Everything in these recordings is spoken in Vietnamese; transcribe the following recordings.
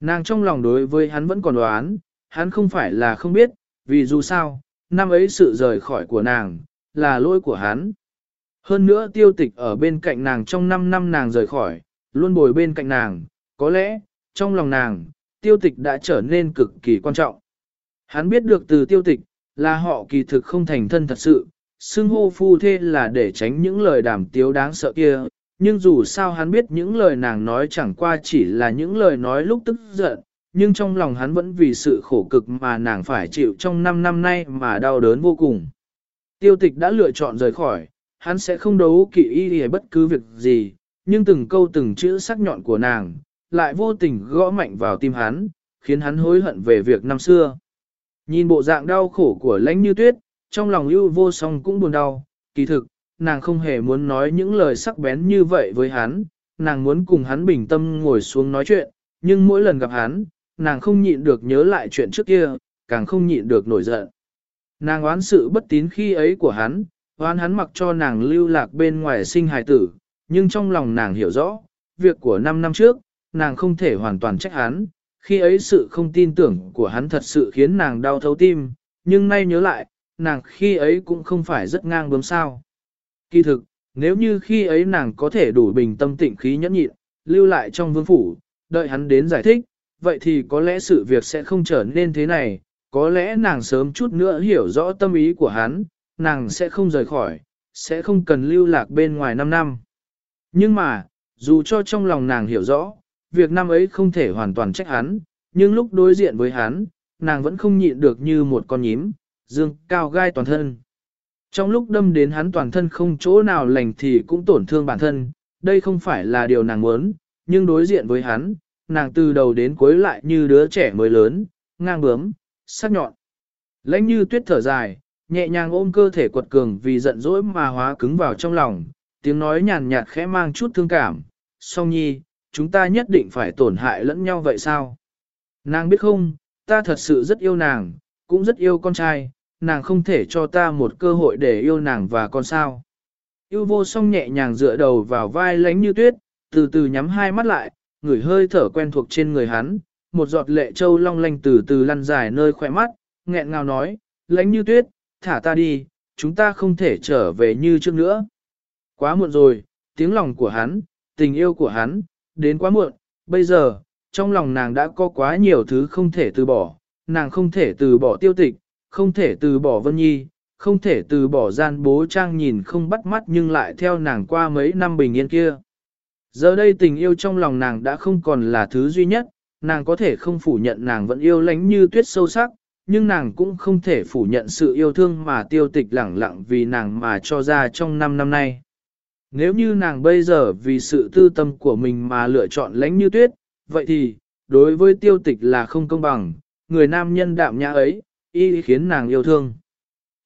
Nàng trong lòng đối với hắn vẫn còn đoán, hắn không phải là không biết, vì dù sao, năm ấy sự rời khỏi của nàng, là lỗi của hắn. Hơn nữa tiêu tịch ở bên cạnh nàng trong 5 năm nàng rời khỏi, luôn bồi bên cạnh nàng, có lẽ, trong lòng nàng, tiêu tịch đã trở nên cực kỳ quan trọng. Hắn biết được từ tiêu tịch, là họ kỳ thực không thành thân thật sự, xưng hô phu thê là để tránh những lời đàm tiếu đáng sợ kia, nhưng dù sao hắn biết những lời nàng nói chẳng qua chỉ là những lời nói lúc tức giận, nhưng trong lòng hắn vẫn vì sự khổ cực mà nàng phải chịu trong 5 năm nay mà đau đớn vô cùng. Tiêu tịch đã lựa chọn rời khỏi, hắn sẽ không đấu kỵ y hay bất cứ việc gì, nhưng từng câu từng chữ sắc nhọn của nàng, lại vô tình gõ mạnh vào tim hắn, khiến hắn hối hận về việc năm xưa. Nhìn bộ dạng đau khổ của lãnh như tuyết, trong lòng ưu vô song cũng buồn đau, kỳ thực, nàng không hề muốn nói những lời sắc bén như vậy với hắn, nàng muốn cùng hắn bình tâm ngồi xuống nói chuyện, nhưng mỗi lần gặp hắn, nàng không nhịn được nhớ lại chuyện trước kia, càng không nhịn được nổi giận. Nàng oán sự bất tín khi ấy của hắn, oán hắn mặc cho nàng lưu lạc bên ngoài sinh hài tử, nhưng trong lòng nàng hiểu rõ, việc của 5 năm trước, nàng không thể hoàn toàn trách hắn, khi ấy sự không tin tưởng của hắn thật sự khiến nàng đau thấu tim, nhưng nay nhớ lại, nàng khi ấy cũng không phải rất ngang bướng sao. Kỳ thực, nếu như khi ấy nàng có thể đủ bình tâm tịnh khí nhẫn nhịn, lưu lại trong vương phủ, đợi hắn đến giải thích, vậy thì có lẽ sự việc sẽ không trở nên thế này, có lẽ nàng sớm chút nữa hiểu rõ tâm ý của hắn, nàng sẽ không rời khỏi, sẽ không cần lưu lạc bên ngoài 5 năm. Nhưng mà, dù cho trong lòng nàng hiểu rõ, việc năm ấy không thể hoàn toàn trách hắn, nhưng lúc đối diện với hắn, nàng vẫn không nhịn được như một con nhím, dương cao gai toàn thân. Trong lúc đâm đến hắn toàn thân không chỗ nào lành thì cũng tổn thương bản thân, đây không phải là điều nàng muốn, nhưng đối diện với hắn, nàng từ đầu đến cuối lại như đứa trẻ mới lớn, ngang bướm, sắc nhọn. Lãnh như tuyết thở dài, nhẹ nhàng ôm cơ thể quật cường vì giận dỗi mà hóa cứng vào trong lòng, tiếng nói nhàn nhạt khẽ mang chút thương cảm, song nhi, chúng ta nhất định phải tổn hại lẫn nhau vậy sao? Nàng biết không, ta thật sự rất yêu nàng, cũng rất yêu con trai, nàng không thể cho ta một cơ hội để yêu nàng và con sao. Yêu vô song nhẹ nhàng dựa đầu vào vai lánh như tuyết, từ từ nhắm hai mắt lại, ngửi hơi thở quen thuộc trên người hắn, một giọt lệ châu long lanh từ từ lăn dài nơi khỏe mắt, nghẹn ngào nói, lánh như tuyết, thả ta đi, chúng ta không thể trở về như trước nữa. Quá muộn rồi, tiếng lòng của hắn, tình yêu của hắn, đến quá muộn, bây giờ, trong lòng nàng đã có quá nhiều thứ không thể từ bỏ, nàng không thể từ bỏ tiêu tịch, không thể từ bỏ Vân Nhi, không thể từ bỏ gian bố trang nhìn không bắt mắt nhưng lại theo nàng qua mấy năm bình yên kia. Giờ đây tình yêu trong lòng nàng đã không còn là thứ duy nhất, nàng có thể không phủ nhận nàng vẫn yêu lánh như tuyết sâu sắc, nhưng nàng cũng không thể phủ nhận sự yêu thương mà tiêu tịch lẳng lặng vì nàng mà cho ra trong năm năm nay. Nếu như nàng bây giờ vì sự tư tâm của mình mà lựa chọn lánh như tuyết, vậy thì, đối với tiêu tịch là không công bằng, người nam nhân đạm nhã ấy, y khiến nàng yêu thương.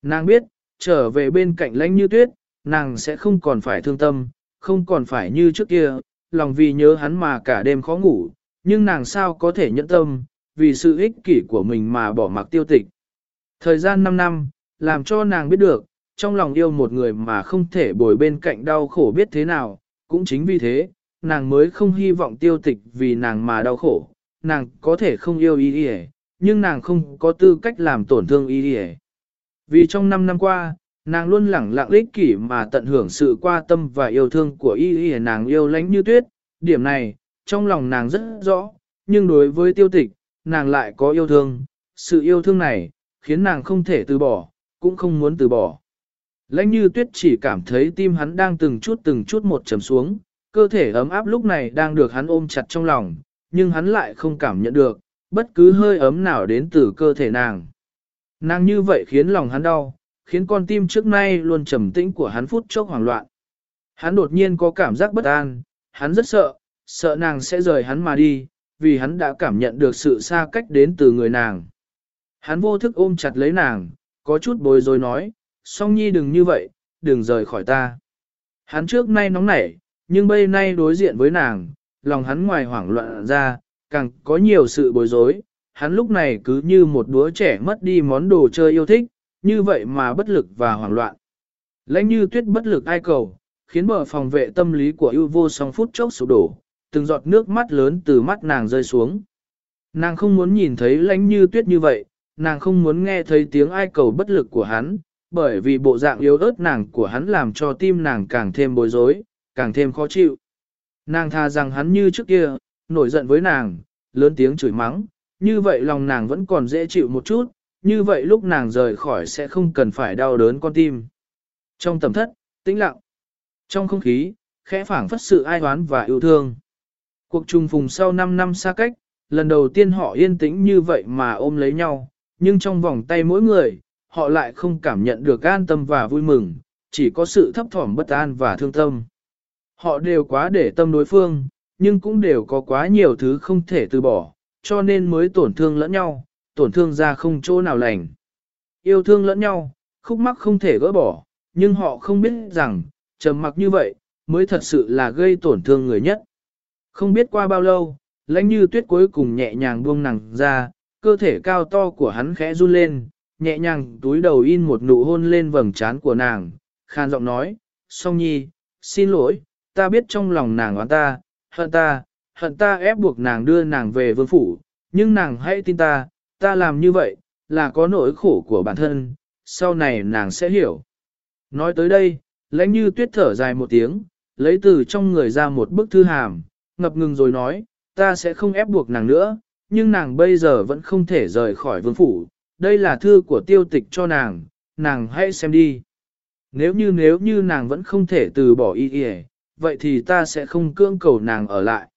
Nàng biết, trở về bên cạnh lãnh như tuyết, nàng sẽ không còn phải thương tâm, không còn phải như trước kia, lòng vì nhớ hắn mà cả đêm khó ngủ, nhưng nàng sao có thể nhẫn tâm, vì sự ích kỷ của mình mà bỏ mặc tiêu tịch. Thời gian 5 năm, làm cho nàng biết được, trong lòng yêu một người mà không thể bồi bên cạnh đau khổ biết thế nào, cũng chính vì thế, nàng mới không hy vọng tiêu tịch vì nàng mà đau khổ, nàng có thể không yêu ý ý nhưng nàng không có tư cách làm tổn thương y đi Vì trong 5 năm qua, nàng luôn lẳng lặng ích kỷ mà tận hưởng sự qua tâm và yêu thương của y y. Nàng yêu lánh như tuyết, điểm này, trong lòng nàng rất rõ, nhưng đối với tiêu tịch, nàng lại có yêu thương, sự yêu thương này, khiến nàng không thể từ bỏ, cũng không muốn từ bỏ. Lãnh như tuyết chỉ cảm thấy tim hắn đang từng chút từng chút một chấm xuống, cơ thể ấm áp lúc này đang được hắn ôm chặt trong lòng, nhưng hắn lại không cảm nhận được, bất cứ hơi ấm nào đến từ cơ thể nàng. Nàng như vậy khiến lòng hắn đau, khiến con tim trước nay luôn trầm tĩnh của hắn phút chốc hoảng loạn. Hắn đột nhiên có cảm giác bất an, hắn rất sợ, sợ nàng sẽ rời hắn mà đi, vì hắn đã cảm nhận được sự xa cách đến từ người nàng. Hắn vô thức ôm chặt lấy nàng, có chút bối rối nói, song nhi đừng như vậy, đừng rời khỏi ta. Hắn trước nay nóng nảy, nhưng bây nay đối diện với nàng, lòng hắn ngoài hoảng loạn ra, càng có nhiều sự bối rối, hắn lúc này cứ như một đứa trẻ mất đi món đồ chơi yêu thích, như vậy mà bất lực và hoảng loạn. Lãnh như tuyết bất lực ai cầu, khiến bờ phòng vệ tâm lý của ưu vô song phút chốc sụp đổ, từng giọt nước mắt lớn từ mắt nàng rơi xuống. Nàng không muốn nhìn thấy lãnh như tuyết như vậy, nàng không muốn nghe thấy tiếng ai cầu bất lực của hắn, bởi vì bộ dạng yếu ớt nàng của hắn làm cho tim nàng càng thêm bối rối, càng thêm khó chịu. Nàng tha rằng hắn như trước kia, nổi giận với nàng, lớn tiếng chửi mắng, như vậy lòng nàng vẫn còn dễ chịu một chút, như vậy lúc nàng rời khỏi sẽ không cần phải đau đớn con tim. Trong tầm thất, tĩnh lặng. Trong không khí, khẽ phảng phất sự ai oán và yêu thương. Cuộc trùng phùng sau 5 năm xa cách, lần đầu tiên họ yên tĩnh như vậy mà ôm lấy nhau, nhưng trong vòng tay mỗi người, họ lại không cảm nhận được an tâm và vui mừng, chỉ có sự thấp thỏm bất an và thương tâm. Họ đều quá để tâm đối phương, nhưng cũng đều có quá nhiều thứ không thể từ bỏ, cho nên mới tổn thương lẫn nhau, tổn thương ra không chỗ nào lành. Yêu thương lẫn nhau, khúc mắc không thể gỡ bỏ, nhưng họ không biết rằng, trầm mặc như vậy, mới thật sự là gây tổn thương người nhất. Không biết qua bao lâu, lãnh như tuyết cuối cùng nhẹ nhàng buông nàng ra, cơ thể cao to của hắn khẽ run lên, nhẹ nhàng túi đầu in một nụ hôn lên vầng trán của nàng, khan giọng nói, song nhi, xin lỗi, ta biết trong lòng nàng oán ta, hận ta, hận ta ép buộc nàng đưa nàng về vương phủ, nhưng nàng hãy tin ta, ta làm như vậy, là có nỗi khổ của bản thân, sau này nàng sẽ hiểu. Nói tới đây, lãnh như tuyết thở dài một tiếng, lấy từ trong người ra một bức thư hàm, ngập ngừng rồi nói, ta sẽ không ép buộc nàng nữa, nhưng nàng bây giờ vẫn không thể rời khỏi vương phủ, đây là thư của tiêu tịch cho nàng, nàng hãy xem đi. Nếu như nếu như nàng vẫn không thể từ bỏ y y, vậy thì ta sẽ không cưỡng cầu nàng ở lại.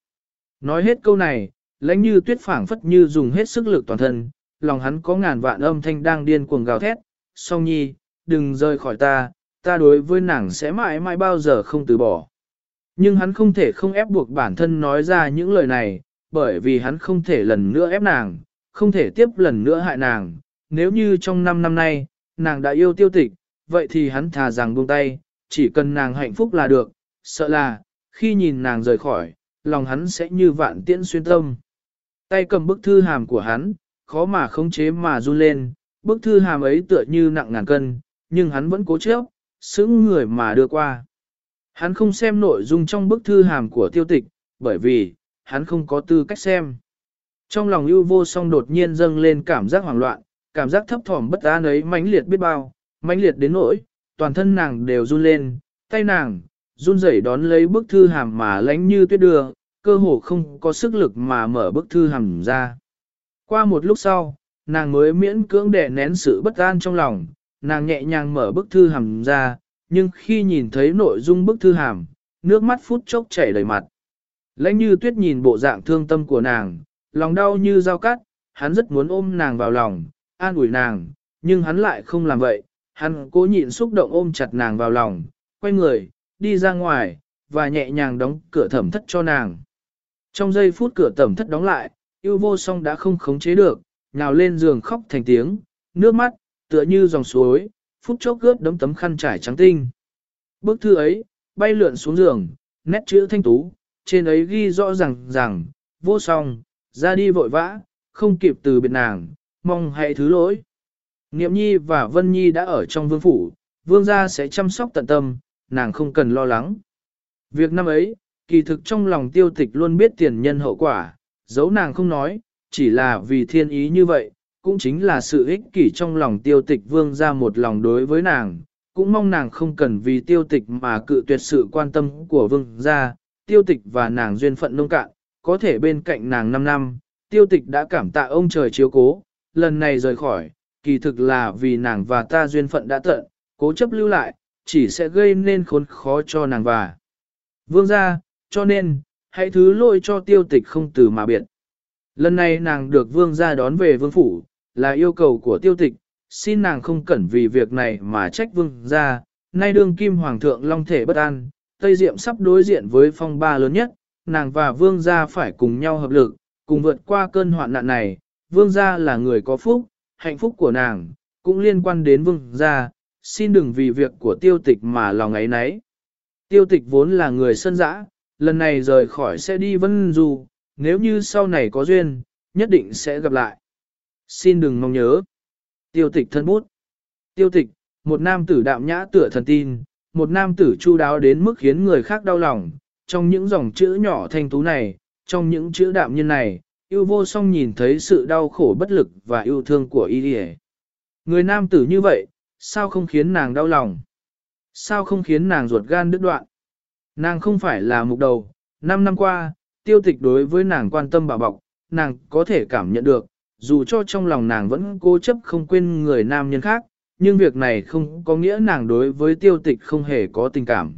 Nói hết câu này, lãnh như tuyết phảng phất như dùng hết sức lực toàn thân, lòng hắn có ngàn vạn âm thanh đang điên cuồng gào thét, song nhi, đừng rời khỏi ta, ta đối với nàng sẽ mãi mãi bao giờ không từ bỏ. Nhưng hắn không thể không ép buộc bản thân nói ra những lời này, bởi vì hắn không thể lần nữa ép nàng, không thể tiếp lần nữa hại nàng. Nếu như trong 5 năm nay, nàng đã yêu tiêu tịch, vậy thì hắn thà rằng buông tay, chỉ cần nàng hạnh phúc là được, sợ là, khi nhìn nàng rời khỏi, lòng hắn sẽ như vạn tiễn xuyên tâm. Tay cầm bức thư hàm của hắn, khó mà khống chế mà run lên, bức thư hàm ấy tựa như nặng ngàn cân, nhưng hắn vẫn cố chấp, sững người mà đưa qua. Hắn không xem nội dung trong bức thư hàm của tiêu tịch, bởi vì, hắn không có tư cách xem. Trong lòng ưu vô song đột nhiên dâng lên cảm giác hoảng loạn, cảm giác thấp thỏm bất an ấy mãnh liệt biết bao, mãnh liệt đến nỗi, toàn thân nàng đều run lên, tay nàng, run rẩy đón lấy bức thư hàm mà lánh như tuyết đưa, cơ hồ không có sức lực mà mở bức thư hàm ra. Qua một lúc sau, nàng mới miễn cưỡng đè nén sự bất an trong lòng, nàng nhẹ nhàng mở bức thư hàm ra, nhưng khi nhìn thấy nội dung bức thư hàm, nước mắt phút chốc chảy đầy mặt. Lãnh như tuyết nhìn bộ dạng thương tâm của nàng, lòng đau như dao cắt, hắn rất muốn ôm nàng vào lòng, an ủi nàng, nhưng hắn lại không làm vậy, hắn cố nhịn xúc động ôm chặt nàng vào lòng, quay người, đi ra ngoài, và nhẹ nhàng đóng cửa thẩm thất cho nàng. Trong giây phút cửa thẩm thất đóng lại, yêu vô song đã không khống chế được, nào lên giường khóc thành tiếng, nước mắt, tựa như dòng suối, phút chốc ướt đấm tấm khăn trải trắng tinh. Bức thư ấy, bay lượn xuống giường, nét chữ thanh tú, trên ấy ghi rõ ràng rằng, vô song, ra đi vội vã, không kịp từ biệt nàng, mong hãy thứ lỗi. Niệm Nhi và Vân Nhi đã ở trong vương phủ, vương gia sẽ chăm sóc tận tâm, nàng không cần lo lắng. Việc năm ấy, kỳ thực trong lòng tiêu tịch luôn biết tiền nhân hậu quả, giấu nàng không nói, chỉ là vì thiên ý như vậy, cũng chính là sự ích kỷ trong lòng tiêu tịch vương ra một lòng đối với nàng, cũng mong nàng không cần vì tiêu tịch mà cự tuyệt sự quan tâm của vương gia, tiêu tịch và nàng duyên phận nông cạn, có thể bên cạnh nàng 5 năm, tiêu tịch đã cảm tạ ông trời chiếu cố, lần này rời khỏi, kỳ thực là vì nàng và ta duyên phận đã tận, cố chấp lưu lại, chỉ sẽ gây nên khốn khó cho nàng và. Vương gia, cho nên, hãy thứ lỗi cho tiêu tịch không từ mà biệt. Lần này nàng được vương gia đón về vương phủ, là yêu cầu của tiêu tịch, xin nàng không cẩn vì việc này mà trách vương gia, nay đương kim hoàng thượng long thể bất an, Tây Diệm sắp đối diện với phong ba lớn nhất, nàng và vương gia phải cùng nhau hợp lực, cùng vượt qua cơn hoạn nạn này, vương gia là người có phúc, hạnh phúc của nàng, cũng liên quan đến vương gia, xin đừng vì việc của tiêu tịch mà lòng ấy nấy. Tiêu tịch vốn là người sân dã, lần này rời khỏi sẽ đi vân du, nếu như sau này có duyên, nhất định sẽ gặp lại. Xin đừng mong nhớ. Tiêu tịch thân bút. Tiêu tịch, một nam tử đạm nhã tựa thần tin, một nam tử chu đáo đến mức khiến người khác đau lòng. Trong những dòng chữ nhỏ thanh tú này, trong những chữ đạm nhân này, yêu vô song nhìn thấy sự đau khổ bất lực và yêu thương của y Người nam tử như vậy, sao không khiến nàng đau lòng? Sao không khiến nàng ruột gan đứt đoạn? Nàng không phải là mục đầu, năm năm qua, tiêu tịch đối với nàng quan tâm bảo bọc, nàng có thể cảm nhận được, dù cho trong lòng nàng vẫn cố chấp không quên người nam nhân khác, nhưng việc này không có nghĩa nàng đối với tiêu tịch không hề có tình cảm.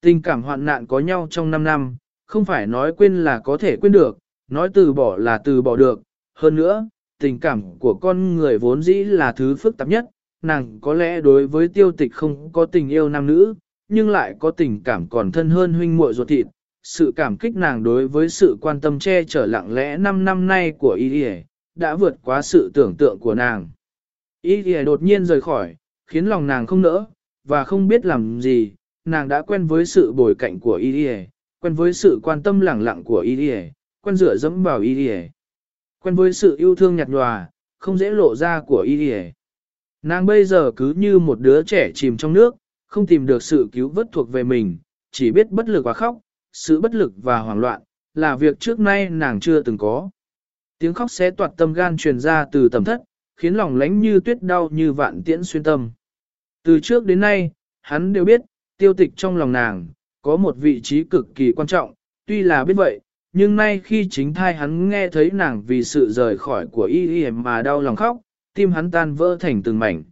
Tình cảm hoạn nạn có nhau trong 5 năm, không phải nói quên là có thể quên được, nói từ bỏ là từ bỏ được. Hơn nữa, tình cảm của con người vốn dĩ là thứ phức tạp nhất, nàng có lẽ đối với tiêu tịch không có tình yêu nam nữ, nhưng lại có tình cảm còn thân hơn huynh muội ruột thịt. Sự cảm kích nàng đối với sự quan tâm che chở lặng lẽ 5 năm nay của y đã vượt quá sự tưởng tượng của nàng. Y đột nhiên rời khỏi, khiến lòng nàng không nỡ, và không biết làm gì, nàng đã quen với sự bồi cạnh của y quen với sự quan tâm lẳng lặng của y quen dựa dẫm vào y quen với sự yêu thương nhạt nhòa, không dễ lộ ra của y Nàng bây giờ cứ như một đứa trẻ chìm trong nước, không tìm được sự cứu vớt thuộc về mình, chỉ biết bất lực và khóc, sự bất lực và hoảng loạn, là việc trước nay nàng chưa từng có. Tiếng khóc xé toạt tâm gan truyền ra từ tầm thất, khiến lòng lánh như tuyết đau như vạn tiễn xuyên tâm. Từ trước đến nay, hắn đều biết, tiêu tịch trong lòng nàng, có một vị trí cực kỳ quan trọng, tuy là biết vậy, nhưng nay khi chính thai hắn nghe thấy nàng vì sự rời khỏi của y y mà đau lòng khóc, tim hắn tan vỡ thành từng mảnh.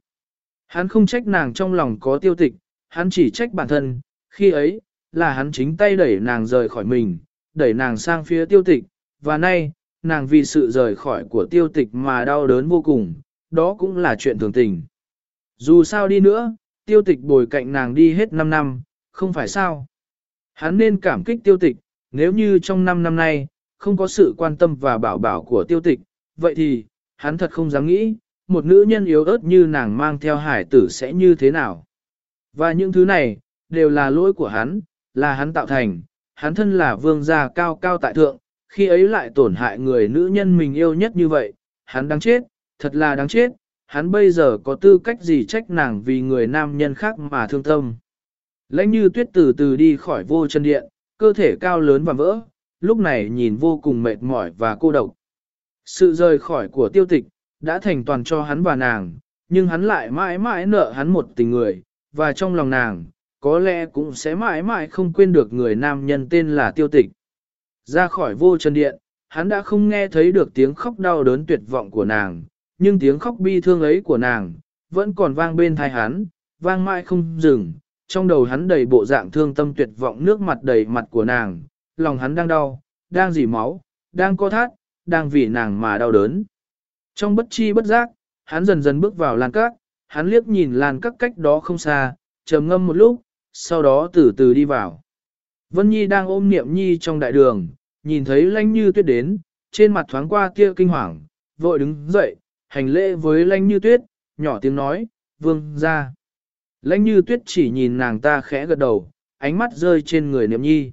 Hắn không trách nàng trong lòng có tiêu tịch, hắn chỉ trách bản thân, khi ấy, là hắn chính tay đẩy nàng rời khỏi mình, đẩy nàng sang phía tiêu tịch, và nay, nàng vì sự rời khỏi của tiêu tịch mà đau đớn vô cùng, đó cũng là chuyện thường tình. Dù sao đi nữa, tiêu tịch bồi cạnh nàng đi hết 5 năm, không phải sao. Hắn nên cảm kích tiêu tịch, nếu như trong 5 năm nay, không có sự quan tâm và bảo bảo của tiêu tịch, vậy thì, hắn thật không dám nghĩ, một nữ nhân yếu ớt như nàng mang theo hải tử sẽ như thế nào. Và những thứ này, đều là lỗi của hắn, là hắn tạo thành, hắn thân là vương gia cao cao tại thượng, khi ấy lại tổn hại người nữ nhân mình yêu nhất như vậy, hắn đáng chết, thật là đáng chết, hắn bây giờ có tư cách gì trách nàng vì người nam nhân khác mà thương tâm. Lãnh như tuyết từ từ đi khỏi vô chân điện, cơ thể cao lớn và vỡ, lúc này nhìn vô cùng mệt mỏi và cô độc. Sự rời khỏi của tiêu tịch, đã thành toàn cho hắn và nàng, nhưng hắn lại mãi mãi nợ hắn một tình người, và trong lòng nàng, có lẽ cũng sẽ mãi mãi không quên được người nam nhân tên là tiêu tịch. Ra khỏi vô chân điện, hắn đã không nghe thấy được tiếng khóc đau đớn tuyệt vọng của nàng, nhưng tiếng khóc bi thương ấy của nàng, vẫn còn vang bên thai hắn, vang mãi không dừng, trong đầu hắn đầy bộ dạng thương tâm tuyệt vọng nước mặt đầy mặt của nàng, lòng hắn đang đau, đang dỉ máu, đang co thắt, đang vì nàng mà đau đớn. Trong bất chi bất giác, hắn dần dần bước vào lan các, hắn liếc nhìn lan các cách đó không xa, trầm ngâm một lúc, sau đó từ từ đi vào. Vân Nhi đang ôm niệm Nhi trong đại đường, nhìn thấy lanh như tuyết đến, trên mặt thoáng qua kia kinh hoàng, vội đứng dậy, hành lễ với lanh như tuyết, nhỏ tiếng nói, vương ra. Lanh như tuyết chỉ nhìn nàng ta khẽ gật đầu, ánh mắt rơi trên người niệm nhi.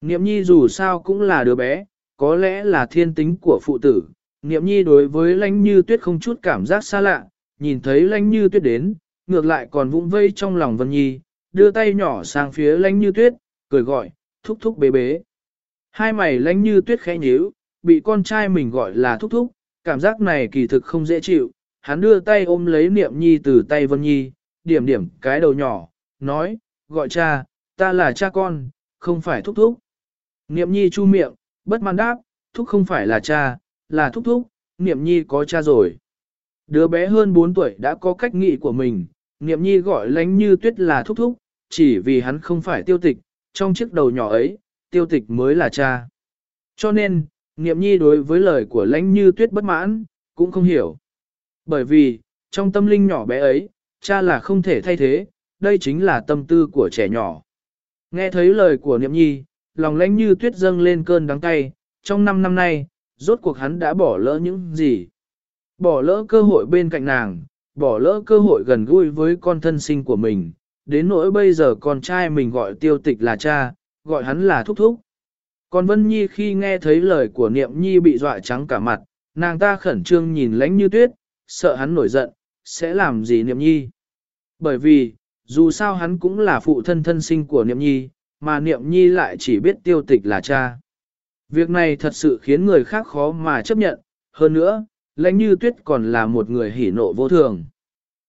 Niệm nhi dù sao cũng là đứa bé, có lẽ là thiên tính của phụ tử. Niệm nhi đối với Lánh như tuyết không chút cảm giác xa lạ, nhìn thấy Lánh như tuyết đến, ngược lại còn vũng vây trong lòng vân nhi, đưa tay nhỏ sang phía Lánh như tuyết, cười gọi, thúc thúc bế bế. Hai mày Lánh như tuyết khẽ nhíu, bị con trai mình gọi là thúc thúc, cảm giác này kỳ thực không dễ chịu, hắn đưa tay ôm lấy niệm nhi từ tay Vân Nhi, điểm điểm cái đầu nhỏ, nói, gọi cha, ta là cha con, không phải thúc thúc. Niệm nhi chu miệng, bất mãn đáp, thúc không phải là cha, là thúc thúc, niệm nhi có cha rồi. Đứa bé hơn 4 tuổi đã có cách nghĩ của mình, niệm nhi gọi lánh như tuyết là thúc thúc, chỉ vì hắn không phải tiêu tịch, trong chiếc đầu nhỏ ấy, tiêu tịch mới là cha. Cho nên, niệm nhi đối với lời của lãnh như tuyết bất mãn, cũng không hiểu. Bởi vì, trong tâm linh nhỏ bé ấy, cha là không thể thay thế, đây chính là tâm tư của trẻ nhỏ. Nghe thấy lời của niệm nhi, lòng lãnh như tuyết dâng lên cơn đắng cay, trong năm năm nay, rốt cuộc hắn đã bỏ lỡ những gì. Bỏ lỡ cơ hội bên cạnh nàng, bỏ lỡ cơ hội gần gũi với con thân sinh của mình, đến nỗi bây giờ con trai mình gọi tiêu tịch là cha, gọi hắn là thúc thúc. Còn Vân Nhi khi nghe thấy lời của Niệm Nhi bị dọa trắng cả mặt, nàng ta khẩn trương nhìn lánh như tuyết, sợ hắn nổi giận, sẽ làm gì Niệm Nhi. Bởi vì, dù sao hắn cũng là phụ thân thân sinh của Niệm Nhi, mà Niệm Nhi lại chỉ biết tiêu tịch là cha. Việc này thật sự khiến người khác khó mà chấp nhận, hơn nữa, lãnh như tuyết còn là một người hỉ nộ vô thường.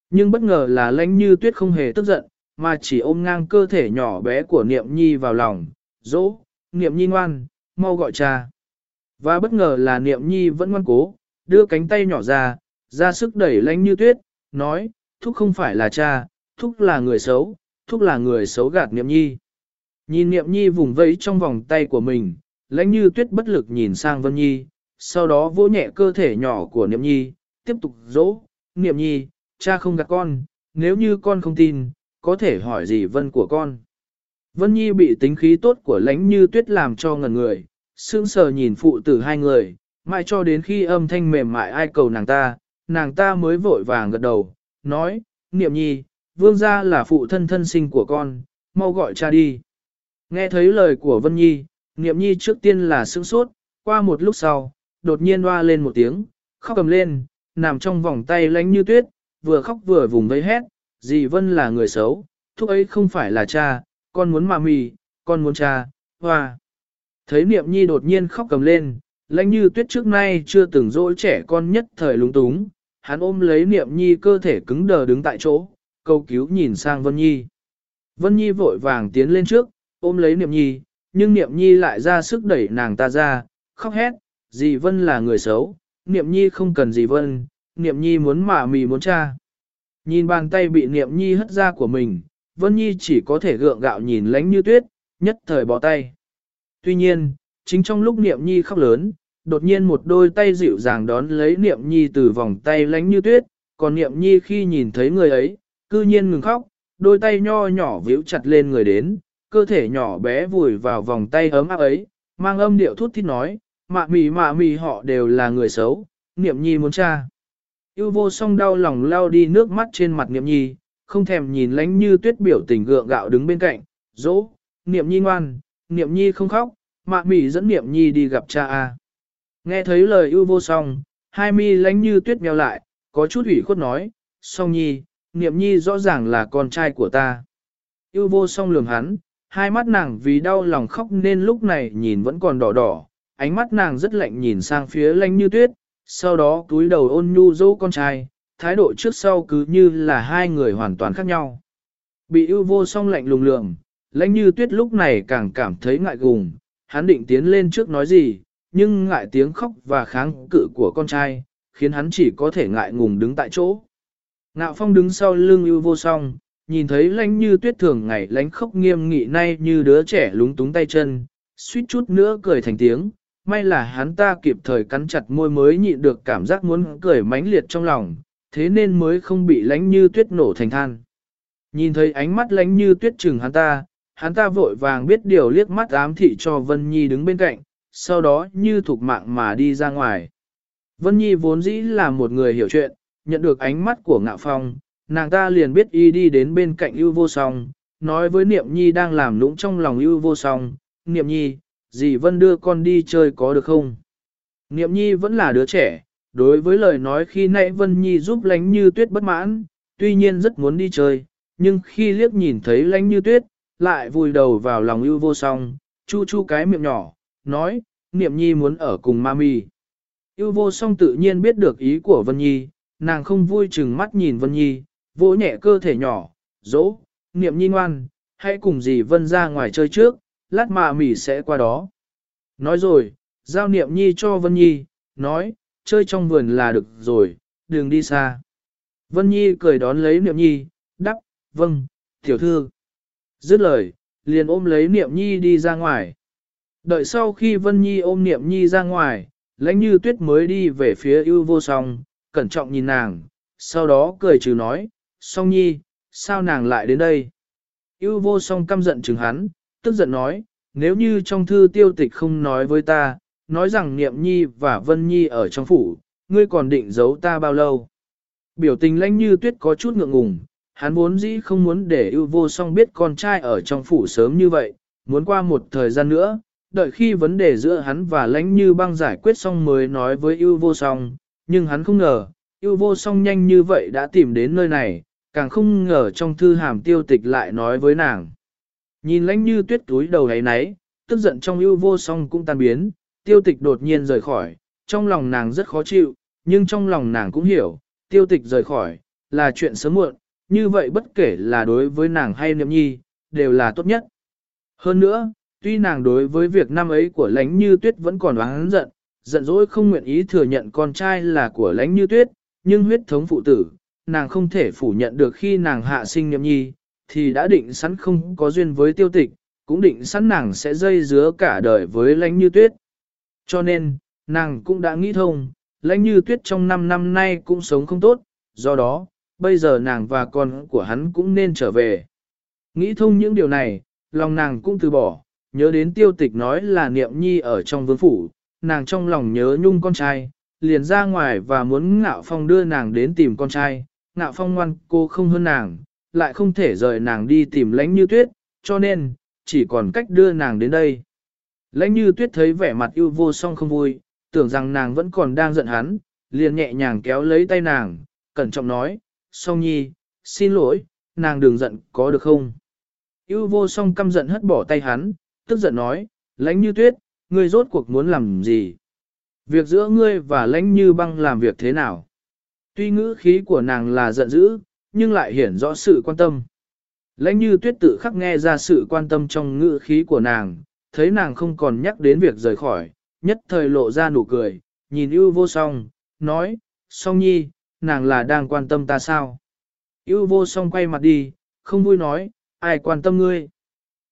Nhưng bất ngờ là lãnh như tuyết không hề tức giận, mà chỉ ôm ngang cơ thể nhỏ bé của niệm nhi vào lòng, dỗ, niệm nhi ngoan, mau gọi cha. Và bất ngờ là niệm nhi vẫn ngoan cố, đưa cánh tay nhỏ ra, ra sức đẩy lãnh như tuyết, nói, thúc không phải là cha, thúc là người xấu, thúc là người xấu gạt niệm nhi. Nhìn niệm nhi vùng vẫy trong vòng tay của mình, lãnh như tuyết bất lực nhìn sang Vân Nhi, sau đó vỗ nhẹ cơ thể nhỏ của niệm nhi, tiếp tục dỗ, niệm nhi, cha không gạt con, nếu như con không tin, có thể hỏi gì Vân của con. Vân Nhi bị tính khí tốt của lãnh như tuyết làm cho ngần người, sững sờ nhìn phụ tử hai người, mãi cho đến khi âm thanh mềm mại ai cầu nàng ta, nàng ta mới vội vàng gật đầu, nói, niệm nhi, vương gia là phụ thân thân sinh của con, mau gọi cha đi. Nghe thấy lời của Vân Nhi, niệm nhi trước tiên là sững sốt, qua một lúc sau, đột nhiên hoa lên một tiếng, khóc cầm lên, nằm trong vòng tay lánh như tuyết, vừa khóc vừa vùng vây hét, dì Vân là người xấu, thúc ấy không phải là cha, con muốn mà mì, con muốn cha, hoa. Thấy niệm nhi đột nhiên khóc cầm lên, lãnh như tuyết trước nay chưa từng dỗi trẻ con nhất thời lúng túng, hắn ôm lấy niệm nhi cơ thể cứng đờ đứng tại chỗ, cầu cứu nhìn sang Vân Nhi. Vân Nhi vội vàng tiến lên trước, ôm lấy niệm nhi, nhưng niệm nhi lại ra sức đẩy nàng ta ra, khóc hét, dì Vân là người xấu, niệm nhi không cần dì Vân, niệm nhi muốn mà mì muốn cha. Nhìn bàn tay bị niệm nhi hất ra của mình, Vân Nhi chỉ có thể gượng gạo nhìn lánh như tuyết, nhất thời bỏ tay. Tuy nhiên, chính trong lúc niệm nhi khóc lớn, đột nhiên một đôi tay dịu dàng đón lấy niệm nhi từ vòng tay lánh như tuyết, còn niệm nhi khi nhìn thấy người ấy, cư nhiên ngừng khóc, đôi tay nho nhỏ víu chặt lên người đến, cơ thể nhỏ bé vùi vào vòng tay ấm áp ấy, mang âm điệu thút thít nói, mạ mì mạ mì họ đều là người xấu, niệm nhi muốn cha. Yêu vô song đau lòng lao đi nước mắt trên mặt niệm nhi, không thèm nhìn lánh như tuyết biểu tình gượng gạo đứng bên cạnh, dỗ, niệm nhi ngoan, niệm nhi không khóc, mạ mì dẫn niệm nhi đi gặp cha a. Nghe thấy lời yêu vô song, hai mi lánh như tuyết mèo lại, có chút ủy khuất nói, song nhi, niệm nhi rõ ràng là con trai của ta. Yêu vô song lường hắn, hai mắt nàng vì đau lòng khóc nên lúc này nhìn vẫn còn đỏ đỏ, ánh mắt nàng rất lạnh nhìn sang phía lanh như tuyết, sau đó túi đầu ôn nhu dỗ con trai, thái độ trước sau cứ như là hai người hoàn toàn khác nhau. Bị ưu vô song lạnh lùng lượng, lãnh như tuyết lúc này càng cảm thấy ngại gùng, hắn định tiến lên trước nói gì, nhưng ngại tiếng khóc và kháng cự của con trai, khiến hắn chỉ có thể ngại ngùng đứng tại chỗ. Ngạo phong đứng sau lưng ưu vô song, nhìn thấy lãnh như tuyết thường ngày lãnh khóc nghiêm nghị nay như đứa trẻ lúng túng tay chân, suýt chút nữa cười thành tiếng, may là hắn ta kịp thời cắn chặt môi mới nhịn được cảm giác muốn cười mãnh liệt trong lòng, thế nên mới không bị lãnh như tuyết nổ thành than. Nhìn thấy ánh mắt lãnh như tuyết chừng hắn ta, hắn ta vội vàng biết điều liếc mắt ám thị cho Vân Nhi đứng bên cạnh, sau đó như thuộc mạng mà đi ra ngoài. Vân Nhi vốn dĩ là một người hiểu chuyện, nhận được ánh mắt của ngạo phong, nàng ta liền biết y đi đến bên cạnh ưu vô song, nói với Niệm Nhi đang làm lũng trong lòng ưu vô song, Niệm Nhi, dì Vân đưa con đi chơi có được không? Niệm Nhi vẫn là đứa trẻ, đối với lời nói khi nãy Vân Nhi giúp lánh như tuyết bất mãn, tuy nhiên rất muốn đi chơi, nhưng khi liếc nhìn thấy lánh như tuyết, lại vùi đầu vào lòng ưu vô song, chu chu cái miệng nhỏ, nói, Niệm Nhi muốn ở cùng mami. yêu vô song tự nhiên biết được ý của Vân Nhi, nàng không vui chừng mắt nhìn Vân Nhi, vỗ nhẹ cơ thể nhỏ, dỗ, Niệm Nhi ngoan, hãy cùng dì Vân ra ngoài chơi trước, lát mà mỉ sẽ qua đó. Nói rồi, giao niệm nhi cho Vân Nhi, nói, chơi trong vườn là được rồi, đừng đi xa. Vân Nhi cười đón lấy niệm nhi, đắp, vâng, tiểu thư. Dứt lời, liền ôm lấy niệm nhi đi ra ngoài. Đợi sau khi Vân Nhi ôm niệm nhi ra ngoài, lãnh như tuyết mới đi về phía ưu vô song, cẩn trọng nhìn nàng, sau đó cười trừ nói, song nhi, sao nàng lại đến đây? Yêu vô song căm giận chừng hắn, tức giận nói, nếu như trong thư tiêu tịch không nói với ta, nói rằng Niệm Nhi và Vân Nhi ở trong phủ, ngươi còn định giấu ta bao lâu? Biểu tình lãnh như tuyết có chút ngượng ngùng, hắn vốn dĩ không muốn để yêu vô song biết con trai ở trong phủ sớm như vậy, muốn qua một thời gian nữa, đợi khi vấn đề giữa hắn và lãnh như băng giải quyết xong mới nói với yêu vô song, nhưng hắn không ngờ, Yêu vô song nhanh như vậy đã tìm đến nơi này, càng không ngờ trong thư hàm tiêu tịch lại nói với nàng. Nhìn lãnh như tuyết túi đầu ấy nấy, tức giận trong yêu vô song cũng tan biến, tiêu tịch đột nhiên rời khỏi, trong lòng nàng rất khó chịu, nhưng trong lòng nàng cũng hiểu, tiêu tịch rời khỏi, là chuyện sớm muộn, như vậy bất kể là đối với nàng hay niệm nhi, đều là tốt nhất. Hơn nữa, tuy nàng đối với việc năm ấy của lánh như tuyết vẫn còn oán giận, giận dỗi không nguyện ý thừa nhận con trai là của lánh như tuyết, nhưng huyết thống phụ tử, nàng không thể phủ nhận được khi nàng hạ sinh niệm nhi, thì đã định sẵn không có duyên với tiêu tịch, cũng định sẵn nàng sẽ dây dứa cả đời với Lãnh như tuyết. Cho nên, nàng cũng đã nghĩ thông, lãnh như tuyết trong 5 năm nay cũng sống không tốt, do đó, bây giờ nàng và con của hắn cũng nên trở về. Nghĩ thông những điều này, lòng nàng cũng từ bỏ, nhớ đến tiêu tịch nói là niệm nhi ở trong vương phủ, nàng trong lòng nhớ nhung con trai, liền ra ngoài và muốn ngạo phong đưa nàng đến tìm con trai, ngạo phong ngoan cô không hơn nàng, lại không thể rời nàng đi tìm lãnh như tuyết, cho nên, chỉ còn cách đưa nàng đến đây. Lãnh như tuyết thấy vẻ mặt yêu vô song không vui, tưởng rằng nàng vẫn còn đang giận hắn, liền nhẹ nhàng kéo lấy tay nàng, cẩn trọng nói, song nhi, xin lỗi, nàng đừng giận có được không? Yêu vô song căm giận hất bỏ tay hắn, tức giận nói, lãnh như tuyết, ngươi rốt cuộc muốn làm gì? Việc giữa ngươi và lãnh như băng làm việc thế nào? Tuy ngữ khí của nàng là giận dữ, nhưng lại hiển rõ sự quan tâm. Lãnh như tuyết tự khắc nghe ra sự quan tâm trong ngữ khí của nàng, thấy nàng không còn nhắc đến việc rời khỏi, nhất thời lộ ra nụ cười, nhìn ưu vô song, nói, song nhi, nàng là đang quan tâm ta sao? ưu vô song quay mặt đi, không vui nói, ai quan tâm ngươi?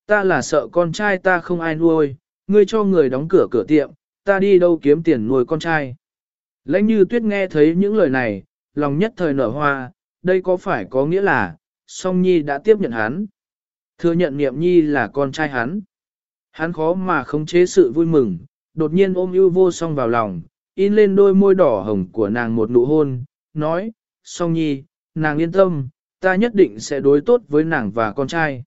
Ta là sợ con trai ta không ai nuôi, ngươi cho người đóng cửa cửa tiệm, ta đi đâu kiếm tiền nuôi con trai. Lãnh như tuyết nghe thấy những lời này, lòng nhất thời nở hoa, đây có phải có nghĩa là, song nhi đã tiếp nhận hắn. Thừa nhận niệm nhi là con trai hắn. Hắn khó mà không chế sự vui mừng, đột nhiên ôm ưu vô song vào lòng, in lên đôi môi đỏ hồng của nàng một nụ hôn, nói, song nhi, nàng yên tâm, ta nhất định sẽ đối tốt với nàng và con trai.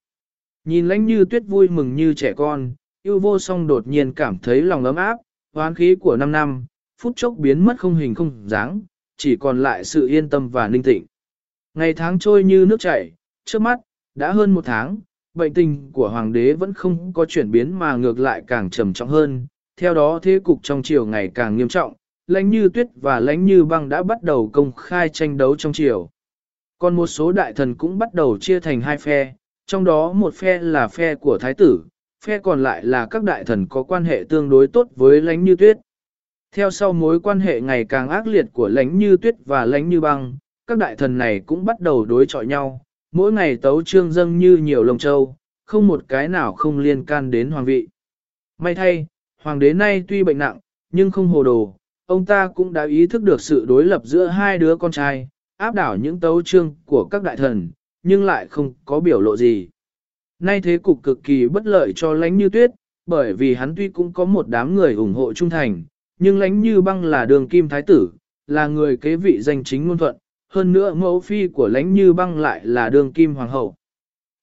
Nhìn lãnh như tuyết vui mừng như trẻ con, ưu vô song đột nhiên cảm thấy lòng ấm áp, hoán khí của năm năm, phút chốc biến mất không hình không dáng, chỉ còn lại sự yên tâm và ninh tịnh. Ngày tháng trôi như nước chảy, trước mắt, đã hơn một tháng, bệnh tình của hoàng đế vẫn không có chuyển biến mà ngược lại càng trầm trọng hơn, theo đó thế cục trong triều ngày càng nghiêm trọng, lãnh như tuyết và lãnh như băng đã bắt đầu công khai tranh đấu trong triều. Còn một số đại thần cũng bắt đầu chia thành hai phe, trong đó một phe là phe của thái tử, phe còn lại là các đại thần có quan hệ tương đối tốt với lãnh như tuyết. Theo sau mối quan hệ ngày càng ác liệt của lãnh như tuyết và lãnh như băng, các đại thần này cũng bắt đầu đối chọi nhau, mỗi ngày tấu trương dâng như nhiều lồng châu, không một cái nào không liên can đến hoàng vị. May thay, hoàng đế nay tuy bệnh nặng, nhưng không hồ đồ, ông ta cũng đã ý thức được sự đối lập giữa hai đứa con trai, áp đảo những tấu trương của các đại thần, nhưng lại không có biểu lộ gì. Nay thế cục cực kỳ bất lợi cho lãnh như tuyết, bởi vì hắn tuy cũng có một đám người ủng hộ trung thành, nhưng lãnh như băng là đường kim thái tử, là người kế vị danh chính ngôn thuận, hơn nữa mẫu phi của lãnh như băng lại là đường kim hoàng hậu.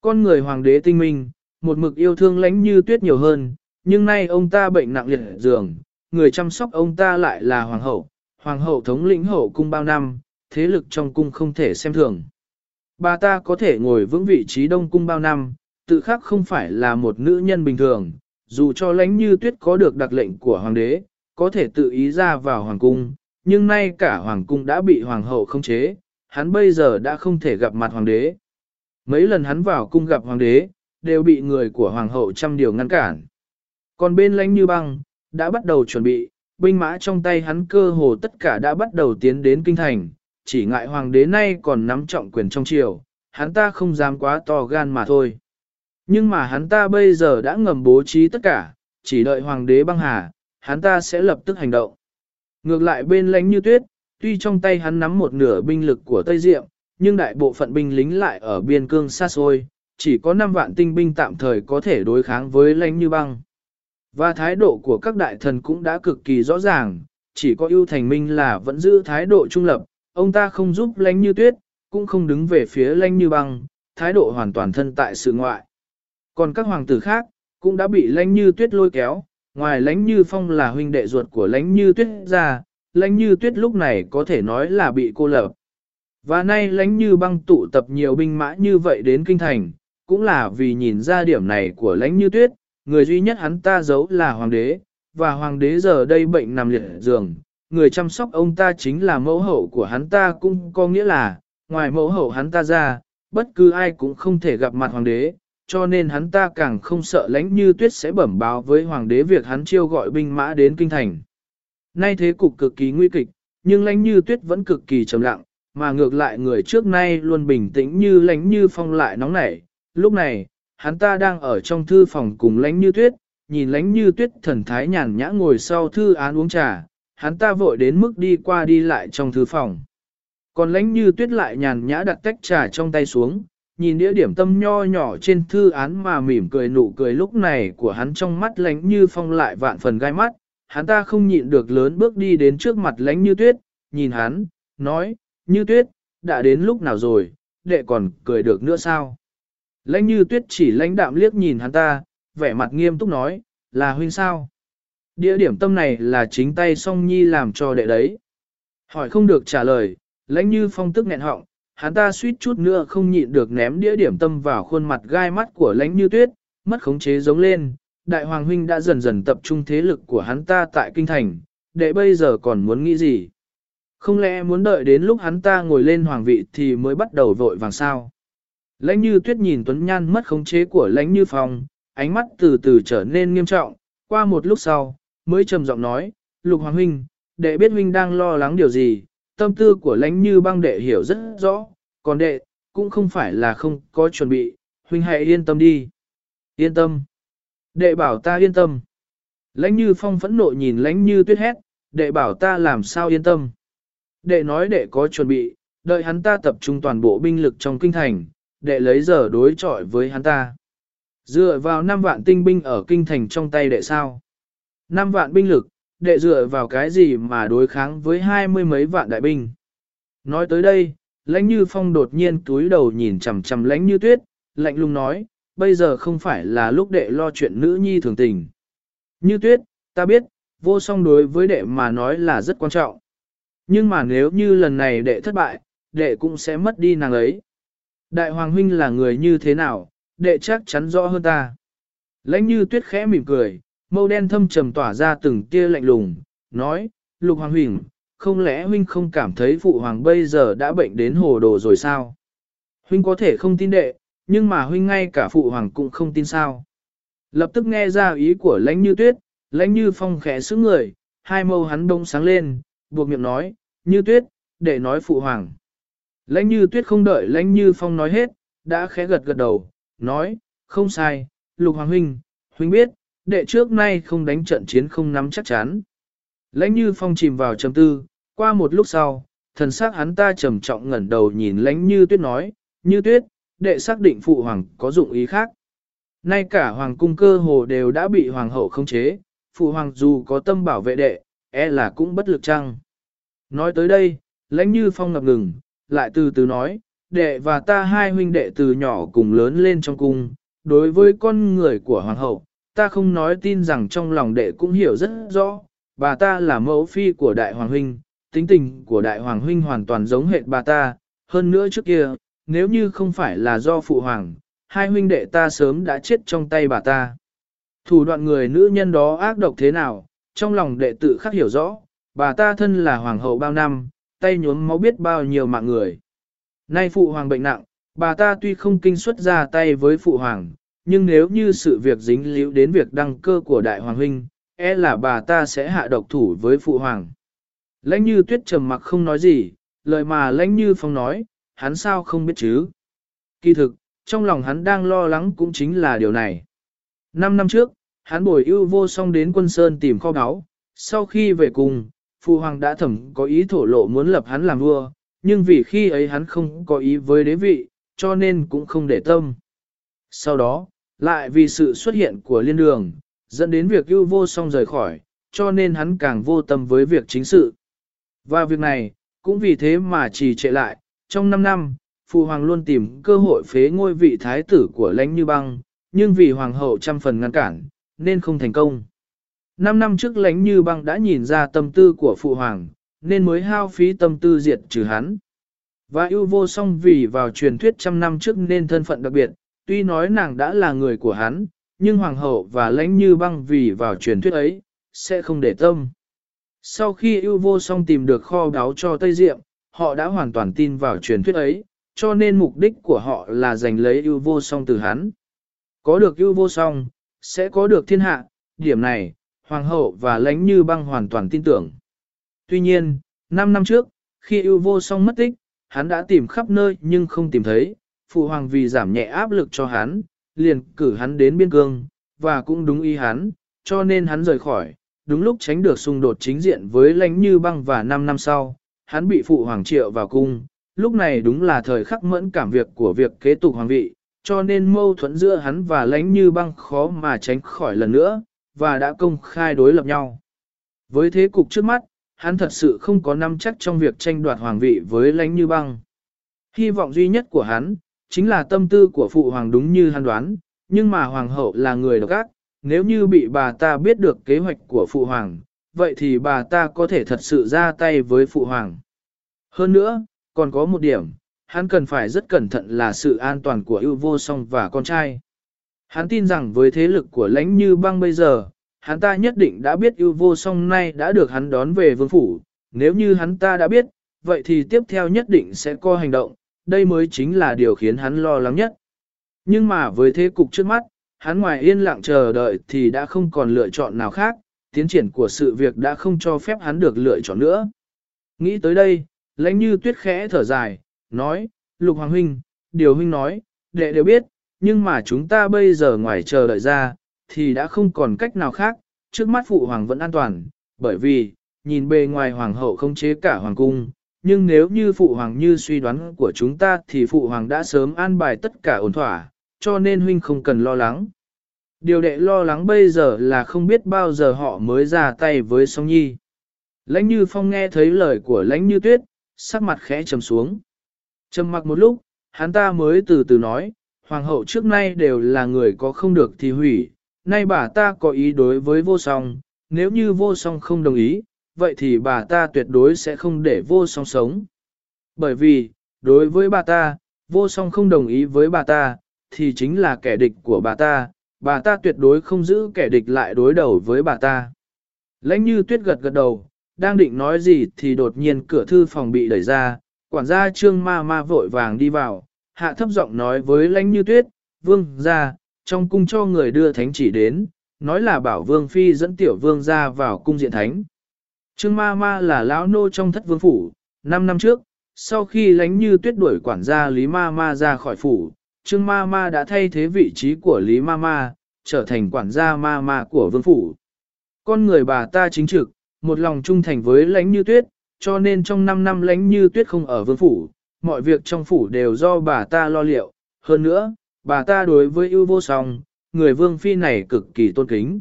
Con người hoàng đế tinh minh, một mực yêu thương lãnh như tuyết nhiều hơn, nhưng nay ông ta bệnh nặng liệt giường, người chăm sóc ông ta lại là hoàng hậu, hoàng hậu thống lĩnh hậu cung bao năm, thế lực trong cung không thể xem thường. Bà ta có thể ngồi vững vị trí đông cung bao năm, tự khắc không phải là một nữ nhân bình thường, dù cho lãnh như tuyết có được đặc lệnh của hoàng đế, có thể tự ý ra vào hoàng cung, nhưng nay cả hoàng cung đã bị hoàng hậu khống chế, hắn bây giờ đã không thể gặp mặt hoàng đế. Mấy lần hắn vào cung gặp hoàng đế, đều bị người của hoàng hậu trăm điều ngăn cản. Còn bên lãnh như băng, đã bắt đầu chuẩn bị, binh mã trong tay hắn cơ hồ tất cả đã bắt đầu tiến đến kinh thành, chỉ ngại hoàng đế nay còn nắm trọng quyền trong triều, hắn ta không dám quá to gan mà thôi. Nhưng mà hắn ta bây giờ đã ngầm bố trí tất cả, chỉ đợi hoàng đế băng hà, hắn ta sẽ lập tức hành động. Ngược lại bên lãnh như tuyết, tuy trong tay hắn nắm một nửa binh lực của Tây Diệm, nhưng đại bộ phận binh lính lại ở biên cương xa xôi, chỉ có 5 vạn tinh binh tạm thời có thể đối kháng với lãnh như băng. Và thái độ của các đại thần cũng đã cực kỳ rõ ràng, chỉ có ưu thành minh là vẫn giữ thái độ trung lập, ông ta không giúp lãnh như tuyết, cũng không đứng về phía lãnh như băng, thái độ hoàn toàn thân tại sự ngoại. Còn các hoàng tử khác, cũng đã bị lãnh như tuyết lôi kéo, ngoài lãnh như phong là huynh đệ ruột của lãnh như tuyết ra, lãnh như tuyết lúc này có thể nói là bị cô lập. Và nay lãnh như băng tụ tập nhiều binh mã như vậy đến kinh thành, cũng là vì nhìn ra điểm này của lãnh như tuyết, người duy nhất hắn ta giấu là hoàng đế, và hoàng đế giờ đây bệnh nằm liệt giường, người chăm sóc ông ta chính là mẫu hậu của hắn ta cũng có nghĩa là, ngoài mẫu hậu hắn ta ra, bất cứ ai cũng không thể gặp mặt hoàng đế, cho nên hắn ta càng không sợ lãnh như tuyết sẽ bẩm báo với hoàng đế việc hắn chiêu gọi binh mã đến kinh thành. Nay thế cục cực kỳ nguy kịch, nhưng lãnh như tuyết vẫn cực kỳ trầm lặng, mà ngược lại người trước nay luôn bình tĩnh như lãnh như phong lại nóng nảy. Lúc này, hắn ta đang ở trong thư phòng cùng lãnh như tuyết, nhìn lãnh như tuyết thần thái nhàn nhã ngồi sau thư án uống trà, hắn ta vội đến mức đi qua đi lại trong thư phòng. Còn lãnh như tuyết lại nhàn nhã đặt tách trà trong tay xuống, nhìn đĩa điểm tâm nho nhỏ trên thư án mà mỉm cười nụ cười lúc này của hắn trong mắt lánh như phong lại vạn phần gai mắt, hắn ta không nhịn được lớn bước đi đến trước mặt lánh như tuyết, nhìn hắn, nói, như tuyết, đã đến lúc nào rồi, đệ còn cười được nữa sao? lánh như tuyết chỉ lãnh đạm liếc nhìn hắn ta, vẻ mặt nghiêm túc nói, là huynh sao? Địa điểm tâm này là chính tay song nhi làm cho đệ đấy. Hỏi không được trả lời, lãnh như phong tức nghẹn họng, hắn ta suýt chút nữa không nhịn được ném đĩa điểm tâm vào khuôn mặt gai mắt của lãnh như tuyết, mất khống chế giống lên. Đại hoàng huynh đã dần dần tập trung thế lực của hắn ta tại kinh thành, đệ bây giờ còn muốn nghĩ gì? Không lẽ muốn đợi đến lúc hắn ta ngồi lên hoàng vị thì mới bắt đầu vội vàng sao? Lãnh như tuyết nhìn Tuấn Nhan mất khống chế của lãnh như phong, ánh mắt từ từ trở nên nghiêm trọng, qua một lúc sau, mới trầm giọng nói, lục hoàng huynh, đệ biết huynh đang lo lắng điều gì, tâm tư của lãnh như băng đệ hiểu rất rõ, còn đệ, cũng không phải là không có chuẩn bị, huynh hãy yên tâm đi. Yên tâm. Đệ bảo ta yên tâm. Lãnh như phong phẫn nộ nhìn lãnh như tuyết hét, đệ bảo ta làm sao yên tâm. Đệ nói đệ có chuẩn bị, đợi hắn ta tập trung toàn bộ binh lực trong kinh thành, đệ lấy giờ đối chọi với hắn ta. Dựa vào 5 vạn tinh binh ở kinh thành trong tay đệ sao? 5 vạn binh lực, đệ dựa vào cái gì mà đối kháng với hai mươi mấy vạn đại binh? Nói tới đây, lãnh như phong đột nhiên túi đầu nhìn chằm chằm lãnh như tuyết, lạnh lùng nói, bây giờ không phải là lúc đệ lo chuyện nữ nhi thường tình. Như tuyết, ta biết, vô song đối với đệ mà nói là rất quan trọng. Nhưng mà nếu như lần này đệ thất bại, đệ cũng sẽ mất đi nàng ấy. Đại hoàng huynh là người như thế nào, đệ chắc chắn rõ hơn ta. Lãnh như tuyết khẽ mỉm cười, mâu đen thâm trầm tỏa ra từng tia lạnh lùng, nói, lục hoàng huynh, không lẽ huynh không cảm thấy phụ hoàng bây giờ đã bệnh đến hồ đồ rồi sao? Huynh có thể không tin đệ, nhưng mà huynh ngay cả phụ hoàng cũng không tin sao. Lập tức nghe ra ý của lãnh như tuyết, lãnh như phong khẽ sững người, hai mâu hắn đông sáng lên, buộc miệng nói, như tuyết, để nói phụ hoàng. Lãnh như tuyết không đợi lãnh như phong nói hết, đã khẽ gật gật đầu, nói, không sai, lục hoàng huynh, huynh biết, đệ trước nay không đánh trận chiến không nắm chắc chắn. Lãnh như phong chìm vào trầm tư, qua một lúc sau, thần sắc hắn ta trầm trọng ngẩn đầu nhìn lãnh như tuyết nói, như tuyết, đệ xác định phụ hoàng có dụng ý khác. Nay cả hoàng cung cơ hồ đều đã bị hoàng hậu khống chế, phụ hoàng dù có tâm bảo vệ đệ, e là cũng bất lực chăng. Nói tới đây, lãnh như phong ngập ngừng, lại từ từ nói, đệ và ta hai huynh đệ từ nhỏ cùng lớn lên trong cung, đối với con người của hoàng hậu, ta không nói tin rằng trong lòng đệ cũng hiểu rất rõ, bà ta là mẫu phi của đại hoàng huynh, tính tình của đại hoàng huynh hoàn toàn giống hệt bà ta, hơn nữa trước kia, nếu như không phải là do phụ hoàng, hai huynh đệ ta sớm đã chết trong tay bà ta. Thủ đoạn người nữ nhân đó ác độc thế nào, trong lòng đệ tự khắc hiểu rõ, bà ta thân là hoàng hậu bao năm, tay nhuốm máu biết bao nhiêu mạng người. Nay phụ hoàng bệnh nặng, bà ta tuy không kinh xuất ra tay với phụ hoàng, nhưng nếu như sự việc dính líu đến việc đăng cơ của đại hoàng huynh, e là bà ta sẽ hạ độc thủ với phụ hoàng. Lãnh như tuyết trầm mặc không nói gì, lời mà lãnh như phong nói, hắn sao không biết chứ. Kỳ thực, trong lòng hắn đang lo lắng cũng chính là điều này. Năm năm trước, hắn bồi ưu vô song đến quân sơn tìm kho báu, sau khi về cùng, phụ hoàng đã thẩm có ý thổ lộ muốn lập hắn làm vua, nhưng vì khi ấy hắn không có ý với đế vị, cho nên cũng không để tâm. Sau đó, lại vì sự xuất hiện của liên đường, dẫn đến việc ưu vô song rời khỏi, cho nên hắn càng vô tâm với việc chính sự. Và việc này, cũng vì thế mà trì trệ lại, trong 5 năm, Phụ Hoàng luôn tìm cơ hội phế ngôi vị thái tử của lãnh như băng, nhưng vì Hoàng hậu trăm phần ngăn cản, nên không thành công. Năm năm trước lãnh như băng đã nhìn ra tâm tư của Phụ Hoàng, nên mới hao phí tâm tư diệt trừ hắn. Và ưu vô song vì vào truyền thuyết trăm năm trước nên thân phận đặc biệt, tuy nói nàng đã là người của hắn, nhưng hoàng hậu và lãnh như băng vì vào truyền thuyết ấy, sẽ không để tâm. Sau khi yêu vô song tìm được kho đáo cho Tây Diệm, họ đã hoàn toàn tin vào truyền thuyết ấy, cho nên mục đích của họ là giành lấy yêu vô song từ hắn. Có được yêu vô song, sẽ có được thiên hạ, điểm này, hoàng hậu và lãnh như băng hoàn toàn tin tưởng. Tuy nhiên, 5 năm trước, khi yêu vô song mất tích, hắn đã tìm khắp nơi nhưng không tìm thấy, phụ hoàng vì giảm nhẹ áp lực cho hắn, liền cử hắn đến biên cương, và cũng đúng ý hắn, cho nên hắn rời khỏi, đúng lúc tránh được xung đột chính diện với lãnh như băng và 5 năm sau, hắn bị phụ hoàng triệu vào cung, lúc này đúng là thời khắc mẫn cảm việc của việc kế tục hoàng vị, cho nên mâu thuẫn giữa hắn và lãnh như băng khó mà tránh khỏi lần nữa, và đã công khai đối lập nhau. Với thế cục trước mắt, hắn thật sự không có nắm chắc trong việc tranh đoạt hoàng vị với lãnh như băng. Hy vọng duy nhất của hắn, chính là tâm tư của phụ hoàng đúng như hắn đoán, nhưng mà hoàng hậu là người độc ác, nếu như bị bà ta biết được kế hoạch của phụ hoàng, vậy thì bà ta có thể thật sự ra tay với phụ hoàng. Hơn nữa, còn có một điểm, hắn cần phải rất cẩn thận là sự an toàn của ưu vô song và con trai. Hắn tin rằng với thế lực của lãnh như băng bây giờ, hắn ta nhất định đã biết ưu vô song nay đã được hắn đón về vương phủ. Nếu như hắn ta đã biết, vậy thì tiếp theo nhất định sẽ có hành động, đây mới chính là điều khiến hắn lo lắng nhất. Nhưng mà với thế cục trước mắt, hắn ngoài yên lặng chờ đợi thì đã không còn lựa chọn nào khác, tiến triển của sự việc đã không cho phép hắn được lựa chọn nữa. Nghĩ tới đây, lãnh như tuyết khẽ thở dài, nói, Lục Hoàng Huynh, điều Huynh nói, đệ đều biết, nhưng mà chúng ta bây giờ ngoài chờ đợi ra, thì đã không còn cách nào khác, trước mắt Phụ Hoàng vẫn an toàn, bởi vì, nhìn bề ngoài Hoàng hậu không chế cả Hoàng cung, nhưng nếu như Phụ Hoàng như suy đoán của chúng ta thì Phụ Hoàng đã sớm an bài tất cả ổn thỏa, cho nên Huynh không cần lo lắng. Điều đệ lo lắng bây giờ là không biết bao giờ họ mới ra tay với song nhi. Lãnh như phong nghe thấy lời của lãnh như tuyết, sắc mặt khẽ trầm xuống. Trầm mặc một lúc, hắn ta mới từ từ nói, hoàng hậu trước nay đều là người có không được thì hủy, nay bà ta có ý đối với vô song, nếu như vô song không đồng ý, vậy thì bà ta tuyệt đối sẽ không để vô song sống. Bởi vì, đối với bà ta, vô song không đồng ý với bà ta, thì chính là kẻ địch của bà ta, bà ta tuyệt đối không giữ kẻ địch lại đối đầu với bà ta. Lãnh như tuyết gật gật đầu, đang định nói gì thì đột nhiên cửa thư phòng bị đẩy ra, quản gia trương ma ma vội vàng đi vào, hạ thấp giọng nói với lãnh như tuyết, vương ra, trong cung cho người đưa thánh chỉ đến, nói là bảo vương phi dẫn tiểu vương ra vào cung diện thánh. Trương ma ma là lão nô trong thất vương phủ, năm năm trước, sau khi lãnh như tuyết đuổi quản gia Lý ma ma ra khỏi phủ, Trương ma ma đã thay thế vị trí của Lý ma ma, trở thành quản gia ma ma của vương phủ. Con người bà ta chính trực, một lòng trung thành với lãnh như tuyết, cho nên trong 5 năm lãnh như tuyết không ở vương phủ, mọi việc trong phủ đều do bà ta lo liệu. Hơn nữa, bà ta đối với ưu vô song, người vương phi này cực kỳ tôn kính.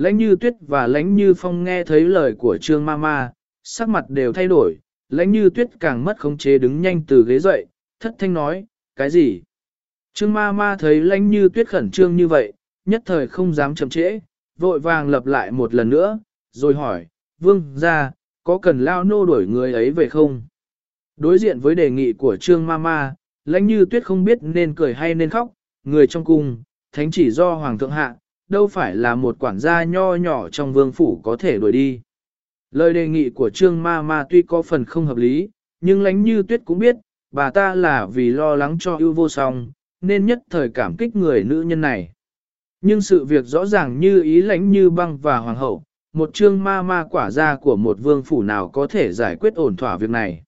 Lãnh như tuyết và lãnh như phong nghe thấy lời của trương ma ma, sắc mặt đều thay đổi, lãnh như tuyết càng mất khống chế đứng nhanh từ ghế dậy, thất thanh nói, cái gì? Trương ma ma thấy lãnh như tuyết khẩn trương như vậy, nhất thời không dám chậm trễ, vội vàng lập lại một lần nữa, rồi hỏi, vương ra, có cần lao nô đuổi người ấy về không? Đối diện với đề nghị của Trương Mama, lãnh như tuyết không biết nên cười hay nên khóc, người trong cung, thánh chỉ do Hoàng thượng hạ, đâu phải là một quản gia nho nhỏ trong vương phủ có thể đuổi đi. Lời đề nghị của Trương ma ma tuy có phần không hợp lý, nhưng lãnh như tuyết cũng biết, bà ta là vì lo lắng cho ưu vô song, nên nhất thời cảm kích người nữ nhân này. Nhưng sự việc rõ ràng như ý lãnh như băng và hoàng hậu, một trương ma ma quả ra của một vương phủ nào có thể giải quyết ổn thỏa việc này.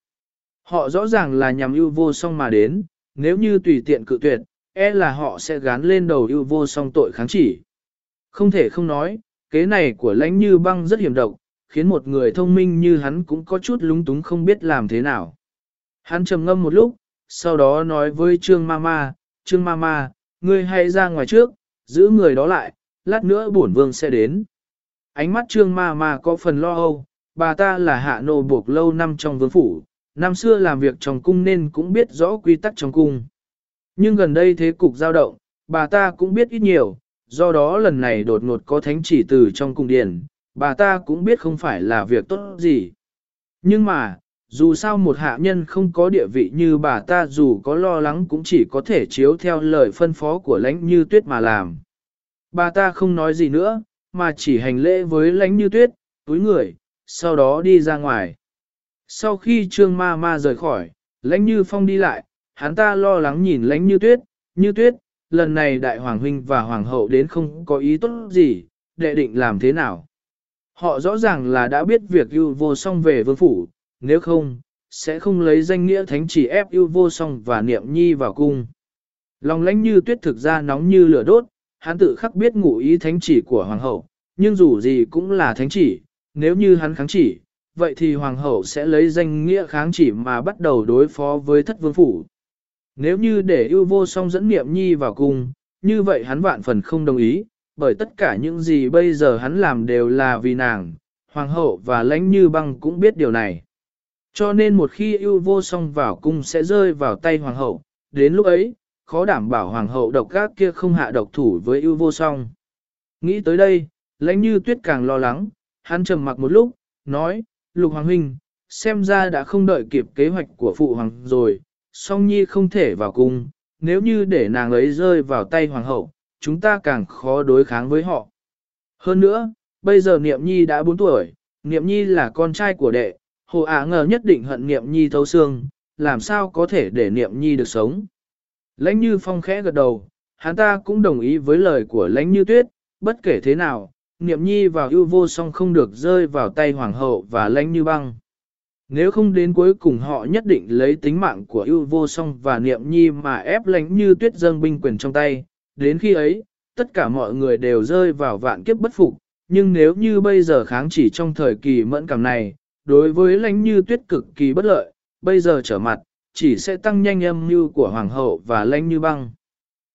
Họ rõ ràng là nhằm ưu vô song mà đến, nếu như tùy tiện cự tuyệt, e là họ sẽ gán lên đầu ưu vô song tội kháng chỉ. Không thể không nói, kế này của lãnh như băng rất hiểm độc, khiến một người thông minh như hắn cũng có chút lúng túng không biết làm thế nào. Hắn trầm ngâm một lúc, sau đó nói với Trương Mama, Trương Mama, ngươi hãy ra ngoài trước, giữ người đó lại, lát nữa bổn vương sẽ đến. Ánh mắt trương Mama có phần lo âu, bà ta là hạ nô buộc lâu năm trong vương phủ, năm xưa làm việc trong cung nên cũng biết rõ quy tắc trong cung. Nhưng gần đây thế cục dao động, bà ta cũng biết ít nhiều, do đó lần này đột ngột có thánh chỉ từ trong cung điển, bà ta cũng biết không phải là việc tốt gì. Nhưng mà, dù sao một hạ nhân không có địa vị như bà ta dù có lo lắng cũng chỉ có thể chiếu theo lời phân phó của lãnh như tuyết mà làm. Bà ta không nói gì nữa, mà chỉ hành lễ với lãnh như tuyết, túi người, sau đó đi ra ngoài. Sau khi trương ma ma rời khỏi, lãnh như phong đi lại, hắn ta lo lắng nhìn lãnh như tuyết, như tuyết, lần này đại hoàng huynh và hoàng hậu đến không có ý tốt gì, đệ định làm thế nào. Họ rõ ràng là đã biết việc ưu vô song về vương phủ, nếu không, sẽ không lấy danh nghĩa thánh chỉ ép ưu vô song và niệm nhi vào cung. Lòng lãnh như tuyết thực ra nóng như lửa đốt, hắn tự khắc biết ngụ ý thánh chỉ của hoàng hậu, nhưng dù gì cũng là thánh chỉ, nếu như hắn kháng chỉ, vậy thì hoàng hậu sẽ lấy danh nghĩa kháng chỉ mà bắt đầu đối phó với thất vương phủ. Nếu như để ưu vô song dẫn niệm nhi vào cung, như vậy hắn vạn phần không đồng ý, bởi tất cả những gì bây giờ hắn làm đều là vì nàng, hoàng hậu và lãnh như băng cũng biết điều này. Cho nên một khi ưu vô song vào cung sẽ rơi vào tay hoàng hậu, đến lúc ấy, khó đảm bảo hoàng hậu độc gác kia không hạ độc thủ với ưu vô song. Nghĩ tới đây, lãnh như tuyết càng lo lắng, hắn trầm mặc một lúc, nói, lục hoàng huynh, xem ra đã không đợi kịp kế hoạch của phụ hoàng rồi, song nhi không thể vào cung, nếu như để nàng ấy rơi vào tay hoàng hậu, chúng ta càng khó đối kháng với họ. Hơn nữa, bây giờ niệm nhi đã 4 tuổi, niệm nhi là con trai của đệ, hồ ả ngờ nhất định hận niệm nhi thấu xương, làm sao có thể để niệm nhi được sống. Lãnh như phong khẽ gật đầu, hắn ta cũng đồng ý với lời của lãnh như tuyết, bất kể thế nào, niệm nhi vào ưu vô song không được rơi vào tay hoàng hậu và lãnh như băng. Nếu không đến cuối cùng họ nhất định lấy tính mạng của ưu vô song và niệm nhi mà ép lãnh như tuyết dâng binh quyền trong tay, đến khi ấy, tất cả mọi người đều rơi vào vạn kiếp bất phục, nhưng nếu như bây giờ kháng chỉ trong thời kỳ mẫn cảm này, đối với lãnh như tuyết cực kỳ bất lợi, bây giờ trở mặt, chỉ sẽ tăng nhanh âm mưu của hoàng hậu và lãnh như băng.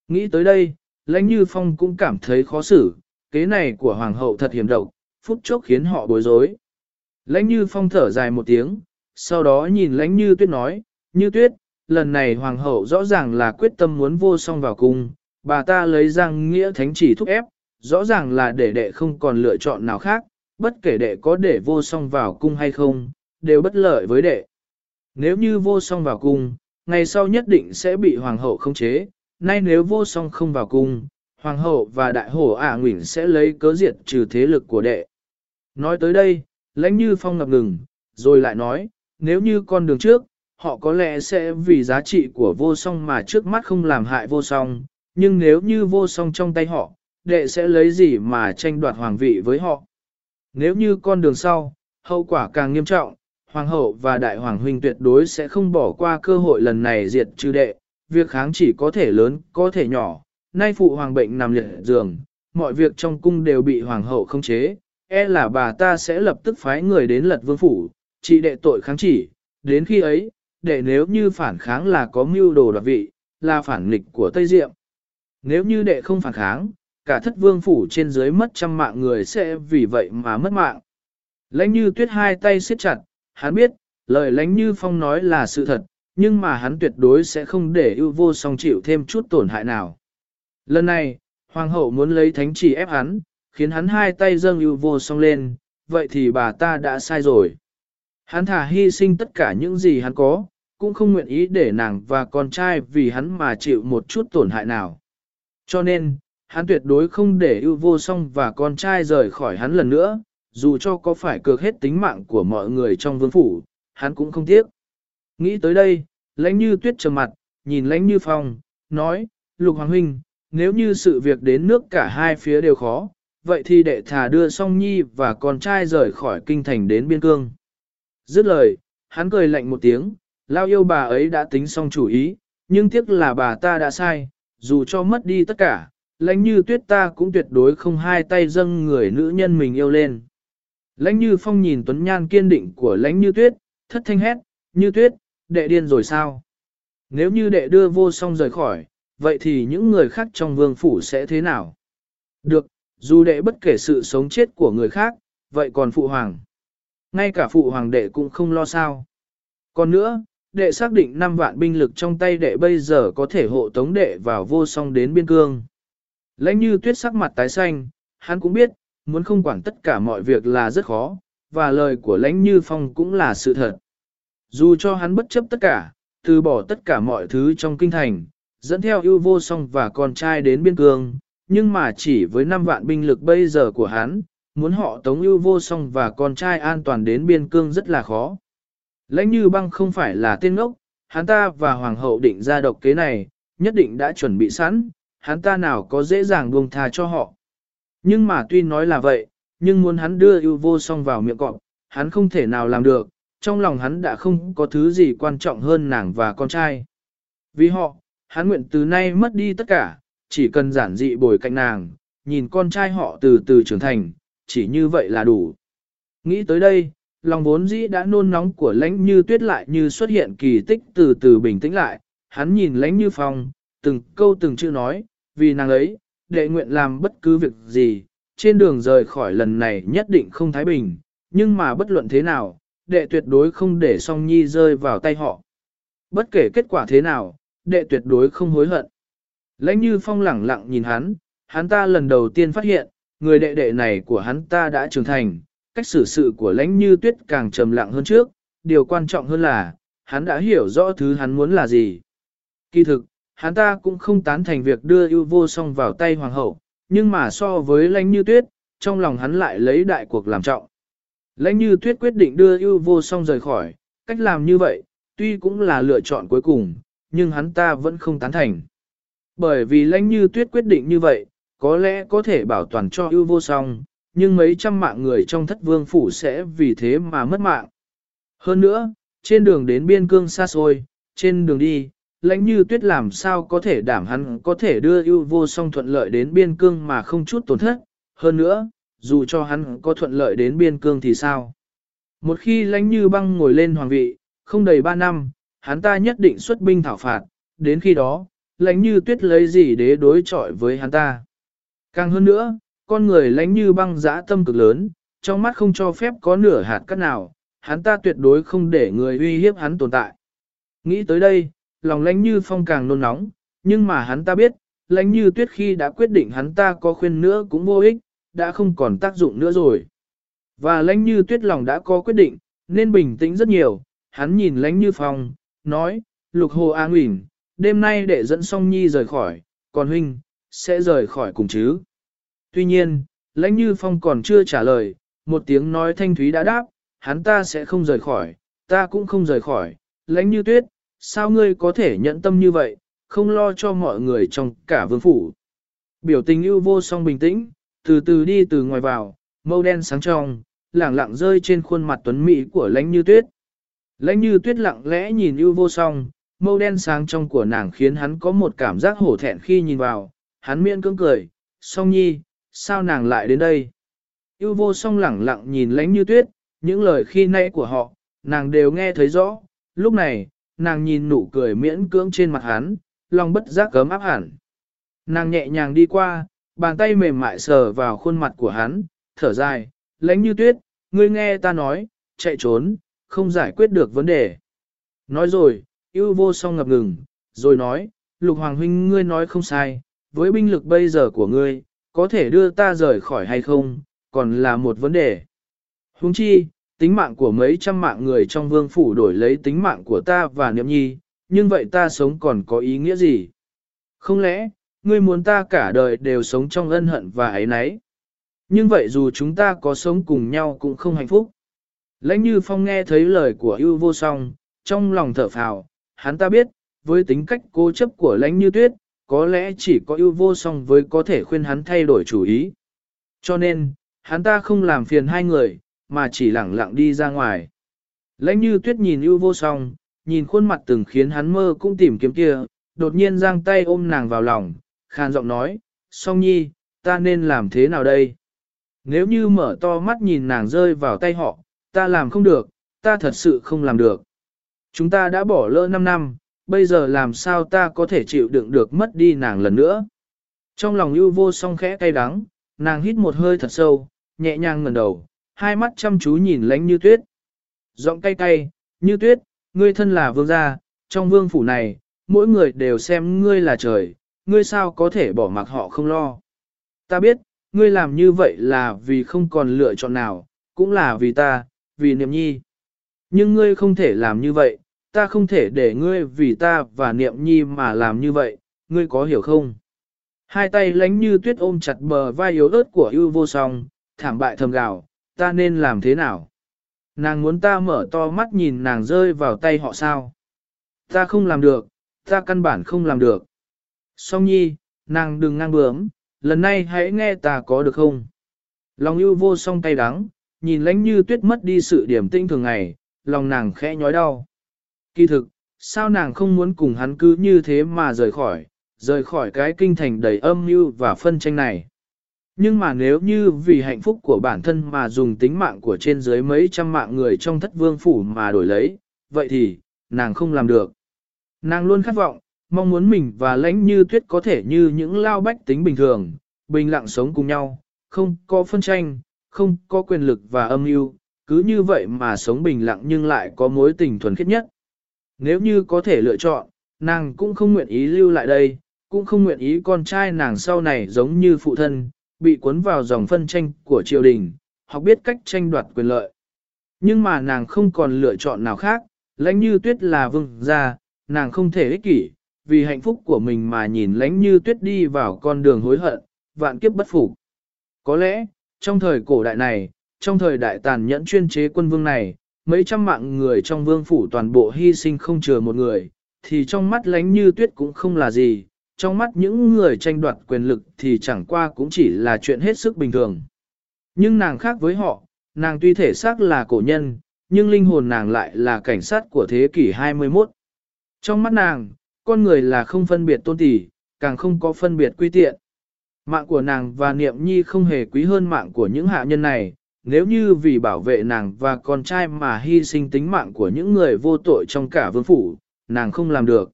Nghĩ tới đây, lãnh như phong cũng cảm thấy khó xử, kế này của hoàng hậu thật hiểm độc, phút chốc khiến họ bối rối. Lãnh như phong thở dài một tiếng, sau đó nhìn lãnh như tuyết nói, như tuyết, lần này hoàng hậu rõ ràng là quyết tâm muốn vô song vào cung, bà ta lấy giang nghĩa thánh chỉ thúc ép, rõ ràng là để đệ không còn lựa chọn nào khác, bất kể đệ có để vô song vào cung hay không, đều bất lợi với đệ. Nếu như vô song vào cung, ngày sau nhất định sẽ bị hoàng hậu khống chế, nay nếu vô song không vào cung, hoàng hậu và đại hổ ả à sẽ lấy cớ diệt trừ thế lực của đệ. Nói tới đây, lãnh như phong ngập ngừng, rồi lại nói, nếu như con đường trước, họ có lẽ sẽ vì giá trị của vô song mà trước mắt không làm hại vô song, nhưng nếu như vô song trong tay họ, đệ sẽ lấy gì mà tranh đoạt hoàng vị với họ. Nếu như con đường sau, hậu quả càng nghiêm trọng, hoàng hậu và đại hoàng huynh tuyệt đối sẽ không bỏ qua cơ hội lần này diệt trừ đệ, việc kháng chỉ có thể lớn, có thể nhỏ, nay phụ hoàng bệnh nằm liệt giường, mọi việc trong cung đều bị hoàng hậu không chế, e là bà ta sẽ lập tức phái người đến lật vương phủ, trị đệ tội kháng chỉ, đến khi ấy, đệ nếu như phản kháng là có mưu đồ đoạt vị, là phản nghịch của Tây Diệm. Nếu như đệ không phản kháng, cả thất vương phủ trên dưới mất trăm mạng người sẽ vì vậy mà mất mạng. Lãnh như tuyết hai tay siết chặt, hắn biết, lời lãnh như phong nói là sự thật, nhưng mà hắn tuyệt đối sẽ không để ưu vô song chịu thêm chút tổn hại nào. Lần này, hoàng hậu muốn lấy thánh chỉ ép hắn, khiến hắn hai tay dâng ưu vô song lên, vậy thì bà ta đã sai rồi. Hắn thả hy sinh tất cả những gì hắn có, cũng không nguyện ý để nàng và con trai vì hắn mà chịu một chút tổn hại nào. Cho nên, hắn tuyệt đối không để ưu vô song và con trai rời khỏi hắn lần nữa, dù cho có phải cược hết tính mạng của mọi người trong vương phủ, hắn cũng không tiếc. Nghĩ tới đây, lãnh như tuyết trầm mặt, nhìn lãnh như phong, nói, lục hoàng huynh, nếu như sự việc đến nước cả hai phía đều khó, vậy thì đệ thà đưa song nhi và con trai rời khỏi kinh thành đến biên cương. Dứt lời, hắn cười lạnh một tiếng, lao yêu bà ấy đã tính xong chủ ý, nhưng tiếc là bà ta đã sai, dù cho mất đi tất cả, lãnh như tuyết ta cũng tuyệt đối không hai tay dâng người nữ nhân mình yêu lên. Lãnh như phong nhìn tuấn nhan kiên định của lãnh như tuyết, thất thanh hét, như tuyết, đệ điên rồi sao? Nếu như đệ đưa vô song rời khỏi, vậy thì những người khác trong vương phủ sẽ thế nào? Được, dù đệ bất kể sự sống chết của người khác, vậy còn phụ hoàng. Ngay cả phụ hoàng đệ cũng không lo sao. Còn nữa, đệ xác định 5 vạn binh lực trong tay đệ bây giờ có thể hộ tống đệ vào vô song đến biên cương. Lãnh như tuyết sắc mặt tái xanh, hắn cũng biết, muốn không quản tất cả mọi việc là rất khó, và lời của lãnh như phong cũng là sự thật. Dù cho hắn bất chấp tất cả, từ bỏ tất cả mọi thứ trong kinh thành, dẫn theo yêu vô song và con trai đến biên cương, nhưng mà chỉ với 5 vạn binh lực bây giờ của hắn, muốn họ tống ưu vô song và con trai an toàn đến biên cương rất là khó. Lãnh như băng không phải là tên ngốc, hắn ta và hoàng hậu định ra độc kế này, nhất định đã chuẩn bị sẵn, hắn ta nào có dễ dàng buông tha cho họ. Nhưng mà tuy nói là vậy, nhưng muốn hắn đưa ưu vô song vào miệng cọp, hắn không thể nào làm được, trong lòng hắn đã không có thứ gì quan trọng hơn nàng và con trai. Vì họ, hắn nguyện từ nay mất đi tất cả, chỉ cần giản dị bồi cạnh nàng, nhìn con trai họ từ từ trưởng thành, chỉ như vậy là đủ. Nghĩ tới đây, lòng vốn dĩ đã nôn nóng của lãnh như tuyết lại như xuất hiện kỳ tích từ từ bình tĩnh lại, hắn nhìn lãnh như phong, từng câu từng chữ nói, vì nàng ấy, đệ nguyện làm bất cứ việc gì, trên đường rời khỏi lần này nhất định không thái bình, nhưng mà bất luận thế nào, đệ tuyệt đối không để song nhi rơi vào tay họ. Bất kể kết quả thế nào, đệ tuyệt đối không hối hận. Lãnh như phong lẳng lặng nhìn hắn, hắn ta lần đầu tiên phát hiện, người đệ đệ này của hắn ta đã trưởng thành, cách xử sự của lãnh như tuyết càng trầm lặng hơn trước, điều quan trọng hơn là, hắn đã hiểu rõ thứ hắn muốn là gì. Kỳ thực, hắn ta cũng không tán thành việc đưa ưu vô song vào tay hoàng hậu, nhưng mà so với lãnh như tuyết, trong lòng hắn lại lấy đại cuộc làm trọng. Lãnh như tuyết quyết định đưa ưu vô song rời khỏi, cách làm như vậy, tuy cũng là lựa chọn cuối cùng, nhưng hắn ta vẫn không tán thành. Bởi vì lãnh như tuyết quyết định như vậy, có lẽ có thể bảo toàn cho ưu vô song, nhưng mấy trăm mạng người trong thất vương phủ sẽ vì thế mà mất mạng. Hơn nữa, trên đường đến biên cương xa xôi, trên đường đi, lãnh như tuyết làm sao có thể đảm hắn có thể đưa ưu vô song thuận lợi đến biên cương mà không chút tổn thất. Hơn nữa, dù cho hắn có thuận lợi đến biên cương thì sao? Một khi lãnh như băng ngồi lên hoàng vị, không đầy ba năm, hắn ta nhất định xuất binh thảo phạt, đến khi đó, lãnh như tuyết lấy gì để đối chọi với hắn ta. Càng hơn nữa, con người lãnh như băng dã tâm cực lớn, trong mắt không cho phép có nửa hạt cắt nào, hắn ta tuyệt đối không để người uy hiếp hắn tồn tại. Nghĩ tới đây, lòng lãnh như phong càng nôn nóng, nhưng mà hắn ta biết, lãnh như tuyết khi đã quyết định hắn ta có khuyên nữa cũng vô ích, đã không còn tác dụng nữa rồi. Và lãnh như tuyết lòng đã có quyết định, nên bình tĩnh rất nhiều, hắn nhìn lãnh như phong, nói, lục hồ an ủy, đêm nay để dẫn song nhi rời khỏi, còn huynh, sẽ rời khỏi cùng chứ. Tuy nhiên, lãnh như phong còn chưa trả lời, một tiếng nói thanh thúy đã đáp, hắn ta sẽ không rời khỏi, ta cũng không rời khỏi, lãnh như tuyết, sao ngươi có thể nhận tâm như vậy, không lo cho mọi người trong cả vương phủ. Biểu tình ưu vô song bình tĩnh, từ từ đi từ ngoài vào, mâu đen sáng trong, lẳng lặng rơi trên khuôn mặt tuấn mỹ của lãnh như tuyết. Lãnh như tuyết lặng lẽ nhìn ưu vô song, mâu đen sáng trong của nàng khiến hắn có một cảm giác hổ thẹn khi nhìn vào, hắn miễn cưỡng cười, song nhi, sao nàng lại đến đây? Yêu vô song lẳng lặng nhìn lánh như tuyết, những lời khi nãy của họ, nàng đều nghe thấy rõ, lúc này, nàng nhìn nụ cười miễn cưỡng trên mặt hắn, lòng bất giác cấm áp hẳn. Nàng nhẹ nhàng đi qua, bàn tay mềm mại sờ vào khuôn mặt của hắn, thở dài, lánh như tuyết, ngươi nghe ta nói, chạy trốn, không giải quyết được vấn đề. Nói rồi, ưu vô song ngập ngừng, rồi nói, lục hoàng huynh ngươi nói không sai, với binh lực bây giờ của ngươi, có thể đưa ta rời khỏi hay không, còn là một vấn đề. Huống chi, tính mạng của mấy trăm mạng người trong vương phủ đổi lấy tính mạng của ta và niệm nhi, nhưng vậy ta sống còn có ý nghĩa gì? Không lẽ, ngươi muốn ta cả đời đều sống trong ân hận và ấy nấy? Nhưng vậy dù chúng ta có sống cùng nhau cũng không hạnh phúc. Lãnh như phong nghe thấy lời của ưu vô song, trong lòng thở phào, hắn ta biết, với tính cách cố chấp của lãnh như tuyết, có lẽ chỉ có ưu vô song với có thể khuyên hắn thay đổi chủ ý. Cho nên, hắn ta không làm phiền hai người, mà chỉ lẳng lặng đi ra ngoài. Lãnh như tuyết nhìn ưu vô song, nhìn khuôn mặt từng khiến hắn mơ cũng tìm kiếm kia, đột nhiên giang tay ôm nàng vào lòng, khan giọng nói, song nhi, ta nên làm thế nào đây? Nếu như mở to mắt nhìn nàng rơi vào tay họ, ta làm không được, ta thật sự không làm được. Chúng ta đã bỏ lỡ 5 năm, bây giờ làm sao ta có thể chịu đựng được mất đi nàng lần nữa. Trong lòng ưu vô song khẽ cay đắng, nàng hít một hơi thật sâu, nhẹ nhàng ngẩng đầu, hai mắt chăm chú nhìn lánh như tuyết. Giọng cay cay, như tuyết, ngươi thân là vương gia, trong vương phủ này, mỗi người đều xem ngươi là trời, ngươi sao có thể bỏ mặc họ không lo. Ta biết, ngươi làm như vậy là vì không còn lựa chọn nào, cũng là vì ta, vì niệm nhi. Nhưng ngươi không thể làm như vậy, ta không thể để ngươi vì ta và niệm nhi mà làm như vậy, ngươi có hiểu không? Hai tay lánh như tuyết ôm chặt bờ vai yếu ớt của ưu vô song, thảm bại thầm gào, ta nên làm thế nào? Nàng muốn ta mở to mắt nhìn nàng rơi vào tay họ sao? Ta không làm được, ta căn bản không làm được. Song nhi, nàng đừng ngang bướm, lần này hãy nghe ta có được không? Lòng ưu vô song tay đắng, nhìn lánh như tuyết mất đi sự điểm tinh thường ngày, lòng nàng khẽ nhói đau. Kỳ thực, sao nàng không muốn cùng hắn cứ như thế mà rời khỏi, rời khỏi cái kinh thành đầy âm mưu và phân tranh này. Nhưng mà nếu như vì hạnh phúc của bản thân mà dùng tính mạng của trên dưới mấy trăm mạng người trong thất vương phủ mà đổi lấy, vậy thì, nàng không làm được. Nàng luôn khát vọng, mong muốn mình và lãnh như tuyết có thể như những lao bách tính bình thường, bình lặng sống cùng nhau, không có phân tranh, không có quyền lực và âm mưu, cứ như vậy mà sống bình lặng nhưng lại có mối tình thuần khiết nhất. Nếu như có thể lựa chọn, nàng cũng không nguyện ý lưu lại đây, cũng không nguyện ý con trai nàng sau này giống như phụ thân, bị cuốn vào dòng phân tranh của triều đình, học biết cách tranh đoạt quyền lợi. Nhưng mà nàng không còn lựa chọn nào khác, lãnh như tuyết là vương gia, nàng không thể ích kỷ, vì hạnh phúc của mình mà nhìn lãnh như tuyết đi vào con đường hối hận, vạn kiếp bất phục. Có lẽ, trong thời cổ đại này, trong thời đại tàn nhẫn chuyên chế quân vương này, mấy trăm mạng người trong vương phủ toàn bộ hy sinh không chừa một người, thì trong mắt lánh như tuyết cũng không là gì, trong mắt những người tranh đoạt quyền lực thì chẳng qua cũng chỉ là chuyện hết sức bình thường. Nhưng nàng khác với họ, nàng tuy thể xác là cổ nhân, nhưng linh hồn nàng lại là cảnh sát của thế kỷ 21. Trong mắt nàng, con người là không phân biệt tôn tỷ, càng không có phân biệt quy tiện. Mạng của nàng và niệm nhi không hề quý hơn mạng của những hạ nhân này, nếu như vì bảo vệ nàng và con trai mà hy sinh tính mạng của những người vô tội trong cả vương phủ, nàng không làm được.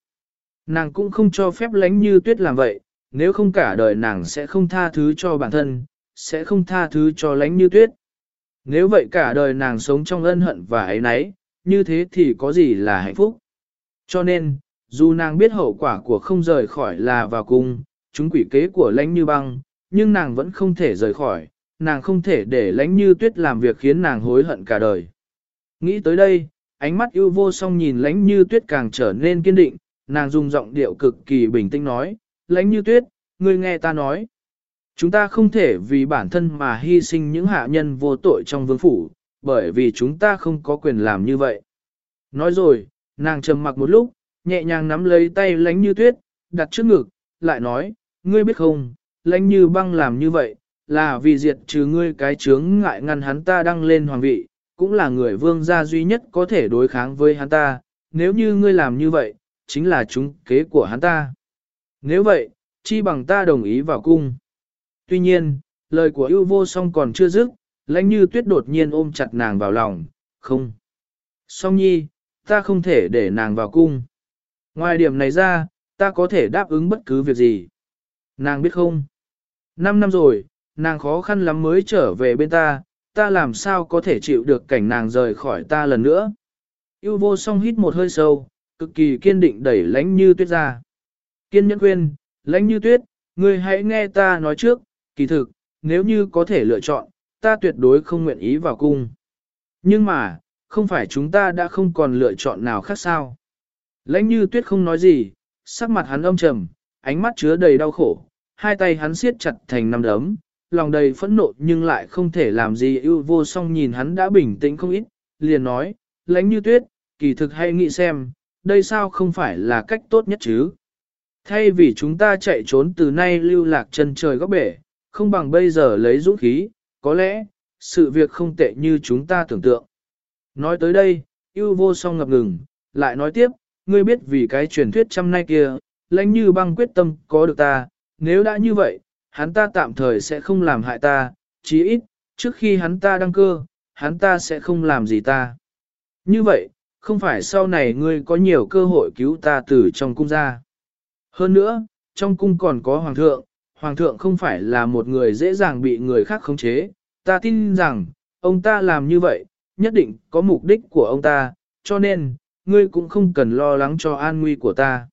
Nàng cũng không cho phép lánh như tuyết làm vậy, nếu không cả đời nàng sẽ không tha thứ cho bản thân, sẽ không tha thứ cho lánh như tuyết. Nếu vậy cả đời nàng sống trong ân hận và ấy nấy, như thế thì có gì là hạnh phúc. Cho nên, dù nàng biết hậu quả của không rời khỏi là vào cung, chúng quỷ kế của lánh như băng, nhưng nàng vẫn không thể rời khỏi, nàng không thể để lánh như tuyết làm việc khiến nàng hối hận cả đời. Nghĩ tới đây, ánh mắt yêu vô song nhìn lánh như tuyết càng trở nên kiên định, nàng dùng giọng điệu cực kỳ bình tĩnh nói, lãnh như tuyết, ngươi nghe ta nói. Chúng ta không thể vì bản thân mà hy sinh những hạ nhân vô tội trong vương phủ, bởi vì chúng ta không có quyền làm như vậy. Nói rồi, nàng trầm mặc một lúc, nhẹ nhàng nắm lấy tay lãnh như tuyết, đặt trước ngực, lại nói, ngươi biết không, lãnh như băng làm như vậy, là vì diệt trừ ngươi cái chướng ngại ngăn hắn ta đăng lên hoàng vị, cũng là người vương gia duy nhất có thể đối kháng với hắn ta, nếu như ngươi làm như vậy, chính là chúng kế của hắn ta. Nếu vậy, chi bằng ta đồng ý vào cung. Tuy nhiên, lời của ưu vô song còn chưa dứt, lãnh như tuyết đột nhiên ôm chặt nàng vào lòng, không. Song nhi, ta không thể để nàng vào cung. Ngoài điểm này ra, ta có thể đáp ứng bất cứ việc gì. Nàng biết không? Năm năm rồi, nàng khó khăn lắm mới trở về bên ta, ta làm sao có thể chịu được cảnh nàng rời khỏi ta lần nữa. Yêu vô song hít một hơi sâu, cực kỳ kiên định đẩy lánh như tuyết ra. Kiên nhẫn khuyên, lánh như tuyết, ngươi hãy nghe ta nói trước, kỳ thực, nếu như có thể lựa chọn, ta tuyệt đối không nguyện ý vào cung. Nhưng mà, không phải chúng ta đã không còn lựa chọn nào khác sao. Lãnh như tuyết không nói gì, sắc mặt hắn âm trầm, ánh mắt chứa đầy đau khổ, hai tay hắn siết chặt thành nắm đấm, lòng đầy phẫn nộ nhưng lại không thể làm gì ưu vô song nhìn hắn đã bình tĩnh không ít, liền nói, lãnh như tuyết, kỳ thực hay nghĩ xem, đây sao không phải là cách tốt nhất chứ? Thay vì chúng ta chạy trốn từ nay lưu lạc chân trời góc bể, không bằng bây giờ lấy dũng khí, có lẽ, sự việc không tệ như chúng ta tưởng tượng. Nói tới đây, yêu vô song ngập ngừng, lại nói tiếp, ngươi biết vì cái truyền thuyết trăm nay kia, lãnh như băng quyết tâm có được ta, nếu đã như vậy, hắn ta tạm thời sẽ không làm hại ta, chí ít, trước khi hắn ta đăng cơ, hắn ta sẽ không làm gì ta. Như vậy, không phải sau này ngươi có nhiều cơ hội cứu ta từ trong cung ra. Hơn nữa, trong cung còn có hoàng thượng, hoàng thượng không phải là một người dễ dàng bị người khác khống chế, ta tin rằng, ông ta làm như vậy, nhất định có mục đích của ông ta, cho nên, ngươi cũng không cần lo lắng cho an nguy của ta.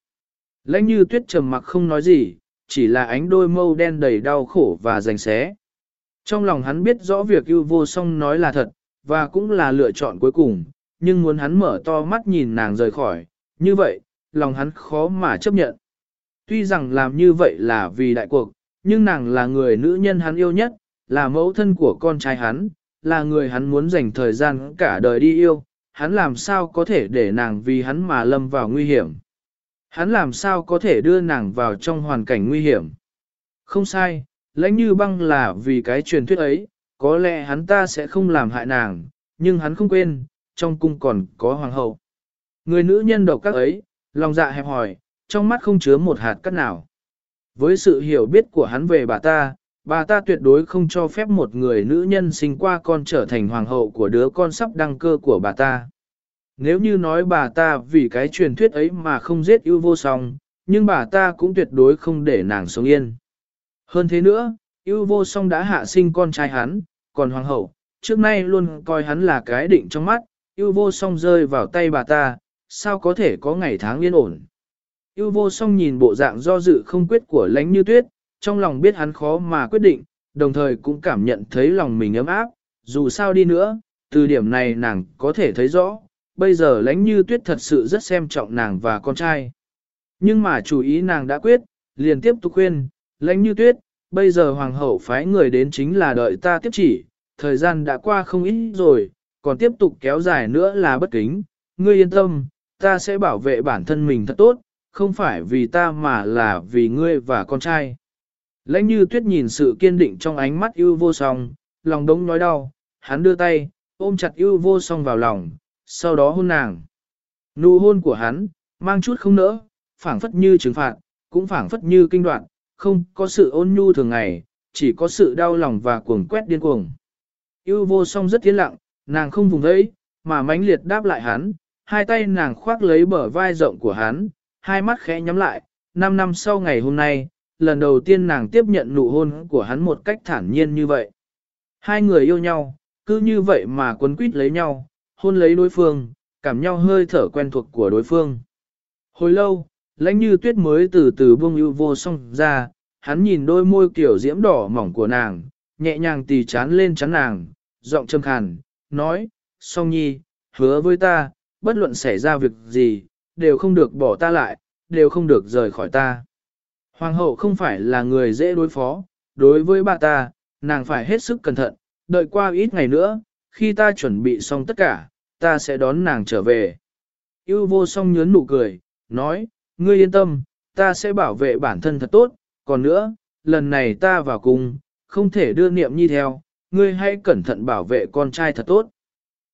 Lãnh như tuyết trầm mặc không nói gì, chỉ là ánh đôi mâu đen đầy đau khổ và rành xé. Trong lòng hắn biết rõ việc yêu vô song nói là thật, và cũng là lựa chọn cuối cùng, nhưng muốn hắn mở to mắt nhìn nàng rời khỏi, như vậy, lòng hắn khó mà chấp nhận. Tuy rằng làm như vậy là vì đại cuộc, nhưng nàng là người nữ nhân hắn yêu nhất, là mẫu thân của con trai hắn, là người hắn muốn dành thời gian cả đời đi yêu, hắn làm sao có thể để nàng vì hắn mà lâm vào nguy hiểm. Hắn làm sao có thể đưa nàng vào trong hoàn cảnh nguy hiểm. Không sai, lãnh như băng là vì cái truyền thuyết ấy, có lẽ hắn ta sẽ không làm hại nàng, nhưng hắn không quên, trong cung còn có hoàng hậu. Người nữ nhân độc các ấy, lòng dạ hẹp hòi, trong mắt không chứa một hạt cát nào. Với sự hiểu biết của hắn về bà ta, bà ta tuyệt đối không cho phép một người nữ nhân sinh qua con trở thành hoàng hậu của đứa con sắp đăng cơ của bà ta. Nếu như nói bà ta vì cái truyền thuyết ấy mà không giết ưu vô song, nhưng bà ta cũng tuyệt đối không để nàng sống yên. Hơn thế nữa, ưu vô song đã hạ sinh con trai hắn, còn hoàng hậu, trước nay luôn coi hắn là cái định trong mắt, ưu vô song rơi vào tay bà ta, sao có thể có ngày tháng yên ổn. Ưu vô song nhìn bộ dạng do dự không quyết của lánh như tuyết, trong lòng biết hắn khó mà quyết định, đồng thời cũng cảm nhận thấy lòng mình ấm áp, dù sao đi nữa, từ điểm này nàng có thể thấy rõ, bây giờ lánh như tuyết thật sự rất xem trọng nàng và con trai. Nhưng mà chủ ý nàng đã quyết, liền tiếp tục khuyên, lánh như tuyết, bây giờ hoàng hậu phái người đến chính là đợi ta tiếp chỉ, thời gian đã qua không ít rồi, còn tiếp tục kéo dài nữa là bất kính, ngươi yên tâm, ta sẽ bảo vệ bản thân mình thật tốt, không phải vì ta mà là vì ngươi và con trai. Lãnh như tuyết nhìn sự kiên định trong ánh mắt yêu vô song, lòng đống nói đau, hắn đưa tay, ôm chặt yêu vô song vào lòng, sau đó hôn nàng. Nụ hôn của hắn, mang chút không nỡ, phảng phất như trừng phạt, cũng phảng phất như kinh đoạn, không có sự ôn nhu thường ngày, chỉ có sự đau lòng và cuồng quét điên cuồng. Yêu vô song rất tiến lặng, nàng không vùng vẫy, mà mãnh liệt đáp lại hắn, hai tay nàng khoác lấy bờ vai rộng của hắn, hai mắt khẽ nhắm lại, năm năm sau ngày hôm nay, lần đầu tiên nàng tiếp nhận nụ hôn của hắn một cách thản nhiên như vậy. Hai người yêu nhau, cứ như vậy mà quấn quýt lấy nhau, hôn lấy đối phương, cảm nhau hơi thở quen thuộc của đối phương. Hồi lâu, lãnh như tuyết mới từ từ buông ưu vô song ra, hắn nhìn đôi môi kiểu diễm đỏ mỏng của nàng, nhẹ nhàng tì chán lên chán nàng, giọng châm khàn, nói, song nhi, hứa với ta, bất luận xảy ra việc gì, đều không được bỏ ta lại, đều không được rời khỏi ta. Hoàng hậu không phải là người dễ đối phó, đối với bà ta, nàng phải hết sức cẩn thận, đợi qua ít ngày nữa, khi ta chuẩn bị xong tất cả, ta sẽ đón nàng trở về. Yêu vô song nhớn nụ cười, nói, ngươi yên tâm, ta sẽ bảo vệ bản thân thật tốt, còn nữa, lần này ta vào cùng, không thể đưa niệm nhi theo, ngươi hãy cẩn thận bảo vệ con trai thật tốt.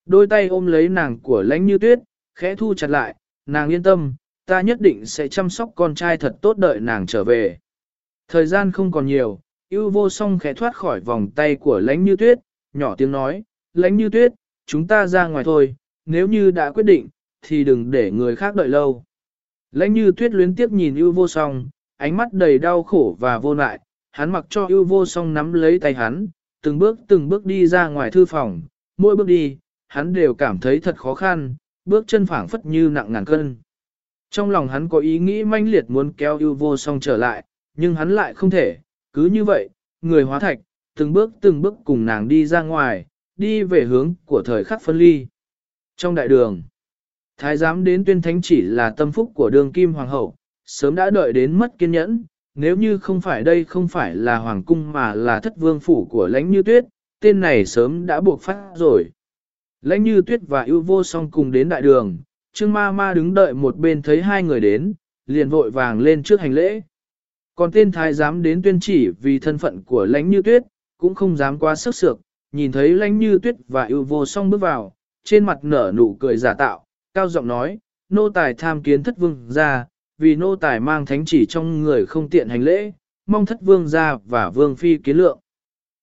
Đôi tay ôm lấy nàng của lãnh như tuyết, khẽ thu chặt lại, nàng yên tâm, ta nhất định sẽ chăm sóc con trai thật tốt đợi nàng trở về. Thời gian không còn nhiều, yêu vô song khẽ thoát khỏi vòng tay của lãnh như tuyết, nhỏ tiếng nói, lãnh như tuyết, chúng ta ra ngoài thôi, nếu như đã quyết định, thì đừng để người khác đợi lâu. Lãnh như tuyết luyến tiếp nhìn ưu vô song, ánh mắt đầy đau khổ và vô lại, hắn mặc cho ưu vô song nắm lấy tay hắn, từng bước từng bước đi ra ngoài thư phòng, mỗi bước đi, hắn đều cảm thấy thật khó khăn, bước chân phảng phất như nặng ngàn cân. Trong lòng hắn có ý nghĩ manh liệt muốn kéo ưu vô song trở lại, nhưng hắn lại không thể, cứ như vậy, người hóa thạch, từng bước từng bước cùng nàng đi ra ngoài, đi về hướng của thời khắc phân ly. Trong đại đường, thái giám đến tuyên thánh chỉ là tâm phúc của đường kim hoàng hậu, sớm đã đợi đến mất kiên nhẫn, nếu như không phải đây không phải là hoàng cung mà là thất vương phủ của lãnh như tuyết, tên này sớm đã buộc phát rồi. Lãnh như tuyết và ưu vô song cùng đến đại đường, Trương ma ma đứng đợi một bên thấy hai người đến, liền vội vàng lên trước hành lễ. Còn tên thái giám đến tuyên chỉ vì thân phận của lãnh như tuyết, cũng không dám quá sức sược, nhìn thấy lãnh như tuyết và ưu vô song bước vào, trên mặt nở nụ cười giả tạo, cao giọng nói, nô tài tham kiến thất vương ra, vì nô tài mang thánh chỉ trong người không tiện hành lễ, mong thất vương ra và vương phi kiến lượng.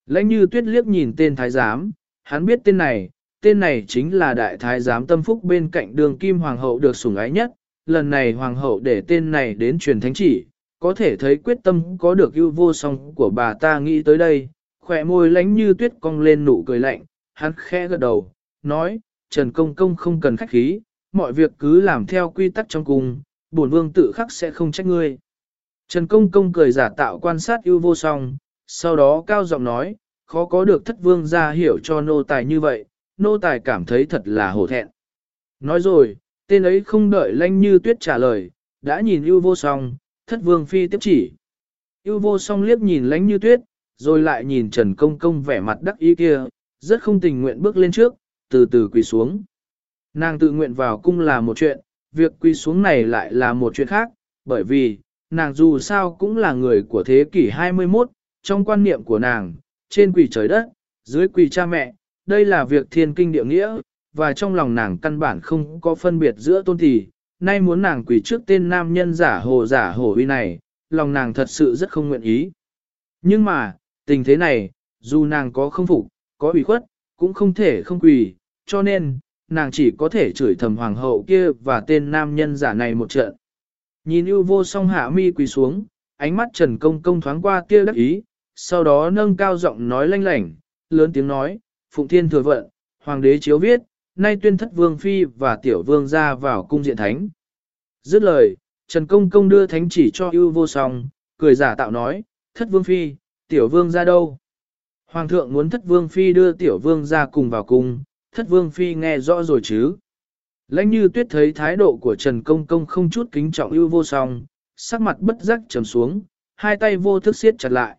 Lãnh như tuyết liếc nhìn tên thái giám, hắn biết tên này, tên này chính là đại thái giám tâm phúc bên cạnh đường kim hoàng hậu được sủng ái nhất, lần này hoàng hậu để tên này đến truyền thánh chỉ, có thể thấy quyết tâm có được ưu vô song của bà ta nghĩ tới đây, khỏe môi lánh như tuyết cong lên nụ cười lạnh, hắn khẽ gật đầu, nói, Trần Công Công không cần khách khí, mọi việc cứ làm theo quy tắc trong cung, bổn vương tự khắc sẽ không trách ngươi. Trần Công Công cười giả tạo quan sát ưu vô song, sau đó cao giọng nói, khó có được thất vương ra hiểu cho nô tài như vậy, nô tài cảm thấy thật là hổ thẹn. Nói rồi, tên ấy không đợi lanh như tuyết trả lời, đã nhìn ưu vô song, thất vương phi tiếp chỉ. Yêu vô song liếc nhìn lánh như tuyết, rồi lại nhìn Trần Công Công vẻ mặt đắc ý kia, rất không tình nguyện bước lên trước, từ từ quỳ xuống. Nàng tự nguyện vào cung là một chuyện, việc quỳ xuống này lại là một chuyện khác, bởi vì, nàng dù sao cũng là người của thế kỷ 21, trong quan niệm của nàng, trên quỳ trời đất, dưới quỳ cha mẹ, đây là việc thiên kinh địa nghĩa, và trong lòng nàng căn bản không có phân biệt giữa tôn thị nay muốn nàng quỳ trước tên nam nhân giả hồ giả hồ uy này, lòng nàng thật sự rất không nguyện ý. Nhưng mà, tình thế này, dù nàng có không phục, có ủy khuất, cũng không thể không quỳ, cho nên, nàng chỉ có thể chửi thầm hoàng hậu kia và tên nam nhân giả này một trận. Nhìn ưu vô song hạ mi quỳ xuống, ánh mắt Trần Công Công thoáng qua kia đắc ý, sau đó nâng cao giọng nói lanh lảnh, lớn tiếng nói, Phụng Thiên thừa vận, Hoàng đế chiếu viết, nay tuyên thất vương phi và tiểu vương ra vào cung diện thánh. Dứt lời, Trần Công Công đưa thánh chỉ cho ưu vô song, cười giả tạo nói, thất vương phi, tiểu vương ra đâu? Hoàng thượng muốn thất vương phi đưa tiểu vương ra cùng vào cung, thất vương phi nghe rõ rồi chứ? Lãnh như tuyết thấy thái độ của Trần Công Công không chút kính trọng ưu vô song, sắc mặt bất giác trầm xuống, hai tay vô thức siết chặt lại.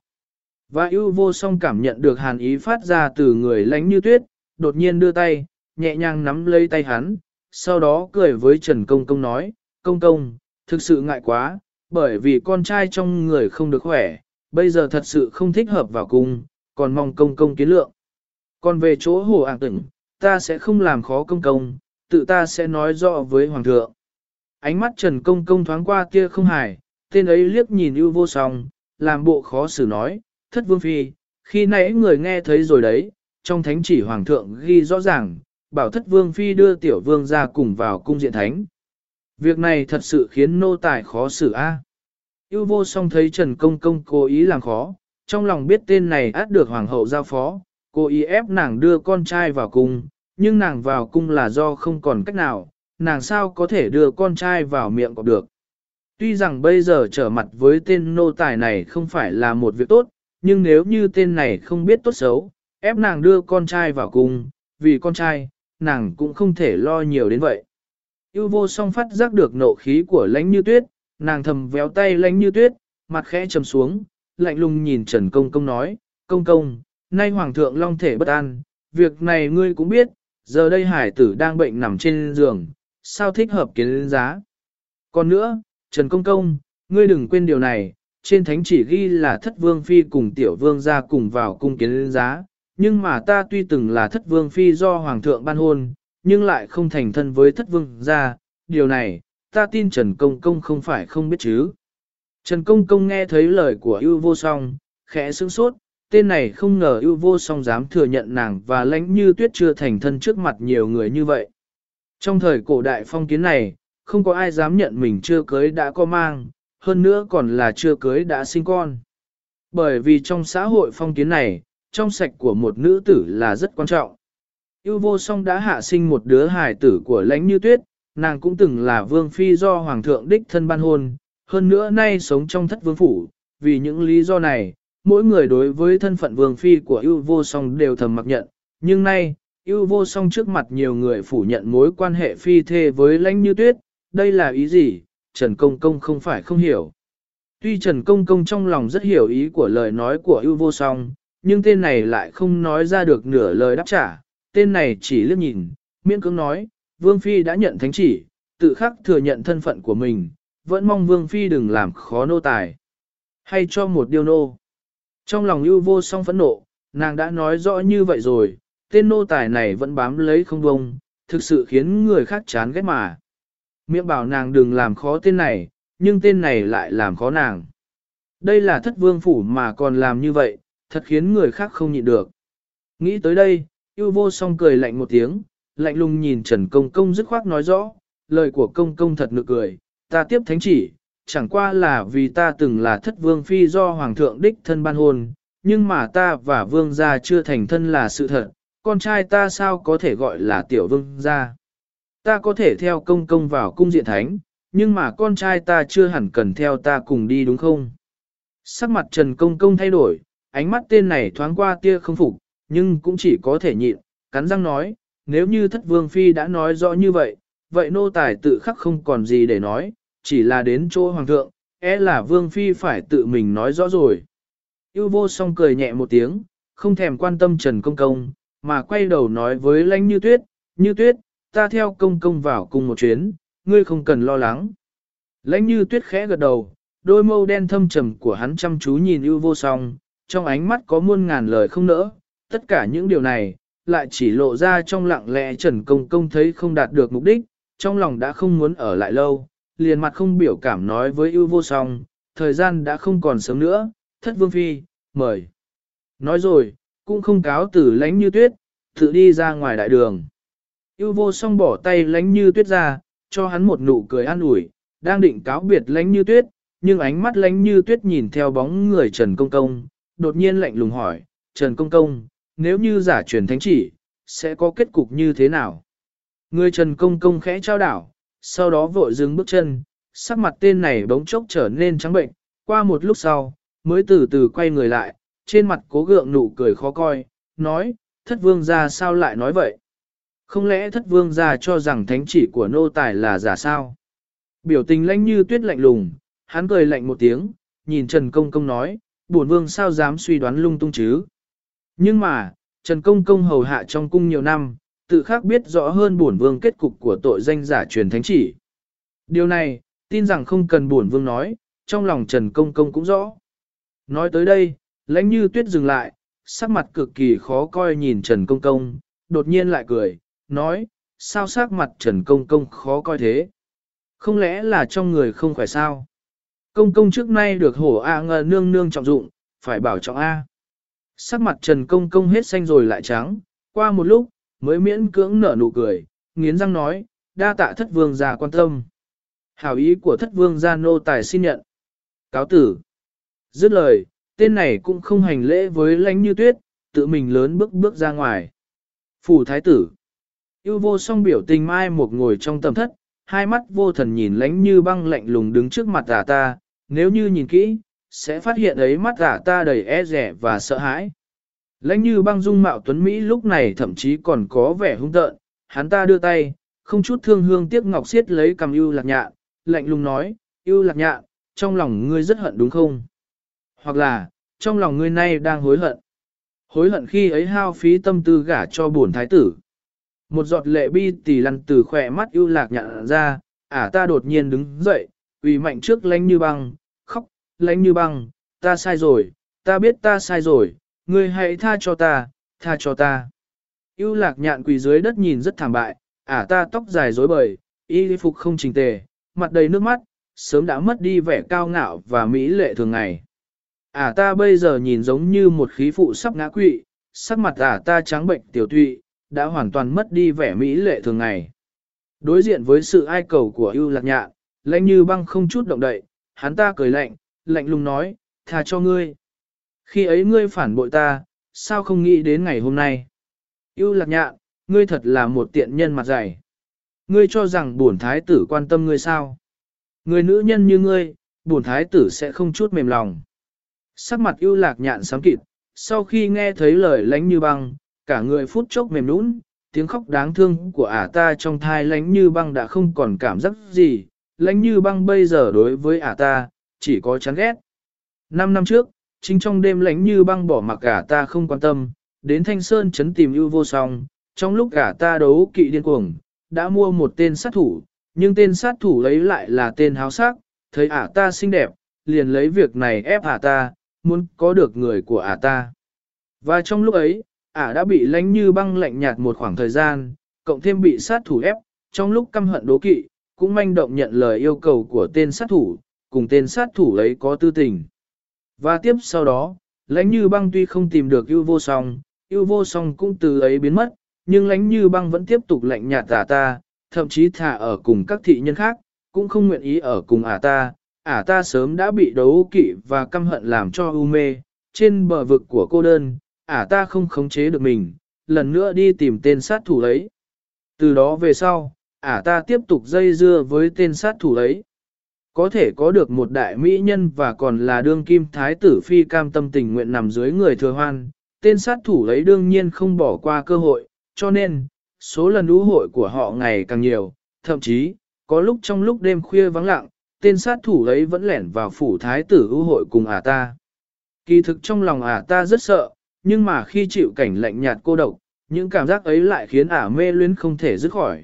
Và ưu vô song cảm nhận được hàn ý phát ra từ người lãnh như tuyết, đột nhiên đưa tay, nhẹ nhàng nắm lấy tay hắn, sau đó cười với Trần Công Công nói, Công Công, thực sự ngại quá, bởi vì con trai trong người không được khỏe, bây giờ thật sự không thích hợp vào cung, còn mong Công Công kiến lượng. Còn về chỗ hồ ảng tỉnh, ta sẽ không làm khó Công Công, tự ta sẽ nói rõ với Hoàng thượng. Ánh mắt Trần Công Công thoáng qua kia không hài, tên ấy liếc nhìn ưu vô song, làm bộ khó xử nói, thất vương phi, khi nãy người nghe thấy rồi đấy, trong thánh chỉ Hoàng thượng ghi rõ ràng, bảo thất vương phi đưa tiểu vương ra cùng vào cung diện thánh. Việc này thật sự khiến nô tài khó xử a. À. Yêu vô song thấy Trần Công Công cố ý làm khó, trong lòng biết tên này át được hoàng hậu giao phó, cố ý ép nàng đưa con trai vào cung, nhưng nàng vào cung là do không còn cách nào, nàng sao có thể đưa con trai vào miệng cọp được. Tuy rằng bây giờ trở mặt với tên nô tài này không phải là một việc tốt, nhưng nếu như tên này không biết tốt xấu, ép nàng đưa con trai vào cung, vì con trai, nàng cũng không thể lo nhiều đến vậy. Yêu vô song phát giác được nộ khí của lãnh như tuyết, nàng thầm véo tay lánh như tuyết, mặt khẽ trầm xuống, lạnh lùng nhìn Trần Công Công nói, Công Công, nay Hoàng thượng long thể bất an, việc này ngươi cũng biết, giờ đây hải tử đang bệnh nằm trên giường, sao thích hợp kiến giá. Còn nữa, Trần Công Công, ngươi đừng quên điều này, trên thánh chỉ ghi là thất vương phi cùng tiểu vương ra cùng vào cung kiến giá, nhưng mà ta tuy từng là thất vương phi do hoàng thượng ban hôn, nhưng lại không thành thân với thất vương ra, điều này, ta tin Trần Công Công không phải không biết chứ. Trần Công Công nghe thấy lời của ưu vô song, khẽ sững sốt, tên này không ngờ ưu vô song dám thừa nhận nàng và lãnh như tuyết chưa thành thân trước mặt nhiều người như vậy. Trong thời cổ đại phong kiến này, không có ai dám nhận mình chưa cưới đã có mang, hơn nữa còn là chưa cưới đã sinh con. Bởi vì trong xã hội phong kiến này, trong sạch của một nữ tử là rất quan trọng. Yêu vô song đã hạ sinh một đứa hài tử của lãnh như tuyết, nàng cũng từng là vương phi do hoàng thượng đích thân ban hôn, hơn nữa nay sống trong thất vương phủ, vì những lý do này, mỗi người đối với thân phận vương phi của ưu vô song đều thầm mặc nhận, nhưng nay, ưu vô song trước mặt nhiều người phủ nhận mối quan hệ phi thê với lãnh như tuyết, đây là ý gì, Trần Công Công không phải không hiểu. Tuy Trần Công Công trong lòng rất hiểu ý của lời nói của ưu vô song, nhưng tên này lại không nói ra được nửa lời đáp trả, tên này chỉ liếc nhìn, miễn cưỡng nói, Vương Phi đã nhận thánh chỉ, tự khắc thừa nhận thân phận của mình, vẫn mong Vương Phi đừng làm khó nô tài. Hay cho một điều nô. Trong lòng ưu vô song phẫn nộ, nàng đã nói rõ như vậy rồi, tên nô tài này vẫn bám lấy không bông, thực sự khiến người khác chán ghét mà. Miệng bảo nàng đừng làm khó tên này, nhưng tên này lại làm khó nàng. Đây là thất vương phủ mà còn làm như vậy, thật khiến người khác không nhịn được. Nghĩ tới đây, yêu vô song cười lạnh một tiếng, lạnh lùng nhìn Trần Công Công dứt khoát nói rõ, lời của Công Công thật nực cười, ta tiếp thánh chỉ, chẳng qua là vì ta từng là thất vương phi do Hoàng thượng đích thân ban hôn, nhưng mà ta và vương gia chưa thành thân là sự thật, con trai ta sao có thể gọi là tiểu vương gia. Ta có thể theo công công vào cung diện thánh, nhưng mà con trai ta chưa hẳn cần theo ta cùng đi đúng không? Sắc mặt Trần Công Công thay đổi, ánh mắt tên này thoáng qua tia không phục, nhưng cũng chỉ có thể nhịn, cắn răng nói, nếu như thất vương phi đã nói rõ như vậy, vậy nô tài tự khắc không còn gì để nói, chỉ là đến chỗ hoàng thượng, e là vương phi phải tự mình nói rõ rồi. Yêu vô song cười nhẹ một tiếng, không thèm quan tâm Trần Công Công, mà quay đầu nói với lãnh như tuyết, như tuyết, ta theo công công vào cùng một chuyến, ngươi không cần lo lắng. Lãnh như tuyết khẽ gật đầu, đôi mâu đen thâm trầm của hắn chăm chú nhìn ưu vô song, trong ánh mắt có muôn ngàn lời không nỡ, tất cả những điều này, lại chỉ lộ ra trong lặng lẽ Trần Công Công thấy không đạt được mục đích, trong lòng đã không muốn ở lại lâu, liền mặt không biểu cảm nói với ưu vô song, thời gian đã không còn sớm nữa, thất vương phi, mời. Nói rồi, cũng không cáo tử lánh như tuyết, tự đi ra ngoài đại đường. ưu vô song bỏ tay lánh như tuyết ra, cho hắn một nụ cười an ủi, đang định cáo biệt lánh như tuyết, nhưng ánh mắt lánh như tuyết nhìn theo bóng người Trần Công Công, đột nhiên lạnh lùng hỏi, Trần Công Công, nếu như giả truyền thánh chỉ, sẽ có kết cục như thế nào? Người Trần Công Công khẽ trao đảo, sau đó vội dừng bước chân, sắc mặt tên này bỗng chốc trở nên trắng bệnh, qua một lúc sau, mới từ từ quay người lại, trên mặt cố gượng nụ cười khó coi, nói, thất vương ra sao lại nói vậy? Không lẽ thất vương ra cho rằng thánh chỉ của nô tài là giả sao? Biểu tình lãnh như tuyết lạnh lùng, hắn cười lạnh một tiếng, nhìn Trần Công Công nói, bổn vương sao dám suy đoán lung tung chứ? Nhưng mà, Trần Công Công hầu hạ trong cung nhiều năm, tự khác biết rõ hơn bổn vương kết cục của tội danh giả truyền thánh chỉ. Điều này, tin rằng không cần bổn vương nói, trong lòng Trần Công Công cũng rõ. Nói tới đây, lãnh như tuyết dừng lại, sắc mặt cực kỳ khó coi nhìn Trần Công Công, đột nhiên lại cười, nói, sao sắc mặt Trần Công Công khó coi thế? Không lẽ là trong người không khỏe sao? Công công trước nay được hổ A ngờ nương nương trọng dụng, phải bảo trọng A. Sắc mặt Trần Công Công hết xanh rồi lại trắng, qua một lúc, mới miễn cưỡng nở nụ cười, nghiến răng nói, đa tạ thất vương gia quan tâm. Hảo ý của thất vương gia nô tài xin nhận. Cáo tử. Dứt lời, tên này cũng không hành lễ với lãnh như tuyết, tự mình lớn bước bước ra ngoài. Phủ thái tử. Yêu vô song biểu tình mai một ngồi trong tầm thất, hai mắt vô thần nhìn lãnh như băng lạnh lùng đứng trước mặt ả ta, nếu như nhìn kỹ, sẽ phát hiện ấy mắt giả ta đầy e rẻ và sợ hãi. Lãnh như băng dung mạo tuấn Mỹ lúc này thậm chí còn có vẻ hung tợn, hắn ta đưa tay, không chút thương hương tiếc ngọc xiết lấy cầm ưu lạc nhạn, lạnh lùng nói, ưu lạc nhạn, trong lòng ngươi rất hận đúng không? Hoặc là, trong lòng ngươi nay đang hối hận. Hối hận khi ấy hao phí tâm tư gả cho bổn thái tử. Một giọt lệ bi tỉ lăn từ khỏe mắt ưu lạc nhạn ra, ả ta đột nhiên đứng dậy, ủy mạnh trước lánh như băng, lãnh lánh như băng, ta sai rồi, ta biết ta sai rồi, ngươi hãy tha cho ta, tha cho ta. Yêu lạc nhạn quỳ dưới đất nhìn rất thảm bại, ả ta tóc dài rối bời, y phục không chỉnh tề, mặt đầy nước mắt, sớm đã mất đi vẻ cao ngạo và mỹ lệ thường ngày. Ả ta bây giờ nhìn giống như một khí phụ sắp ngã quỵ, sắc mặt ả ta trắng bệnh tiểu tụy, đã hoàn toàn mất đi vẻ mỹ lệ thường ngày. Đối diện với sự ai cầu của ưu lạc nhạn, lãnh như băng không chút động đậy, hắn ta cười lạnh, lạnh lùng nói, tha cho ngươi. Khi ấy ngươi phản bội ta, sao không nghĩ đến ngày hôm nay? Ưu lạc nhạn, ngươi thật là một tiện nhân mặt dày. Ngươi cho rằng bổn thái tử quan tâm ngươi sao? Người nữ nhân như ngươi, bổn thái tử sẽ không chút mềm lòng. Sắc mặt ưu lạc nhạn sám kịt, sau khi nghe thấy lời lánh như băng, cả người phút chốc mềm nũng, tiếng khóc đáng thương của ả ta trong thai lánh như băng đã không còn cảm giác gì, lánh như băng bây giờ đối với ả ta, chỉ có chán ghét. Năm năm trước, chính trong đêm lánh như băng bỏ mặc cả ta không quan tâm, đến thanh sơn chấn tìm ưu vô song, trong lúc cả ta đấu kỵ điên cuồng, đã mua một tên sát thủ, nhưng tên sát thủ lấy lại là tên háo sắc, thấy ả ta xinh đẹp, liền lấy việc này ép ả ta, muốn có được người của ả ta. Và trong lúc ấy, ả đã bị lánh như băng lạnh nhạt một khoảng thời gian, cộng thêm bị sát thủ ép, trong lúc căm hận đố kỵ, cũng manh động nhận lời yêu cầu của tên sát thủ, cùng tên sát thủ ấy có tư tình. Và tiếp sau đó, lãnh như băng tuy không tìm được yêu vô song, yêu vô song cũng từ ấy biến mất, nhưng lãnh như băng vẫn tiếp tục lạnh nhạt ả ta, thậm chí thả ở cùng các thị nhân khác, cũng không nguyện ý ở cùng ả ta, ả ta sớm đã bị đấu kỵ và căm hận làm cho u mê, trên bờ vực của cô đơn, ả ta không khống chế được mình, lần nữa đi tìm tên sát thủ ấy. Từ đó về sau, ả ta tiếp tục dây dưa với tên sát thủ ấy. Có thể có được một đại mỹ nhân và còn là đương kim thái tử phi cam tâm tình nguyện nằm dưới người thừa hoan, tên sát thủ ấy đương nhiên không bỏ qua cơ hội, cho nên, số lần ú hội của họ ngày càng nhiều, thậm chí, có lúc trong lúc đêm khuya vắng lặng, tên sát thủ ấy vẫn lẻn vào phủ thái tử ưu hội cùng ả ta. Kỳ thực trong lòng ả ta rất sợ, nhưng mà khi chịu cảnh lạnh nhạt cô độc, những cảm giác ấy lại khiến ả mê luyến không thể dứt khỏi.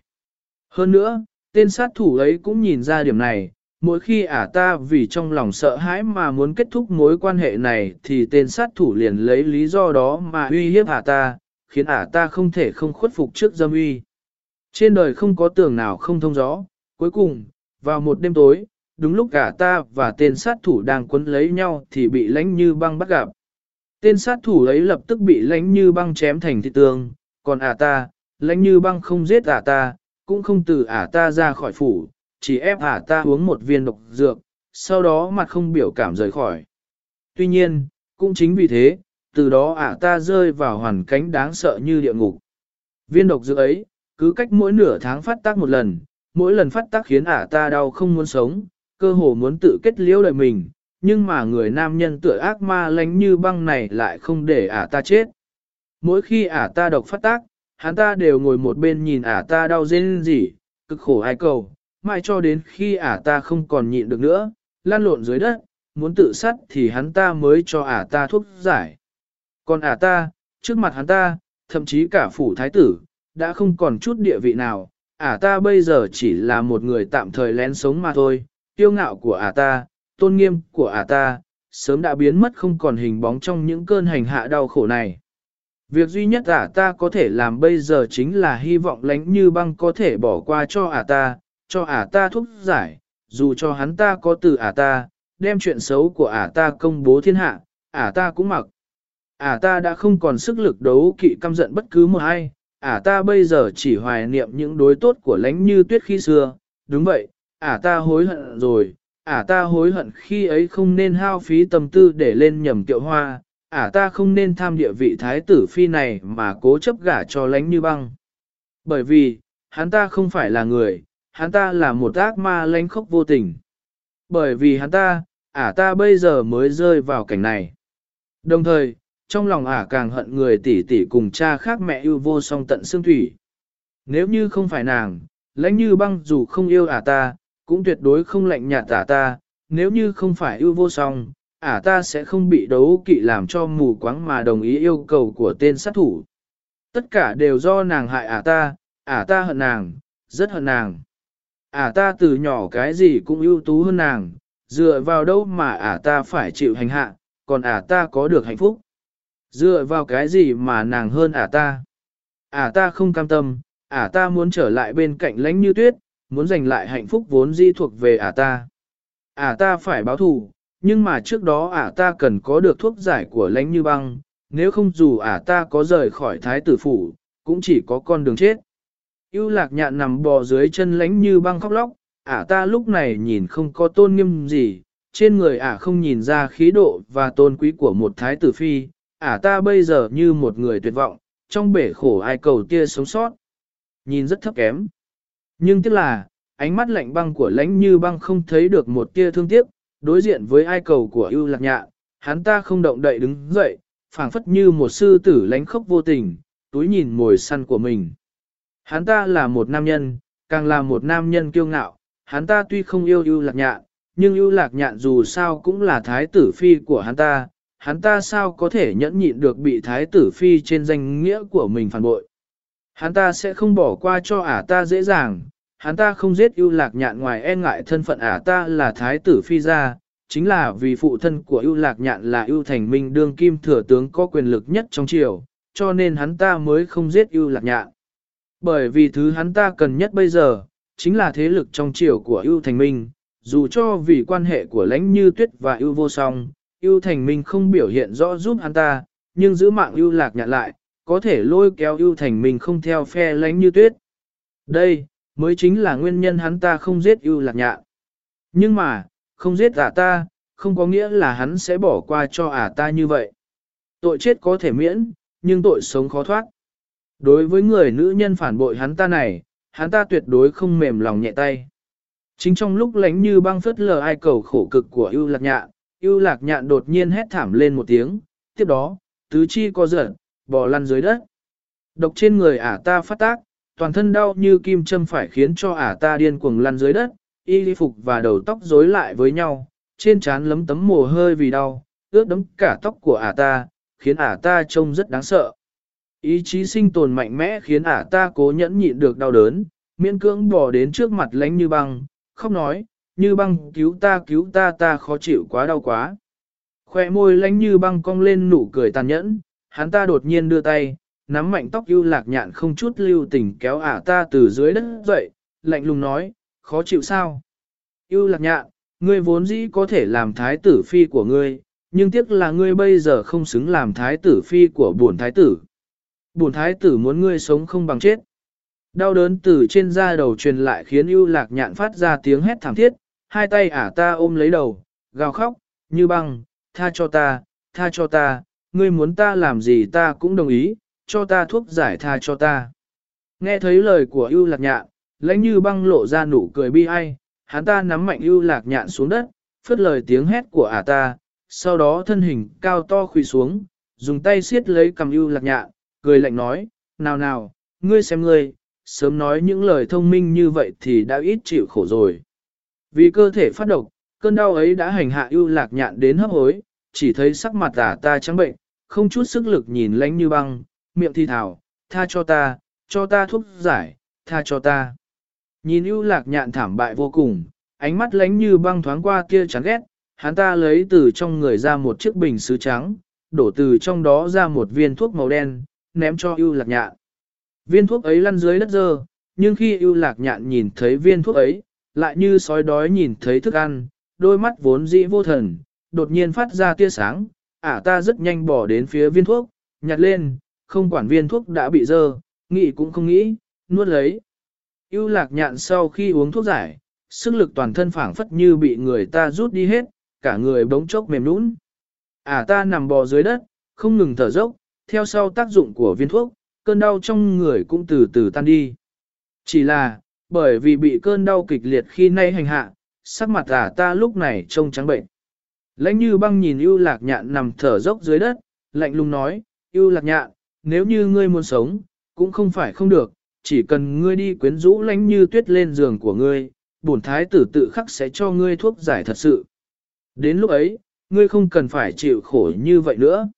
Hơn nữa, tên sát thủ ấy cũng nhìn ra điểm này, mỗi khi ả ta vì trong lòng sợ hãi mà muốn kết thúc mối quan hệ này thì tên sát thủ liền lấy lý do đó mà uy hiếp ả ta, khiến ả ta không thể không khuất phục trước dâm uy. Trên đời không có tường nào không thông gió, cuối cùng, vào một đêm tối, đúng lúc cả ta và tên sát thủ đang quấn lấy nhau thì bị lánh như băng bắt gặp. Tên sát thủ ấy lập tức bị lánh như băng chém thành thịt tương, còn ả ta, lánh như băng không giết ả ta, cũng không từ ả ta ra khỏi phủ, chỉ ép hả ta uống một viên độc dược, sau đó mặt không biểu cảm rời khỏi. Tuy nhiên, cũng chính vì thế, từ đó ả ta rơi vào hoàn cảnh đáng sợ như địa ngục. Viên độc dược ấy, cứ cách mỗi nửa tháng phát tác một lần, mỗi lần phát tác khiến ả ta đau không muốn sống, cơ hồ muốn tự kết liễu đời mình, nhưng mà người nam nhân tựa ác ma lánh như băng này lại không để ả ta chết. Mỗi khi ả ta độc phát tác, hắn ta đều ngồi một bên nhìn ả ta đau rên rỉ, cực khổ ai cầu, mãi cho đến khi ả ta không còn nhịn được nữa, lan lộn dưới đất, muốn tự sát thì hắn ta mới cho ả ta thuốc giải. Còn ả ta, trước mặt hắn ta, thậm chí cả phủ thái tử, đã không còn chút địa vị nào, ả ta bây giờ chỉ là một người tạm thời lén sống mà thôi, tiêu ngạo của ả ta, tôn nghiêm của ả ta, sớm đã biến mất không còn hình bóng trong những cơn hành hạ đau khổ này. Việc duy nhất ả ta có thể làm bây giờ chính là hy vọng lánh như băng có thể bỏ qua cho ả ta, cho ả ta thuốc giải, dù cho hắn ta có từ ả ta, đem chuyện xấu của ả ta công bố thiên hạ, ả ta cũng mặc. Ả ta đã không còn sức lực đấu kỵ căm giận bất cứ một ai, ả ta bây giờ chỉ hoài niệm những đối tốt của lánh như tuyết khi xưa, đúng vậy, ả ta hối hận rồi, ả ta hối hận khi ấy không nên hao phí tâm tư để lên nhầm tiệu hoa, ả ta không nên tham địa vị thái tử phi này mà cố chấp gả cho lánh như băng. Bởi vì, hắn ta không phải là người, hắn ta là một ác ma lánh khốc vô tình. Bởi vì hắn ta, ả ta bây giờ mới rơi vào cảnh này. Đồng thời, trong lòng ả càng hận người tỷ tỷ cùng cha khác mẹ yêu vô song tận xương thủy. Nếu như không phải nàng, lãnh như băng dù không yêu ả ta, cũng tuyệt đối không lạnh nhạt ả ta, nếu như không phải yêu vô song, ả ta sẽ không bị đấu kỵ làm cho mù quáng mà đồng ý yêu cầu của tên sát thủ. Tất cả đều do nàng hại ả ta, ả ta hận nàng, rất hận nàng. Ả ta từ nhỏ cái gì cũng ưu tú hơn nàng, dựa vào đâu mà ả ta phải chịu hành hạ, còn ả ta có được hạnh phúc. Dựa vào cái gì mà nàng hơn ả ta? Ả ta không cam tâm, ả ta muốn trở lại bên cạnh lãnh như tuyết, muốn giành lại hạnh phúc vốn di thuộc về ả ta. Ả ta phải báo thù, nhưng mà trước đó ả ta cần có được thuốc giải của lãnh như băng, nếu không dù ả ta có rời khỏi thái tử phủ, cũng chỉ có con đường chết. Yêu lạc nhạn nằm bò dưới chân lãnh như băng khóc lóc, ả ta lúc này nhìn không có tôn nghiêm gì, trên người ả không nhìn ra khí độ và tôn quý của một thái tử phi, ả ta bây giờ như một người tuyệt vọng, trong bể khổ ai cầu tia sống sót. Nhìn rất thấp kém. Nhưng tức là, ánh mắt lạnh băng của lãnh như băng không thấy được một tia thương tiếc, đối diện với ai cầu của ưu lạc nhạ, hắn ta không động đậy đứng dậy, phảng phất như một sư tử lánh khốc vô tình, túi nhìn mồi săn của mình. Hắn ta là một nam nhân, càng là một nam nhân kiêu ngạo, hắn ta tuy không yêu ưu lạc nhạn, nhưng ưu lạc nhạn dù sao cũng là thái tử phi của hắn ta, hắn ta sao có thể nhẫn nhịn được bị thái tử phi trên danh nghĩa của mình phản bội. Hắn ta sẽ không bỏ qua cho ả ta dễ dàng, hắn ta không giết ưu lạc nhạn ngoài e ngại thân phận ả ta là thái tử phi ra, chính là vì phụ thân của ưu lạc nhạn là ưu thành minh đương kim thừa tướng có quyền lực nhất trong triều, cho nên hắn ta mới không giết ưu lạc nhạn. Bởi vì thứ hắn ta cần nhất bây giờ, chính là thế lực trong triều của ưu thành minh, dù cho vì quan hệ của lãnh như tuyết và ưu vô song, ưu thành minh không biểu hiện rõ giúp hắn ta, nhưng giữ mạng ưu lạc nhạn lại, có thể lôi kéo ưu thành minh không theo phe lãnh như tuyết. Đây, mới chính là nguyên nhân hắn ta không giết ưu lạc nhạn. Nhưng mà, không giết ả ta, không có nghĩa là hắn sẽ bỏ qua cho ả ta như vậy. Tội chết có thể miễn, nhưng tội sống khó thoát. Đối với người nữ nhân phản bội hắn ta này, hắn ta tuyệt đối không mềm lòng nhẹ tay. Chính trong lúc lánh như băng phất lờ ai cầu khổ cực của ưu lạc nhạn, ưu lạc nhạn đột nhiên hét thảm lên một tiếng, tiếp đó, tứ chi co giật, bò lăn dưới đất. Độc trên người ả ta phát tác, toàn thân đau như kim châm phải khiến cho ả ta điên cuồng lăn dưới đất, y phục và đầu tóc rối lại với nhau, trên trán lấm tấm mồ hôi vì đau, ướt đấm cả tóc của ả ta, khiến ả ta trông rất đáng sợ. Ý chí sinh tồn mạnh mẽ khiến ả ta cố nhẫn nhịn được đau đớn, miễn cưỡng bỏ đến trước mặt lánh như băng, khóc nói, như băng cứu ta cứu ta ta khó chịu quá đau quá. Khoe môi lánh như băng cong lên nụ cười tàn nhẫn, hắn ta đột nhiên đưa tay, nắm mạnh tóc ưu lạc nhạn không chút lưu tình kéo ả ta từ dưới đất dậy, lạnh lùng nói, khó chịu sao? Ưu lạc nhạn, ngươi vốn dĩ có thể làm thái tử phi của ngươi, nhưng tiếc là ngươi bây giờ không xứng làm thái tử phi của bổn thái tử. Bổn thái tử muốn ngươi sống không bằng chết. Đau đớn từ trên da đầu truyền lại khiến ưu lạc nhạn phát ra tiếng hét thảm thiết, hai tay ả ta ôm lấy đầu, gào khóc, như băng, tha cho ta, tha cho ta, ngươi muốn ta làm gì ta cũng đồng ý, cho ta thuốc giải tha cho ta. Nghe thấy lời của ưu lạc nhạn, lãnh như băng lộ ra nụ cười bi ai, hắn ta nắm mạnh ưu lạc nhạn xuống đất, phất lời tiếng hét của ả ta, sau đó thân hình cao to khuỵu xuống, dùng tay siết lấy cầm ưu lạc nhạn, cười lạnh nói, nào nào, ngươi xem ngươi, sớm nói những lời thông minh như vậy thì đã ít chịu khổ rồi. Vì cơ thể phát độc, cơn đau ấy đã hành hạ ưu lạc nhạn đến hấp hối, chỉ thấy sắc mặt tả ta trắng bệnh, không chút sức lực nhìn lánh như băng, miệng thi thảo, tha cho ta, cho ta thuốc giải, tha cho ta. Nhìn ưu lạc nhạn thảm bại vô cùng, ánh mắt lánh như băng thoáng qua kia chán ghét, hắn ta lấy từ trong người ra một chiếc bình sứ trắng, đổ từ trong đó ra một viên thuốc màu đen, ném cho ưu lạc nhạn. Viên thuốc ấy lăn dưới đất dơ, nhưng khi ưu lạc nhạn nhìn thấy viên thuốc ấy, lại như sói đói nhìn thấy thức ăn, đôi mắt vốn dĩ vô thần, đột nhiên phát ra tia sáng, ả ta rất nhanh bỏ đến phía viên thuốc, nhặt lên, không quản viên thuốc đã bị dơ, nghĩ cũng không nghĩ, nuốt lấy. Ưu lạc nhạn sau khi uống thuốc giải, sức lực toàn thân phảng phất như bị người ta rút đi hết, cả người bỗng chốc mềm nũng. Ả ta nằm bò dưới đất, không ngừng thở dốc, theo sau tác dụng của viên thuốc, cơn đau trong người cũng từ từ tan đi. Chỉ là, bởi vì bị cơn đau kịch liệt khi nay hành hạ, sắc mặt ả ta lúc này trông trắng bệnh. Lãnh như băng nhìn ưu lạc nhạn nằm thở dốc dưới đất, lạnh lùng nói, ưu lạc nhạn, nếu như ngươi muốn sống, cũng không phải không được, chỉ cần ngươi đi quyến rũ lãnh như tuyết lên giường của ngươi, bổn thái tử tự khắc sẽ cho ngươi thuốc giải thật sự. Đến lúc ấy, ngươi không cần phải chịu khổ như vậy nữa.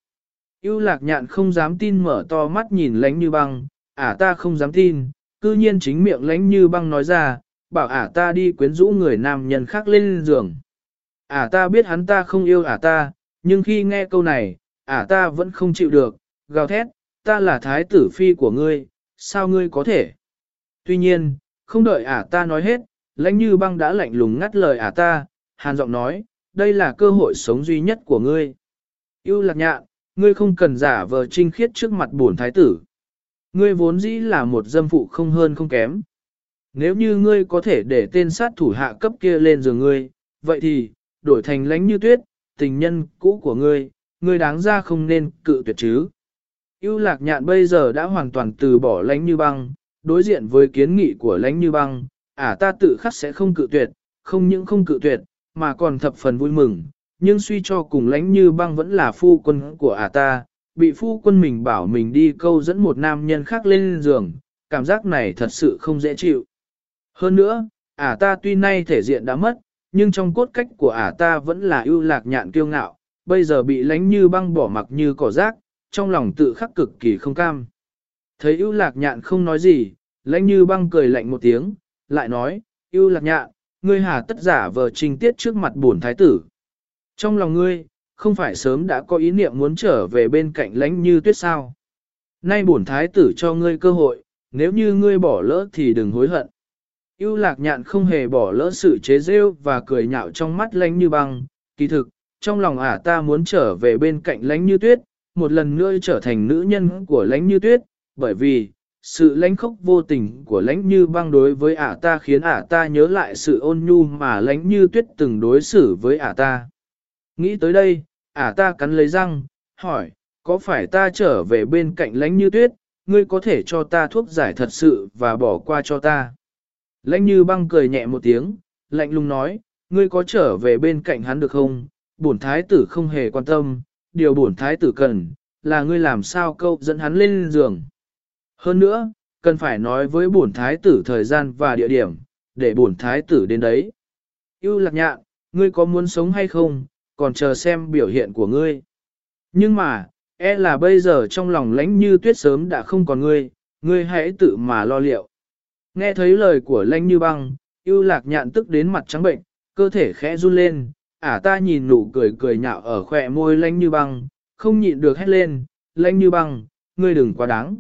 Ưu lạc nhạn không dám tin mở to mắt nhìn lánh như băng, ả ta không dám tin, cư nhiên chính miệng lánh như băng nói ra, bảo ả ta đi quyến rũ người nam nhân khác lên giường. Ả ta biết hắn ta không yêu ả ta, nhưng khi nghe câu này, ả ta vẫn không chịu được, gào thét, ta là thái tử phi của ngươi, sao ngươi có thể? Tuy nhiên, không đợi ả ta nói hết, lãnh như băng đã lạnh lùng ngắt lời ả ta, hàn giọng nói, đây là cơ hội sống duy nhất của ngươi. Yêu lạc nhạn, ngươi không cần giả vờ trinh khiết trước mặt bổn thái tử. Ngươi vốn dĩ là một dâm phụ không hơn không kém. Nếu như ngươi có thể để tên sát thủ hạ cấp kia lên giường ngươi, vậy thì, đổi thành lánh như tuyết, tình nhân cũ của ngươi, ngươi đáng ra không nên cự tuyệt chứ. Yêu lạc nhạn bây giờ đã hoàn toàn từ bỏ lánh như băng, đối diện với kiến nghị của lánh như băng, ả ta tự khắc sẽ không cự tuyệt, không những không cự tuyệt, mà còn thập phần vui mừng, nhưng suy cho cùng lãnh như băng vẫn là phu quân của ả ta, bị phu quân mình bảo mình đi câu dẫn một nam nhân khác lên giường, cảm giác này thật sự không dễ chịu. Hơn nữa, ả ta tuy nay thể diện đã mất, nhưng trong cốt cách của ả ta vẫn là ưu lạc nhạn kiêu ngạo, bây giờ bị lánh như băng bỏ mặc như cỏ rác, trong lòng tự khắc cực kỳ không cam. Thấy ưu lạc nhạn không nói gì, lánh như băng cười lạnh một tiếng, lại nói, ưu lạc nhạn, ngươi hà tất giả vờ trình tiết trước mặt bổn thái tử. Trong lòng ngươi, không phải sớm đã có ý niệm muốn trở về bên cạnh lãnh như tuyết sao. Nay bổn thái tử cho ngươi cơ hội, nếu như ngươi bỏ lỡ thì đừng hối hận. Yêu lạc nhạn không hề bỏ lỡ sự chế rêu và cười nhạo trong mắt lãnh như băng, kỳ thực, trong lòng ả ta muốn trở về bên cạnh lãnh như tuyết, một lần nữa trở thành nữ nhân của lãnh như tuyết, bởi vì, sự lãnh khốc vô tình của lãnh như băng đối với ả ta khiến ả ta nhớ lại sự ôn nhu mà lãnh như tuyết từng đối xử với ả ta. Nghĩ tới đây, ả ta cắn lấy răng, hỏi, có phải ta trở về bên cạnh lãnh như tuyết, ngươi có thể cho ta thuốc giải thật sự và bỏ qua cho ta. Lãnh như băng cười nhẹ một tiếng, lạnh lùng nói, ngươi có trở về bên cạnh hắn được không? Bổn thái tử không hề quan tâm, điều bổn thái tử cần, là ngươi làm sao câu dẫn hắn lên giường. Hơn nữa, cần phải nói với bổn thái tử thời gian và địa điểm, để bổn thái tử đến đấy. Yêu lạc nhạn, ngươi có muốn sống hay không, còn chờ xem biểu hiện của ngươi. Nhưng mà, e là bây giờ trong lòng lãnh như tuyết sớm đã không còn ngươi, ngươi hãy tự mà lo liệu. Nghe thấy lời của lãnh như băng, yêu lạc nhạn tức đến mặt trắng bệnh, cơ thể khẽ run lên, ả ta nhìn nụ cười cười nhạo ở khỏe môi lãnh như băng, không nhịn được hét lên, lãnh như băng, ngươi đừng quá đáng.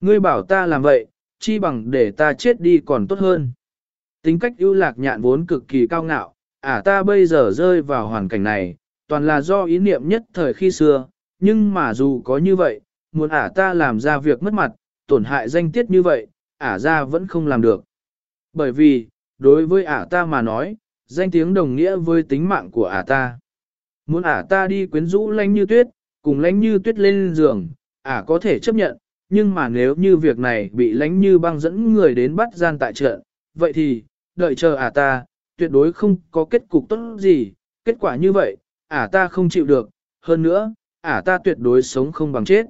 Ngươi bảo ta làm vậy, chi bằng để ta chết đi còn tốt hơn. Tính cách ưu lạc nhạn vốn cực kỳ cao ngạo, ả ta bây giờ rơi vào hoàn cảnh này, toàn là do ý niệm nhất thời khi xưa, nhưng mà dù có như vậy, muốn ả ta làm ra việc mất mặt, tổn hại danh tiết như vậy, ả ra vẫn không làm được. Bởi vì, đối với ả ta mà nói, danh tiếng đồng nghĩa với tính mạng của ả ta. Muốn ả ta đi quyến rũ lánh như tuyết, cùng lánh như tuyết lên giường, ả có thể chấp nhận, nhưng mà nếu như việc này bị lánh như băng dẫn người đến bắt gian tại trận, vậy thì, đợi chờ ả ta, tuyệt đối không có kết cục tốt gì, kết quả như vậy, ả ta không chịu được, hơn nữa, ả ta tuyệt đối sống không bằng chết.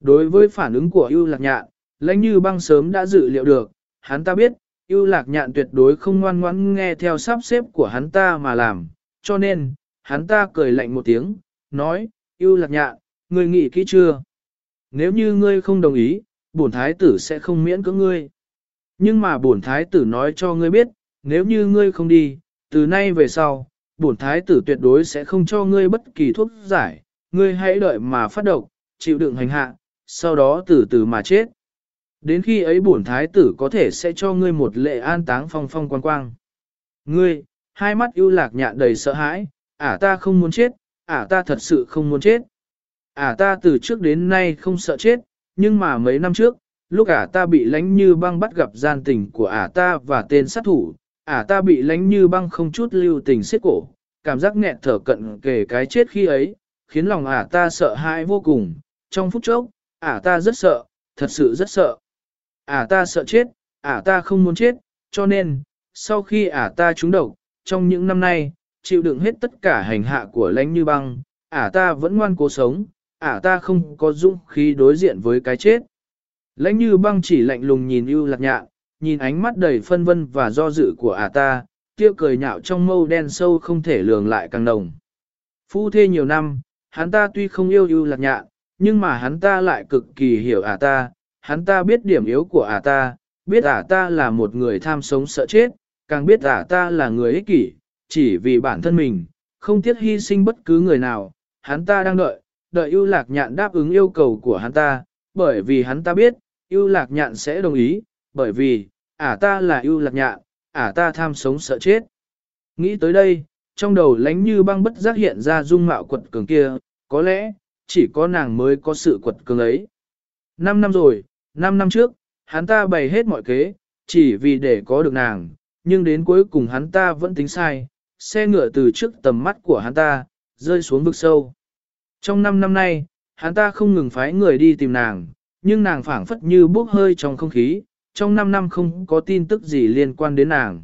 Đối với phản ứng của ưu lạc nhạn, lãnh như băng sớm đã dự liệu được, hắn ta biết, ưu lạc nhạn tuyệt đối không ngoan ngoãn nghe theo sắp xếp của hắn ta mà làm, cho nên, hắn ta cười lạnh một tiếng, nói, ưu lạc nhạn, ngươi nghĩ kỹ chưa? Nếu như ngươi không đồng ý, bổn thái tử sẽ không miễn cưỡng ngươi. Nhưng mà bổn thái tử nói cho ngươi biết, nếu như ngươi không đi, từ nay về sau, bổn thái tử tuyệt đối sẽ không cho ngươi bất kỳ thuốc giải, ngươi hãy đợi mà phát độc, chịu đựng hành hạ, sau đó từ từ mà chết. Đến khi ấy bổn thái tử có thể sẽ cho ngươi một lệ an táng phong phong quang quang. Ngươi, hai mắt ưu lạc nhạn đầy sợ hãi, ả ta không muốn chết, ả ta thật sự không muốn chết. Ả ta từ trước đến nay không sợ chết, nhưng mà mấy năm trước, lúc ả ta bị lánh như băng bắt gặp gian tình của ả ta và tên sát thủ, ả ta bị lánh như băng không chút lưu tình xiết cổ, cảm giác nghẹn thở cận kề cái chết khi ấy, khiến lòng ả ta sợ hãi vô cùng, trong phút chốc, ả ta rất sợ, thật sự rất sợ. Ả ta sợ chết, ả ta không muốn chết, cho nên, sau khi ả ta trúng độc, trong những năm nay, chịu đựng hết tất cả hành hạ của lánh như băng, ả ta vẫn ngoan cố sống, ả ta không có dũng khí đối diện với cái chết. Lãnh như băng chỉ lạnh lùng nhìn ưu lạc nhạn, nhìn ánh mắt đầy phân vân và do dự của ả ta, tiêu cười nhạo trong mâu đen sâu không thể lường lại càng nồng. Phu thê nhiều năm, hắn ta tuy không yêu ưu lạc nhạn, nhưng mà hắn ta lại cực kỳ hiểu ả ta, hắn ta biết điểm yếu của ả ta, biết ả ta là một người tham sống sợ chết, càng biết ả ta là người ích kỷ, chỉ vì bản thân mình, không tiếc hy sinh bất cứ người nào, hắn ta đang đợi, đợi ưu lạc nhạn đáp ứng yêu cầu của hắn ta, bởi vì hắn ta biết, ưu lạc nhạn sẽ đồng ý, bởi vì, ả ta là ưu lạc nhạ, ả ta tham sống sợ chết. Nghĩ tới đây, trong đầu lánh như băng bất giác hiện ra dung mạo quật cường kia, có lẽ, chỉ có nàng mới có sự quật cường ấy. Năm năm rồi, năm năm trước, hắn ta bày hết mọi kế, chỉ vì để có được nàng, nhưng đến cuối cùng hắn ta vẫn tính sai, xe ngựa từ trước tầm mắt của hắn ta, rơi xuống vực sâu. Trong năm năm nay, hắn ta không ngừng phái người đi tìm nàng, nhưng nàng phảng phất như bốc hơi trong không khí, trong năm năm không có tin tức gì liên quan đến nàng.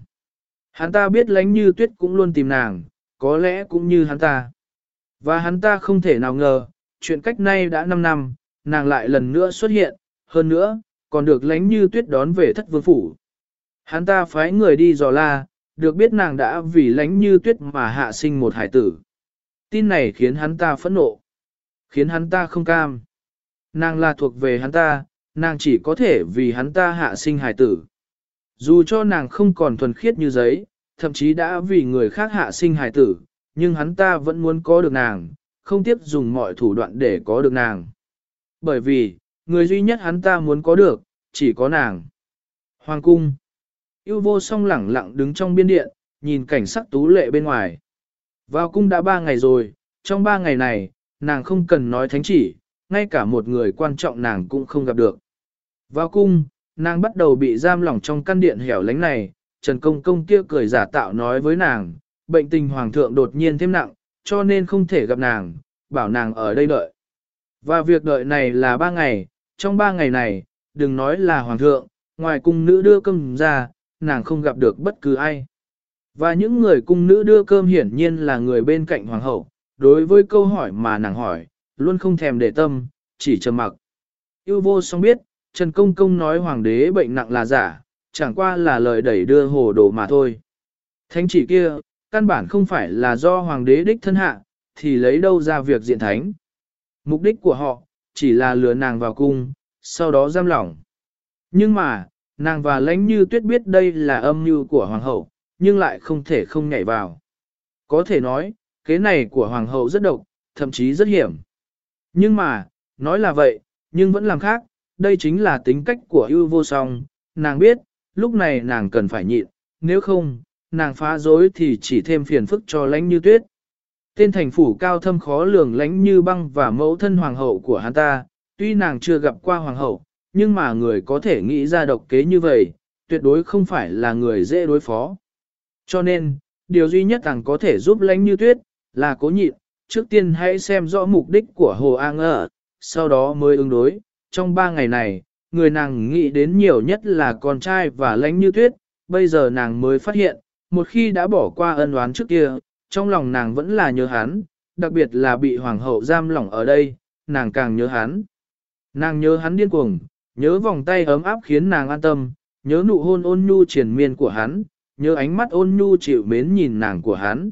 Hắn ta biết lánh như tuyết cũng luôn tìm nàng, có lẽ cũng như hắn ta. Và hắn ta không thể nào ngờ, chuyện cách nay đã 5 năm, nàng lại lần nữa xuất hiện, hơn nữa, còn được lánh như tuyết đón về thất vương phủ. Hắn ta phái người đi dò la, được biết nàng đã vì lánh như tuyết mà hạ sinh một hải tử. Tin này khiến hắn ta phẫn nộ, khiến hắn ta không cam. Nàng là thuộc về hắn ta, nàng chỉ có thể vì hắn ta hạ sinh hài tử. Dù cho nàng không còn thuần khiết như giấy, thậm chí đã vì người khác hạ sinh hài tử, nhưng hắn ta vẫn muốn có được nàng, không tiếc dùng mọi thủ đoạn để có được nàng. Bởi vì, người duy nhất hắn ta muốn có được, chỉ có nàng. Hoàng cung. Yêu vô song lẳng lặng đứng trong biên điện, nhìn cảnh sắc tú lệ bên ngoài. Vào cung đã ba ngày rồi, trong ba ngày này, nàng không cần nói thánh chỉ, ngay cả một người quan trọng nàng cũng không gặp được. Vào cung, nàng bắt đầu bị giam lỏng trong căn điện hẻo lánh này, Trần Công Công kia cười giả tạo nói với nàng, bệnh tình hoàng thượng đột nhiên thêm nặng, cho nên không thể gặp nàng, bảo nàng ở đây đợi. Và việc đợi này là ba ngày, trong ba ngày này, đừng nói là hoàng thượng, ngoài cung nữ đưa cơm ra, nàng không gặp được bất cứ ai. Và những người cung nữ đưa cơm hiển nhiên là người bên cạnh hoàng hậu, đối với câu hỏi mà nàng hỏi, luôn không thèm để tâm, chỉ trầm mặc. Yêu vô song biết, Trần Công Công nói hoàng đế bệnh nặng là giả, chẳng qua là lời đẩy đưa hồ đồ mà thôi. Thánh chỉ kia, căn bản không phải là do hoàng đế đích thân hạ, thì lấy đâu ra việc diện thánh. Mục đích của họ, chỉ là lừa nàng vào cung, sau đó giam lỏng. Nhưng mà, nàng và lãnh như tuyết biết đây là âm mưu của hoàng hậu, nhưng lại không thể không nhảy vào. Có thể nói, kế này của hoàng hậu rất độc, thậm chí rất hiểm. Nhưng mà, nói là vậy, nhưng vẫn làm khác, đây chính là tính cách của ưu vô song, nàng biết, lúc này nàng cần phải nhịn, nếu không, nàng phá dối thì chỉ thêm phiền phức cho lãnh như tuyết. Tên thành phủ cao thâm khó lường lãnh như băng và mẫu thân hoàng hậu của hắn ta, tuy nàng chưa gặp qua hoàng hậu, nhưng mà người có thể nghĩ ra độc kế như vậy, tuyệt đối không phải là người dễ đối phó. Cho nên, điều duy nhất nàng có thể giúp lãnh như tuyết, là cố nhịn, trước tiên hãy xem rõ mục đích của Hồ An ở, sau đó mới ứng đối. Trong ba ngày này, người nàng nghĩ đến nhiều nhất là con trai và lãnh như tuyết, bây giờ nàng mới phát hiện, một khi đã bỏ qua ân oán trước kia, trong lòng nàng vẫn là nhớ hắn, đặc biệt là bị hoàng hậu giam lỏng ở đây, nàng càng nhớ hắn. Nàng nhớ hắn điên cuồng, nhớ vòng tay ấm áp khiến nàng an tâm, nhớ nụ hôn ôn nhu triền miên của hắn, nhớ ánh mắt ôn nhu chịu mến nhìn nàng của hắn.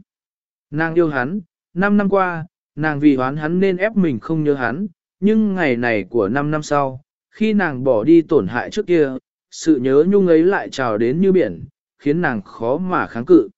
Nàng yêu hắn, năm năm qua, nàng vì hoán hắn nên ép mình không nhớ hắn, nhưng ngày này của năm năm sau, khi nàng bỏ đi tổn hại trước kia, sự nhớ nhung ấy lại trào đến như biển, khiến nàng khó mà kháng cự.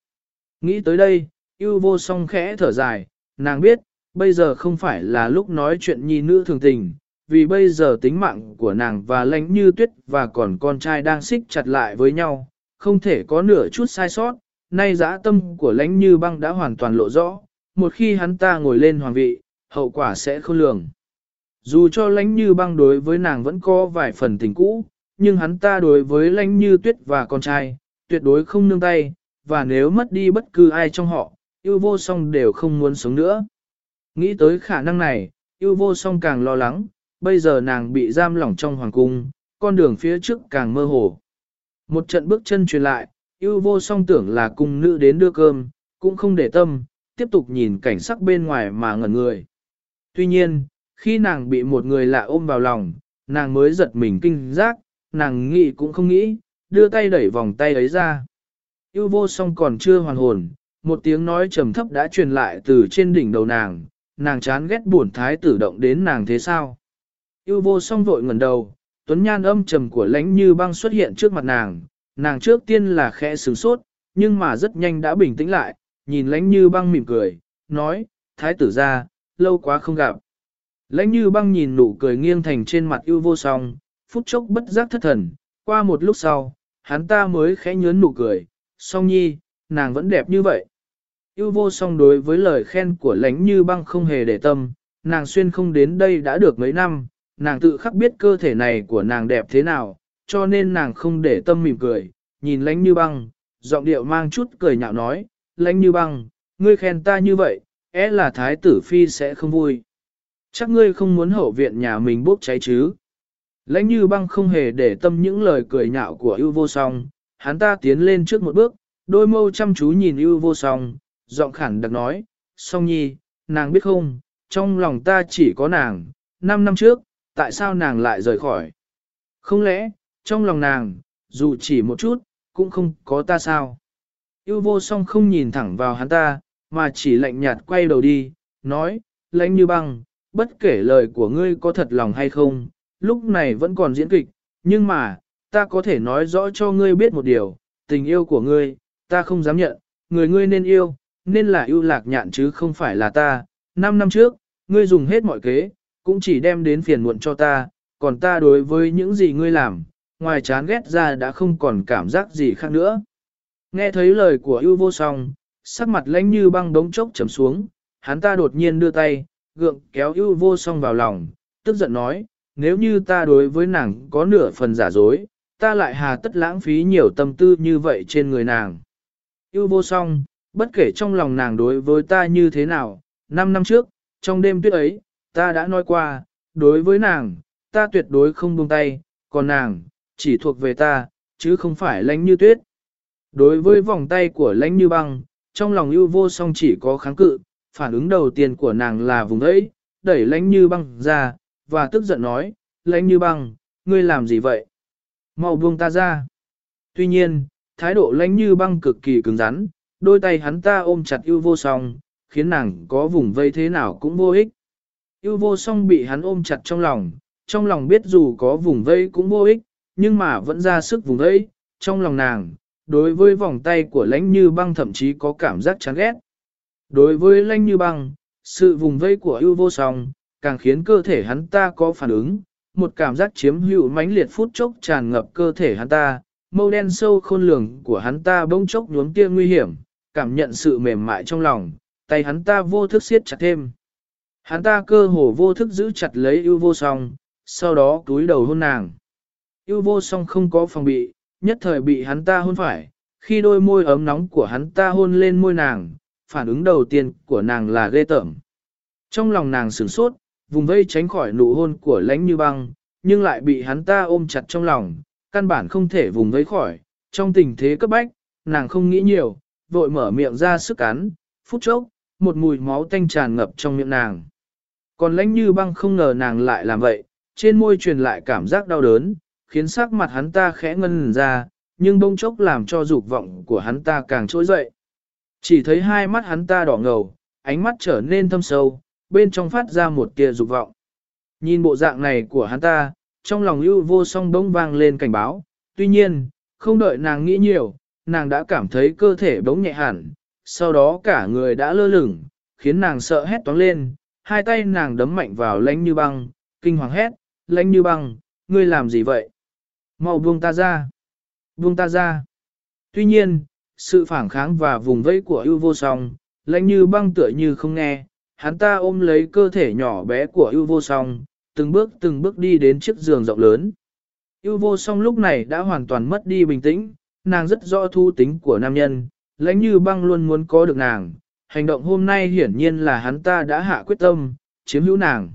Nghĩ tới đây, yêu vô song khẽ thở dài, nàng biết, bây giờ không phải là lúc nói chuyện nhi nữ thường tình, vì bây giờ tính mạng của nàng và lãnh như tuyết và còn con trai đang xích chặt lại với nhau, không thể có nửa chút sai sót, nay dã tâm của lãnh như băng đã hoàn toàn lộ rõ, một khi hắn ta ngồi lên hoàng vị, hậu quả sẽ không lường. Dù cho lãnh như băng đối với nàng vẫn có vài phần tình cũ, nhưng hắn ta đối với lãnh như tuyết và con trai, tuyệt đối không nương tay, và nếu mất đi bất cứ ai trong họ, yêu vô song đều không muốn sống nữa. Nghĩ tới khả năng này, yêu vô song càng lo lắng, bây giờ nàng bị giam lỏng trong hoàng cung, con đường phía trước càng mơ hồ. Một trận bước chân truyền lại, yêu vô song tưởng là cung nữ đến đưa cơm, cũng không để tâm, tiếp tục nhìn cảnh sắc bên ngoài mà ngẩn người. Tuy nhiên, khi nàng bị một người lạ ôm vào lòng, nàng mới giật mình kinh giác, nàng nghĩ cũng không nghĩ, đưa tay đẩy vòng tay ấy ra. Yêu vô song còn chưa hoàn hồn, một tiếng nói trầm thấp đã truyền lại từ trên đỉnh đầu nàng, nàng chán ghét buồn thái tử động đến nàng thế sao. Yêu vô song vội ngẩn đầu, tuấn nhan âm trầm của lãnh như băng xuất hiện trước mặt nàng, nàng trước tiên là khẽ sửng sốt, nhưng mà rất nhanh đã bình tĩnh lại, nhìn lãnh như băng mỉm cười, nói, thái tử ra, lâu quá không gặp. Lãnh như băng nhìn nụ cười nghiêng thành trên mặt yêu vô song, phút chốc bất giác thất thần, qua một lúc sau, hắn ta mới khẽ nhớn nụ cười, song nhi, nàng vẫn đẹp như vậy. Yêu vô song đối với lời khen của lãnh như băng không hề để tâm, nàng xuyên không đến đây đã được mấy năm, nàng tự khắc biết cơ thể này của nàng đẹp thế nào, cho nên nàng không để tâm mỉm cười, nhìn lãnh như băng, giọng điệu mang chút cười nhạo nói, lãnh như băng, ngươi khen ta như vậy, é là thái tử phi sẽ không vui. Chắc ngươi không muốn hậu viện nhà mình bốc cháy chứ. Lãnh như băng không hề để tâm những lời cười nhạo của ưu vô song, hắn ta tiến lên trước một bước, đôi mâu chăm chú nhìn ưu vô song, giọng khẳng đặc nói, song nhi, nàng biết không, trong lòng ta chỉ có nàng, năm năm trước, tại sao nàng lại rời khỏi? Không lẽ, trong lòng nàng, dù chỉ một chút, cũng không có ta sao? Yêu vô song không nhìn thẳng vào hắn ta, mà chỉ lạnh nhạt quay đầu đi, nói, lãnh như băng, bất kể lời của ngươi có thật lòng hay không, lúc này vẫn còn diễn kịch, nhưng mà, ta có thể nói rõ cho ngươi biết một điều, tình yêu của ngươi, ta không dám nhận, người ngươi nên yêu, nên là yêu lạc nhạn chứ không phải là ta. Năm năm trước, ngươi dùng hết mọi kế, cũng chỉ đem đến phiền muộn cho ta, còn ta đối với những gì ngươi làm, ngoài chán ghét ra đã không còn cảm giác gì khác nữa. Nghe thấy lời của ưu vô song, sắc mặt lãnh như băng đống chốc chấm xuống, hắn ta đột nhiên đưa tay, gượng kéo yêu vô song vào lòng, tức giận nói, nếu như ta đối với nàng có nửa phần giả dối, ta lại hà tất lãng phí nhiều tâm tư như vậy trên người nàng. Yêu vô song, bất kể trong lòng nàng đối với ta như thế nào, năm năm trước, trong đêm tuyết ấy, ta đã nói qua, đối với nàng, ta tuyệt đối không buông tay, còn nàng, chỉ thuộc về ta, chứ không phải lãnh như tuyết. Đối với vòng tay của lãnh như băng, trong lòng yêu vô song chỉ có kháng cự, phản ứng đầu tiên của nàng là vùng ấy, đẩy lãnh như băng ra, và tức giận nói, lãnh như băng, ngươi làm gì vậy? Mau buông ta ra. Tuy nhiên, thái độ lãnh như băng cực kỳ cứng rắn, đôi tay hắn ta ôm chặt yêu vô song, khiến nàng có vùng vây thế nào cũng vô ích. Yêu vô song bị hắn ôm chặt trong lòng, trong lòng biết dù có vùng vây cũng vô ích, nhưng mà vẫn ra sức vùng vây, trong lòng nàng, đối với vòng tay của lãnh như băng thậm chí có cảm giác chán ghét. Đối với lanh như băng, sự vùng vây của ưu vô song, càng khiến cơ thể hắn ta có phản ứng, một cảm giác chiếm hữu mãnh liệt phút chốc tràn ngập cơ thể hắn ta, mâu đen sâu khôn lường của hắn ta bỗng chốc nhuốm tia nguy hiểm, cảm nhận sự mềm mại trong lòng, tay hắn ta vô thức siết chặt thêm. Hắn ta cơ hồ vô thức giữ chặt lấy ưu vô song, sau đó túi đầu hôn nàng. ưu vô song không có phòng bị, nhất thời bị hắn ta hôn phải, khi đôi môi ấm nóng của hắn ta hôn lên môi nàng, phản ứng đầu tiên của nàng là ghê tởm. Trong lòng nàng sửng sốt, vùng vây tránh khỏi nụ hôn của lãnh như băng, nhưng lại bị hắn ta ôm chặt trong lòng, căn bản không thể vùng vây khỏi. Trong tình thế cấp bách, nàng không nghĩ nhiều, vội mở miệng ra sức cắn, phút chốc, một mùi máu tanh tràn ngập trong miệng nàng. Còn lãnh như băng không ngờ nàng lại làm vậy, trên môi truyền lại cảm giác đau đớn, khiến sắc mặt hắn ta khẽ ngân ra, nhưng bông chốc làm cho dục vọng của hắn ta càng trỗi dậy. Chỉ thấy hai mắt hắn ta đỏ ngầu, ánh mắt trở nên thâm sâu, bên trong phát ra một tia dục vọng. Nhìn bộ dạng này của hắn ta, trong lòng ưu vô song bỗng vang lên cảnh báo, tuy nhiên, không đợi nàng nghĩ nhiều, nàng đã cảm thấy cơ thể bỗng nhẹ hẳn, sau đó cả người đã lơ lửng, khiến nàng sợ hét toáng lên, hai tay nàng đấm mạnh vào lãnh như băng, kinh hoàng hét, lãnh như băng, ngươi làm gì vậy? Mau buông ta ra! Buông ta ra! Tuy nhiên, sự phản kháng và vùng vẫy của ưu vô song, lãnh như băng tựa như không nghe, hắn ta ôm lấy cơ thể nhỏ bé của ưu vô song, từng bước từng bước đi đến chiếc giường rộng lớn. Ưu vô song lúc này đã hoàn toàn mất đi bình tĩnh, nàng rất rõ thu tính của nam nhân, lãnh như băng luôn muốn có được nàng, hành động hôm nay hiển nhiên là hắn ta đã hạ quyết tâm, chiếm hữu nàng.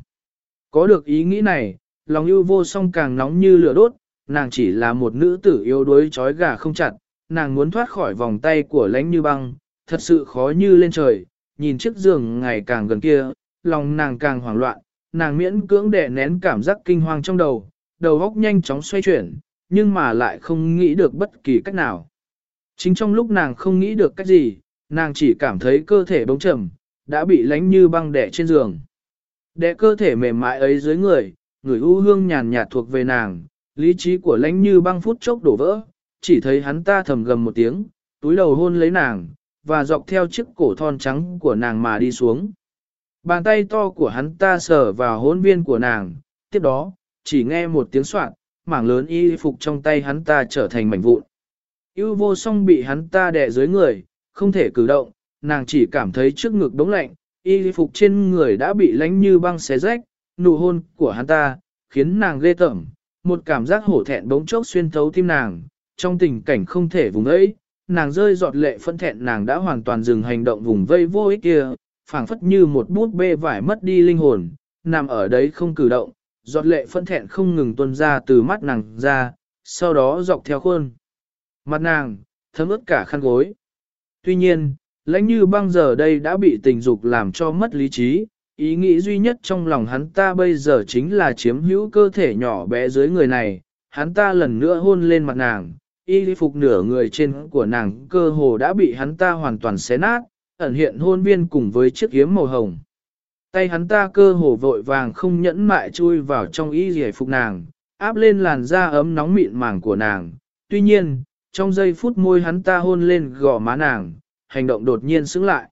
Có được ý nghĩ này, lòng ưu vô song càng nóng như lửa đốt, nàng chỉ là một nữ tử yếu đuối trói gà không chặt, nàng muốn thoát khỏi vòng tay của lãnh như băng, thật sự khó như lên trời, nhìn chiếc giường ngày càng gần kia, lòng nàng càng hoảng loạn, nàng miễn cưỡng đè nén cảm giác kinh hoàng trong đầu, đầu óc nhanh chóng xoay chuyển, nhưng mà lại không nghĩ được bất kỳ cách nào. Chính trong lúc nàng không nghĩ được cách gì, nàng chỉ cảm thấy cơ thể bỗng trầm, đã bị lánh như băng đẻ trên giường. Đẻ cơ thể mềm mại ấy dưới người, người u hương nhàn nhạt thuộc về nàng, lý trí của lánh như băng phút chốc đổ vỡ, chỉ thấy hắn ta thầm gầm một tiếng, túi đầu hôn lấy nàng, và dọc theo chiếc cổ thon trắng của nàng mà đi xuống. Bàn tay to của hắn ta sờ vào hôn viên của nàng, tiếp đó, chỉ nghe một tiếng soạn, mảng lớn y phục trong tay hắn ta trở thành mảnh vụn. Yêu vô song bị hắn ta đè dưới người, không thể cử động, nàng chỉ cảm thấy trước ngực đống lạnh, y phục trên người đã bị lánh như băng xé rách, nụ hôn của hắn ta, khiến nàng ghê tởm, một cảm giác hổ thẹn bỗng chốc xuyên thấu tim nàng, trong tình cảnh không thể vùng ấy, nàng rơi giọt lệ phân thẹn nàng đã hoàn toàn dừng hành động vùng vây vô ích kia, phảng phất như một bút bê vải mất đi linh hồn, nằm ở đấy không cử động, giọt lệ phân thẹn không ngừng tuôn ra từ mắt nàng ra, sau đó dọc theo khuôn. Mặt nàng, thấm ướt cả khăn gối. Tuy nhiên, lãnh như băng giờ đây đã bị tình dục làm cho mất lý trí, ý nghĩ duy nhất trong lòng hắn ta bây giờ chính là chiếm hữu cơ thể nhỏ bé dưới người này, hắn ta lần nữa hôn lên mặt nàng, y phục nửa người trên của nàng cơ hồ đã bị hắn ta hoàn toàn xé nát, ẩn hiện hôn viên cùng với chiếc kiếm màu hồng. Tay hắn ta cơ hồ vội vàng không nhẫn mại chui vào trong y giải phục nàng, áp lên làn da ấm nóng mịn màng của nàng. Tuy nhiên, trong giây phút môi hắn ta hôn lên gò má nàng, hành động đột nhiên sững lại.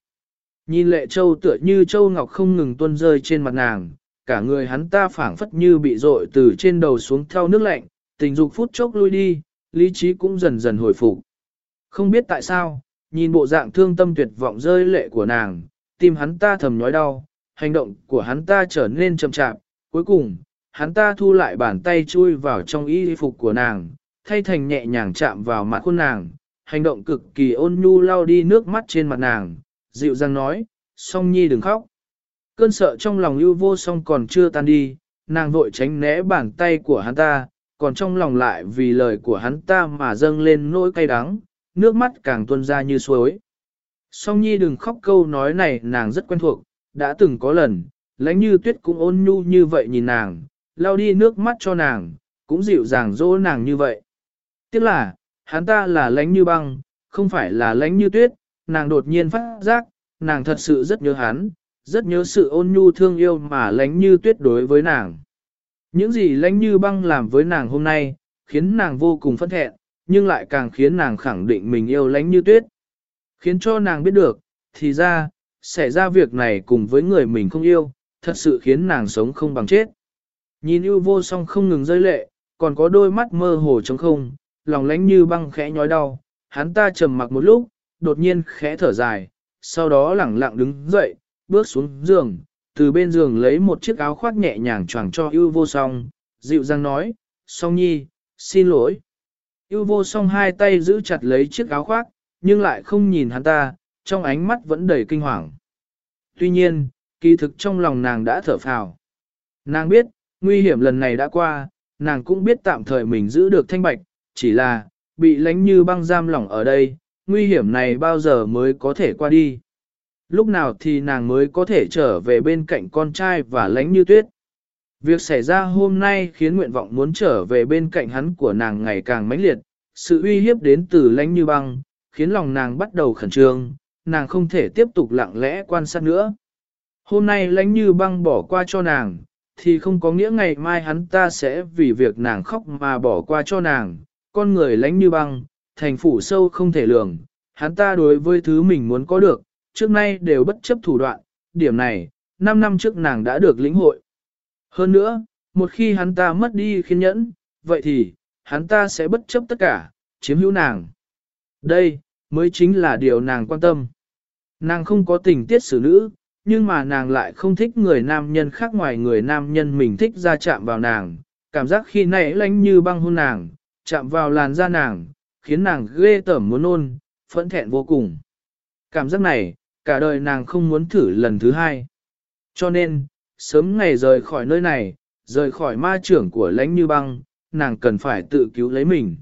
Nhìn lệ châu tựa như châu ngọc không ngừng tuôn rơi trên mặt nàng, cả người hắn ta phảng phất như bị rội từ trên đầu xuống theo nước lạnh, tình dục phút chốc lui đi, lý trí cũng dần dần hồi phục. Không biết tại sao, nhìn bộ dạng thương tâm tuyệt vọng rơi lệ của nàng, tim hắn ta thầm nhói đau, hành động của hắn ta trở nên chậm chạp, cuối cùng, hắn ta thu lại bàn tay chui vào trong y phục của nàng, thay thành nhẹ nhàng chạm vào mặt khuôn nàng, hành động cực kỳ ôn nhu lau đi nước mắt trên mặt nàng, dịu dàng nói, song nhi đừng khóc. Cơn sợ trong lòng ưu vô song còn chưa tan đi, nàng vội tránh né bàn tay của hắn ta, còn trong lòng lại vì lời của hắn ta mà dâng lên nỗi cay đắng, nước mắt càng tuôn ra như suối. Song nhi đừng khóc câu nói này nàng rất quen thuộc, đã từng có lần, lãnh như tuyết cũng ôn nhu như vậy nhìn nàng, lau đi nước mắt cho nàng, cũng dịu dàng dỗ nàng như vậy. Tiếc là, hắn ta là lãnh như băng, không phải là lãnh như tuyết, nàng đột nhiên phát giác, nàng thật sự rất nhớ hắn, rất nhớ sự ôn nhu thương yêu mà lãnh như tuyết đối với nàng. Những gì lánh như băng làm với nàng hôm nay, khiến nàng vô cùng phẫn thẹn, nhưng lại càng khiến nàng khẳng định mình yêu lánh như tuyết. Khiến cho nàng biết được, thì ra, xảy ra việc này cùng với người mình không yêu, thật sự khiến nàng sống không bằng chết. Nhìn yêu vô song không ngừng rơi lệ, còn có đôi mắt mơ hồ trống không, lòng lánh như băng khẽ nhói đau, hắn ta trầm mặc một lúc, đột nhiên khẽ thở dài, sau đó lẳng lặng đứng dậy, bước xuống giường, từ bên giường lấy một chiếc áo khoác nhẹ nhàng choàng cho ưu vô song, dịu dàng nói, song nhi, xin lỗi. Ưu vô song hai tay giữ chặt lấy chiếc áo khoác, nhưng lại không nhìn hắn ta, trong ánh mắt vẫn đầy kinh hoàng. Tuy nhiên, kỳ thực trong lòng nàng đã thở phào. Nàng biết, nguy hiểm lần này đã qua, nàng cũng biết tạm thời mình giữ được thanh bạch, chỉ là, bị lánh như băng giam lỏng ở đây, nguy hiểm này bao giờ mới có thể qua đi. Lúc nào thì nàng mới có thể trở về bên cạnh con trai và lánh như tuyết. Việc xảy ra hôm nay khiến nguyện vọng muốn trở về bên cạnh hắn của nàng ngày càng mãnh liệt, sự uy hiếp đến từ lánh như băng, khiến lòng nàng bắt đầu khẩn trương, nàng không thể tiếp tục lặng lẽ quan sát nữa. Hôm nay lánh như băng bỏ qua cho nàng, thì không có nghĩa ngày mai hắn ta sẽ vì việc nàng khóc mà bỏ qua cho nàng, con người lánh như băng, thành phủ sâu không thể lường, hắn ta đối với thứ mình muốn có được, trước nay đều bất chấp thủ đoạn, điểm này, 5 năm trước nàng đã được lĩnh hội. Hơn nữa, một khi hắn ta mất đi khiên nhẫn, vậy thì, hắn ta sẽ bất chấp tất cả, chiếm hữu nàng. Đây, mới chính là điều nàng quan tâm. Nàng không có tình tiết xử nữ, nhưng mà nàng lại không thích người nam nhân khác ngoài người nam nhân mình thích ra chạm vào nàng, cảm giác khi nãy lánh như băng hôn nàng, chạm vào làn da nàng, khiến nàng ghê tởm muốn nôn, phẫn thẹn vô cùng. Cảm giác này, cả đời nàng không muốn thử lần thứ hai. Cho nên, sớm ngày rời khỏi nơi này, rời khỏi ma trưởng của lãnh như băng, nàng cần phải tự cứu lấy mình.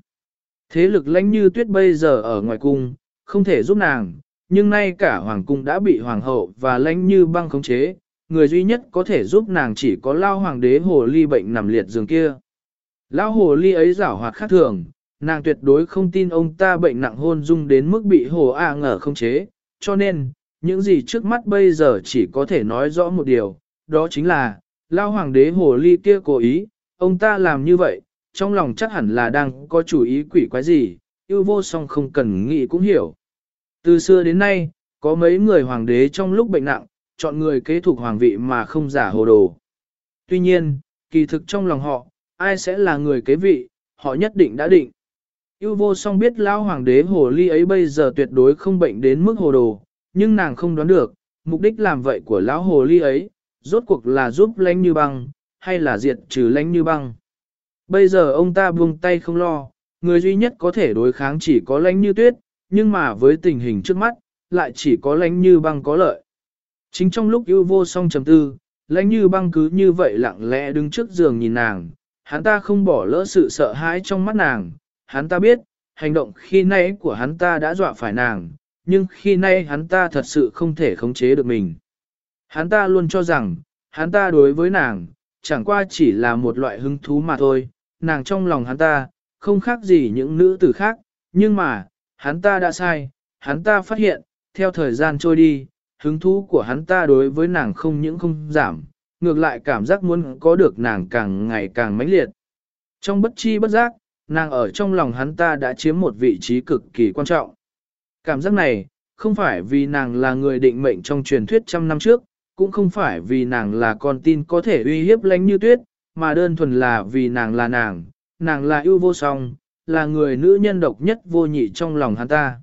Thế lực lãnh như tuyết bây giờ ở ngoài cung, không thể giúp nàng, nhưng nay cả hoàng cung đã bị hoàng hậu và lãnh như băng khống chế, người duy nhất có thể giúp nàng chỉ có lao hoàng đế hồ ly bệnh nằm liệt giường kia. Lao hồ ly ấy giảo hoạt khác thường, nàng tuyệt đối không tin ông ta bệnh nặng hôn dung đến mức bị hồ A ngờ không chế, cho nên, những gì trước mắt bây giờ chỉ có thể nói rõ một điều, đó chính là, lao hoàng đế hồ ly kia cố ý, ông ta làm như vậy, trong lòng chắc hẳn là đang có chủ ý quỷ quái gì, yêu vô song không cần nghĩ cũng hiểu. Từ xưa đến nay, có mấy người hoàng đế trong lúc bệnh nặng, chọn người kế thuộc hoàng vị mà không giả hồ đồ. Tuy nhiên, kỳ thực trong lòng họ, ai sẽ là người kế vị, họ nhất định đã định. Yêu vô song biết lão hoàng đế hồ ly ấy bây giờ tuyệt đối không bệnh đến mức hồ đồ, nhưng nàng không đoán được, mục đích làm vậy của lão hồ ly ấy, rốt cuộc là giúp lánh như băng, hay là diệt trừ lánh như băng. Bây giờ ông ta buông tay không lo, người duy nhất có thể đối kháng chỉ có lánh như tuyết, nhưng mà với tình hình trước mắt, lại chỉ có lánh như băng có lợi. Chính trong lúc yêu vô song chấm tư, lánh như băng cứ như vậy lặng lẽ đứng trước giường nhìn nàng, hắn ta không bỏ lỡ sự sợ hãi trong mắt nàng, hắn ta biết, hành động khi nãy của hắn ta đã dọa phải nàng, nhưng khi nay hắn ta thật sự không thể khống chế được mình. Hắn ta luôn cho rằng, hắn ta đối với nàng, chẳng qua chỉ là một loại hứng thú mà thôi, nàng trong lòng hắn ta, không khác gì những nữ tử khác, nhưng mà, hắn ta đã sai, hắn ta phát hiện, theo thời gian trôi đi, hứng thú của hắn ta đối với nàng không những không giảm, ngược lại cảm giác muốn có được nàng càng ngày càng mãnh liệt. Trong bất chi bất giác, nàng ở trong lòng hắn ta đã chiếm một vị trí cực kỳ quan trọng. Cảm giác này, không phải vì nàng là người định mệnh trong truyền thuyết trăm năm trước, cũng không phải vì nàng là con tin có thể uy hiếp lánh như tuyết, mà đơn thuần là vì nàng là nàng, nàng là ưu vô song, là người nữ nhân độc nhất vô nhị trong lòng hắn ta.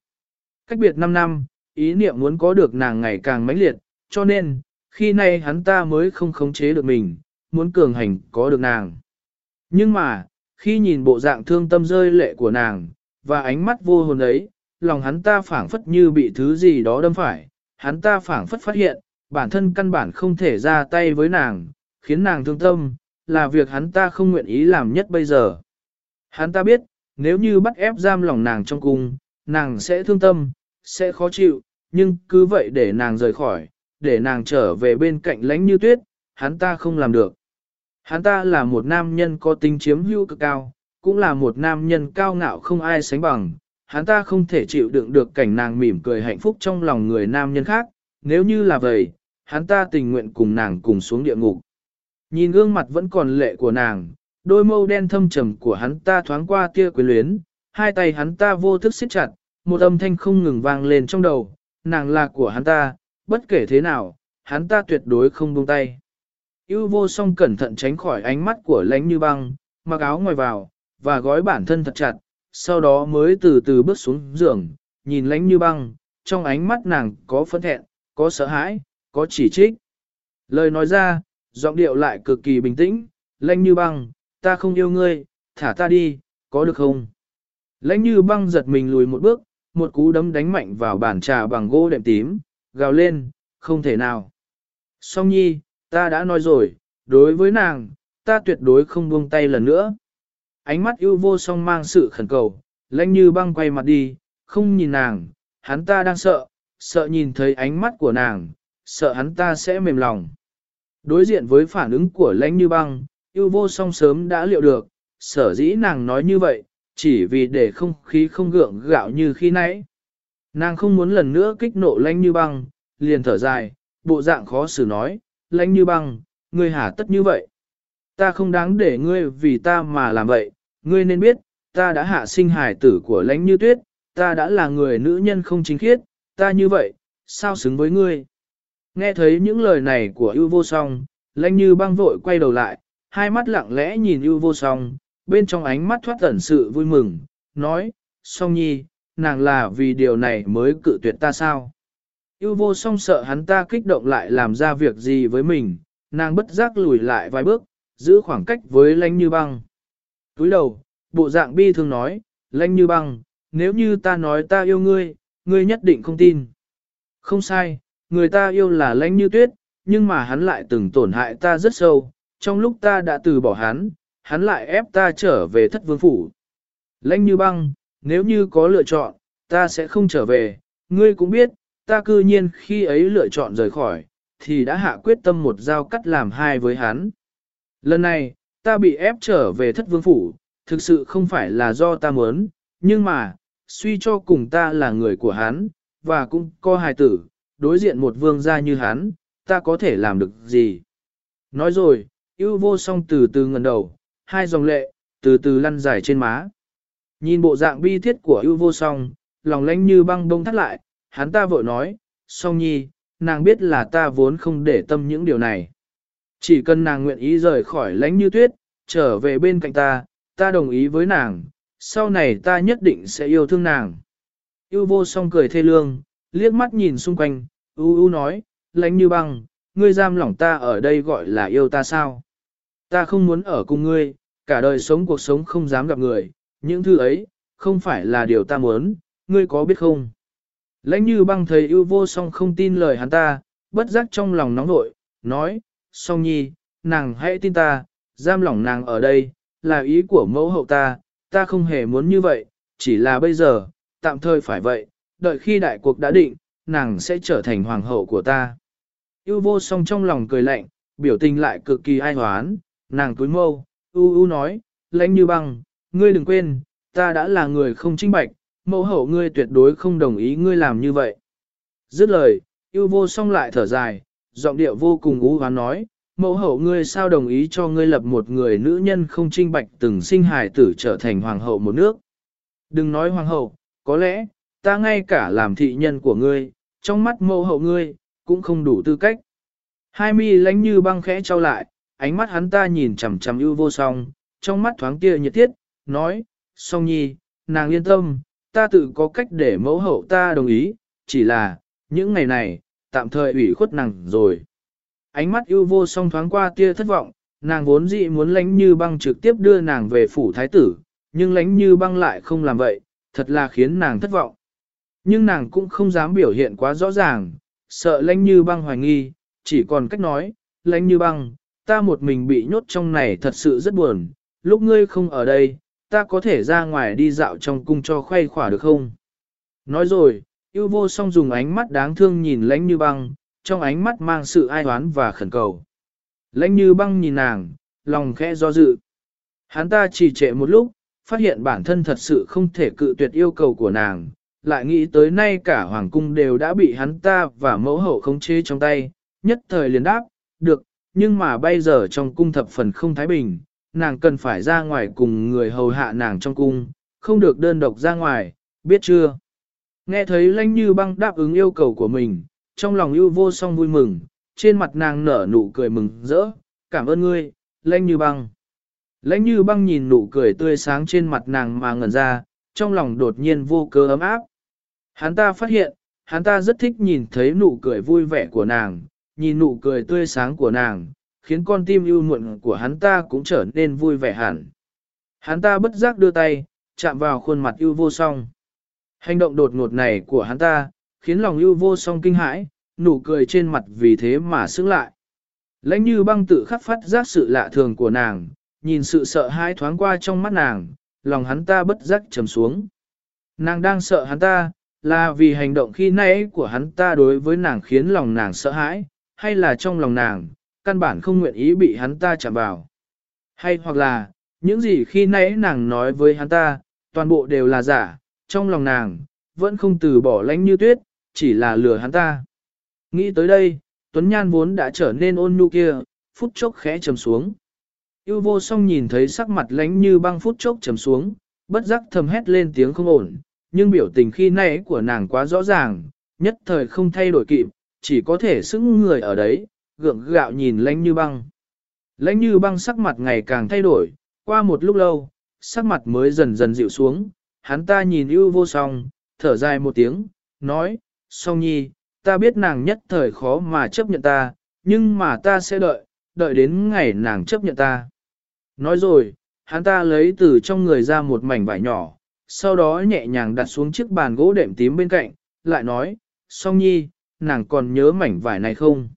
Cách biệt 5 năm, ý niệm muốn có được nàng ngày càng mãnh liệt, cho nên, khi nay hắn ta mới không khống chế được mình, muốn cường hành có được nàng. Nhưng mà, khi nhìn bộ dạng thương tâm rơi lệ của nàng, và ánh mắt vô hồn ấy, lòng hắn ta phảng phất như bị thứ gì đó đâm phải, hắn ta phảng phất phát hiện, bản thân căn bản không thể ra tay với nàng, khiến nàng thương tâm, là việc hắn ta không nguyện ý làm nhất bây giờ. Hắn ta biết, nếu như bắt ép giam lòng nàng trong cung, nàng sẽ thương tâm, sẽ khó chịu, nhưng cứ vậy để nàng rời khỏi, để nàng trở về bên cạnh lánh như tuyết, hắn ta không làm được. Hắn ta là một nam nhân có tính chiếm hữu cực cao, cũng là một nam nhân cao ngạo không ai sánh bằng, hắn ta không thể chịu đựng được cảnh nàng mỉm cười hạnh phúc trong lòng người nam nhân khác, nếu như là vậy, hắn ta tình nguyện cùng nàng cùng xuống địa ngục. Nhìn gương mặt vẫn còn lệ của nàng, đôi mâu đen thâm trầm của hắn ta thoáng qua tia quyến luyến, hai tay hắn ta vô thức siết chặt, một âm thanh không ngừng vang lên trong đầu, nàng là của hắn ta, bất kể thế nào, hắn ta tuyệt đối không buông tay. Yêu vô song cẩn thận tránh khỏi ánh mắt của lánh như băng, mặc áo ngoài vào, và gói bản thân thật chặt, sau đó mới từ từ bước xuống giường, nhìn lánh như băng, trong ánh mắt nàng có phẫn thẹn, có sợ hãi, có chỉ trích. Lời nói ra, giọng điệu lại cực kỳ bình tĩnh, lánh như băng, ta không yêu ngươi, thả ta đi, có được không? Lãnh như băng giật mình lùi một bước, một cú đấm đánh mạnh vào bàn trà bằng gỗ đệm tím, gào lên, không thể nào. Song nhi, ta đã nói rồi, đối với nàng, ta tuyệt đối không buông tay lần nữa. Ánh mắt yêu vô song mang sự khẩn cầu, lãnh như băng quay mặt đi, không nhìn nàng, hắn ta đang sợ, sợ nhìn thấy ánh mắt của nàng, sợ hắn ta sẽ mềm lòng. Đối diện với phản ứng của lãnh như băng, yêu vô song sớm đã liệu được, sở dĩ nàng nói như vậy, chỉ vì để không khí không gượng gạo như khi nãy. Nàng không muốn lần nữa kích nộ lãnh như băng, liền thở dài, bộ dạng khó xử nói, lãnh như băng, ngươi hả tất như vậy. Ta không đáng để ngươi vì ta mà làm vậy, ngươi nên biết, ta đã hạ sinh hài tử của lãnh như tuyết, ta đã là người nữ nhân không chính khiết, ta như vậy, sao xứng với ngươi. Nghe thấy những lời này của ưu vô song, lãnh như băng vội quay đầu lại, hai mắt lặng lẽ nhìn ưu vô song, bên trong ánh mắt thoát ẩn sự vui mừng, nói, song nhi, nàng là vì điều này mới cự tuyệt ta sao. Yêu vô song sợ hắn ta kích động lại làm ra việc gì với mình, nàng bất giác lùi lại vài bước, giữ khoảng cách với lãnh như băng. Túi đầu, bộ dạng bi thường nói, lanh như băng, nếu như ta nói ta yêu ngươi, ngươi nhất định không tin. Không sai, người ta yêu là lanh như tuyết, nhưng mà hắn lại từng tổn hại ta rất sâu, trong lúc ta đã từ bỏ hắn, hắn lại ép ta trở về thất vương phủ. Lanh như băng, nếu như có lựa chọn, ta sẽ không trở về, ngươi cũng biết, ta cư nhiên khi ấy lựa chọn rời khỏi, thì đã hạ quyết tâm một dao cắt làm hai với hắn. Lần này, ta bị ép trở về thất vương phủ, thực sự không phải là do ta muốn, nhưng mà, suy cho cùng ta là người của hắn, và cũng có hài tử, đối diện một vương gia như hắn, ta có thể làm được gì. Nói rồi, yêu vô song từ từ ngần đầu, hai dòng lệ, từ từ lăn dài trên má. Nhìn bộ dạng bi thiết của ưu vô song, lòng lánh như băng bông thắt lại, hắn ta vội nói, song nhi, nàng biết là ta vốn không để tâm những điều này. Chỉ cần nàng nguyện ý rời khỏi lánh như tuyết, trở về bên cạnh ta, ta đồng ý với nàng, sau này ta nhất định sẽ yêu thương nàng. Yêu vô song cười thê lương, liếc mắt nhìn xung quanh, u u nói, lánh như băng, ngươi giam lỏng ta ở đây gọi là yêu ta sao? Ta không muốn ở cùng ngươi, cả đời sống cuộc sống không dám gặp người, những thứ ấy, không phải là điều ta muốn, ngươi có biết không? Lãnh như băng thấy yêu vô song không tin lời hắn ta, bất giác trong lòng nóng nội, nói, song nhi, nàng hãy tin ta, giam lỏng nàng ở đây, là ý của mẫu hậu ta, ta không hề muốn như vậy, chỉ là bây giờ, tạm thời phải vậy, đợi khi đại cuộc đã định, nàng sẽ trở thành hoàng hậu của ta. Yêu vô song trong lòng cười lạnh, biểu tình lại cực kỳ ai hoán, nàng cúi mâu, u u nói, lãnh như băng, ngươi đừng quên, ta đã là người không trinh bạch, mẫu hậu ngươi tuyệt đối không đồng ý ngươi làm như vậy. Dứt lời, yêu vô song lại thở dài, giọng điệu vô cùng u hoán nói, mẫu hậu ngươi sao đồng ý cho ngươi lập một người nữ nhân không trinh bạch từng sinh hài tử trở thành hoàng hậu một nước. Đừng nói hoàng hậu, có lẽ, ta ngay cả làm thị nhân của ngươi, trong mắt mẫu hậu ngươi, cũng không đủ tư cách. Hai mi lánh như băng khẽ trao lại, ánh mắt hắn ta nhìn chằm chằm ưu vô song, trong mắt thoáng tia nhiệt thiết, nói, song nhi, nàng yên tâm, ta tự có cách để mẫu hậu ta đồng ý, chỉ là, những ngày này, tạm thời ủy khuất nàng rồi. Ánh mắt ưu vô song thoáng qua tia thất vọng, nàng vốn dị muốn lánh như băng trực tiếp đưa nàng về phủ thái tử, nhưng lánh như băng lại không làm vậy, thật là khiến nàng thất vọng. Nhưng nàng cũng không dám biểu hiện quá rõ ràng, sợ lánh như băng hoài nghi, chỉ còn cách nói, lánh như băng, ta một mình bị nhốt trong này thật sự rất buồn, lúc ngươi không ở đây, ta có thể ra ngoài đi dạo trong cung cho khuây khỏa được không? Nói rồi, yêu vô song dùng ánh mắt đáng thương nhìn lãnh như băng, trong ánh mắt mang sự ai oán và khẩn cầu. Lãnh như băng nhìn nàng, lòng khẽ do dự. Hắn ta chỉ trệ một lúc, phát hiện bản thân thật sự không thể cự tuyệt yêu cầu của nàng, lại nghĩ tới nay cả hoàng cung đều đã bị hắn ta và mẫu hậu khống chế trong tay, nhất thời liền đáp, được, nhưng mà bây giờ trong cung thập phần không thái bình, nàng cần phải ra ngoài cùng người hầu hạ nàng trong cung, không được đơn độc ra ngoài, biết chưa? Nghe thấy lãnh như băng đáp ứng yêu cầu của mình, trong lòng yêu vô song vui mừng, trên mặt nàng nở nụ cười mừng rỡ, cảm ơn ngươi, lãnh như băng. Lãnh như băng nhìn nụ cười tươi sáng trên mặt nàng mà ngẩn ra, trong lòng đột nhiên vô cớ ấm áp. Hắn ta phát hiện, hắn ta rất thích nhìn thấy nụ cười vui vẻ của nàng, nhìn nụ cười tươi sáng của nàng, khiến con tim yêu muộn của hắn ta cũng trở nên vui vẻ hẳn. Hắn ta bất giác đưa tay, chạm vào khuôn mặt yêu vô song. Hành động đột ngột này của hắn ta, khiến lòng ưu vô song kinh hãi, nụ cười trên mặt vì thế mà sững lại. Lãnh như băng tự khắc phát giác sự lạ thường của nàng, nhìn sự sợ hãi thoáng qua trong mắt nàng, lòng hắn ta bất giác trầm xuống. Nàng đang sợ hắn ta, là vì hành động khi nãy của hắn ta đối với nàng khiến lòng nàng sợ hãi, hay là trong lòng nàng, căn bản không nguyện ý bị hắn ta chạm vào. Hay hoặc là, những gì khi nãy nàng nói với hắn ta, toàn bộ đều là giả, trong lòng nàng, vẫn không từ bỏ lánh như tuyết, chỉ là lừa hắn ta. Nghĩ tới đây, Tuấn Nhan vốn đã trở nên ôn nhu kia, phút chốc khẽ trầm xuống. Yêu vô song nhìn thấy sắc mặt lánh như băng phút chốc trầm xuống, bất giác thầm hét lên tiếng không ổn, nhưng biểu tình khi nãy của nàng quá rõ ràng, nhất thời không thay đổi kịp, chỉ có thể xứng người ở đấy, gượng gạo nhìn lánh như băng. Lánh như băng sắc mặt ngày càng thay đổi, qua một lúc lâu, sắc mặt mới dần dần dịu xuống, hắn ta nhìn ưu vô song, thở dài một tiếng, nói, song nhi, ta biết nàng nhất thời khó mà chấp nhận ta, nhưng mà ta sẽ đợi, đợi đến ngày nàng chấp nhận ta. Nói rồi, hắn ta lấy từ trong người ra một mảnh vải nhỏ, sau đó nhẹ nhàng đặt xuống chiếc bàn gỗ đệm tím bên cạnh, lại nói, song nhi, nàng còn nhớ mảnh vải này không?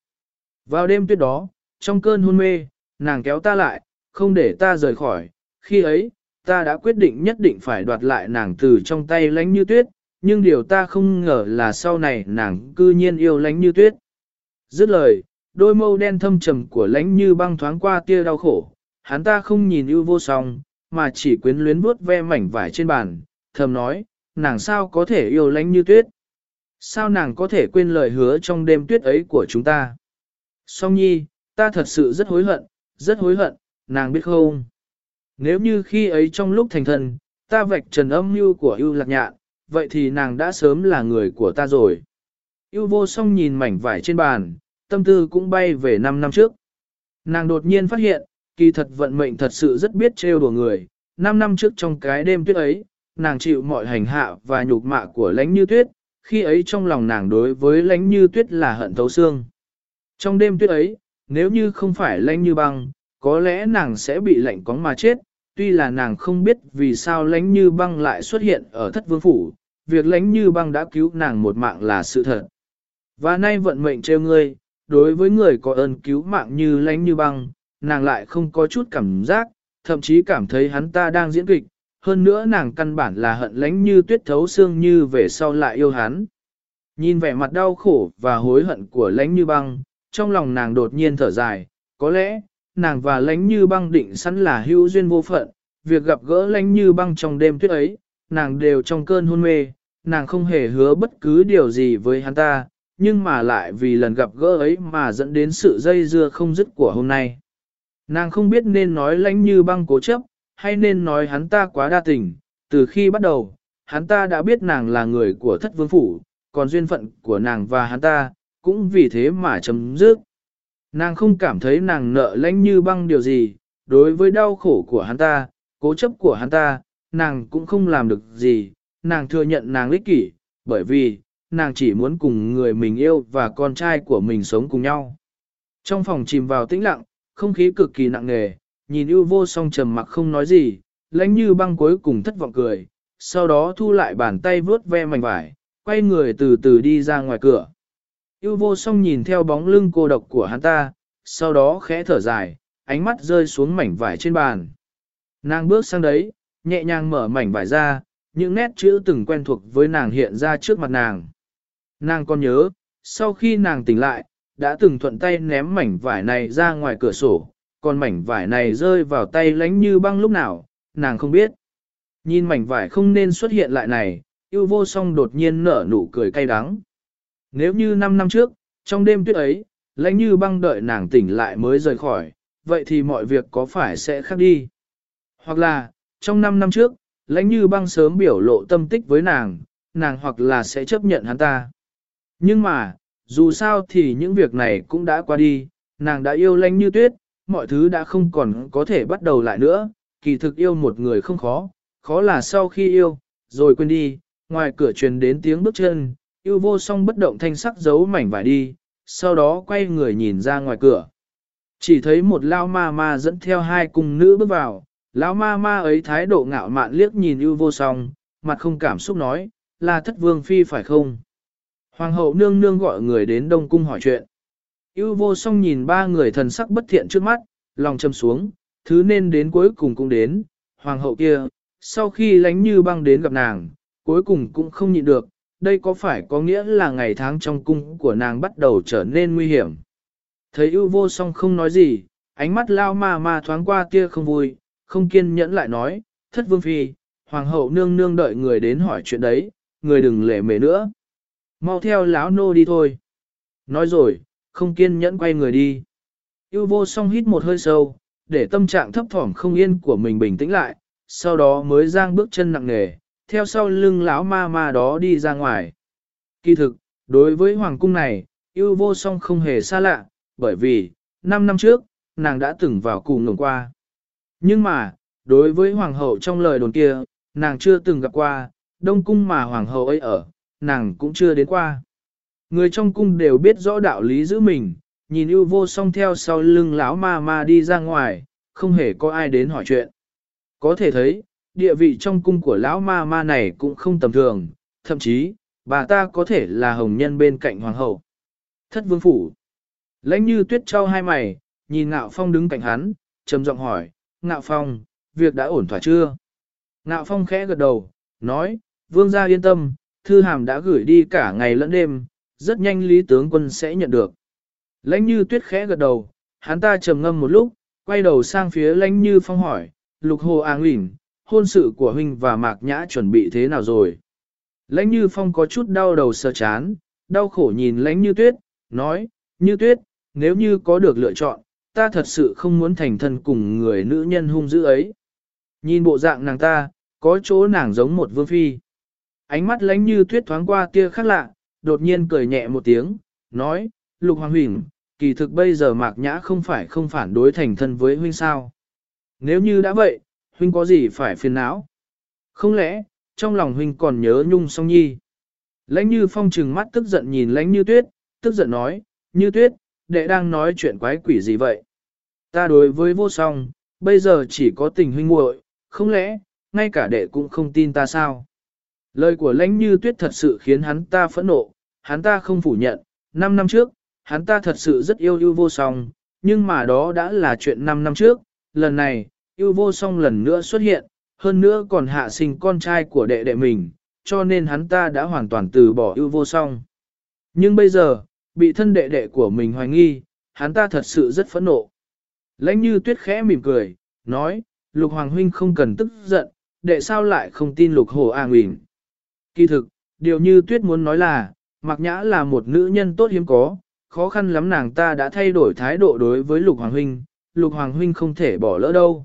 Vào đêm tuyết đó, trong cơn hôn mê, nàng kéo ta lại, không để ta rời khỏi, khi ấy, ta đã quyết định nhất định phải đoạt lại nàng từ trong tay lánh như tuyết, nhưng điều ta không ngờ là sau này nàng cư nhiên yêu lánh như tuyết. Dứt lời, đôi mâu đen thâm trầm của lánh như băng thoáng qua tia đau khổ, hắn ta không nhìn ưu vô song, mà chỉ quyến luyến vuốt ve mảnh vải trên bàn, thầm nói, nàng sao có thể yêu lánh như tuyết. Sao nàng có thể quên lời hứa trong đêm tuyết ấy của chúng ta? Song nhi, ta thật sự rất hối hận, rất hối hận, nàng biết không? Nếu như khi ấy trong lúc thành thân, ta vạch trần âm mưu của ưu lạc nhạn, vậy thì nàng đã sớm là người của ta rồi. Ưu vô song nhìn mảnh vải trên bàn, tâm tư cũng bay về 5 năm trước. Nàng đột nhiên phát hiện, kỳ thật vận mệnh thật sự rất biết trêu đùa người. 5 năm trước trong cái đêm tuyết ấy, nàng chịu mọi hành hạ và nhục mạ của lãnh như tuyết, khi ấy trong lòng nàng đối với lãnh như tuyết là hận thấu xương. Trong đêm tuyết ấy, nếu như không phải lãnh như băng, có lẽ nàng sẽ bị lạnh cóng mà chết, tuy là nàng không biết vì sao lãnh như băng lại xuất hiện ở thất vương phủ, việc lãnh như băng đã cứu nàng một mạng là sự thật. Và nay vận mệnh trêu ngươi, đối với người có ơn cứu mạng như lãnh như băng, nàng lại không có chút cảm giác, thậm chí cảm thấy hắn ta đang diễn kịch, hơn nữa nàng căn bản là hận lãnh như tuyết thấu xương như về sau lại yêu hắn. Nhìn vẻ mặt đau khổ và hối hận của lãnh như băng, trong lòng nàng đột nhiên thở dài, có lẽ, nàng và lãnh như băng định sẵn là hữu duyên vô phận, việc gặp gỡ lãnh như băng trong đêm tuyết ấy, nàng đều trong cơn hôn mê, nàng không hề hứa bất cứ điều gì với hắn ta, nhưng mà lại vì lần gặp gỡ ấy mà dẫn đến sự dây dưa không dứt của hôm nay. Nàng không biết nên nói lãnh như băng cố chấp, hay nên nói hắn ta quá đa tình, từ khi bắt đầu, hắn ta đã biết nàng là người của thất vương phủ, còn duyên phận của nàng và hắn ta, cũng vì thế mà chấm dứt. Nàng không cảm thấy nàng nợ lãnh như băng điều gì, đối với đau khổ của hắn ta, cố chấp của hắn ta, nàng cũng không làm được gì, nàng thừa nhận nàng ích kỷ, bởi vì, nàng chỉ muốn cùng người mình yêu và con trai của mình sống cùng nhau. Trong phòng chìm vào tĩnh lặng, không khí cực kỳ nặng nề, nhìn ưu vô song trầm mặc không nói gì, lãnh như băng cuối cùng thất vọng cười, sau đó thu lại bàn tay vướt ve mảnh vải, quay người từ từ đi ra ngoài cửa. Ưu vô song nhìn theo bóng lưng cô độc của hắn ta, sau đó khẽ thở dài, ánh mắt rơi xuống mảnh vải trên bàn. Nàng bước sang đấy, nhẹ nhàng mở mảnh vải ra, những nét chữ từng quen thuộc với nàng hiện ra trước mặt nàng. Nàng còn nhớ, sau khi nàng tỉnh lại, đã từng thuận tay ném mảnh vải này ra ngoài cửa sổ, còn mảnh vải này rơi vào tay lánh như băng lúc nào, nàng không biết. Nhìn mảnh vải không nên xuất hiện lại này, yêu vô song đột nhiên nở nụ cười cay đắng. Nếu như 5 năm trước, trong đêm tuyết ấy, lãnh như băng đợi nàng tỉnh lại mới rời khỏi, vậy thì mọi việc có phải sẽ khác đi. Hoặc là, trong 5 năm trước, lãnh như băng sớm biểu lộ tâm tích với nàng, nàng hoặc là sẽ chấp nhận hắn ta. Nhưng mà, dù sao thì những việc này cũng đã qua đi, nàng đã yêu lãnh như tuyết, mọi thứ đã không còn có thể bắt đầu lại nữa, kỳ thực yêu một người không khó, khó là sau khi yêu, rồi quên đi, ngoài cửa truyền đến tiếng bước chân, yêu vô song bất động thanh sắc giấu mảnh vải đi, sau đó quay người nhìn ra ngoài cửa. Chỉ thấy một lao ma ma dẫn theo hai cung nữ bước vào, lão ma ma ấy thái độ ngạo mạn liếc nhìn yêu vô song, mặt không cảm xúc nói, là thất vương phi phải không? Hoàng hậu nương nương gọi người đến đông cung hỏi chuyện. Yêu vô song nhìn ba người thần sắc bất thiện trước mắt, lòng châm xuống, thứ nên đến cuối cùng cũng đến, hoàng hậu kia, sau khi lánh như băng đến gặp nàng, cuối cùng cũng không nhịn được, đây có phải có nghĩa là ngày tháng trong cung của nàng bắt đầu trở nên nguy hiểm. Thấy ưu vô song không nói gì, ánh mắt lao ma ma thoáng qua tia không vui, không kiên nhẫn lại nói, thất vương phi, hoàng hậu nương nương đợi người đến hỏi chuyện đấy, người đừng lệ mề nữa. Mau theo lão nô đi thôi. Nói rồi, không kiên nhẫn quay người đi. Yêu vô song hít một hơi sâu, để tâm trạng thấp thỏm không yên của mình bình tĩnh lại, sau đó mới giang bước chân nặng nề, theo sau lưng lão ma ma đó đi ra ngoài. Kỳ thực, đối với hoàng cung này, yêu vô song không hề xa lạ, bởi vì, 5 năm trước, nàng đã từng vào cùng ngừng qua. Nhưng mà, đối với hoàng hậu trong lời đồn kia, nàng chưa từng gặp qua, đông cung mà hoàng hậu ấy ở, nàng cũng chưa đến qua. Người trong cung đều biết rõ đạo lý giữ mình, nhìn ưu vô song theo sau lưng lão ma ma đi ra ngoài, không hề có ai đến hỏi chuyện. Có thể thấy, địa vị trong cung của lão ma ma này cũng không tầm thường, thậm chí, bà ta có thể là hồng nhân bên cạnh hoàng hậu. Thất vương phủ. Lãnh như tuyết trao hai mày, nhìn ngạo phong đứng cạnh hắn, trầm giọng hỏi, ngạo phong, việc đã ổn thỏa chưa? Ngạo phong khẽ gật đầu, nói, vương gia yên tâm, thư hàm đã gửi đi cả ngày lẫn đêm, rất nhanh lý tướng quân sẽ nhận được. Lãnh như tuyết khẽ gật đầu, hắn ta trầm ngâm một lúc, quay đầu sang phía lãnh như phong hỏi, lục hồ áng ủy, hôn sự của huynh và mạc nhã chuẩn bị thế nào rồi? Lãnh như phong có chút đau đầu sờ chán, đau khổ nhìn lãnh như tuyết, nói, như tuyết, nếu như có được lựa chọn, ta thật sự không muốn thành thân cùng người nữ nhân hung dữ ấy. Nhìn bộ dạng nàng ta, có chỗ nàng giống một vương phi. Ánh mắt lánh như tuyết thoáng qua tia khác lạ, đột nhiên cười nhẹ một tiếng, nói, Lục Hoàng Huỳnh, kỳ thực bây giờ Mạc Nhã không phải không phản đối thành thân với huynh sao. Nếu như đã vậy, huynh có gì phải phiền não? Không lẽ, trong lòng huynh còn nhớ nhung song nhi? Lãnh như phong trừng mắt tức giận nhìn lãnh như tuyết, tức giận nói, như tuyết, đệ đang nói chuyện quái quỷ gì vậy? Ta đối với vô song, bây giờ chỉ có tình huynh muội, không lẽ, ngay cả đệ cũng không tin ta sao? Lời của lãnh như tuyết thật sự khiến hắn ta phẫn nộ, hắn ta không phủ nhận, 5 năm trước, hắn ta thật sự rất yêu yêu vô song, nhưng mà đó đã là chuyện 5 năm trước, lần này, yêu vô song lần nữa xuất hiện, hơn nữa còn hạ sinh con trai của đệ đệ mình, cho nên hắn ta đã hoàn toàn từ bỏ yêu vô song. Nhưng bây giờ, bị thân đệ đệ của mình hoài nghi, hắn ta thật sự rất phẫn nộ. Lãnh như tuyết khẽ mỉm cười, nói, lục hoàng huynh không cần tức giận, đệ sao lại không tin lục hồ a nguyện. Kỳ thực, điều như tuyết muốn nói là, Mặc Nhã là một nữ nhân tốt hiếm có, khó khăn lắm nàng ta đã thay đổi thái độ đối với Lục Hoàng Huynh, Lục Hoàng Huynh không thể bỏ lỡ đâu.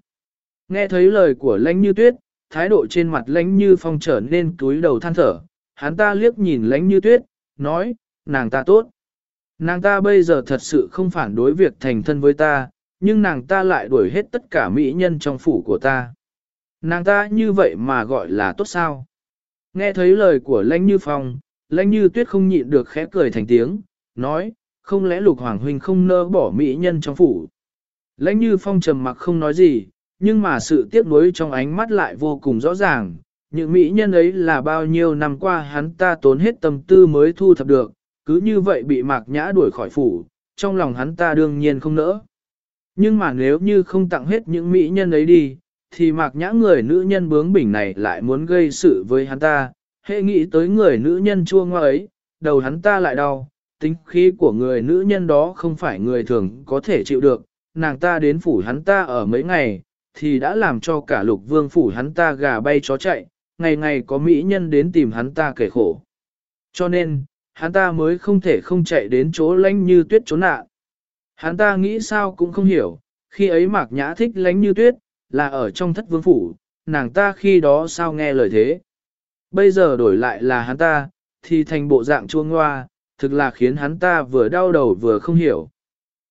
Nghe thấy lời của lãnh như tuyết, thái độ trên mặt lãnh như phong trở nên túi đầu than thở, hắn ta liếc nhìn lãnh như tuyết, nói, nàng ta tốt. Nàng ta bây giờ thật sự không phản đối việc thành thân với ta, nhưng nàng ta lại đuổi hết tất cả mỹ nhân trong phủ của ta. Nàng ta như vậy mà gọi là tốt sao? Nghe thấy lời của lãnh như phong, lãnh như tuyết không nhịn được khẽ cười thành tiếng, nói, không lẽ lục hoàng huynh không nỡ bỏ mỹ nhân trong phủ. Lãnh như phong trầm mặc không nói gì, nhưng mà sự tiếc nuối trong ánh mắt lại vô cùng rõ ràng. Những mỹ nhân ấy là bao nhiêu năm qua hắn ta tốn hết tâm tư mới thu thập được, cứ như vậy bị mạc nhã đuổi khỏi phủ, trong lòng hắn ta đương nhiên không nỡ. Nhưng mà nếu như không tặng hết những mỹ nhân ấy đi, thì mạc nhã người nữ nhân bướng bỉnh này lại muốn gây sự với hắn ta, hệ nghĩ tới người nữ nhân chua ngoa ấy, đầu hắn ta lại đau, tính khí của người nữ nhân đó không phải người thường có thể chịu được, nàng ta đến phủ hắn ta ở mấy ngày, thì đã làm cho cả lục vương phủ hắn ta gà bay chó chạy, ngày ngày có mỹ nhân đến tìm hắn ta kể khổ. Cho nên, hắn ta mới không thể không chạy đến chỗ lánh như tuyết trốn nạn. Hắn ta nghĩ sao cũng không hiểu, khi ấy mạc nhã thích lánh như tuyết, là ở trong thất vương phủ, nàng ta khi đó sao nghe lời thế. Bây giờ đổi lại là hắn ta, thì thành bộ dạng chuông hoa, thực là khiến hắn ta vừa đau đầu vừa không hiểu.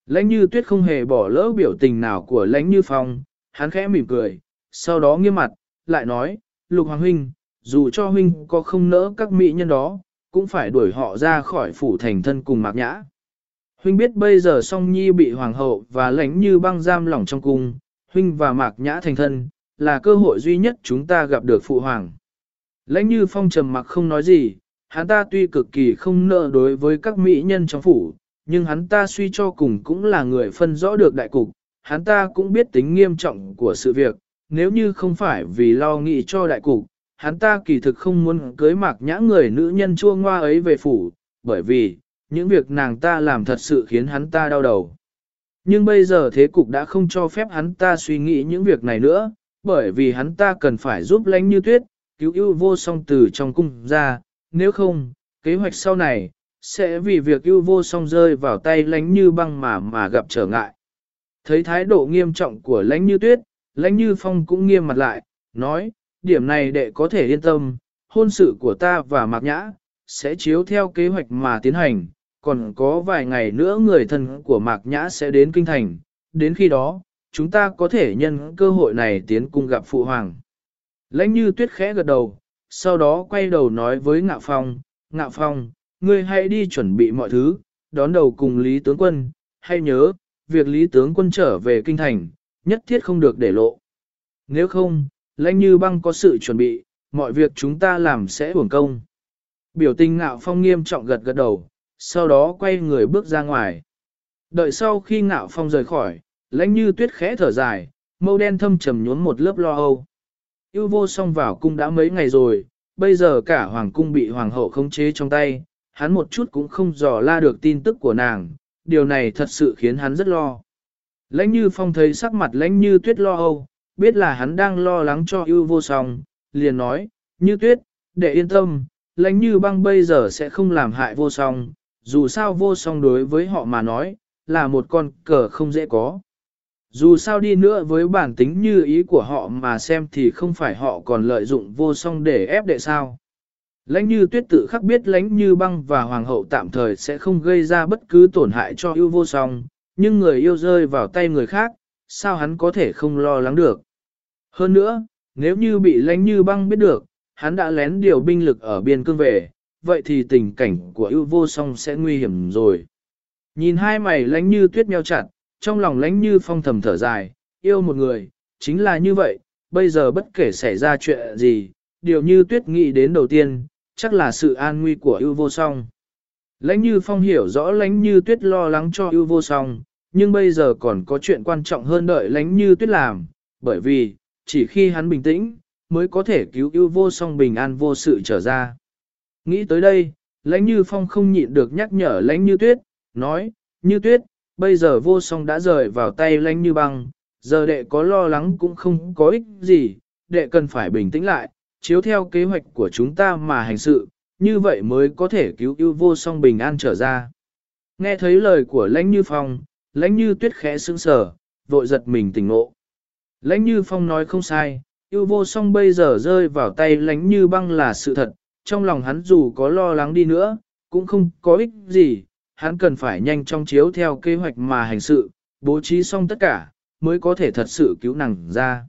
Lãnh như tuyết không hề bỏ lỡ biểu tình nào của lãnh như phong, hắn khẽ mỉm cười, sau đó nghiêm mặt, lại nói, lục hoàng huynh, dù cho huynh có không nỡ các mỹ nhân đó, cũng phải đuổi họ ra khỏi phủ thành thân cùng mạc nhã. Huynh biết bây giờ song nhi bị hoàng hậu và lãnh như băng giam lỏng trong cung, huynh và mạc nhã thành thân, là cơ hội duy nhất chúng ta gặp được phụ hoàng. Lãnh như phong trầm mặc không nói gì, hắn ta tuy cực kỳ không nợ đối với các mỹ nhân trong phủ, nhưng hắn ta suy cho cùng cũng là người phân rõ được đại cục, hắn ta cũng biết tính nghiêm trọng của sự việc, nếu như không phải vì lo nghĩ cho đại cục, hắn ta kỳ thực không muốn cưới mạc nhã người nữ nhân chua ngoa ấy về phủ, bởi vì, những việc nàng ta làm thật sự khiến hắn ta đau đầu. Nhưng bây giờ thế cục đã không cho phép hắn ta suy nghĩ những việc này nữa, bởi vì hắn ta cần phải giúp lánh như tuyết, cứu ưu vô song từ trong cung ra, nếu không, kế hoạch sau này, sẽ vì việc ưu vô song rơi vào tay lánh như băng mà mà gặp trở ngại. Thấy thái độ nghiêm trọng của lãnh như tuyết, lãnh như phong cũng nghiêm mặt lại, nói, điểm này đệ có thể yên tâm, hôn sự của ta và mạc nhã, sẽ chiếu theo kế hoạch mà tiến hành, còn có vài ngày nữa người thân của mạc nhã sẽ đến kinh thành, đến khi đó, chúng ta có thể nhân cơ hội này tiến cung gặp phụ hoàng. Lãnh như tuyết khẽ gật đầu, sau đó quay đầu nói với Ngạo Phong, Ngạo Phong, ngươi hãy đi chuẩn bị mọi thứ, đón đầu cùng Lý Tướng Quân, hay nhớ, việc Lý Tướng Quân trở về kinh thành, nhất thiết không được để lộ. Nếu không, lãnh như băng có sự chuẩn bị, mọi việc chúng ta làm sẽ uổng công. Biểu tình Ngạo Phong nghiêm trọng gật gật đầu, sau đó quay người bước ra ngoài. Đợi sau khi Ngạo Phong rời khỏi, lãnh như tuyết khẽ thở dài, mâu đen thâm trầm nhuốm một lớp lo âu. Yêu vô song vào cung đã mấy ngày rồi, bây giờ cả hoàng cung bị hoàng hậu khống chế trong tay, hắn một chút cũng không dò la được tin tức của nàng, điều này thật sự khiến hắn rất lo. Lãnh như phong thấy sắc mặt lãnh như tuyết lo âu, biết là hắn đang lo lắng cho ưu vô song, liền nói, như tuyết, để yên tâm, lãnh như băng bây giờ sẽ không làm hại vô song, dù sao vô song đối với họ mà nói, là một con cờ không dễ có. Dù sao đi nữa với bản tính như ý của họ mà xem thì không phải họ còn lợi dụng vô song để ép đệ sao. Lãnh như tuyết tự khắc biết lãnh như băng và hoàng hậu tạm thời sẽ không gây ra bất cứ tổn hại cho yêu vô song, nhưng người yêu rơi vào tay người khác, sao hắn có thể không lo lắng được. Hơn nữa, nếu như bị lãnh như băng biết được, hắn đã lén điều binh lực ở biên cương về, vậy thì tình cảnh của yêu vô song sẽ nguy hiểm rồi. Nhìn hai mày lãnh như tuyết meo chặt, trong lòng lãnh như phong thầm thở dài, yêu một người, chính là như vậy, bây giờ bất kể xảy ra chuyện gì, điều như tuyết nghĩ đến đầu tiên, chắc là sự an nguy của ưu vô song. Lãnh như phong hiểu rõ lãnh như tuyết lo lắng cho ưu vô song, nhưng bây giờ còn có chuyện quan trọng hơn đợi lãnh như tuyết làm, bởi vì, chỉ khi hắn bình tĩnh, mới có thể cứu ưu vô song bình an vô sự trở ra. Nghĩ tới đây, lãnh như phong không nhịn được nhắc nhở lãnh như tuyết, nói, như tuyết, bây giờ vô song đã rời vào tay lãnh như băng, giờ đệ có lo lắng cũng không có ích gì, đệ cần phải bình tĩnh lại, chiếu theo kế hoạch của chúng ta mà hành sự, như vậy mới có thể cứu ưu vô song bình an trở ra. Nghe thấy lời của lãnh như phong, lãnh như tuyết khẽ sững sờ, vội giật mình tỉnh ngộ. Lãnh như phong nói không sai, ưu vô song bây giờ rơi vào tay lãnh như băng là sự thật, trong lòng hắn dù có lo lắng đi nữa, cũng không có ích gì, hắn cần phải nhanh chóng chiếu theo kế hoạch mà hành sự, bố trí xong tất cả, mới có thể thật sự cứu nàng ra.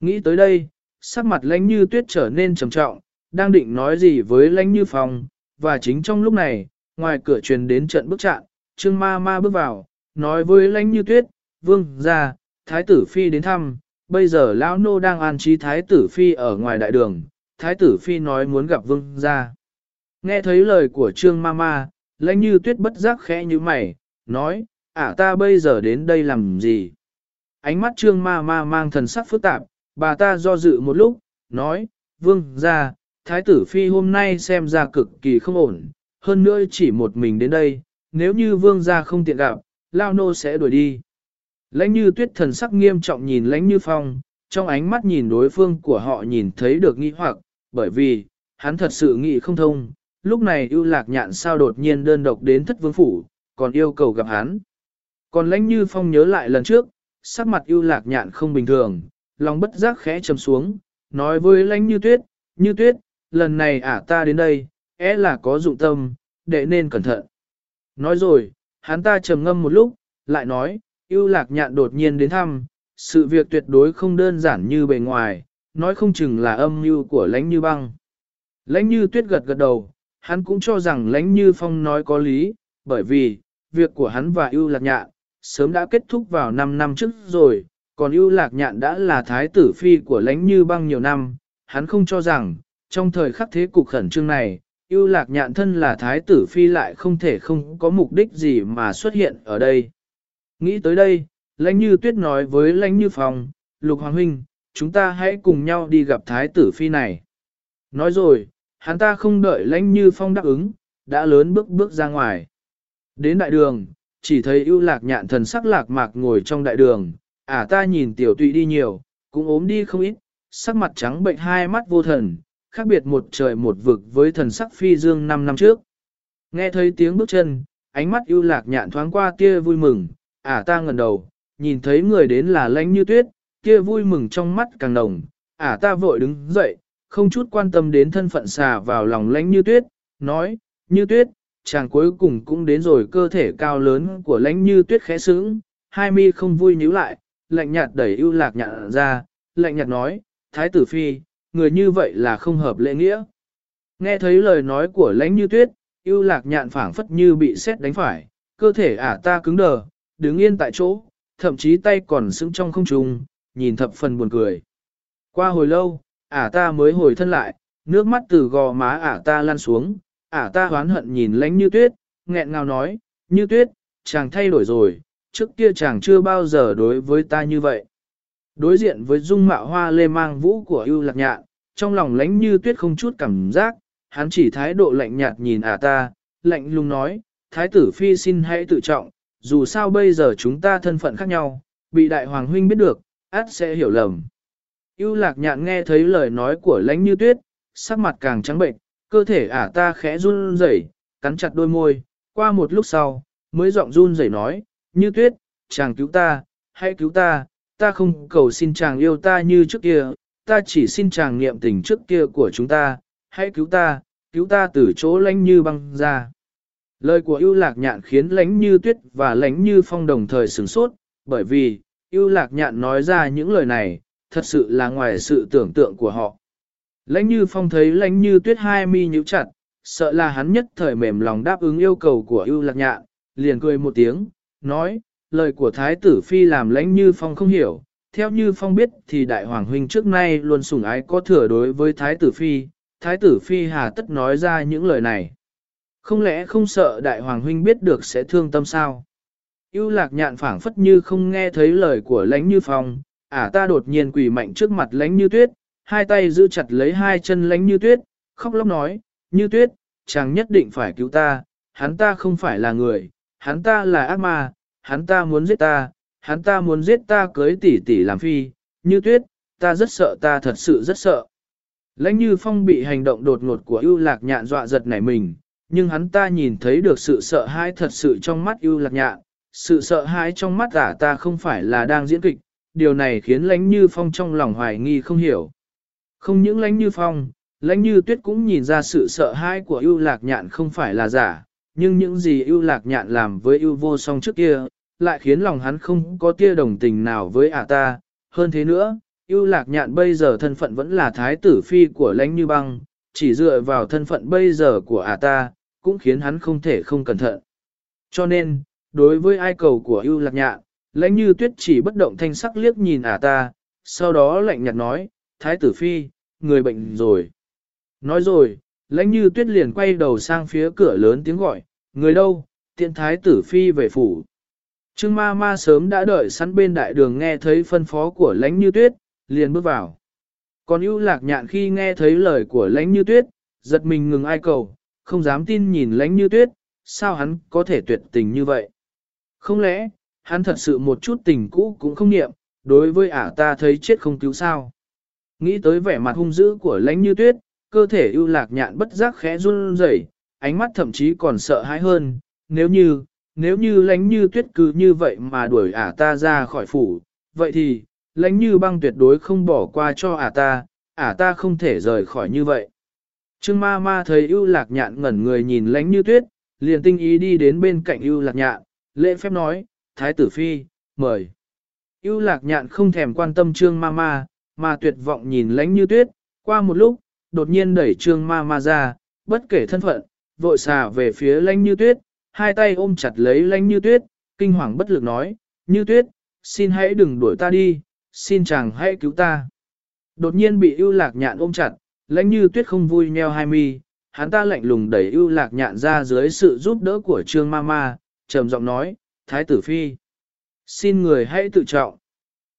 Nghĩ tới đây, sắc mặt lãnh như tuyết trở nên trầm trọng, đang định nói gì với lãnh như phong, và chính trong lúc này, ngoài cửa truyền đến trận bước chạm, trương ma ma bước vào, nói với lãnh như tuyết, vương ra, thái tử phi đến thăm, bây giờ lão nô đang an trí thái tử phi ở ngoài đại đường, thái tử phi nói muốn gặp vương ra. Nghe thấy lời của trương ma ma, lãnh như tuyết bất giác khẽ như mày, nói, ả ta bây giờ đến đây làm gì? Ánh mắt trương ma ma mang thần sắc phức tạp, bà ta do dự một lúc, nói, vương ra, thái tử phi hôm nay xem ra cực kỳ không ổn, hơn nữa chỉ một mình đến đây, nếu như vương ra không tiện gặp, lao nô sẽ đuổi đi. Lãnh như tuyết thần sắc nghiêm trọng nhìn lãnh như phong, trong ánh mắt nhìn đối phương của họ nhìn thấy được nghi hoặc, bởi vì, hắn thật sự nghĩ không thông, lúc này ưu lạc nhạn sao đột nhiên đơn độc đến thất vương phủ, còn yêu cầu gặp hắn. Còn lãnh như phong nhớ lại lần trước, sắc mặt ưu lạc nhạn không bình thường, lòng bất giác khẽ trầm xuống, nói với lãnh như tuyết, như tuyết, lần này ả ta đến đây, é là có dụng tâm, đệ nên cẩn thận. Nói rồi, hắn ta trầm ngâm một lúc, lại nói, yêu lạc nhạn đột nhiên đến thăm, sự việc tuyệt đối không đơn giản như bề ngoài, nói không chừng là âm mưu của lãnh như băng. Lãnh như tuyết gật gật đầu, hắn cũng cho rằng lãnh như phong nói có lý, bởi vì, việc của hắn và yêu lạc nhạn, sớm đã kết thúc vào 5 năm trước rồi, còn ưu lạc nhạn đã là thái tử phi của lãnh như băng nhiều năm, hắn không cho rằng, trong thời khắc thế cục khẩn trương này, ưu lạc nhạn thân là thái tử phi lại không thể không có mục đích gì mà xuất hiện ở đây. Nghĩ tới đây, lãnh như tuyết nói với lãnh như phong, lục hoàng huynh, chúng ta hãy cùng nhau đi gặp thái tử phi này. Nói rồi, hắn ta không đợi lãnh như phong đáp ứng, đã lớn bước bước ra ngoài. Đến đại đường, chỉ thấy ưu lạc nhạn thần sắc lạc mạc ngồi trong đại đường, ả ta nhìn tiểu tụy đi nhiều, cũng ốm đi không ít, sắc mặt trắng bệnh hai mắt vô thần, khác biệt một trời một vực với thần sắc phi dương năm năm trước. Nghe thấy tiếng bước chân, ánh mắt ưu lạc nhạn thoáng qua kia vui mừng, ả ta ngẩn đầu, nhìn thấy người đến là lãnh như tuyết, kia vui mừng trong mắt càng nồng, ả ta vội đứng dậy, không chút quan tâm đến thân phận xà vào lòng lãnh như tuyết, nói, như tuyết, chàng cuối cùng cũng đến rồi cơ thể cao lớn của lãnh như tuyết khẽ sướng, hai mi không vui nhíu lại, lạnh nhạt đẩy ưu lạc nhạn ra, lạnh nhạt nói, thái tử phi, người như vậy là không hợp lễ nghĩa. Nghe thấy lời nói của lãnh như tuyết, ưu lạc nhạn phảng phất như bị xét đánh phải, cơ thể ả ta cứng đờ, đứng yên tại chỗ, thậm chí tay còn sững trong không trung, nhìn thập phần buồn cười. Qua hồi lâu, ả ta mới hồi thân lại, nước mắt từ gò má ả ta lan xuống, ả ta hoán hận nhìn lãnh như tuyết, nghẹn ngào nói, như tuyết, chàng thay đổi rồi, trước kia chàng chưa bao giờ đối với ta như vậy. Đối diện với dung mạo hoa lê mang vũ của ưu lạc nhạn, trong lòng lãnh như tuyết không chút cảm giác, hắn chỉ thái độ lạnh nhạt nhìn ả ta, lạnh lùng nói, thái tử phi xin hãy tự trọng, dù sao bây giờ chúng ta thân phận khác nhau, bị đại hoàng huynh biết được, át sẽ hiểu lầm. Ưu lạc nhạn nghe thấy lời nói của lãnh như tuyết, sắc mặt càng trắng bệnh, cơ thể ả ta khẽ run rẩy, cắn chặt đôi môi, qua một lúc sau, mới giọng run rẩy nói, như tuyết, chàng cứu ta, hãy cứu ta, ta không cầu xin chàng yêu ta như trước kia, ta chỉ xin chàng niệm tình trước kia của chúng ta, hãy cứu ta, cứu ta từ chỗ lãnh như băng ra. Lời của ưu lạc nhạn khiến lãnh như tuyết và lãnh như phong đồng thời sửng sốt, bởi vì, ưu lạc nhạn nói ra những lời này, thật sự là ngoài sự tưởng tượng của họ. Lãnh như phong thấy lãnh như tuyết hai mi nhíu chặt, sợ là hắn nhất thời mềm lòng đáp ứng yêu cầu của ưu lạc nhạn, liền cười một tiếng, nói, lời của thái tử phi làm lãnh như phong không hiểu. Theo như phong biết thì đại hoàng huynh trước nay luôn sủng ái có thừa đối với thái tử phi, thái tử phi hà tất nói ra những lời này. Không lẽ không sợ đại hoàng huynh biết được sẽ thương tâm sao? Yêu lạc nhạn phảng phất như không nghe thấy lời của lãnh như phong, ả ta đột nhiên quỳ mạnh trước mặt lãnh như tuyết, hai tay giữ chặt lấy hai chân lãnh như tuyết, khóc lóc nói, như tuyết, chàng nhất định phải cứu ta, hắn ta không phải là người, hắn ta là ác ma, hắn ta muốn giết ta, hắn ta muốn giết ta cưới tỷ tỷ làm phi, như tuyết, ta rất sợ ta thật sự rất sợ. Lãnh như phong bị hành động đột ngột của ưu lạc nhạn dọa giật nảy mình, nhưng hắn ta nhìn thấy được sự sợ hãi thật sự trong mắt ưu lạc nhạn, sự sợ hãi trong mắt ả ta không phải là đang diễn kịch, điều này khiến lãnh như phong trong lòng hoài nghi không hiểu. Không những lãnh như phong, lãnh như tuyết cũng nhìn ra sự sợ hãi của ưu lạc nhạn không phải là giả, nhưng những gì ưu lạc nhạn làm với ưu vô song trước kia, lại khiến lòng hắn không có tia đồng tình nào với ả ta. Hơn thế nữa, ưu lạc nhạn bây giờ thân phận vẫn là thái tử phi của lãnh như băng, chỉ dựa vào thân phận bây giờ của ả ta, cũng khiến hắn không thể không cẩn thận. Cho nên, đối với ai cầu của ưu lạc nhạn, lãnh như tuyết chỉ bất động thanh sắc liếc nhìn ả ta, sau đó lạnh nhạt nói, thái tử phi, người bệnh rồi. Nói rồi, lãnh như tuyết liền quay đầu sang phía cửa lớn tiếng gọi, người đâu, tiện thái tử phi về phủ. Trương ma ma sớm đã đợi sẵn bên đại đường nghe thấy phân phó của lãnh như tuyết, liền bước vào. Còn ưu lạc nhạn khi nghe thấy lời của lãnh như tuyết, giật mình ngừng ai cầu, không dám tin nhìn lãnh như tuyết, sao hắn có thể tuyệt tình như vậy? Không lẽ, hắn thật sự một chút tình cũ cũng không niệm, đối với ả ta thấy chết không cứu sao. Nghĩ tới vẻ mặt hung dữ của lãnh như tuyết, cơ thể ưu lạc nhạn bất giác khẽ run rẩy, ánh mắt thậm chí còn sợ hãi hơn, nếu như, nếu như lãnh như tuyết cứ như vậy mà đuổi ả ta ra khỏi phủ, vậy thì, lãnh như băng tuyệt đối không bỏ qua cho ả ta, ả ta không thể rời khỏi như vậy. Trương ma ma thấy ưu lạc nhạn ngẩn người nhìn lãnh như tuyết, liền tinh ý đi đến bên cạnh ưu lạc nhạn, lễ phép nói, thái tử phi, mời. ưu lạc nhạn không thèm quan tâm trương ma ma, mà tuyệt vọng nhìn lãnh như tuyết, qua một lúc, đột nhiên đẩy trương ma ma ra, bất kể thân phận, vội xà về phía lãnh như tuyết, hai tay ôm chặt lấy lãnh như tuyết, kinh hoàng bất lực nói, như tuyết, xin hãy đừng đuổi ta đi, xin chàng hãy cứu ta. Đột nhiên bị ưu lạc nhạn ôm chặt, lãnh như tuyết không vui nheo hai mi, hắn ta lạnh lùng đẩy ưu lạc nhạn ra dưới sự giúp đỡ của trương ma ma, trầm giọng nói, thái tử phi. Xin người hãy tự trọng.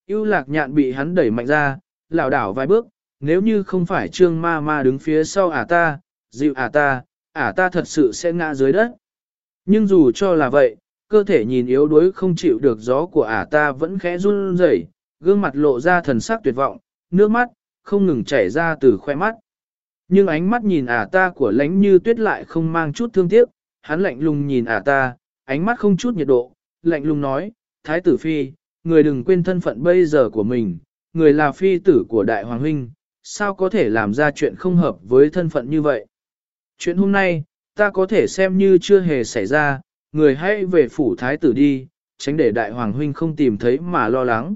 ưu lạc nhạn bị hắn đẩy mạnh ra, lảo đảo vài bước, nếu như không phải trương ma ma đứng phía sau ả ta, dịu ả ta, ả ta thật sự sẽ ngã dưới đất. Nhưng dù cho là vậy, cơ thể nhìn yếu đuối không chịu được gió của ả ta vẫn khẽ run rẩy, gương mặt lộ ra thần sắc tuyệt vọng, nước mắt, không ngừng chảy ra từ khoe mắt. Nhưng ánh mắt nhìn ả ta của lánh như tuyết lại không mang chút thương tiếc, hắn lạnh lùng nhìn ả ta, ánh mắt không chút nhiệt độ, lạnh lùng nói, Thái tử Phi, người đừng quên thân phận bây giờ của mình, người là phi tử của Đại Hoàng Huynh, sao có thể làm ra chuyện không hợp với thân phận như vậy. Chuyện hôm nay, ta có thể xem như chưa hề xảy ra, người hãy về phủ Thái tử đi, tránh để Đại Hoàng Huynh không tìm thấy mà lo lắng.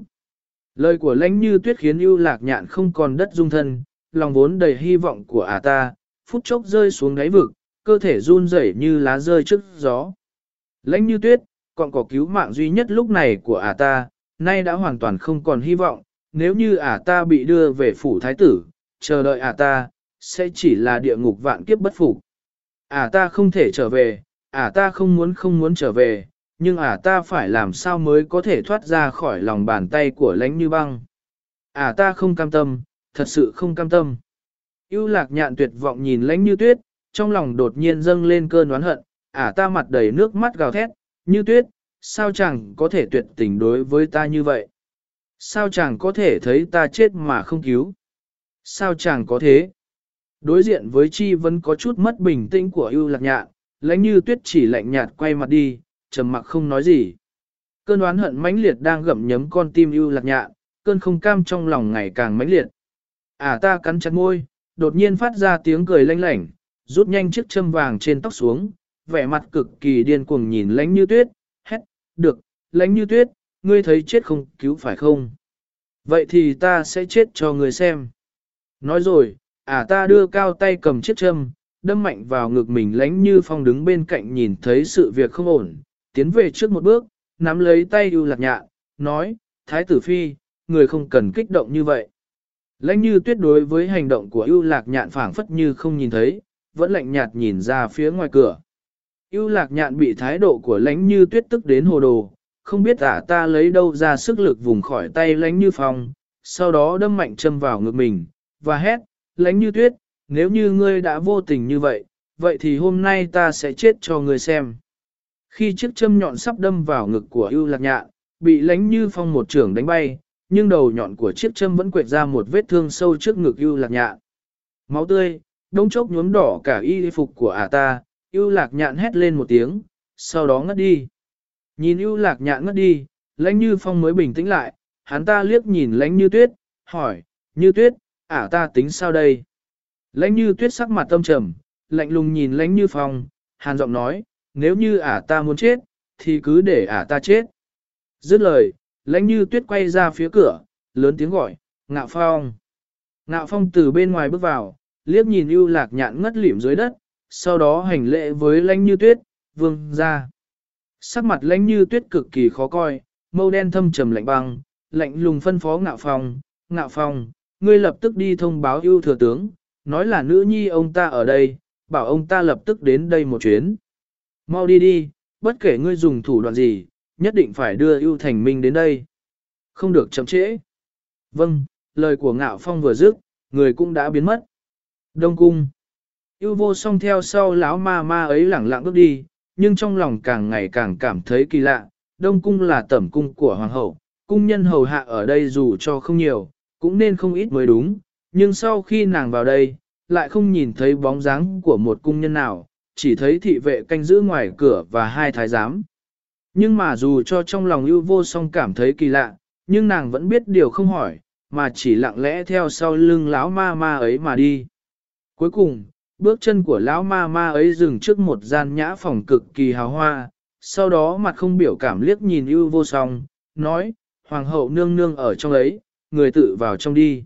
Lời của lãnh như tuyết khiến ưu lạc nhạn không còn đất dung thân, lòng vốn đầy hy vọng của ả ta, phút chốc rơi xuống đáy vực, cơ thể run rẩy như lá rơi trước gió. Lãnh như tuyết, còn có cứu mạng duy nhất lúc này của ả ta, nay đã hoàn toàn không còn hy vọng, nếu như ả ta bị đưa về phủ thái tử, chờ đợi ả ta, sẽ chỉ là địa ngục vạn kiếp bất phục. À ta không thể trở về, à ta không muốn không muốn trở về, nhưng à ta phải làm sao mới có thể thoát ra khỏi lòng bàn tay của lãnh như băng. À ta không cam tâm, thật sự không cam tâm. Yêu lạc nhạn tuyệt vọng nhìn lãnh như tuyết, trong lòng đột nhiên dâng lên cơn oán hận, À ta mặt đầy nước mắt gào thét, như tuyết, sao chẳng có thể tuyệt tình đối với ta như vậy? Sao chẳng có thể thấy ta chết mà không cứu? Sao chẳng có thế? Đối diện với chi vẫn có chút mất bình tĩnh của ưu lạc nhạn, lãnh như tuyết chỉ lạnh nhạt quay mặt đi, trầm mặc không nói gì. Cơn oán hận mãnh liệt đang gặm nhấm con tim ưu lạc nhạn, cơn không cam trong lòng ngày càng mãnh liệt. À ta cắn chặt môi, đột nhiên phát ra tiếng cười lanh lảnh, rút nhanh chiếc châm vàng trên tóc xuống, vẻ mặt cực kỳ điên cuồng nhìn lãnh như tuyết, hét, được, lãnh như tuyết, ngươi thấy chết không cứu phải không? Vậy thì ta sẽ chết cho ngươi xem. Nói rồi, à ta đưa cao tay cầm chiếc châm, đâm mạnh vào ngực mình lãnh như phong đứng bên cạnh nhìn thấy sự việc không ổn, tiến về trước một bước, nắm lấy tay ưu lạc nhạ, nói, Thái tử Phi, người không cần kích động như vậy. Lãnh như tuyết đối với hành động của ưu lạc nhạn phảng phất như không nhìn thấy, vẫn lạnh nhạt nhìn ra phía ngoài cửa. ưu lạc nhạn bị thái độ của lãnh như tuyết tức đến hồ đồ, không biết ả ta lấy đâu ra sức lực vùng khỏi tay lãnh như phong, sau đó đâm mạnh châm vào ngực mình, và hét, lãnh như tuyết, nếu như ngươi đã vô tình như vậy, vậy thì hôm nay ta sẽ chết cho ngươi xem. Khi chiếc châm nhọn sắp đâm vào ngực của ưu lạc nhạn, bị lãnh như phong một trưởng đánh bay, nhưng đầu nhọn của chiếc châm vẫn quẹt ra một vết thương sâu trước ngực ưu lạc nhạn. Máu tươi, đông chốc nhuốm đỏ cả y phục của ả ta, ưu lạc nhạn hét lên một tiếng, sau đó ngất đi. Nhìn ưu lạc nhạn ngất đi, lãnh như phong mới bình tĩnh lại, hắn ta liếc nhìn lãnh như tuyết, hỏi, như tuyết, ả ta tính sao đây? Lãnh như tuyết sắc mặt tâm trầm, lạnh lùng nhìn lãnh như phong, hàn giọng nói, nếu như ả ta muốn chết, thì cứ để ả ta chết. Dứt lời, lãnh như tuyết quay ra phía cửa, lớn tiếng gọi, ngạo phong. Ngạo phong từ bên ngoài bước vào, liếc nhìn ưu lạc nhạn ngất lỉm dưới đất, sau đó hành lễ với lãnh như tuyết, vương ra. Sắc mặt lãnh như tuyết cực kỳ khó coi, mâu đen thâm trầm lạnh băng, lạnh lùng phân phó ngạo phong, ngạo phong, ngươi lập tức đi thông báo ưu thừa tướng, nói là nữ nhi ông ta ở đây, bảo ông ta lập tức đến đây một chuyến. Mau đi đi, bất kể ngươi dùng thủ đoạn gì, nhất định phải đưa ưu thành minh đến đây. Không được chậm trễ. Vâng, lời của ngạo phong vừa dứt, người cũng đã biến mất. Đông cung. Ưu vô song theo sau lão ma ma ấy lẳng lặng bước đi, nhưng trong lòng càng ngày càng cảm thấy kỳ lạ, đông cung là tẩm cung của hoàng hậu, cung nhân hầu hạ ở đây dù cho không nhiều, cũng nên không ít mới đúng, nhưng sau khi nàng vào đây, lại không nhìn thấy bóng dáng của một cung nhân nào, chỉ thấy thị vệ canh giữ ngoài cửa và hai thái giám. Nhưng mà dù cho trong lòng ưu vô song cảm thấy kỳ lạ, nhưng nàng vẫn biết điều không hỏi, mà chỉ lặng lẽ theo sau lưng lão ma ma ấy mà đi. Cuối cùng, bước chân của lão ma ma ấy dừng trước một gian nhã phòng cực kỳ hào hoa, sau đó mặt không biểu cảm liếc nhìn ưu vô song, nói, hoàng hậu nương nương ở trong ấy, người tự vào trong đi.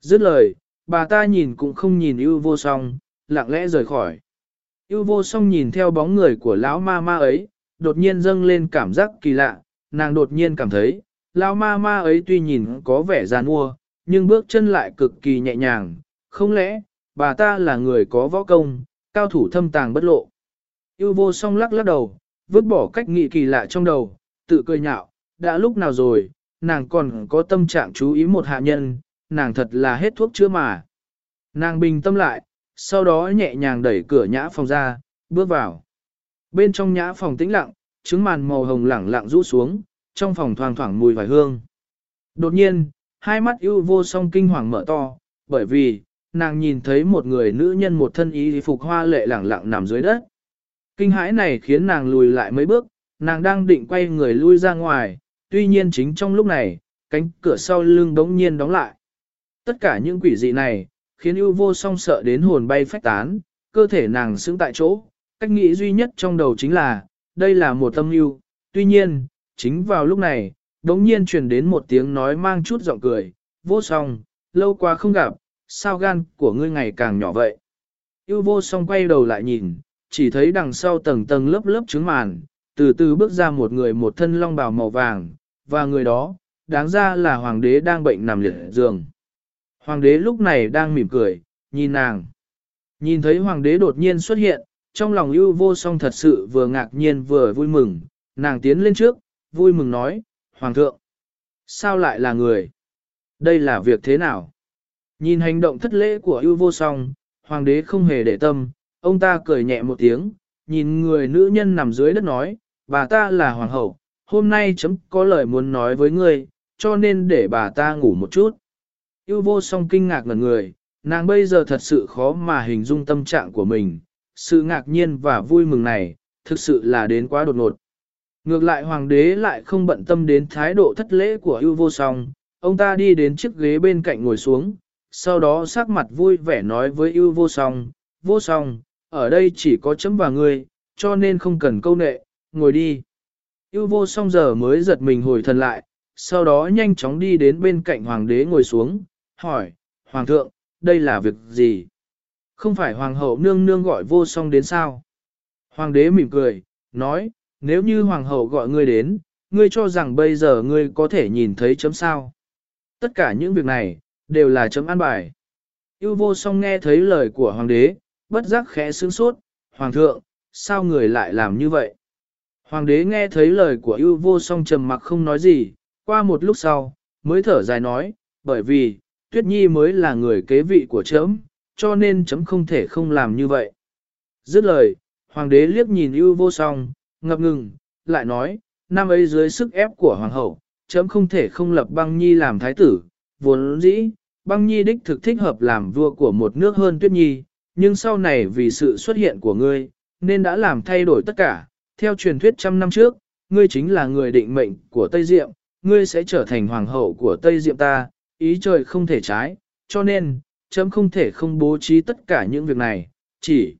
Dứt lời, bà ta nhìn cũng không nhìn ưu vô song, lặng lẽ rời khỏi. Ưu vô song nhìn theo bóng người của lão ma ma ấy, đột nhiên dâng lên cảm giác kỳ lạ, nàng đột nhiên cảm thấy, lão ma ma ấy tuy nhìn có vẻ già mua, nhưng bước chân lại cực kỳ nhẹ nhàng, không lẽ, bà ta là người có võ công, cao thủ thâm tàng bất lộ. Yêu vô song lắc lắc đầu, vứt bỏ cách nghị kỳ lạ trong đầu, tự cười nhạo, đã lúc nào rồi, nàng còn có tâm trạng chú ý một hạ nhân, nàng thật là hết thuốc chữa mà. Nàng bình tâm lại, sau đó nhẹ nhàng đẩy cửa nhã phòng ra, bước vào. Bên trong nhã phòng tĩnh lặng, trứng màn màu hồng lẳng lặng rũ xuống, trong phòng thoang thoảng mùi vải hương. Đột nhiên, hai mắt ưu vô song kinh hoàng mở to, bởi vì, nàng nhìn thấy một người nữ nhân một thân y phục hoa lệ lẳng lặng nằm dưới đất. Kinh hãi này khiến nàng lùi lại mấy bước, nàng đang định quay người lui ra ngoài, tuy nhiên chính trong lúc này, cánh cửa sau lưng đống nhiên đóng lại. Tất cả những quỷ dị này, khiến ưu vô song sợ đến hồn bay phách tán, cơ thể nàng sững tại chỗ, cách nghĩ duy nhất trong đầu chính là, đây là một tâm ưu. Tuy nhiên, chính vào lúc này, đống nhiên truyền đến một tiếng nói mang chút giọng cười, vô song, lâu quá không gặp, sao gan của ngươi ngày càng nhỏ vậy? Yêu vô song quay đầu lại nhìn, chỉ thấy đằng sau tầng tầng lớp lớp trứng màn, từ từ bước ra một người một thân long bào màu vàng, và người đó, đáng ra là hoàng đế đang bệnh nằm liệt giường. Hoàng đế lúc này đang mỉm cười, nhìn nàng. Nhìn thấy hoàng đế đột nhiên xuất hiện, trong lòng ưu vô song thật sự vừa ngạc nhiên vừa vui mừng, nàng tiến lên trước, vui mừng nói, Hoàng thượng, sao lại là người? Đây là việc thế nào? Nhìn hành động thất lễ của ưu vô song, hoàng đế không hề để tâm, ông ta cười nhẹ một tiếng, nhìn người nữ nhân nằm dưới đất nói, bà ta là hoàng hậu, hôm nay chấm có lời muốn nói với ngươi, cho nên để bà ta ngủ một chút. Yêu vô song kinh ngạc ngẩn người, nàng bây giờ thật sự khó mà hình dung tâm trạng của mình, sự ngạc nhiên và vui mừng này, thực sự là đến quá đột ngột. Ngược lại hoàng đế lại không bận tâm đến thái độ thất lễ của yêu vô song, ông ta đi đến chiếc ghế bên cạnh ngồi xuống, sau đó sắc mặt vui vẻ nói với yêu vô song, vô song, ở đây chỉ có chấm và ngươi, cho nên không cần câu nệ, ngồi đi. Ưu vô song giờ mới giật mình hồi thần lại, sau đó nhanh chóng đi đến bên cạnh hoàng đế ngồi xuống, hỏi, hoàng thượng, đây là việc gì? Không phải hoàng hậu nương nương gọi vô song đến sao? Hoàng đế mỉm cười, nói, nếu như hoàng hậu gọi ngươi đến, ngươi cho rằng bây giờ ngươi có thể nhìn thấy chấm sao. Tất cả những việc này, đều là chấm an bài. Yêu vô song nghe thấy lời của hoàng đế, bất giác khẽ sướng sốt, hoàng thượng, sao người lại làm như vậy? Hoàng đế nghe thấy lời của ưu vô song trầm mặc không nói gì, qua một lúc sau, mới thở dài nói, bởi vì, tuyết nhi mới là người kế vị của chấm, cho nên chấm không thể không làm như vậy. Dứt lời, hoàng đế liếc nhìn ưu vô song, ngập ngừng, lại nói, năm ấy dưới sức ép của hoàng hậu, chấm không thể không lập băng nhi làm thái tử, vốn dĩ, băng nhi đích thực thích hợp làm vua của một nước hơn tuyết nhi, nhưng sau này vì sự xuất hiện của ngươi, nên đã làm thay đổi tất cả, theo truyền thuyết trăm năm trước, ngươi chính là người định mệnh của Tây Diệm, ngươi sẽ trở thành hoàng hậu của Tây Diệm ta, ý trời không thể trái, cho nên, chấm không thể không bố trí tất cả những việc này, chỉ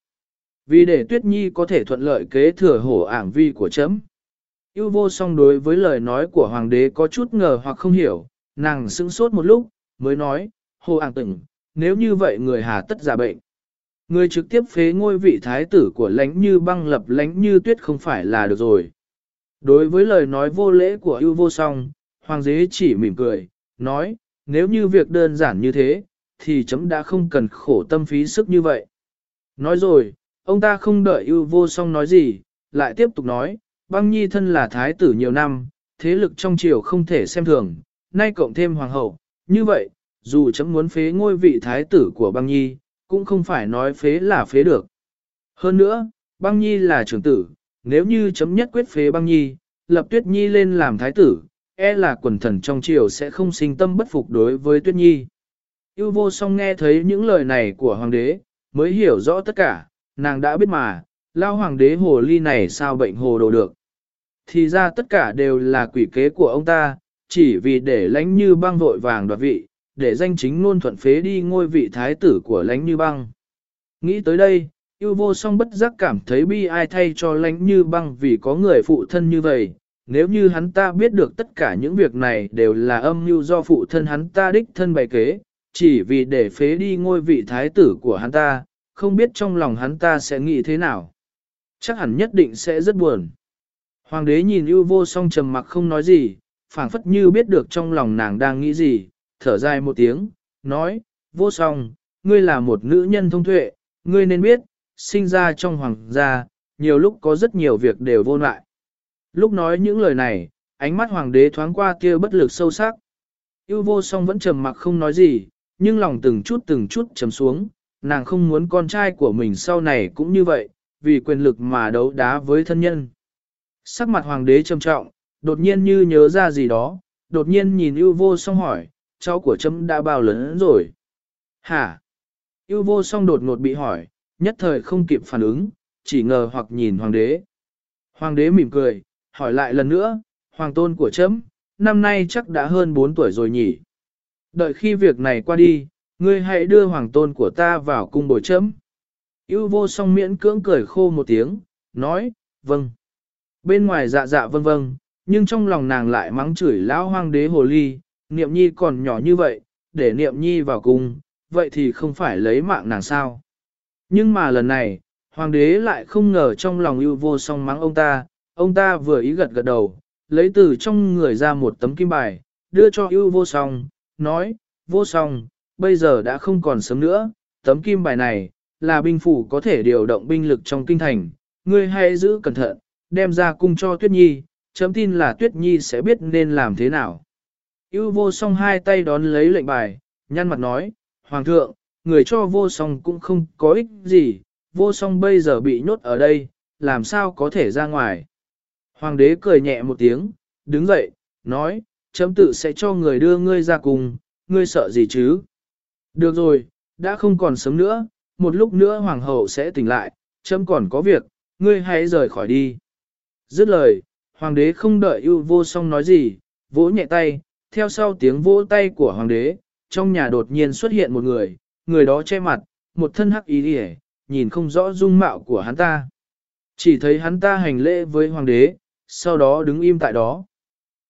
vì để Tuyết Nhi có thể thuận lợi kế thừa hổ ảng vi của chấm. Yêu vô song đối với lời nói của hoàng đế có chút ngờ hoặc không hiểu, nàng sững sốt một lúc, mới nói, hồ ảng tửng, nếu như vậy người hà tất giả bệnh. Người trực tiếp phế ngôi vị thái tử của lãnh như băng lập lãnh như tuyết không phải là được rồi. Đối với lời nói vô lễ của ưu vô song, hoàng đế chỉ mỉm cười, nói, nếu như việc đơn giản như thế, thì chấm đã không cần khổ tâm phí sức như vậy. Nói rồi, ông ta không đợi ưu vô song nói gì, lại tiếp tục nói, băng nhi thân là thái tử nhiều năm, thế lực trong triều không thể xem thường, nay cộng thêm hoàng hậu, như vậy, dù chấm muốn phế ngôi vị thái tử của băng nhi, cũng không phải nói phế là phế được. Hơn nữa, băng nhi là trưởng tử, nếu như chấm nhất quyết phế băng nhi, lập Tuyết Nhi lên làm thái tử, e là quần thần trong triều sẽ không sinh tâm bất phục đối với Tuyết Nhi. Yêu vô song nghe thấy những lời này của hoàng đế, mới hiểu rõ tất cả, nàng đã biết mà, lao hoàng đế hồ ly này sao bệnh hồ đồ được. Thì ra tất cả đều là quỷ kế của ông ta, chỉ vì để lánh như băng vội vàng đoạt vị, để danh chính ngôn thuận phế đi ngôi vị thái tử của lánh như băng. Nghĩ tới đây, yêu vô song bất giác cảm thấy bi ai thay cho lánh như băng vì có người phụ thân như vậy. Nếu như hắn ta biết được tất cả những việc này đều là âm mưu do phụ thân hắn ta đích thân bày kế, chỉ vì để phế đi ngôi vị thái tử của hắn ta, không biết trong lòng hắn ta sẽ nghĩ thế nào. Chắc hẳn nhất định sẽ rất buồn. Hoàng đế nhìn ưu vô song trầm mặc không nói gì, phảng phất như biết được trong lòng nàng đang nghĩ gì, thở dài một tiếng, nói, vô song, ngươi là một nữ nhân thông tuệ, ngươi nên biết, sinh ra trong hoàng gia, nhiều lúc có rất nhiều việc đều vô lại. Lúc nói những lời này, ánh mắt hoàng đế thoáng qua kia bất lực sâu sắc. Yêu vô song vẫn trầm mặc không nói gì, nhưng lòng từng chút từng chút trầm xuống, nàng không muốn con trai của mình sau này cũng như vậy, vì quyền lực mà đấu đá với thân nhân. Sắc mặt hoàng đế trầm trọng, đột nhiên như nhớ ra gì đó, đột nhiên nhìn yêu vô song hỏi, cháu của chấm đã bao lớn rồi? Hả? Yêu vô song đột ngột bị hỏi, nhất thời không kịp phản ứng, chỉ ngờ hoặc nhìn hoàng đế. Hoàng đế mỉm cười, hỏi lại lần nữa, hoàng tôn của chấm, năm nay chắc đã hơn 4 tuổi rồi nhỉ? Đợi khi việc này qua đi, ngươi hãy đưa hoàng tôn của ta vào cung bồi chấm. Yêu vô song miễn cưỡng cười khô một tiếng, nói, vâng. Bên ngoài dạ dạ vâng vâng, nhưng trong lòng nàng lại mắng chửi lão hoàng đế hồ ly, niệm nhi còn nhỏ như vậy, để niệm nhi vào cung, vậy thì không phải lấy mạng nàng sao. Nhưng mà lần này, hoàng đế lại không ngờ trong lòng ưu vô song mắng ông ta, ông ta vừa ý gật gật đầu, lấy từ trong người ra một tấm kim bài, đưa cho ưu vô song, nói, vô song, bây giờ đã không còn sớm nữa, tấm kim bài này, là binh phủ có thể điều động binh lực trong kinh thành, ngươi hãy giữ cẩn thận, đem ra cung cho Tuyết Nhi, chấm tin là Tuyết Nhi sẽ biết nên làm thế nào. Yêu vô song hai tay đón lấy lệnh bài, nhăn mặt nói, Hoàng thượng, người cho vô song cũng không có ích gì, vô song bây giờ bị nhốt ở đây, làm sao có thể ra ngoài. Hoàng đế cười nhẹ một tiếng, đứng dậy, nói, chấm tự sẽ cho người đưa ngươi ra cùng, ngươi sợ gì chứ? Được rồi, đã không còn sớm nữa, một lúc nữa hoàng hậu sẽ tỉnh lại, chấm còn có việc, ngươi hãy rời khỏi đi. Dứt lời, hoàng đế không đợi ưu vô song nói gì, vỗ nhẹ tay, theo sau tiếng vỗ tay của hoàng đế, trong nhà đột nhiên xuất hiện một người, người đó che mặt, một thân hắc ý đi nhìn không rõ dung mạo của hắn ta. Chỉ thấy hắn ta hành lễ với hoàng đế, sau đó đứng im tại đó.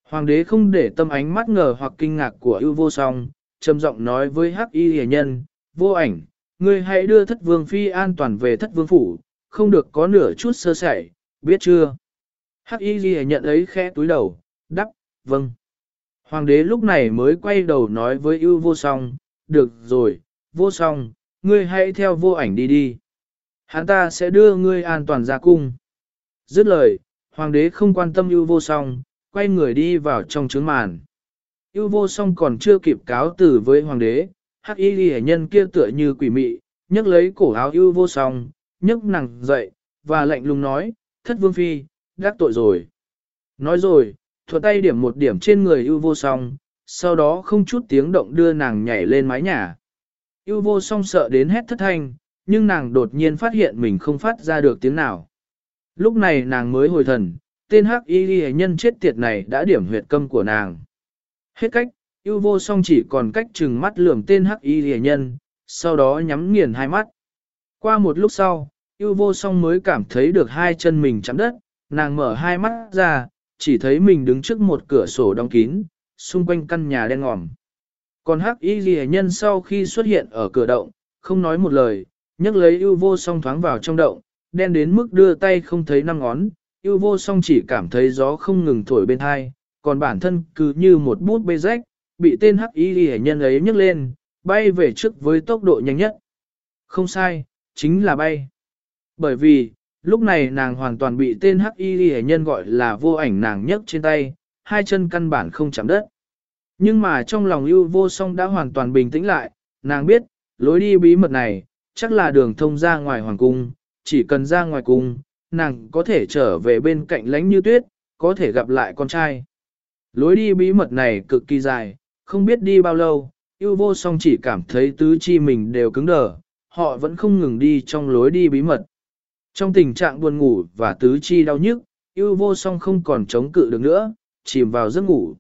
Hoàng đế không để tâm ánh mắt ngờ hoặc kinh ngạc của ưu vô song, trầm giọng nói với hắc y hề nhân, vô ảnh, ngươi hãy đưa thất vương phi an toàn về thất vương phủ, không được có nửa chút sơ sẩy, biết chưa? Hắc y hề nhận ấy khẽ túi đầu, đắp, vâng. Hoàng đế lúc này mới quay đầu nói với ưu vô song, được rồi, vô song, ngươi hãy theo vô ảnh đi đi. Hắn ta sẽ đưa ngươi an toàn ra cung. Dứt lời, hoàng đế không quan tâm ưu vô song, quay người đi vào trong trướng màn. Ưu vô song còn chưa kịp cáo từ với hoàng đế, hắc y ghi nhân kia tựa như quỷ mị, nhấc lấy cổ áo ưu vô song, nhấc nàng dậy, và lạnh lùng nói, thất vương phi, gác tội rồi. Nói rồi, thuận tay điểm một điểm trên người ưu vô song, sau đó không chút tiếng động đưa nàng nhảy lên mái nhà. Ưu vô song sợ đến hét thất thanh, nhưng nàng đột nhiên phát hiện mình không phát ra được tiếng nào. Lúc này nàng mới hồi thần, tên hắc y ghi nhân chết tiệt này đã điểm huyệt câm của nàng. Hết cách, ưu vô song chỉ còn cách chừng mắt lườm tên hắc y ghi nhân, sau đó nhắm nghiền hai mắt. Qua một lúc sau, ưu vô song mới cảm thấy được hai chân mình chạm đất, nàng mở hai mắt ra, chỉ thấy mình đứng trước một cửa sổ đóng kín, xung quanh căn nhà đen ngòm. Còn hắc y ghi nhân sau khi xuất hiện ở cửa động, không nói một lời, nhấc lấy ưu vô song thoáng vào trong động, đen đến mức đưa tay không thấy năm ngón, ưu vô song chỉ cảm thấy gió không ngừng thổi bên thai, còn bản thân cứ như một bút bê rách, bị tên hắc y ghi nhân ấy nhấc lên, bay về trước với tốc độ nhanh nhất. Không sai, chính là bay. Bởi vì, lúc này nàng hoàn toàn bị tên hắc y hệ nhân gọi là vô ảnh nàng nhấc trên tay, hai chân căn bản không chạm đất. Nhưng mà trong lòng ưu vô song đã hoàn toàn bình tĩnh lại, nàng biết, lối đi bí mật này, chắc là đường thông ra ngoài hoàng cung, chỉ cần ra ngoài cung, nàng có thể trở về bên cạnh lánh như tuyết, có thể gặp lại con trai. Lối đi bí mật này cực kỳ dài, không biết đi bao lâu, yêu vô song chỉ cảm thấy tứ chi mình đều cứng đờ, họ vẫn không ngừng đi trong lối đi bí mật. Trong tình trạng buồn ngủ và tứ chi đau nhức, yêu vô song không còn chống cự được nữa, chìm vào giấc ngủ.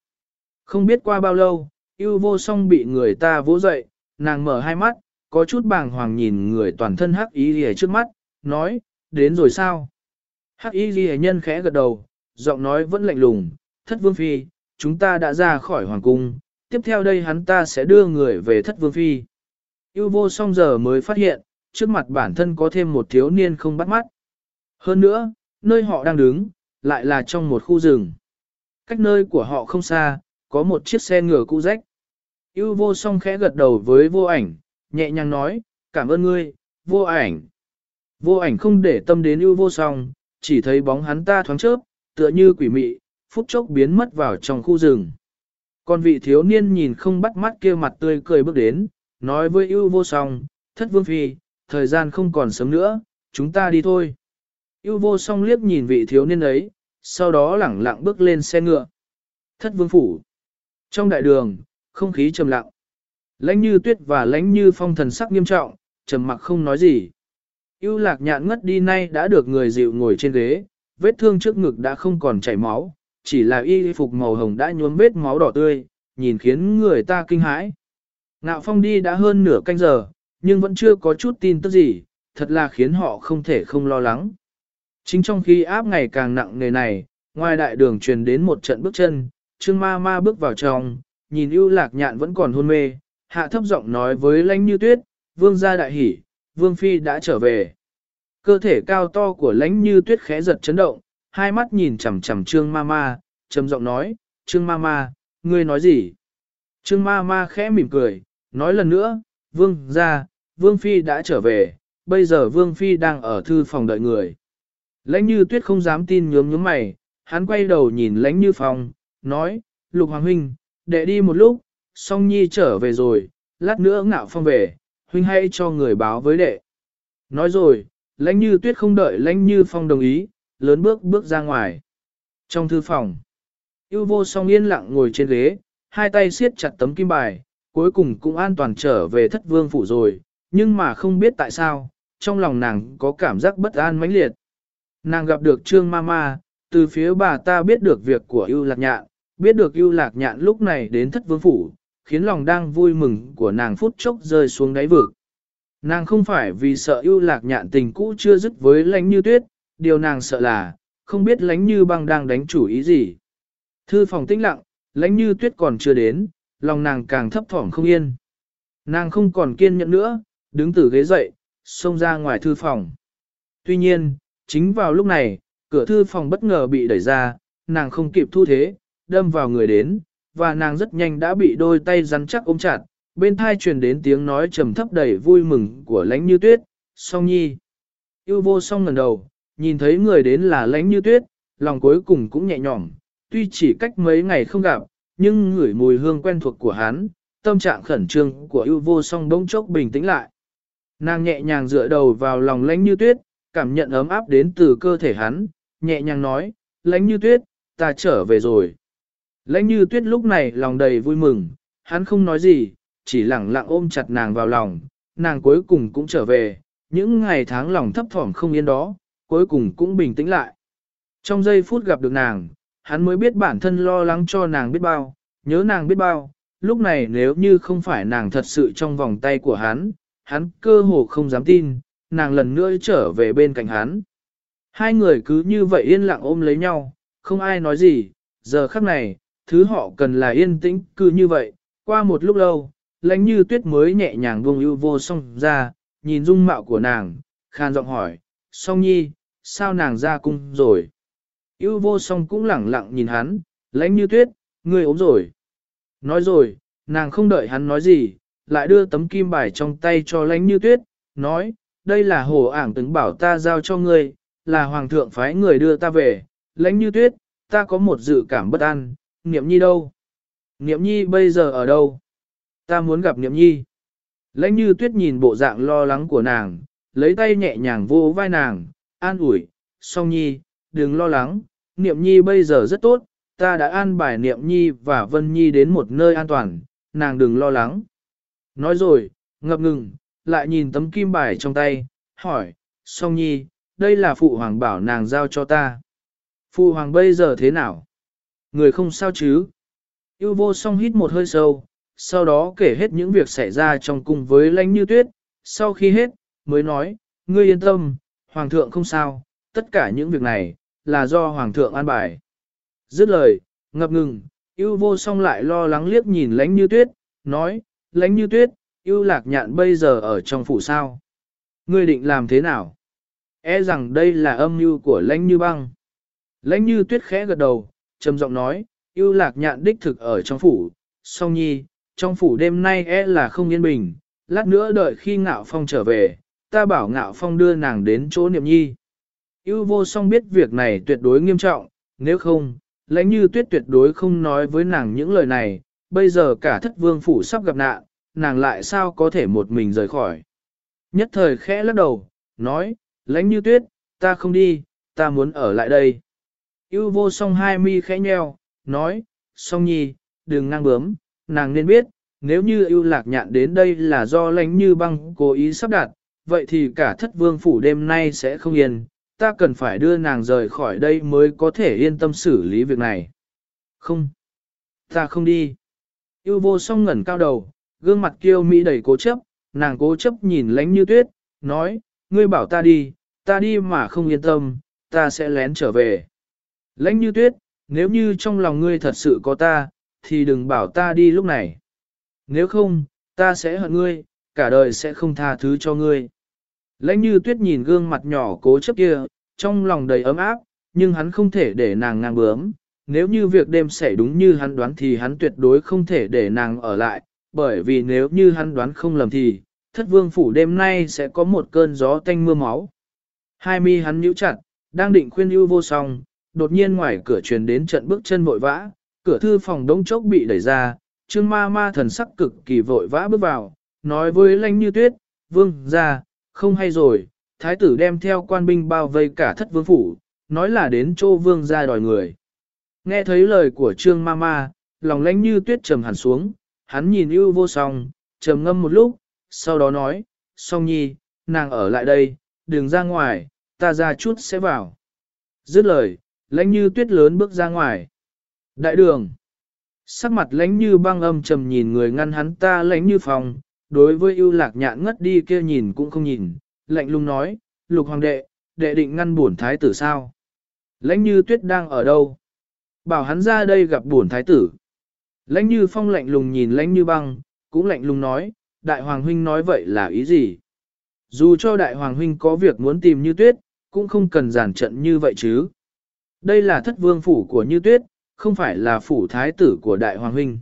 Không biết qua bao lâu, yêu vô song bị người ta vỗ dậy, nàng mở hai mắt, có chút bàng hoàng nhìn người toàn thân hắc y rìa trước mắt, nói, đến rồi sao? Hắc y rìa nhân khẽ gật đầu, giọng nói vẫn lạnh lùng, thất vương phi, chúng ta đã ra khỏi hoàng cung, tiếp theo đây hắn ta sẽ đưa người về thất vương phi. Yêu vô song giờ mới phát hiện, trước mặt bản thân có thêm một thiếu niên không bắt mắt. Hơn nữa, nơi họ đang đứng, lại là trong một khu rừng. Cách nơi của họ không xa, có một chiếc xe ngựa cũ rách. Yêu vô song khẽ gật đầu với vô ảnh, nhẹ nhàng nói, cảm ơn ngươi, vô ảnh. Vô ảnh không để tâm đến yêu vô song, chỉ thấy bóng hắn ta thoáng chớp, tựa như quỷ mị, phút chốc biến mất vào trong khu rừng. Còn vị thiếu niên nhìn không bắt mắt kia mặt tươi cười bước đến, nói với yêu vô song, thất vương phi, thời gian không còn sớm nữa, chúng ta đi thôi. Yêu vô song liếc nhìn vị thiếu niên ấy, sau đó lẳng lặng bước lên xe ngựa. Thất vương phủ. Trong đại đường, không khí trầm lặng. Lãnh như tuyết và lãnh như phong thần sắc nghiêm trọng, trầm mặc không nói gì. Yêu lạc nhạn ngất đi nay đã được người dịu ngồi trên ghế, vết thương trước ngực đã không còn chảy máu, chỉ là y phục màu hồng đã nhuốm vết máu đỏ tươi, nhìn khiến người ta kinh hãi. Ngạo phong đi đã hơn nửa canh giờ, nhưng vẫn chưa có chút tin tức gì, thật là khiến họ không thể không lo lắng. Chính trong khi áp ngày càng nặng nề này, ngoài đại đường truyền đến một trận bước chân, Trương Ma Ma bước vào trong, nhìn ưu lạc nhạn vẫn còn hôn mê, hạ thấp giọng nói với lãnh như tuyết, vương gia đại hỉ, vương phi đã trở về. Cơ thể cao to của lãnh như tuyết khẽ giật chấn động, hai mắt nhìn chằm chằm trương ma ma, trầm giọng nói, trương ma ma, ngươi nói gì? Trương ma ma khẽ mỉm cười, nói lần nữa, vương gia, vương phi đã trở về, bây giờ vương phi đang ở thư phòng đợi người. Lãnh như tuyết không dám tin nhướng nhướng mày, hắn quay đầu nhìn lãnh như phòng, nói, lục hoàng huynh, đệ đi một lúc, song nhi trở về rồi, lát nữa ngạo phong về, huynh hãy cho người báo với đệ. Nói rồi, lãnh như tuyết không đợi lãnh như phong đồng ý, lớn bước bước ra ngoài. Trong thư phòng, yêu vô song yên lặng ngồi trên ghế, hai tay siết chặt tấm kim bài, cuối cùng cũng an toàn trở về thất vương phủ rồi, nhưng mà không biết tại sao, trong lòng nàng có cảm giác bất an mãnh liệt. Nàng gặp được Trương Mama, từ phía bà ta biết được việc của yêu lạc nhạn, biết được yêu lạc nhạn lúc này đến thất vương phủ, khiến lòng đang vui mừng của nàng phút chốc rơi xuống đáy vực. Nàng không phải vì sợ yêu lạc nhạn tình cũ chưa dứt với lãnh như tuyết, điều nàng sợ là, không biết lãnh như băng đang đánh chủ ý gì. Thư phòng tĩnh lặng, lãnh như tuyết còn chưa đến, lòng nàng càng thấp thỏm không yên. Nàng không còn kiên nhẫn nữa, đứng từ ghế dậy, xông ra ngoài thư phòng. Tuy nhiên, chính vào lúc này, cửa thư phòng bất ngờ bị đẩy ra, nàng không kịp thu thế, đâm vào người đến, và nàng rất nhanh đã bị đôi tay rắn chắc ôm chặt, bên thai truyền đến tiếng nói trầm thấp đầy vui mừng của lãnh như tuyết, song nhi. Yêu vô song ngần đầu, nhìn thấy người đến là lãnh như tuyết, lòng cuối cùng cũng nhẹ nhõm, tuy chỉ cách mấy ngày không gặp, nhưng ngửi mùi hương quen thuộc của hắn, tâm trạng khẩn trương của yêu vô song bỗng chốc bình tĩnh lại. Nàng nhẹ nhàng dựa đầu vào lòng lãnh như tuyết, cảm nhận ấm áp đến từ cơ thể hắn, nhẹ nhàng nói, lãnh như tuyết, ta trở về rồi. Lãnh như tuyết lúc này lòng đầy vui mừng, hắn không nói gì, chỉ lặng lặng ôm chặt nàng vào lòng, nàng cuối cùng cũng trở về, những ngày tháng lòng thấp thỏm không yên đó, cuối cùng cũng bình tĩnh lại. Trong giây phút gặp được nàng, hắn mới biết bản thân lo lắng cho nàng biết bao, nhớ nàng biết bao, lúc này nếu như không phải nàng thật sự trong vòng tay của hắn, hắn cơ hồ không dám tin, nàng lần nữa trở về bên cạnh hắn. Hai người cứ như vậy yên lặng ôm lấy nhau, không ai nói gì, giờ khắc này, thứ họ cần là yên tĩnh, cứ như vậy, qua một lúc lâu, lãnh như tuyết mới nhẹ nhàng buông ưu vô song ra, nhìn dung mạo của nàng, khan giọng hỏi, song nhi, sao nàng ra cung rồi? ưu vô song cũng lẳng lặng nhìn hắn, lãnh như tuyết, ngươi ốm rồi. Nói rồi, nàng không đợi hắn nói gì, lại đưa tấm kim bài trong tay cho lãnh như tuyết, nói, đây là hồ ảng từng bảo ta giao cho ngươi, là hoàng thượng phái người đưa ta về, lãnh như tuyết, ta có một dự cảm bất an, niệm nhi đâu? Niệm nhi bây giờ ở đâu? Ta muốn gặp niệm nhi. Lãnh như tuyết nhìn bộ dạng lo lắng của nàng, lấy tay nhẹ nhàng vô vai nàng, an ủi, song nhi, đừng lo lắng, niệm nhi bây giờ rất tốt, ta đã an bài niệm nhi và vân nhi đến một nơi an toàn, nàng đừng lo lắng. Nói rồi, ngập ngừng, lại nhìn tấm kim bài trong tay, hỏi, song nhi, đây là phụ hoàng bảo nàng giao cho ta. Phụ hoàng bây giờ thế nào? Người không sao chứ? Yêu vô song hít một hơi sâu, sau đó kể hết những việc xảy ra trong cung với lãnh như tuyết, sau khi hết, mới nói, ngươi yên tâm, hoàng thượng không sao, tất cả những việc này, là do hoàng thượng an bài. Dứt lời, ngập ngừng, yêu vô song lại lo lắng liếc nhìn lãnh như tuyết, nói, lãnh như tuyết, yêu lạc nhạn bây giờ ở trong phủ sao. Ngươi định làm thế nào? E rằng đây là âm mưu của lãnh như băng. Lãnh như tuyết khẽ gật đầu, trầm giọng nói, yêu lạc nhạn đích thực ở trong phủ, song nhi, trong phủ đêm nay e là không yên bình, lát nữa đợi khi ngạo phong trở về, ta bảo ngạo phong đưa nàng đến chỗ niệm nhi. Yêu vô song biết việc này tuyệt đối nghiêm trọng, nếu không, lãnh như tuyết tuyệt đối không nói với nàng những lời này, bây giờ cả thất vương phủ sắp gặp nạn, nàng lại sao có thể một mình rời khỏi. Nhất thời khẽ lắc đầu, nói, lãnh như tuyết, ta không đi, ta muốn ở lại đây. Yêu vô song hai mi khẽ nheo, nói, song nhi, đừng ngang bướm, nàng nên biết, nếu như yêu lạc nhạn đến đây là do lãnh như băng cố ý sắp đặt, vậy thì cả thất vương phủ đêm nay sẽ không yên, ta cần phải đưa nàng rời khỏi đây mới có thể yên tâm xử lý việc này. Không, ta không đi. Yêu vô song ngẩn cao đầu, gương mặt kiêu mỹ đầy cố chấp, nàng cố chấp nhìn lánh như tuyết, nói, ngươi bảo ta đi, ta đi mà không yên tâm, ta sẽ lén trở về. Lánh như tuyết, nếu như trong lòng ngươi thật sự có ta, thì đừng bảo ta đi lúc này. Nếu không, ta sẽ hận ngươi, cả đời sẽ không tha thứ cho ngươi. Lãnh như tuyết nhìn gương mặt nhỏ cố chấp kia, trong lòng đầy ấm áp, nhưng hắn không thể để nàng ngang bướm. Nếu như việc đêm xảy đúng như hắn đoán thì hắn tuyệt đối không thể để nàng ở lại, bởi vì nếu như hắn đoán không lầm thì, thất vương phủ đêm nay sẽ có một cơn gió tanh mưa máu. Hai mi hắn nhíu chặt, đang định khuyên ưu vô song, đột nhiên ngoài cửa truyền đến trận bước chân vội vã, cửa thư phòng đống chốc bị đẩy ra, trương ma ma thần sắc cực kỳ vội vã bước vào, nói với lanh như tuyết, vương ra, không hay rồi, thái tử đem theo quan binh bao vây cả thất vương phủ, nói là đến chỗ vương ra đòi người. Nghe thấy lời của trương Mama, lòng lãnh như tuyết trầm hẳn xuống, hắn nhìn ưu vô song, trầm ngâm một lúc, sau đó nói, song nhi, nàng ở lại đây, đừng ra ngoài, ta ra chút sẽ vào. Dứt lời, lãnh như tuyết lớn bước ra ngoài. Đại đường. Sắc mặt lãnh như băng âm trầm nhìn người ngăn hắn ta lãnh như phòng, đối với ưu lạc nhạn ngất đi kia nhìn cũng không nhìn, lạnh lùng nói, lục hoàng đệ, đệ định ngăn bổn thái tử sao? Lãnh như tuyết đang ở đâu? Bảo hắn ra đây gặp bổn thái tử. Lãnh như phong lạnh lùng nhìn lãnh như băng, cũng lạnh lùng nói, đại hoàng huynh nói vậy là ý gì? Dù cho đại hoàng huynh có việc muốn tìm như tuyết, cũng không cần giản trận như vậy chứ. Đây là thất vương phủ của như tuyết, không phải là phủ thái tử của đại hoàng huynh.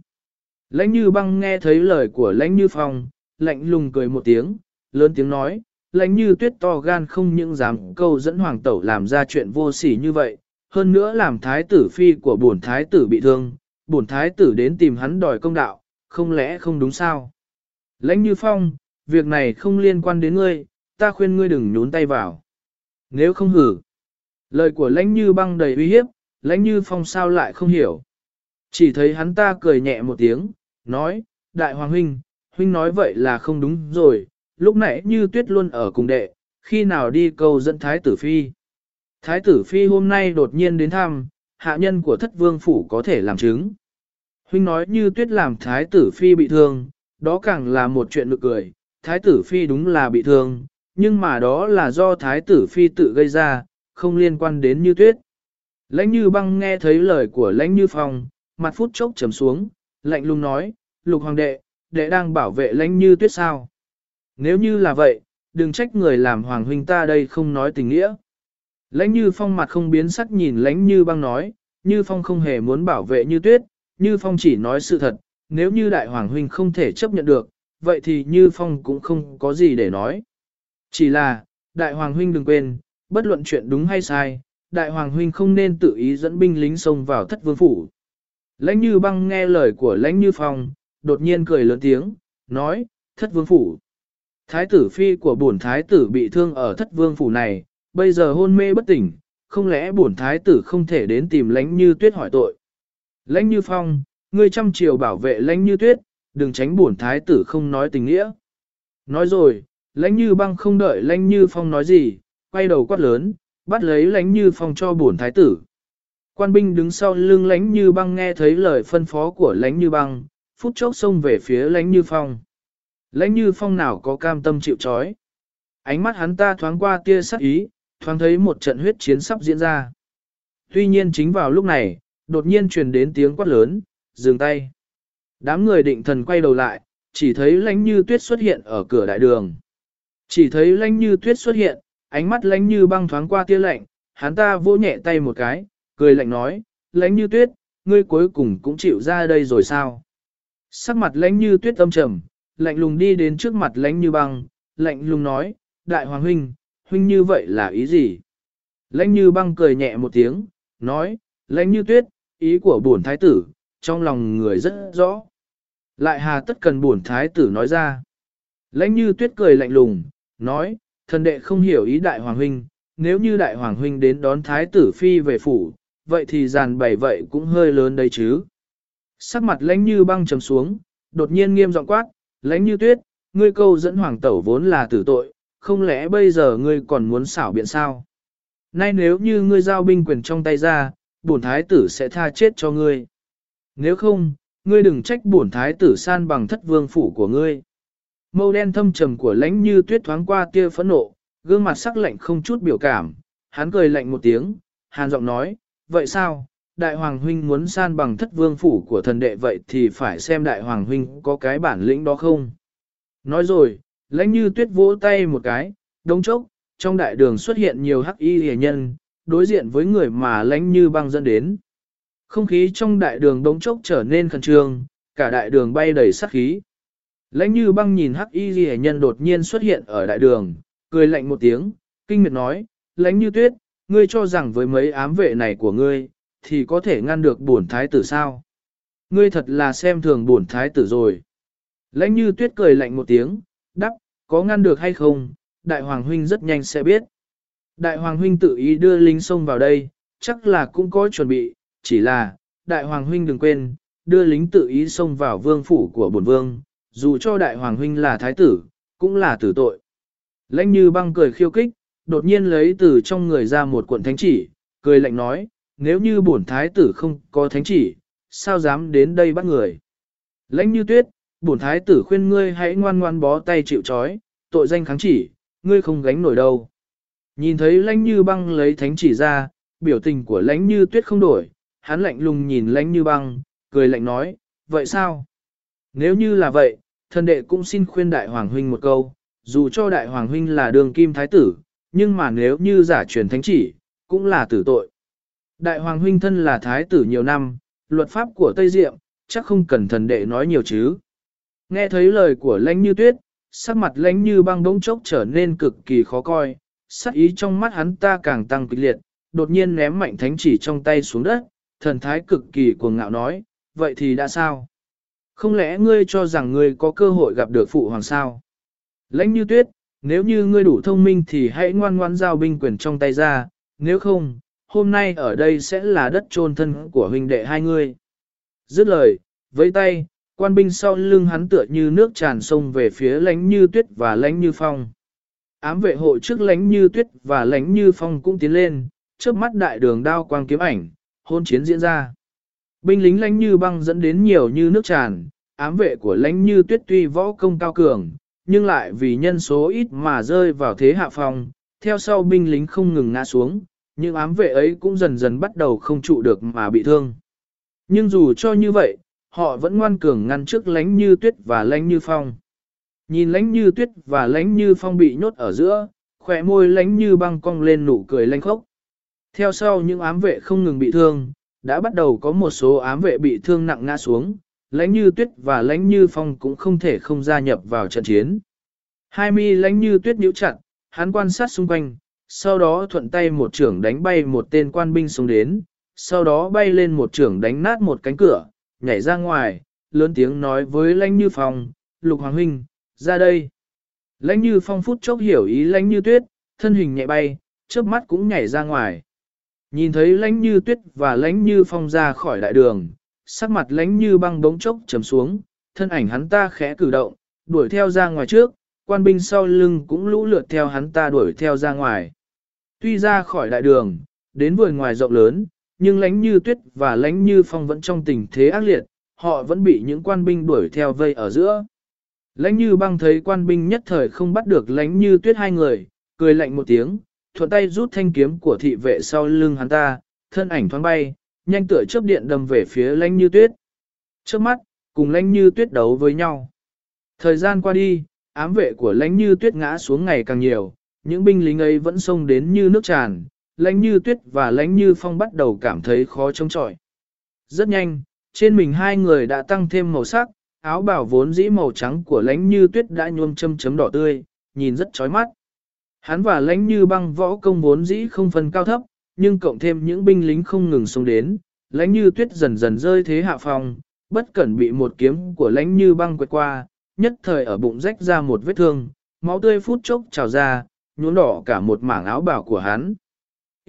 Lãnh như băng nghe thấy lời của lãnh như phong, lạnh lùng cười một tiếng, lớn tiếng nói, lãnh như tuyết to gan không những dám câu dẫn hoàng tẩu làm ra chuyện vô sỉ như vậy, hơn nữa làm thái tử phi của bổn thái tử bị thương, bổn thái tử đến tìm hắn đòi công đạo, không lẽ không đúng sao? Lãnh như phong, việc này không liên quan đến ngươi, ta khuyên ngươi đừng nhún tay vào. Nếu không hử, lời của lãnh như băng đầy uy hiếp, lãnh như phong sao lại không hiểu. Chỉ thấy hắn ta cười nhẹ một tiếng, nói, đại hoàng huynh, huynh nói vậy là không đúng rồi, lúc nãy như tuyết luôn ở cùng đệ, khi nào đi câu dẫn thái tử phi. Thái tử phi hôm nay đột nhiên đến thăm, hạ nhân của thất vương phủ có thể làm chứng. Huynh nói như tuyết làm thái tử phi bị thương, đó càng là một chuyện nực cười, thái tử phi đúng là bị thương, nhưng mà đó là do thái tử phi tự gây ra, không liên quan đến như tuyết. Lãnh như băng nghe thấy lời của lãnh như phong, mặt phút chốc trầm xuống, lạnh lùng nói, lục hoàng đệ, đệ đang bảo vệ lãnh như tuyết sao. Nếu như là vậy, đừng trách người làm hoàng huynh ta đây không nói tình nghĩa. Lãnh như phong mặt không biến sắc nhìn lãnh như băng nói, như phong không hề muốn bảo vệ như tuyết, như phong chỉ nói sự thật, nếu như đại hoàng huynh không thể chấp nhận được, vậy thì như phong cũng không có gì để nói. Chỉ là, đại hoàng huynh đừng quên, bất luận chuyện đúng hay sai, đại hoàng huynh không nên tự ý dẫn binh lính xông vào thất vương phủ. Lãnh như băng nghe lời của lãnh như phong, đột nhiên cười lớn tiếng, nói, thất vương phủ. Thái tử phi của bổn thái tử bị thương ở thất vương phủ này, bây giờ hôn mê bất tỉnh, không lẽ bổn thái tử không thể đến tìm lãnh như tuyết hỏi tội. Lãnh như phong, ngươi trăm triều bảo vệ lãnh như tuyết, đừng tránh bổn thái tử không nói tình nghĩa. Nói rồi, lãnh như băng không đợi lãnh như phong nói gì, quay đầu quát lớn, bắt lấy lãnh như phong cho bổn thái tử. Quan binh đứng sau lưng lãnh như băng nghe thấy lời phân phó của lãnh như băng, phút chốc xông về phía lãnh như phong. Lãnh như phong nào có cam tâm chịu trói. Ánh mắt hắn ta thoáng qua tia sắc ý, thoáng thấy một trận huyết chiến sắp diễn ra. Tuy nhiên chính vào lúc này, đột nhiên truyền đến tiếng quát lớn, dừng tay. Đám người định thần quay đầu lại, chỉ thấy lãnh như tuyết xuất hiện ở cửa đại đường. Chỉ thấy lãnh như tuyết xuất hiện, ánh mắt lãnh như băng thoáng qua tia lạnh, hắn ta vỗ nhẹ tay một cái, cười lạnh nói, lãnh như tuyết, ngươi cuối cùng cũng chịu ra đây rồi sao? Sắc mặt lãnh như tuyết âm trầm, lạnh lùng đi đến trước mặt lãnh như băng, lạnh lùng nói, đại hoàng huynh, huynh như vậy là ý gì? Lãnh như băng cười nhẹ một tiếng, nói, lãnh như tuyết, ý của bổn thái tử, trong lòng người rất rõ. Lại hà tất cần bổn thái tử nói ra. Lãnh như tuyết cười lạnh lùng, nói, thần đệ không hiểu ý đại hoàng huynh, nếu như đại hoàng huynh đến đón thái tử phi về phủ, vậy thì giàn bày vậy cũng hơi lớn đấy chứ. Sắc mặt lãnh như băng trầm xuống, đột nhiên nghiêm giọng quát, lãnh như tuyết, ngươi câu dẫn hoàng tẩu vốn là tử tội, không lẽ bây giờ ngươi còn muốn xảo biện sao? Nay nếu như ngươi giao binh quyền trong tay ra, bổn thái tử sẽ tha chết cho ngươi. Nếu không, ngươi đừng trách bổn thái tử san bằng thất vương phủ của ngươi. Mâu đen thâm trầm của lãnh như tuyết thoáng qua tia phẫn nộ, gương mặt sắc lạnh không chút biểu cảm, hắn cười lạnh một tiếng, hàn giọng nói, vậy sao, đại hoàng huynh muốn san bằng thất vương phủ của thần đệ vậy thì phải xem đại hoàng huynh có cái bản lĩnh đó không. Nói rồi, lãnh như tuyết vỗ tay một cái, đông chốc, trong đại đường xuất hiện nhiều hắc y hề nhân, đối diện với người mà lãnh như băng dẫn đến. Không khí trong đại đường đống chốc trở nên khẩn trương, cả đại đường bay đầy sát khí. Lãnh như băng nhìn hắc y hề nhân đột nhiên xuất hiện ở đại đường, cười lạnh một tiếng, kinh miệt nói, lãnh như tuyết, ngươi cho rằng với mấy ám vệ này của ngươi, thì có thể ngăn được bổn thái tử sao? Ngươi thật là xem thường bổn thái tử rồi. Lãnh như tuyết cười lạnh một tiếng, đắp, có ngăn được hay không, đại hoàng huynh rất nhanh sẽ biết. Đại hoàng huynh tự ý đưa lính sông vào đây, chắc là cũng có chuẩn bị, chỉ là, đại hoàng huynh đừng quên, đưa lính tự ý xông vào vương phủ của bổn vương, dù cho đại hoàng huynh là thái tử, cũng là tử tội. Lãnh như băng cười khiêu kích, đột nhiên lấy từ trong người ra một cuộn thánh chỉ, cười lạnh nói, nếu như bổn thái tử không có thánh chỉ, sao dám đến đây bắt người. Lãnh như tuyết, bổn thái tử khuyên ngươi hãy ngoan ngoan bó tay chịu trói, tội danh kháng chỉ, ngươi không gánh nổi đâu. Nhìn thấy lãnh như băng lấy thánh chỉ ra, biểu tình của lãnh như tuyết không đổi, hắn lạnh lùng nhìn lãnh như băng, cười lạnh nói, vậy sao? Nếu như là vậy, thần đệ cũng xin khuyên đại hoàng huynh một câu, dù cho đại hoàng huynh là đường kim thái tử, nhưng mà nếu như giả truyền thánh chỉ, cũng là tử tội. Đại hoàng huynh thân là thái tử nhiều năm, luật pháp của Tây Diệm, chắc không cần thần đệ nói nhiều chứ. Nghe thấy lời của lãnh như tuyết, sắc mặt lãnh như băng bỗng chốc trở nên cực kỳ khó coi, sắc ý trong mắt hắn ta càng tăng kịch liệt, đột nhiên ném mạnh thánh chỉ trong tay xuống đất, thần thái cực kỳ cuồng ngạo nói, vậy thì đã sao? Không lẽ ngươi cho rằng ngươi có cơ hội gặp được phụ hoàng sao? Lãnh như tuyết, nếu như ngươi đủ thông minh thì hãy ngoan ngoan giao binh quyền trong tay ra, nếu không, hôm nay ở đây sẽ là đất chôn thân của huynh đệ hai ngươi. Dứt lời, với tay, quan binh sau lưng hắn tựa như nước tràn sông về phía lãnh như tuyết và lãnh như phong. Ám vệ hộ trước lãnh như tuyết và lãnh như phong cũng tiến lên, trước mắt đại đường đao quang kiếm ảnh, hôn chiến diễn ra. Binh lính lãnh như băng dẫn đến nhiều như nước tràn, ám vệ của lãnh như tuyết tuy võ công cao cường, nhưng lại vì nhân số ít mà rơi vào thế hạ phong, theo sau binh lính không ngừng ngã xuống, nhưng ám vệ ấy cũng dần dần bắt đầu không trụ được mà bị thương. Nhưng dù cho như vậy, họ vẫn ngoan cường ngăn trước lánh như tuyết và lánh như phong. Nhìn lánh như tuyết và lánh như phong bị nhốt ở giữa, khỏe môi lánh như băng cong lên nụ cười lanh khốc. Theo sau những ám vệ không ngừng bị thương, đã bắt đầu có một số ám vệ bị thương nặng ngã xuống, lãnh như tuyết và lãnh như phong cũng không thể không gia nhập vào trận chiến. Hai mi lãnh như tuyết nhíu chặt, hắn quan sát xung quanh, sau đó thuận tay một trưởng đánh bay một tên quan binh xuống đến, sau đó bay lên một trưởng đánh nát một cánh cửa, nhảy ra ngoài, lớn tiếng nói với lãnh như phong, lục hoàng huynh, ra đây. Lãnh như phong phút chốc hiểu ý lãnh như tuyết, thân hình nhẹ bay, chớp mắt cũng nhảy ra ngoài. Nhìn thấy Lãnh như tuyết và Lãnh như phong ra khỏi đại đường, sắc mặt Lãnh như băng bóng chốc trầm xuống, thân ảnh hắn ta khẽ cử động, đuổi theo ra ngoài trước, quan binh sau lưng cũng lũ lượt theo hắn ta đuổi theo ra ngoài. Tuy ra khỏi đại đường, đến vườn ngoài rộng lớn, nhưng lánh như tuyết và lánh như phong vẫn trong tình thế ác liệt, họ vẫn bị những quan binh đuổi theo vây ở giữa. Lánh như băng thấy quan binh nhất thời không bắt được lánh như tuyết hai người, cười lạnh một tiếng, thuận tay rút thanh kiếm của thị vệ sau lưng hắn ta, thân ảnh thoáng bay, nhanh tựa chớp điện đâm về phía lánh như tuyết. Trước mắt, cùng lánh như tuyết đấu với nhau. Thời gian qua đi, ám vệ của lánh như tuyết ngã xuống ngày càng nhiều, những binh lính ấy vẫn xông đến như nước tràn, Lãnh như tuyết và Lãnh như phong bắt đầu cảm thấy khó chống chọi. Rất nhanh, trên mình hai người đã tăng thêm màu sắc, áo bảo vốn dĩ màu trắng của Lãnh như tuyết đã nhuôm châm chấm đỏ tươi, nhìn rất chói mắt. Hắn và Lãnh như băng võ công vốn dĩ không phân cao thấp, nhưng cộng thêm những binh lính không ngừng xông đến, Lãnh như tuyết dần dần rơi thế hạ phòng, bất cẩn bị một kiếm của Lãnh như băng quẹt qua, nhất thời ở bụng rách ra một vết thương, máu tươi phút chốc trào ra, nhuốm đỏ cả một mảng áo bảo của hắn.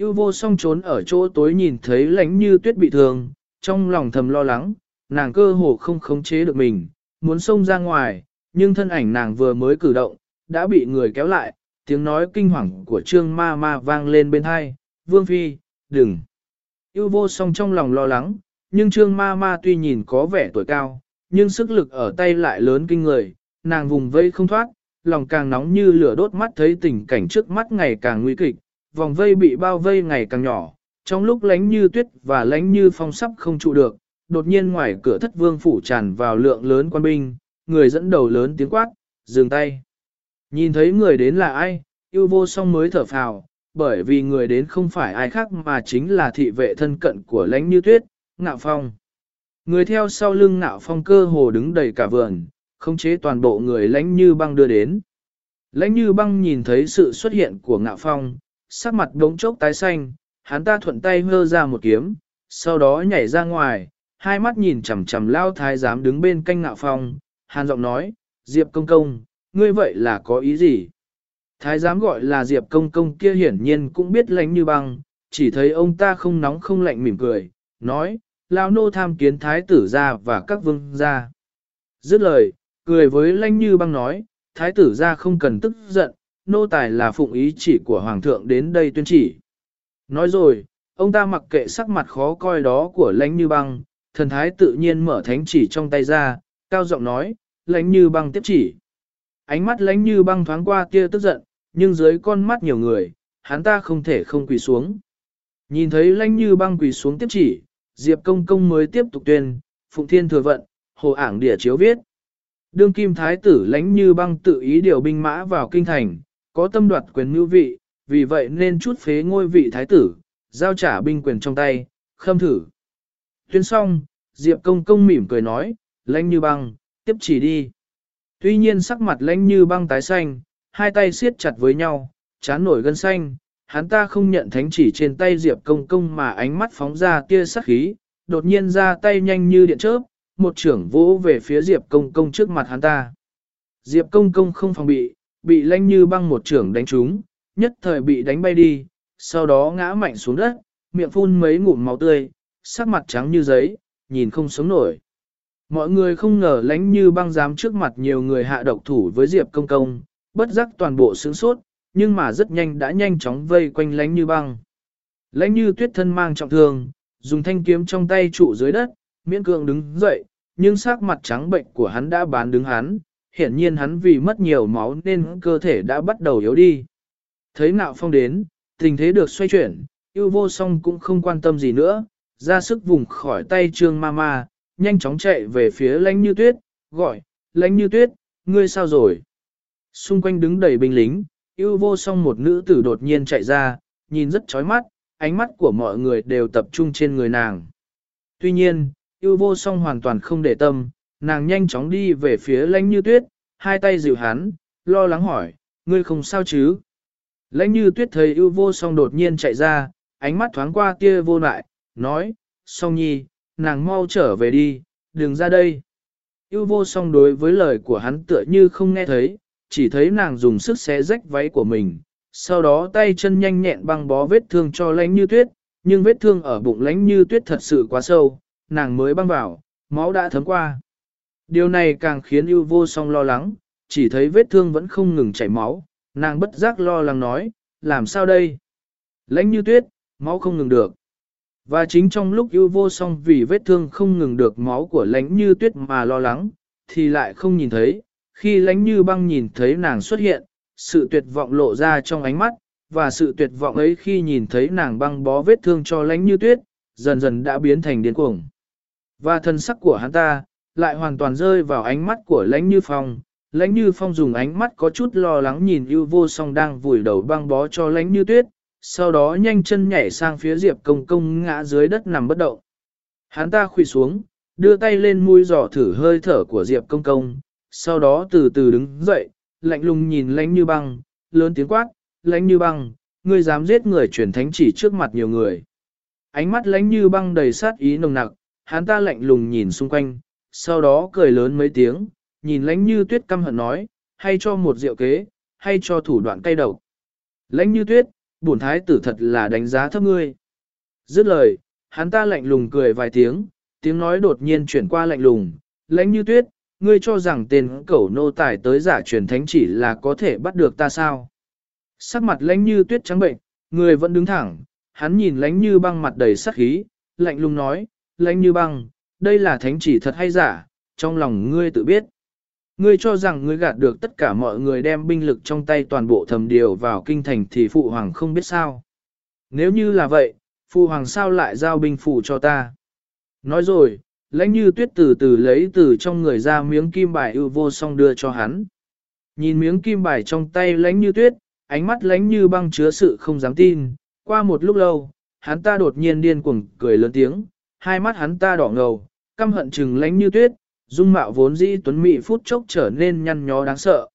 Yêu vô song trốn ở chỗ tối nhìn thấy lánh như tuyết bị thương, trong lòng thầm lo lắng, nàng cơ hồ không khống chế được mình, muốn xông ra ngoài, nhưng thân ảnh nàng vừa mới cử động, đã bị người kéo lại, tiếng nói kinh hoàng của trương ma ma vang lên bên hai, vương phi, đừng. Yêu vô song trong lòng lo lắng, nhưng trương ma ma tuy nhìn có vẻ tuổi cao, nhưng sức lực ở tay lại lớn kinh người, nàng vùng vây không thoát, lòng càng nóng như lửa đốt mắt thấy tình cảnh trước mắt ngày càng nguy kịch, vòng vây bị bao vây ngày càng nhỏ, trong lúc lánh như tuyết và lánh như phong sắp không trụ được, đột nhiên ngoài cửa thất vương phủ tràn vào lượng lớn quan binh, người dẫn đầu lớn tiếng quát, dừng tay. Nhìn thấy người đến là ai, yêu vô song mới thở phào, bởi vì người đến không phải ai khác mà chính là thị vệ thân cận của lánh như tuyết, ngạo phong. Người theo sau lưng ngạo phong cơ hồ đứng đầy cả vườn, không chế toàn bộ người lánh như băng đưa đến. Lánh như băng nhìn thấy sự xuất hiện của ngạo phong, sắc mặt đống chốc tái xanh, hắn ta thuận tay hơ ra một kiếm, sau đó nhảy ra ngoài, hai mắt nhìn chằm chằm lao thái giám đứng bên canh ngạo phong, hàn giọng nói, Diệp công công, ngươi vậy là có ý gì? Thái giám gọi là Diệp công công kia hiển nhiên cũng biết lánh như băng, chỉ thấy ông ta không nóng không lạnh mỉm cười, nói, lao nô tham kiến thái tử gia và các vương gia. Dứt lời, cười với lanh như băng nói, thái tử gia không cần tức giận, nô tài là phụng ý chỉ của hoàng thượng đến đây tuyên chỉ. Nói rồi, ông ta mặc kệ sắc mặt khó coi đó của lãnh như băng, thần thái tự nhiên mở thánh chỉ trong tay ra, cao giọng nói, Lãnh như băng tiếp chỉ. Ánh mắt lãnh như băng thoáng qua kia tức giận, nhưng dưới con mắt nhiều người, hắn ta không thể không quỳ xuống. Nhìn thấy lãnh như băng quỳ xuống tiếp chỉ, Diệp Công Công mới tiếp tục tuyên, Phụng Thiên thừa vận, hồ ảng địa chiếu viết. Đương kim thái tử lãnh như băng tự ý điều binh mã vào kinh thành, có tâm đoạt quyền mưu vị, vì vậy nên chút phế ngôi vị thái tử, giao trả binh quyền trong tay, khâm thử. Tuyên xong, Diệp Công Công mỉm cười nói, lãnh như băng, tiếp chỉ đi. Tuy nhiên sắc mặt lãnh như băng tái xanh, hai tay siết chặt với nhau, chán nổi gân xanh, hắn ta không nhận thánh chỉ trên tay Diệp Công Công mà ánh mắt phóng ra tia sắc khí, đột nhiên ra tay nhanh như điện chớp, một trưởng vỗ về phía Diệp Công Công trước mặt hắn ta. Diệp Công Công không phòng bị, bị lanh như băng một trưởng đánh trúng, nhất thời bị đánh bay đi, sau đó ngã mạnh xuống đất, miệng phun mấy ngụm máu tươi, sắc mặt trắng như giấy, nhìn không sống nổi. Mọi người không ngờ lánh như băng dám trước mặt nhiều người hạ độc thủ với Diệp Công Công, bất giác toàn bộ sướng sốt, nhưng mà rất nhanh đã nhanh chóng vây quanh lánh như băng. Lánh như tuyết thân mang trọng thương, dùng thanh kiếm trong tay trụ dưới đất, miễn cường đứng dậy, nhưng sắc mặt trắng bệnh của hắn đã bán đứng hắn, hiển nhiên hắn vì mất nhiều máu nên cơ thể đã bắt đầu yếu đi. Thấy nạo phong đến, tình thế được xoay chuyển, yêu vô song cũng không quan tâm gì nữa, ra sức vùng khỏi tay trương ma ma, nhanh chóng chạy về phía Lãnh như tuyết, gọi, Lãnh như tuyết, ngươi sao rồi? Xung quanh đứng đầy binh lính, yêu vô song một nữ tử đột nhiên chạy ra, nhìn rất chói mắt, ánh mắt của mọi người đều tập trung trên người nàng. Tuy nhiên, yêu vô song hoàn toàn không để tâm, nàng nhanh chóng đi về phía lãnh như tuyết, hai tay dịu hắn, lo lắng hỏi, ngươi không sao chứ? Lãnh như tuyết thấy ưu vô song đột nhiên chạy ra, ánh mắt thoáng qua tia vô lại, nói, song nhi, nàng mau trở về đi, đừng ra đây. Yêu vô song đối với lời của hắn tựa như không nghe thấy, chỉ thấy nàng dùng sức xé rách váy của mình, sau đó tay chân nhanh nhẹn băng bó vết thương cho lánh như tuyết, nhưng vết thương ở bụng lánh như tuyết thật sự quá sâu, nàng mới băng vào, máu đã thấm qua. Điều này càng khiến ưu vô song lo lắng, chỉ thấy vết thương vẫn không ngừng chảy máu, nàng bất giác lo lắng nói, làm sao đây? Lánh như tuyết, máu không ngừng được. Và chính trong lúc ưu vô song vì vết thương không ngừng được máu của lánh như tuyết mà lo lắng, thì lại không nhìn thấy, khi lánh như băng nhìn thấy nàng xuất hiện, sự tuyệt vọng lộ ra trong ánh mắt, và sự tuyệt vọng ấy khi nhìn thấy nàng băng bó vết thương cho lánh như tuyết, dần dần đã biến thành điên cuồng. Và thân sắc của hắn ta, lại hoàn toàn rơi vào ánh mắt của lãnh như phong. Lãnh như phong dùng ánh mắt có chút lo lắng nhìn ưu vô song đang vùi đầu băng bó cho lãnh như tuyết, sau đó nhanh chân nhảy sang phía diệp công công ngã dưới đất nằm bất động. Hắn ta khuỵu xuống, đưa tay lên mũi giỏ thử hơi thở của diệp công công, sau đó từ từ đứng dậy, lạnh lùng nhìn lãnh như băng, lớn tiếng quát, lãnh như băng, ngươi dám giết người truyền thánh chỉ trước mặt nhiều người. Ánh mắt lãnh như băng đầy sát ý nồng nặc, hắn ta lạnh lùng nhìn xung quanh, sau đó cười lớn mấy tiếng, nhìn lãnh như tuyết căm hận nói, hay cho một rượu kế, hay cho thủ đoạn cay độc. Lãnh như tuyết, bổn thái tử thật là đánh giá thấp ngươi. Dứt lời, hắn ta lạnh lùng cười vài tiếng, tiếng nói đột nhiên chuyển qua lạnh lùng, lãnh như tuyết, ngươi cho rằng tên cẩu nô tài tới giả truyền thánh chỉ là có thể bắt được ta sao. Sắc mặt lãnh như tuyết trắng bệnh, người vẫn đứng thẳng, hắn nhìn lãnh như băng mặt đầy sắc khí, lạnh lùng nói, lãnh như băng, đây là thánh chỉ thật hay giả, trong lòng ngươi tự biết. Ngươi cho rằng ngươi gạt được tất cả mọi người đem binh lực trong tay toàn bộ thầm điều vào kinh thành thì phụ hoàng không biết sao. Nếu như là vậy, phụ hoàng sao lại giao binh phủ cho ta? Nói rồi, lãnh như tuyết từ từ lấy từ trong người ra miếng kim bài ưu vô song đưa cho hắn. Nhìn miếng kim bài trong tay lãnh như tuyết, ánh mắt lãnh như băng chứa sự không dám tin. Qua một lúc lâu, hắn ta đột nhiên điên cuồng cười lớn tiếng, hai mắt hắn ta đỏ ngầu, căm hận chừng lánh như tuyết, dung mạo vốn dĩ tuấn mỹ phút chốc trở nên nhăn nhó đáng sợ.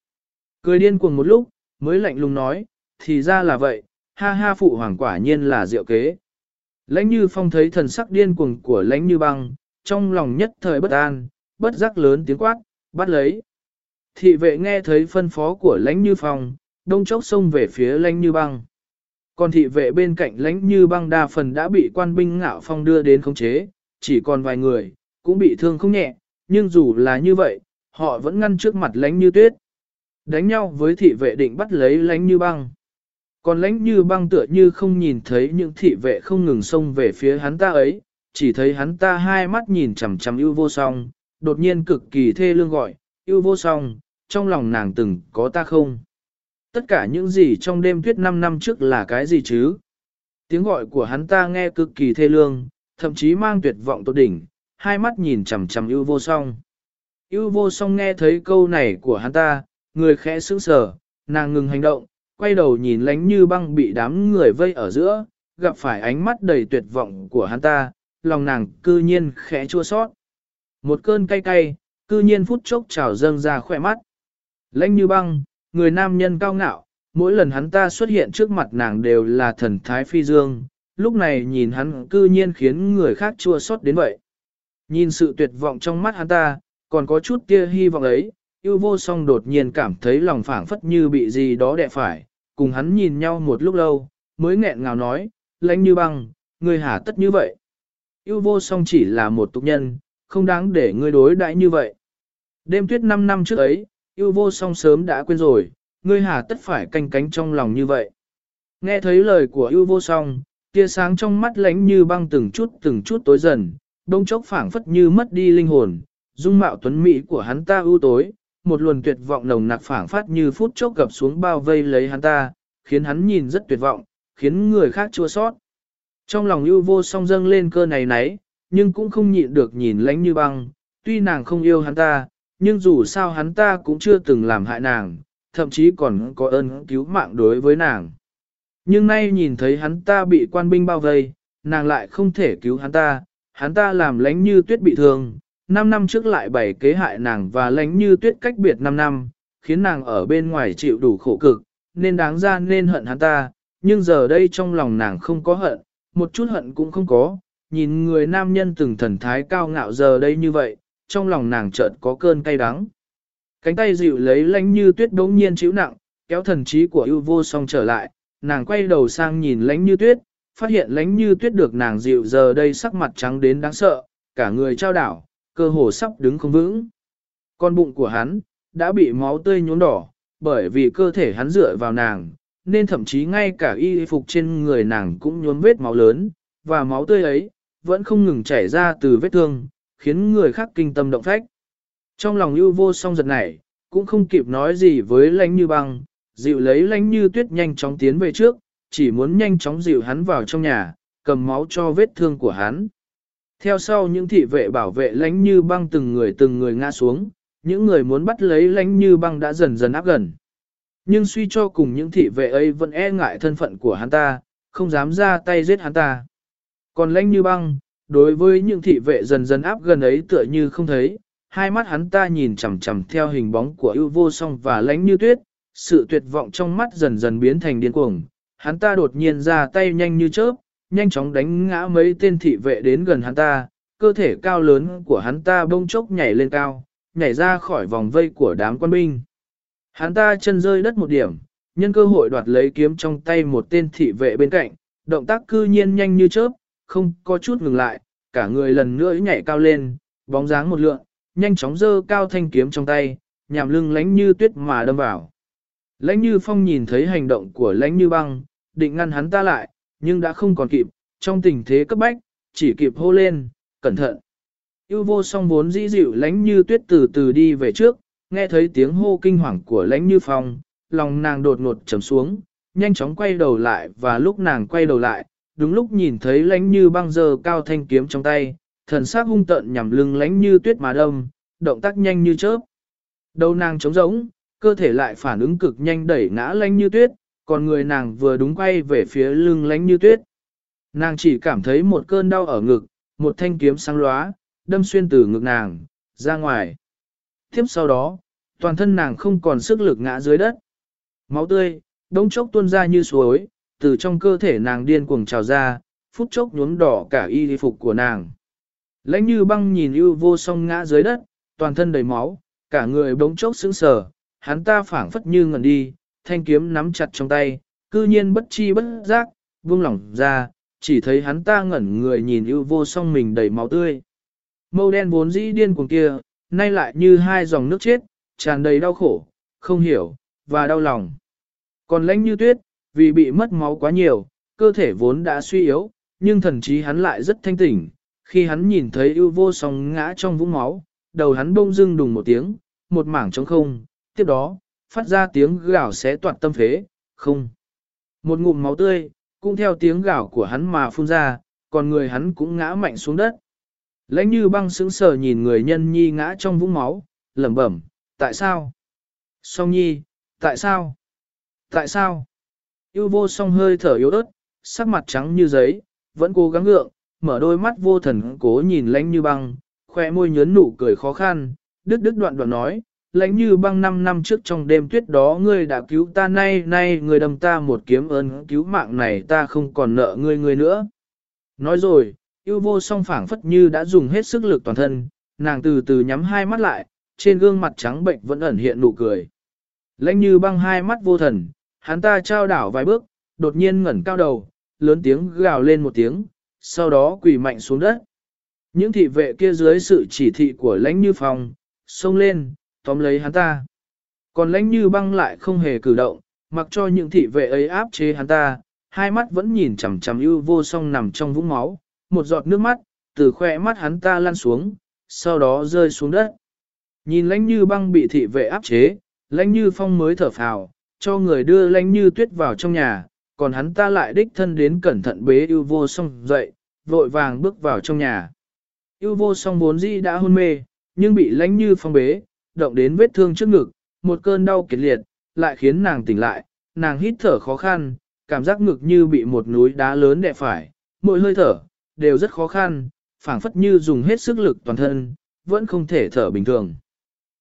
Cười điên cuồng một lúc, mới lạnh lùng nói, thì ra là vậy, ha ha phụ hoàng quả nhiên là diệu kế. Lãnh như phong thấy thần sắc điên cuồng của lãnh như băng, trong lòng nhất thời bất an, bất giác lớn tiếng quát, bắt lấy. Thị vệ nghe thấy phân phó của lãnh như phong, đông chốc xông về phía lãnh như băng. Còn thị vệ bên cạnh lãnh như băng đa phần đã bị quan binh ngạo phong đưa đến khống chế, chỉ còn vài người, cũng bị thương không nhẹ, nhưng dù là như vậy, họ vẫn ngăn trước mặt lãnh như tuyết. Đánh nhau với thị vệ định bắt lấy lãnh như băng. Còn lãnh như băng tựa như không nhìn thấy những thị vệ không ngừng xông về phía hắn ta ấy, chỉ thấy hắn ta hai mắt nhìn chằm chằm ưu vô song, đột nhiên cực kỳ thê lương gọi, ưu vô song, trong lòng nàng từng có ta không? Tất cả những gì trong đêm tuyết 5 năm trước là cái gì chứ? Tiếng gọi của hắn ta nghe cực kỳ thê lương, thậm chí mang tuyệt vọng tột đỉnh, hai mắt nhìn chằm chằm ưu vô song. ưu vô song nghe thấy câu này của hắn ta, người khẽ sững sờ, nàng ngừng hành động, quay đầu nhìn lánh như băng bị đám người vây ở giữa, gặp phải ánh mắt đầy tuyệt vọng của hắn ta, lòng nàng cư nhiên khẽ chua sót. Một cơn cay cay, cư nhiên phút chốc trào dâng ra khỏe mắt. Lánh như băng, người nam nhân cao ngạo, mỗi lần hắn ta xuất hiện trước mặt nàng đều là thần thái phi dương, lúc này nhìn hắn cư nhiên khiến người khác chua xót đến vậy. Nhìn sự tuyệt vọng trong mắt hắn ta, còn có chút tia hy vọng ấy, yêu vô song đột nhiên cảm thấy lòng phảng phất như bị gì đó đè phải, cùng hắn nhìn nhau một lúc lâu, mới nghẹn ngào nói, lãnh như băng, người hả tất như vậy. Yêu vô song chỉ là một tục nhân, không đáng để ngươi đối đãi như vậy. Đêm tuyết 5 năm trước ấy, yêu vô song sớm đã quên rồi, ngươi hà tất phải canh cánh trong lòng như vậy. Nghe thấy lời của yêu vô song, tia sáng trong mắt lánh như băng từng chút từng chút tối dần, đông chốc phảng phất như mất đi linh hồn, dung mạo tuấn mỹ của hắn ta ưu tối, một luồng tuyệt vọng nồng nặc phảng phát như phút chốc gập xuống bao vây lấy hắn ta, khiến hắn nhìn rất tuyệt vọng, khiến người khác chua sót. Trong lòng ưu vô song dâng lên cơ này nấy, nhưng cũng không nhịn được nhìn lánh như băng, tuy nàng không yêu hắn ta, nhưng dù sao hắn ta cũng chưa từng làm hại nàng, thậm chí còn có ơn cứu mạng đối với nàng. Nhưng nay nhìn thấy hắn ta bị quan binh bao vây, nàng lại không thể cứu hắn ta, hắn ta làm lánh như tuyết bị thương, 5 năm trước lại bày kế hại nàng và lánh như tuyết cách biệt 5 năm, khiến nàng ở bên ngoài chịu đủ khổ cực, nên đáng ra nên hận hắn ta, nhưng giờ đây trong lòng nàng không có hận, một chút hận cũng không có, nhìn người nam nhân từng thần thái cao ngạo giờ đây như vậy, trong lòng nàng chợt có cơn cay đắng. Cánh tay dịu lấy lánh như tuyết đống nhiên chịu nặng, kéo thần trí của ưu vô song trở lại, nàng quay đầu sang nhìn lánh như tuyết, phát hiện lánh như tuyết được nàng dịu giờ đây sắc mặt trắng đến đáng sợ, cả người trao đảo, cơ hồ sắp đứng không vững. Con bụng của hắn, đã bị máu tươi nhuốm đỏ, bởi vì cơ thể hắn dựa vào nàng, nên thậm chí ngay cả y phục trên người nàng cũng nhuốm vết máu lớn, và máu tươi ấy, vẫn không ngừng chảy ra từ vết thương, khiến người khác kinh tâm động phách. Trong lòng ưu vô song giật nảy, cũng không kịp nói gì với lánh như băng, dịu lấy lánh như tuyết nhanh chóng tiến về trước, chỉ muốn nhanh chóng dịu hắn vào trong nhà, cầm máu cho vết thương của hắn. Theo sau những thị vệ bảo vệ lánh như băng từng người từng người ngã xuống, những người muốn bắt lấy lánh như băng đã dần dần áp gần. Nhưng suy cho cùng những thị vệ ấy vẫn e ngại thân phận của hắn ta, không dám ra tay giết hắn ta. Còn lánh như băng, đối với những thị vệ dần dần áp gần ấy tựa như không thấy, hai mắt hắn ta nhìn chằm chằm theo hình bóng của ưu vô song và lánh như tuyết, sự tuyệt vọng trong mắt dần dần biến thành điên cuồng. Hắn ta đột nhiên ra tay nhanh như chớp, nhanh chóng đánh ngã mấy tên thị vệ đến gần hắn ta, cơ thể cao lớn của hắn ta bông chốc nhảy lên cao, nhảy ra khỏi vòng vây của đám quân binh. Hắn ta chân rơi đất một điểm, nhân cơ hội đoạt lấy kiếm trong tay một tên thị vệ bên cạnh, động tác cư nhiên nhanh như chớp, không có chút ngừng lại, cả người lần nữa nhảy cao lên, bóng dáng một lượng, nhanh chóng dơ cao thanh kiếm trong tay, nhằm lưng lánh như tuyết mà đâm vào. Lãnh như phong nhìn thấy hành động của lãnh như băng, định ngăn hắn ta lại, nhưng đã không còn kịp, trong tình thế cấp bách, chỉ kịp hô lên, cẩn thận. Yêu vô song vốn dĩ dịu lãnh như tuyết từ từ đi về trước, nghe thấy tiếng hô kinh hoàng của lãnh như phong, lòng nàng đột ngột trầm xuống, nhanh chóng quay đầu lại và lúc nàng quay đầu lại, đúng lúc nhìn thấy lãnh như băng giờ cao thanh kiếm trong tay, thần sắc hung tợn nhằm lưng lãnh như tuyết mà đâm, động tác nhanh như chớp. Đầu nàng trống rỗng, cơ thể lại phản ứng cực nhanh đẩy ngã lãnh như tuyết, còn người nàng vừa đúng quay về phía lưng lãnh như tuyết. Nàng chỉ cảm thấy một cơn đau ở ngực, một thanh kiếm sáng lóa, đâm xuyên từ ngực nàng, ra ngoài. Tiếp sau đó, toàn thân nàng không còn sức lực ngã dưới đất. Máu tươi, đống chốc tuôn ra như suối, từ trong cơ thể nàng điên cuồng trào ra, phút chốc nhuốm đỏ cả y phục của nàng. Lãnh như băng nhìn ưu vô song ngã dưới đất, toàn thân đầy máu, cả người bỗng chốc sững sờ, hắn ta phảng phất như ngẩn đi, thanh kiếm nắm chặt trong tay, cư nhiên bất chi bất giác, buông lỏng ra, chỉ thấy hắn ta ngẩn người nhìn ưu vô song mình đầy máu tươi. Mâu đen vốn dĩ điên cuồng kia, nay lại như hai dòng nước chết, tràn đầy đau khổ, không hiểu, và đau lòng. Còn lãnh như tuyết, vì bị mất máu quá nhiều, cơ thể vốn đã suy yếu, nhưng thần trí hắn lại rất thanh tỉnh. Khi hắn nhìn thấy ưu vô song ngã trong vũng máu, đầu hắn bông dưng đùng một tiếng, một mảng trống không, tiếp đó, phát ra tiếng gào xé toạt tâm phế, không. Một ngụm máu tươi, cũng theo tiếng gào của hắn mà phun ra, còn người hắn cũng ngã mạnh xuống đất. Lãnh như băng sững sờ nhìn người nhân nhi ngã trong vũng máu, lẩm bẩm, tại sao? Song nhi, tại sao? Tại sao? Yêu vô song hơi thở yếu ớt, sắc mặt trắng như giấy, vẫn cố gắng ngượng, mở đôi mắt vô thần cố nhìn lãnh như băng, khoe môi nhớn nụ cười khó khăn, đứt đứt đoạn đoạn nói, lãnh như băng năm năm trước trong đêm tuyết đó ngươi đã cứu ta nay nay ngươi đâm ta một kiếm ơn cứu mạng này ta không còn nợ ngươi ngươi nữa. Nói rồi, yêu vô song phảng phất như đã dùng hết sức lực toàn thân, nàng từ từ nhắm hai mắt lại, trên gương mặt trắng bệnh vẫn ẩn hiện nụ cười. Lãnh như băng hai mắt vô thần, hắn ta trao đảo vài bước, đột nhiên ngẩn cao đầu, lớn tiếng gào lên một tiếng, sau đó quỳ mạnh xuống đất. Những thị vệ kia dưới sự chỉ thị của lãnh như phong, xông lên, tóm lấy hắn ta. Còn lãnh như băng lại không hề cử động, mặc cho những thị vệ ấy áp chế hắn ta, hai mắt vẫn nhìn chằm chằm ưu vô song nằm trong vũng máu, một giọt nước mắt, từ khoe mắt hắn ta lăn xuống, sau đó rơi xuống đất. Nhìn lãnh như băng bị thị vệ áp chế, lãnh như phong mới thở phào, cho người đưa lãnh như tuyết vào trong nhà, còn hắn ta lại đích thân đến cẩn thận bế ưu vô song dậy, vội vàng bước vào trong nhà. Ưu vô song vốn dĩ đã hôn mê, nhưng bị lãnh như phong bế, động đến vết thương trước ngực, một cơn đau kiệt liệt, lại khiến nàng tỉnh lại, nàng hít thở khó khăn, cảm giác ngực như bị một núi đá lớn đè phải, mỗi hơi thở, đều rất khó khăn, phảng phất như dùng hết sức lực toàn thân, vẫn không thể thở bình thường.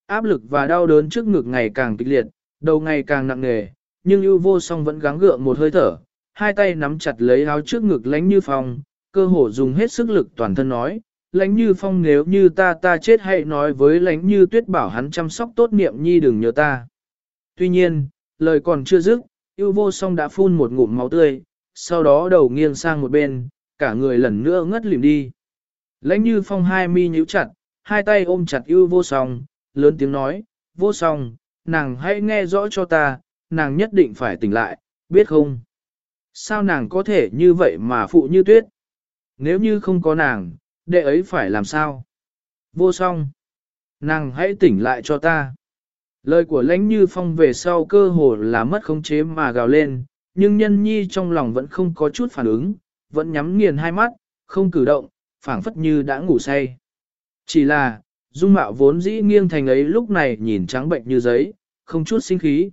Áp lực và đau đớn trước ngực ngày càng kịch liệt, đầu ngày càng nặng nề, nhưng ưu vô song vẫn gắng gượng một hơi thở, hai tay nắm chặt lấy áo trước ngực lánh như phong, cơ hồ dùng hết sức lực toàn thân nói, Lãnh như phong nếu như ta ta chết hãy nói với Lãnh như tuyết bảo hắn chăm sóc tốt niệm nhi đừng nhớ ta. Tuy nhiên, lời còn chưa dứt, yêu vô song đã phun một ngụm máu tươi, sau đó đầu nghiêng sang một bên, cả người lần nữa ngất lìm đi. Lãnh như phong hai mi nhíu chặt, hai tay ôm chặt yêu vô song, lớn tiếng nói, vô song, nàng hãy nghe rõ cho ta, nàng nhất định phải tỉnh lại, biết không? Sao nàng có thể như vậy mà phụ như tuyết? Nếu như không có nàng, đệ ấy phải làm sao? Vô song, nàng hãy tỉnh lại cho ta. Lời của lãnh như phong về sau cơ hồ là mất khống chế mà gào lên, nhưng nhân nhi trong lòng vẫn không có chút phản ứng, vẫn nhắm nghiền hai mắt, không cử động, phảng phất như đã ngủ say. Chỉ là, dung mạo vốn dĩ nghiêng thành ấy lúc này nhìn trắng bệnh như giấy, không chút sinh khí.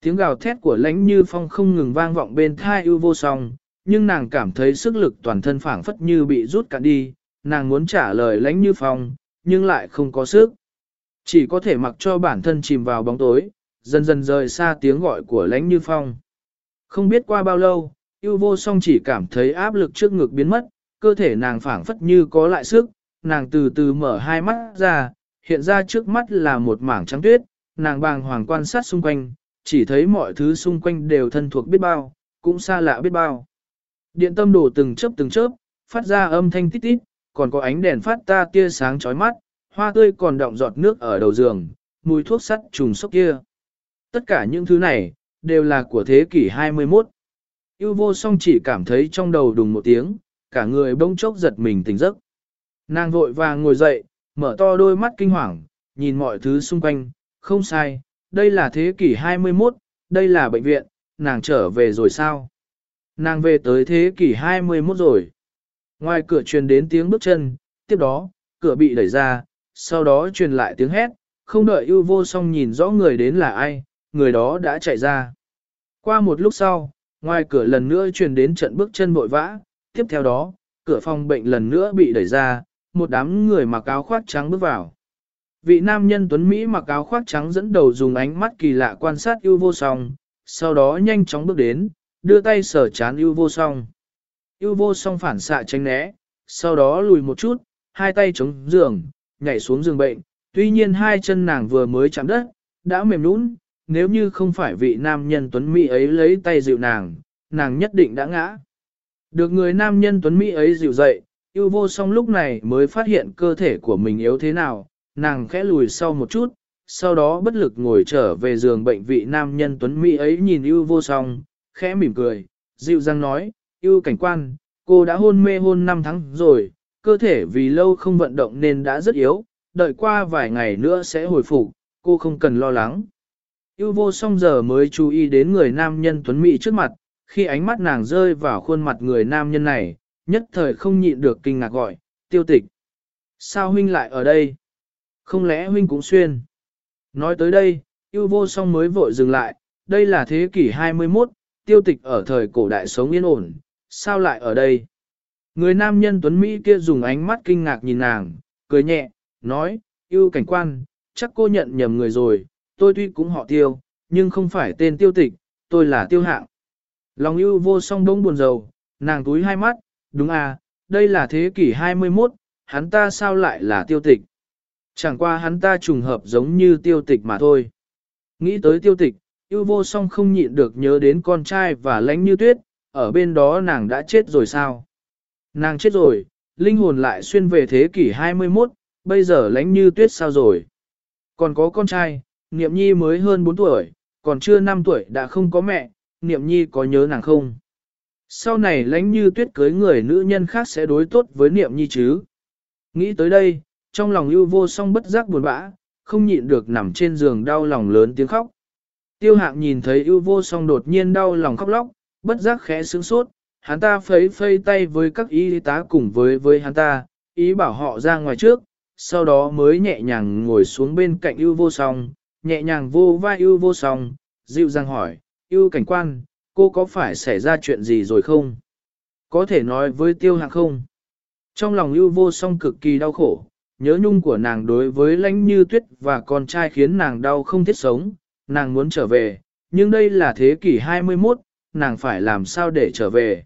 Tiếng gào thét của lãnh như phong không ngừng vang vọng bên thai ưu vô song, nhưng nàng cảm thấy sức lực toàn thân phảng phất như bị rút cạn đi, nàng muốn trả lời lãnh như phong, nhưng lại không có sức. Chỉ có thể mặc cho bản thân chìm vào bóng tối, dần dần rời xa tiếng gọi của lãnh như phong. Không biết qua bao lâu, yêu vô song chỉ cảm thấy áp lực trước ngực biến mất, cơ thể nàng phảng phất như có lại sức, nàng từ từ mở hai mắt ra, hiện ra trước mắt là một mảng trắng tuyết, nàng bàng hoàng quan sát xung quanh, chỉ thấy mọi thứ xung quanh đều thân thuộc biết bao, cũng xa lạ biết bao. Điện tâm đổ từng chớp từng chớp, phát ra âm thanh tít tít, còn có ánh đèn phát ta tia sáng chói mắt, hoa tươi còn đọng giọt nước ở đầu giường, mùi thuốc sắt trùng sốc kia. Tất cả những thứ này, đều là của thế kỷ 21. Yêu vô song chỉ cảm thấy trong đầu đùng một tiếng, cả người bỗng chốc giật mình tỉnh giấc. Nàng vội vàng ngồi dậy, mở to đôi mắt kinh hoàng, nhìn mọi thứ xung quanh, không sai, đây là thế kỷ 21, đây là bệnh viện, nàng trở về rồi sao? Nàng về tới thế kỷ 21 rồi. Ngoài cửa truyền đến tiếng bước chân, tiếp đó, cửa bị đẩy ra, sau đó truyền lại tiếng hét, không đợi ưu vô song nhìn rõ người đến là ai, người đó đã chạy ra. Qua một lúc sau, ngoài cửa lần nữa truyền đến trận bước chân vội vã, tiếp theo đó, cửa phòng bệnh lần nữa bị đẩy ra, một đám người mặc áo khoác trắng bước vào. Vị nam nhân tuấn Mỹ mặc áo khoác trắng dẫn đầu dùng ánh mắt kỳ lạ quan sát ưu vô song, sau đó nhanh chóng bước đến, đưa tay sờ chán ưu vô song. Ưu vô song phản xạ tránh né, sau đó lùi một chút, hai tay chống giường, nhảy xuống giường bệnh, tuy nhiên hai chân nàng vừa mới chạm đất, đã mềm nũng, nếu như không phải vị nam nhân tuấn Mỹ ấy lấy tay dịu nàng, nàng nhất định đã ngã. Được người nam nhân tuấn Mỹ ấy dịu dậy, yêu vô song lúc này mới phát hiện cơ thể của mình yếu thế nào, nàng khẽ lùi sau một chút, sau đó bất lực ngồi trở về giường bệnh vị nam nhân tuấn Mỹ ấy nhìn yêu vô song, khẽ mỉm cười, dịu dàng nói, yêu cảnh quan, cô đã hôn mê hôn 5 tháng rồi, cơ thể vì lâu không vận động nên đã rất yếu, đợi qua vài ngày nữa sẽ hồi phục, cô không cần lo lắng. Yêu vô song giờ mới chú ý đến người nam nhân tuấn mỹ trước mặt, khi ánh mắt nàng rơi vào khuôn mặt người nam nhân này, nhất thời không nhịn được kinh ngạc gọi, tiêu tịch. Sao huynh lại ở đây? Không lẽ huynh cũng xuyên? Nói tới đây, yêu vô song mới vội dừng lại, đây là thế kỷ 21, tiêu tịch ở thời cổ đại sống yên ổn, sao lại ở đây? Người nam nhân tuấn Mỹ kia dùng ánh mắt kinh ngạc nhìn nàng, cười nhẹ, nói, yêu cảnh quan, chắc cô nhận nhầm người rồi, tôi tuy cũng họ tiêu, nhưng không phải tên tiêu tịch, tôi là tiêu hạng. Lòng yêu vô song đông buồn rầu, nàng túi hai mắt, đúng à, đây là thế kỷ 21, hắn ta sao lại là tiêu tịch. Chẳng qua hắn ta trùng hợp giống như tiêu tịch mà thôi. Nghĩ tới tiêu tịch, yêu vô song không nhịn được nhớ đến con trai và lánh như tuyết, ở bên đó nàng đã chết rồi sao. Nàng chết rồi, linh hồn lại xuyên về thế kỷ 21, bây giờ lánh như tuyết sao rồi. Còn có con trai, Niệm Nhi mới hơn 4 tuổi, còn chưa 5 tuổi đã không có mẹ, Niệm Nhi có nhớ nàng không? Sau này lánh như tuyết cưới người nữ nhân khác sẽ đối tốt với Niệm Nhi chứ? Nghĩ tới đây, trong lòng ưu vô song bất giác buồn bã, không nhịn được nằm trên giường đau lòng lớn tiếng khóc. Tiêu hạng nhìn thấy ưu vô song đột nhiên đau lòng khóc lóc, bất giác khẽ sướng sốt, hắn ta phấy phây tay với các y tá cùng với với hắn ta, ý bảo họ ra ngoài trước, sau đó mới nhẹ nhàng ngồi xuống bên cạnh ưu vô song, nhẹ nhàng vô vai ưu vô song, dịu dàng hỏi, ưu cảnh quan, cô có phải xảy ra chuyện gì rồi không? Có thể nói với tiêu hạng không? Trong lòng ưu vô song cực kỳ đau khổ, nhớ nhung của nàng đối với lãnh như tuyết và con trai khiến nàng đau không thiết sống, nàng muốn trở về, nhưng đây là thế kỷ 21, nàng phải làm sao để trở về.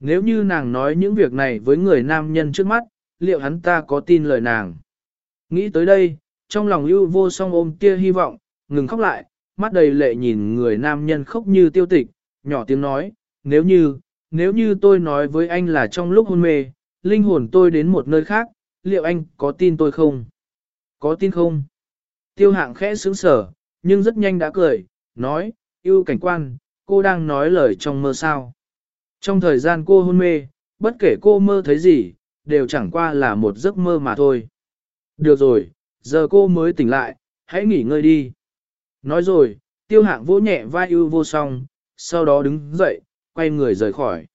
Nếu như nàng nói những việc này với người nam nhân trước mắt, liệu hắn ta có tin lời nàng? Nghĩ tới đây, trong lòng ưu vô song ôm tia hy vọng, ngừng khóc lại, mắt đầy lệ nhìn người nam nhân khóc như tiêu tịch, nhỏ tiếng nói, nếu như, nếu như tôi nói với anh là trong lúc hôn mê, linh hồn tôi đến một nơi khác, liệu anh có tin tôi không? Có tin không? Tiêu hạng khẽ sướng sở, nhưng rất nhanh đã cười, nói, yêu cảnh quan, cô đang nói lời trong mơ sao. Trong thời gian cô hôn mê, bất kể cô mơ thấy gì, đều chẳng qua là một giấc mơ mà thôi. Được rồi, giờ cô mới tỉnh lại, hãy nghỉ ngơi đi. Nói rồi, tiêu hạng vỗ nhẹ vai ưu vô song, sau đó đứng dậy, quay người rời khỏi.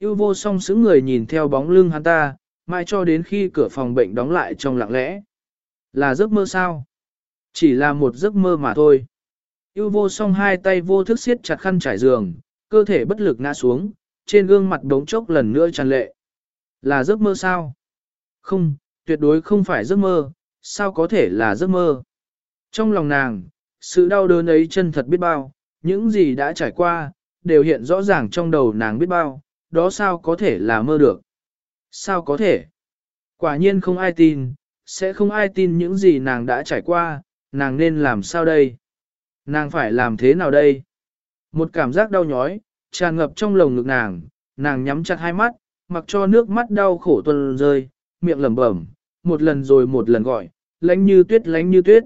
Ưu vô song xứng người nhìn theo bóng lưng hắn ta, mai cho đến khi cửa phòng bệnh đóng lại trong lặng lẽ. Là giấc mơ sao? Chỉ là một giấc mơ mà thôi. Ưu vô song hai tay vô thức siết chặt khăn trải giường, cơ thể bất lực ngã xuống, trên gương mặt đống chốc lần nữa tràn lệ. Là giấc mơ sao? Không, tuyệt đối không phải giấc mơ, sao có thể là giấc mơ? Trong lòng nàng, sự đau đớn ấy chân thật biết bao, những gì đã trải qua, đều hiện rõ ràng trong đầu nàng biết bao, đó sao có thể là mơ được? Sao có thể? Quả nhiên không ai tin, sẽ không ai tin những gì nàng đã trải qua, nàng nên làm sao đây? Nàng phải làm thế nào đây? Một cảm giác đau nhói, tràn ngập trong lồng ngực nàng, nàng nhắm chặt hai mắt, mặc cho nước mắt đau khổ tuôn rơi, miệng lẩm bẩm, một lần rồi một lần gọi, lánh như tuyết lánh như tuyết.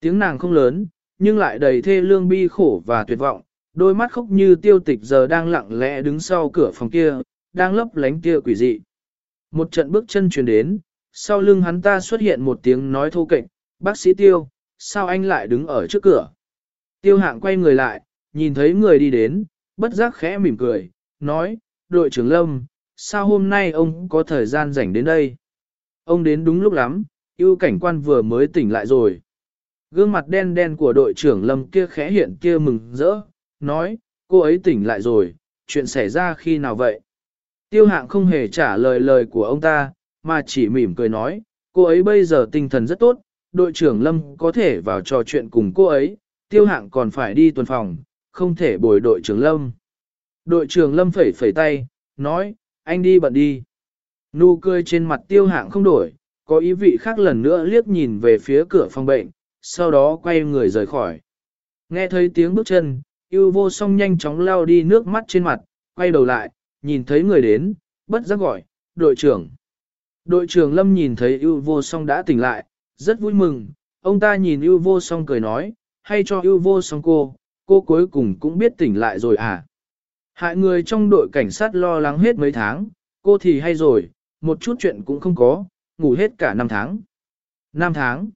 Tiếng nàng không lớn, nhưng lại đầy thê lương bi khổ và tuyệt vọng, đôi mắt khóc như tiêu tịch giờ đang lặng lẽ đứng sau cửa phòng kia, đang lấp lánh kia quỷ dị. Một trận bước chân truyền đến, sau lưng hắn ta xuất hiện một tiếng nói thô kệch, bác sĩ tiêu, sao anh lại đứng ở trước cửa? Tiêu hạng quay người lại, nhìn thấy người đi đến, bất giác khẽ mỉm cười, nói, đội trưởng Lâm, sao hôm nay ông có thời gian rảnh đến đây? Ông đến đúng lúc lắm, yêu cảnh quan vừa mới tỉnh lại rồi. Gương mặt đen đen của đội trưởng Lâm kia khẽ hiện kia mừng rỡ, nói, cô ấy tỉnh lại rồi, chuyện xảy ra khi nào vậy? Tiêu hạng không hề trả lời lời của ông ta, mà chỉ mỉm cười nói, cô ấy bây giờ tinh thần rất tốt, đội trưởng Lâm có thể vào trò chuyện cùng cô ấy, tiêu hạng còn phải đi tuần phòng, không thể bồi đội trưởng Lâm. Đội trưởng Lâm phẩy phẩy tay, nói, anh đi bận đi. Nụ cười trên mặt tiêu hạng không đổi, có ý vị khác lần nữa liếc nhìn về phía cửa phòng bệnh, sau đó quay người rời khỏi. Nghe thấy tiếng bước chân, yêu vô song nhanh chóng lao đi nước mắt trên mặt, quay đầu lại, nhìn thấy người đến, bất giác gọi, đội trưởng. Đội trưởng Lâm nhìn thấy yêu vô song đã tỉnh lại, rất vui mừng, ông ta nhìn yêu vô song cười nói, hay cho yêu vô song cô, cô cuối cùng cũng biết tỉnh lại rồi à. Hại người trong đội cảnh sát lo lắng hết mấy tháng, cô thì hay rồi, một chút chuyện cũng không có, ngủ hết cả năm tháng. Năm tháng.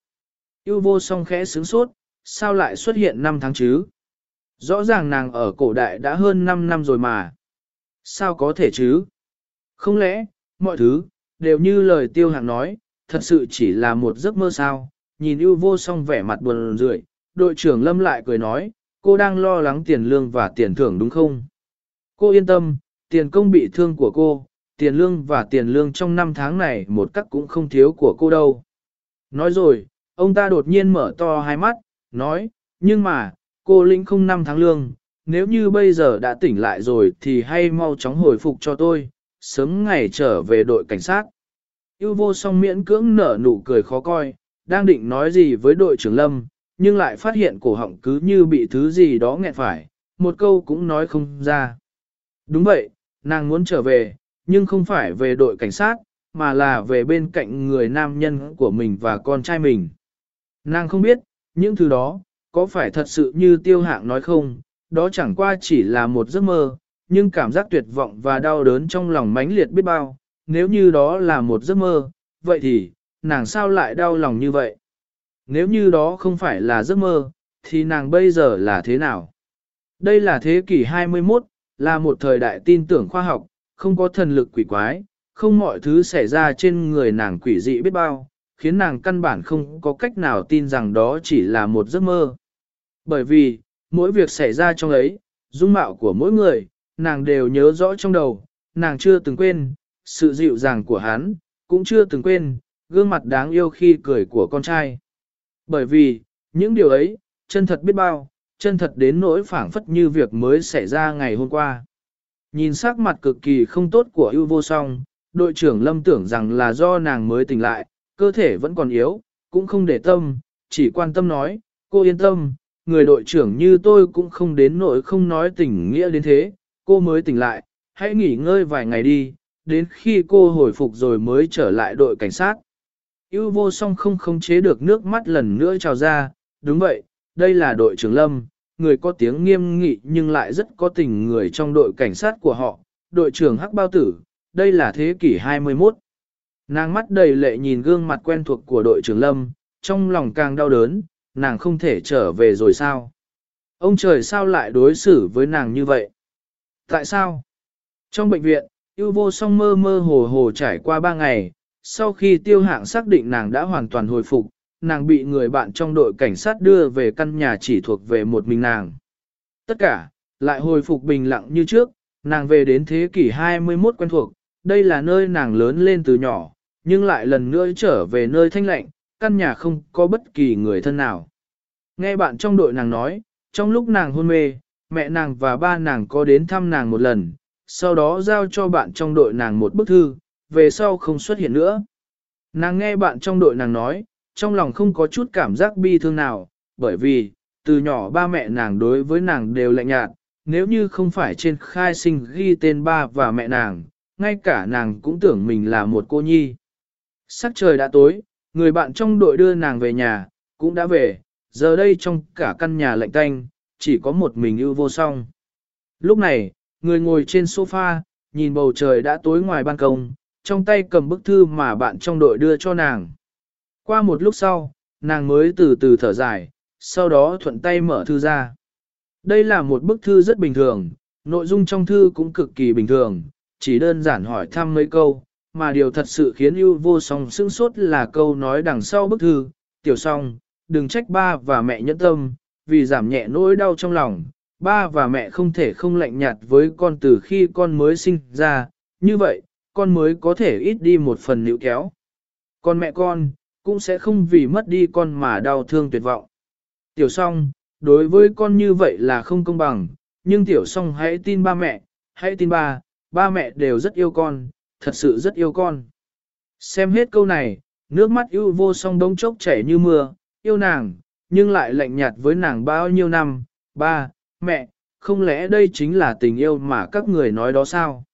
Yêu vô song khẽ sướng sốt, sao lại xuất hiện năm tháng chứ? Rõ ràng nàng ở cổ đại đã hơn 5 năm rồi mà. Sao có thể chứ? Không lẽ, mọi thứ, đều như lời tiêu hạng nói, thật sự chỉ là một giấc mơ sao? Nhìn yêu vô song vẻ mặt buồn rười, đội trưởng Lâm lại cười nói, cô đang lo lắng tiền lương và tiền thưởng đúng không? Cô yên tâm, tiền công bị thương của cô, tiền lương và tiền lương trong năm tháng này một cách cũng không thiếu của cô đâu. Nói rồi, ông ta đột nhiên mở to hai mắt, nói, nhưng mà, cô lĩnh không năm tháng lương, nếu như bây giờ đã tỉnh lại rồi thì hay mau chóng hồi phục cho tôi, sớm ngày trở về đội cảnh sát. Yêu vô song miễn cưỡng nở nụ cười khó coi, đang định nói gì với đội trưởng Lâm, nhưng lại phát hiện cổ họng cứ như bị thứ gì đó nghẹn phải, một câu cũng nói không ra. Đúng vậy, nàng muốn trở về, nhưng không phải về đội cảnh sát, mà là về bên cạnh người nam nhân của mình và con trai mình. Nàng không biết, những thứ đó, có phải thật sự như tiêu hạng nói không, đó chẳng qua chỉ là một giấc mơ, nhưng cảm giác tuyệt vọng và đau đớn trong lòng mãnh liệt biết bao, nếu như đó là một giấc mơ, vậy thì, nàng sao lại đau lòng như vậy? Nếu như đó không phải là giấc mơ, thì nàng bây giờ là thế nào? Đây là thế kỷ 21, là một thời đại tin tưởng khoa học, không có thần lực quỷ quái, không mọi thứ xảy ra trên người nàng quỷ dị biết bao, khiến nàng căn bản không có cách nào tin rằng đó chỉ là một giấc mơ. Bởi vì, mỗi việc xảy ra trong ấy, dung mạo của mỗi người, nàng đều nhớ rõ trong đầu, nàng chưa từng quên, sự dịu dàng của hắn, cũng chưa từng quên, gương mặt đáng yêu khi cười của con trai. Bởi vì, những điều ấy, chân thật biết bao, chân thật đến nỗi phảng phất như việc mới xảy ra ngày hôm qua. Nhìn sắc mặt cực kỳ không tốt của ưu vô song, đội trưởng lâm tưởng rằng là do nàng mới tỉnh lại, cơ thể vẫn còn yếu, cũng không để tâm, chỉ quan tâm nói, cô yên tâm, người đội trưởng như tôi cũng không đến nỗi không nói tình nghĩa đến thế, cô mới tỉnh lại, hãy nghỉ ngơi vài ngày đi, đến khi cô hồi phục rồi mới trở lại đội cảnh sát. Yêu vô song không khống chế được nước mắt lần nữa trào ra, đúng vậy, đây là đội trưởng Lâm, người có tiếng nghiêm nghị nhưng lại rất có tình người trong đội cảnh sát của họ, đội trưởng Hắc Bao Tử, đây là thế kỷ 21. Nàng mắt đầy lệ nhìn gương mặt quen thuộc của đội trưởng Lâm, trong lòng càng đau đớn, nàng không thể trở về rồi sao? Ông trời sao lại đối xử với nàng như vậy? Tại sao? Trong bệnh viện, yêu vô song mơ mơ hồ hồ trải qua ba ngày, sau khi tiêu hạng xác định nàng đã hoàn toàn hồi phục, nàng bị người bạn trong đội cảnh sát đưa về căn nhà chỉ thuộc về một mình nàng. Tất cả, lại hồi phục bình lặng như trước, nàng về đến thế kỷ 21 quen thuộc, đây là nơi nàng lớn lên từ nhỏ, nhưng lại lần nữa trở về nơi thanh lạnh, căn nhà không có bất kỳ người thân nào. Nghe bạn trong đội nàng nói, trong lúc nàng hôn mê, mẹ nàng và ba nàng có đến thăm nàng một lần, sau đó giao cho bạn trong đội nàng một bức thư, về sau không xuất hiện nữa. Nàng nghe bạn trong đội nàng nói, trong lòng không có chút cảm giác bi thương nào, bởi vì, từ nhỏ ba mẹ nàng đối với nàng đều lạnh nhạt, nếu như không phải trên khai sinh ghi tên ba và mẹ nàng, ngay cả nàng cũng tưởng mình là một cô nhi. Sắc trời đã tối, người bạn trong đội đưa nàng về nhà, cũng đã về, giờ đây trong cả căn nhà lạnh tanh, chỉ có một mình ưu vô song. Lúc này, người ngồi trên sofa, nhìn bầu trời đã tối ngoài ban công, trong tay cầm bức thư mà bạn trong đội đưa cho nàng. Qua một lúc sau, nàng mới từ từ thở dài, sau đó thuận tay mở thư ra. Đây là một bức thư rất bình thường, nội dung trong thư cũng cực kỳ bình thường, chỉ đơn giản hỏi thăm mấy câu, mà điều thật sự khiến ưu vô song sưng sốt là câu nói đằng sau bức thư, tiểu song, đừng trách ba và mẹ nhẫn tâm, vì giảm nhẹ nỗi đau trong lòng, ba và mẹ không thể không lạnh nhạt với con từ khi con mới sinh ra, như vậy, con mới có thể ít đi một phần níu kéo. con mẹ con, cũng sẽ không vì mất đi con mà đau thương tuyệt vọng. Tiểu song, đối với con như vậy là không công bằng, nhưng tiểu song hãy tin ba mẹ, hãy tin ba, ba mẹ đều rất yêu con, thật sự rất yêu con. Xem hết câu này, nước mắt yêu vô song đống chốc chảy như mưa, yêu nàng, nhưng lại lạnh nhạt với nàng bao nhiêu năm, ba, mẹ, không lẽ đây chính là tình yêu mà các người nói đó sao?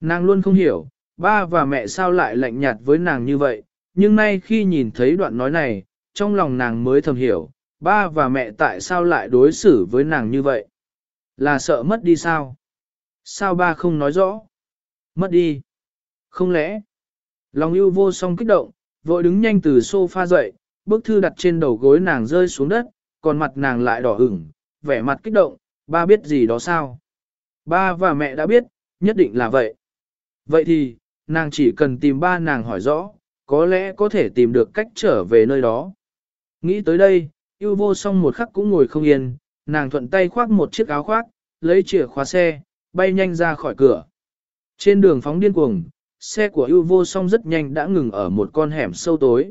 Nàng luôn không hiểu, ba và mẹ sao lại lạnh nhạt với nàng như vậy, nhưng nay khi nhìn thấy đoạn nói này, trong lòng nàng mới thầm hiểu, ba và mẹ tại sao lại đối xử với nàng như vậy? Là sợ mất đi sao? Sao ba không nói rõ? Mất đi. Không lẽ? Lòng yêu vô song kích động, vội đứng nhanh từ sofa dậy, bức thư đặt trên đầu gối nàng rơi xuống đất, còn mặt nàng lại đỏ ửng, vẻ mặt kích động, ba biết gì đó sao? Ba và mẹ đã biết, nhất định là vậy. Vậy thì, nàng chỉ cần tìm ba nàng hỏi rõ, có lẽ có thể tìm được cách trở về nơi đó. Nghĩ tới đây, yêu vô song một khắc cũng ngồi không yên, nàng thuận tay khoác một chiếc áo khoác, lấy chìa khóa xe, bay nhanh ra khỏi cửa. Trên đường phóng điên cuồng, xe của yêu vô song rất nhanh đã ngừng ở một con hẻm sâu tối.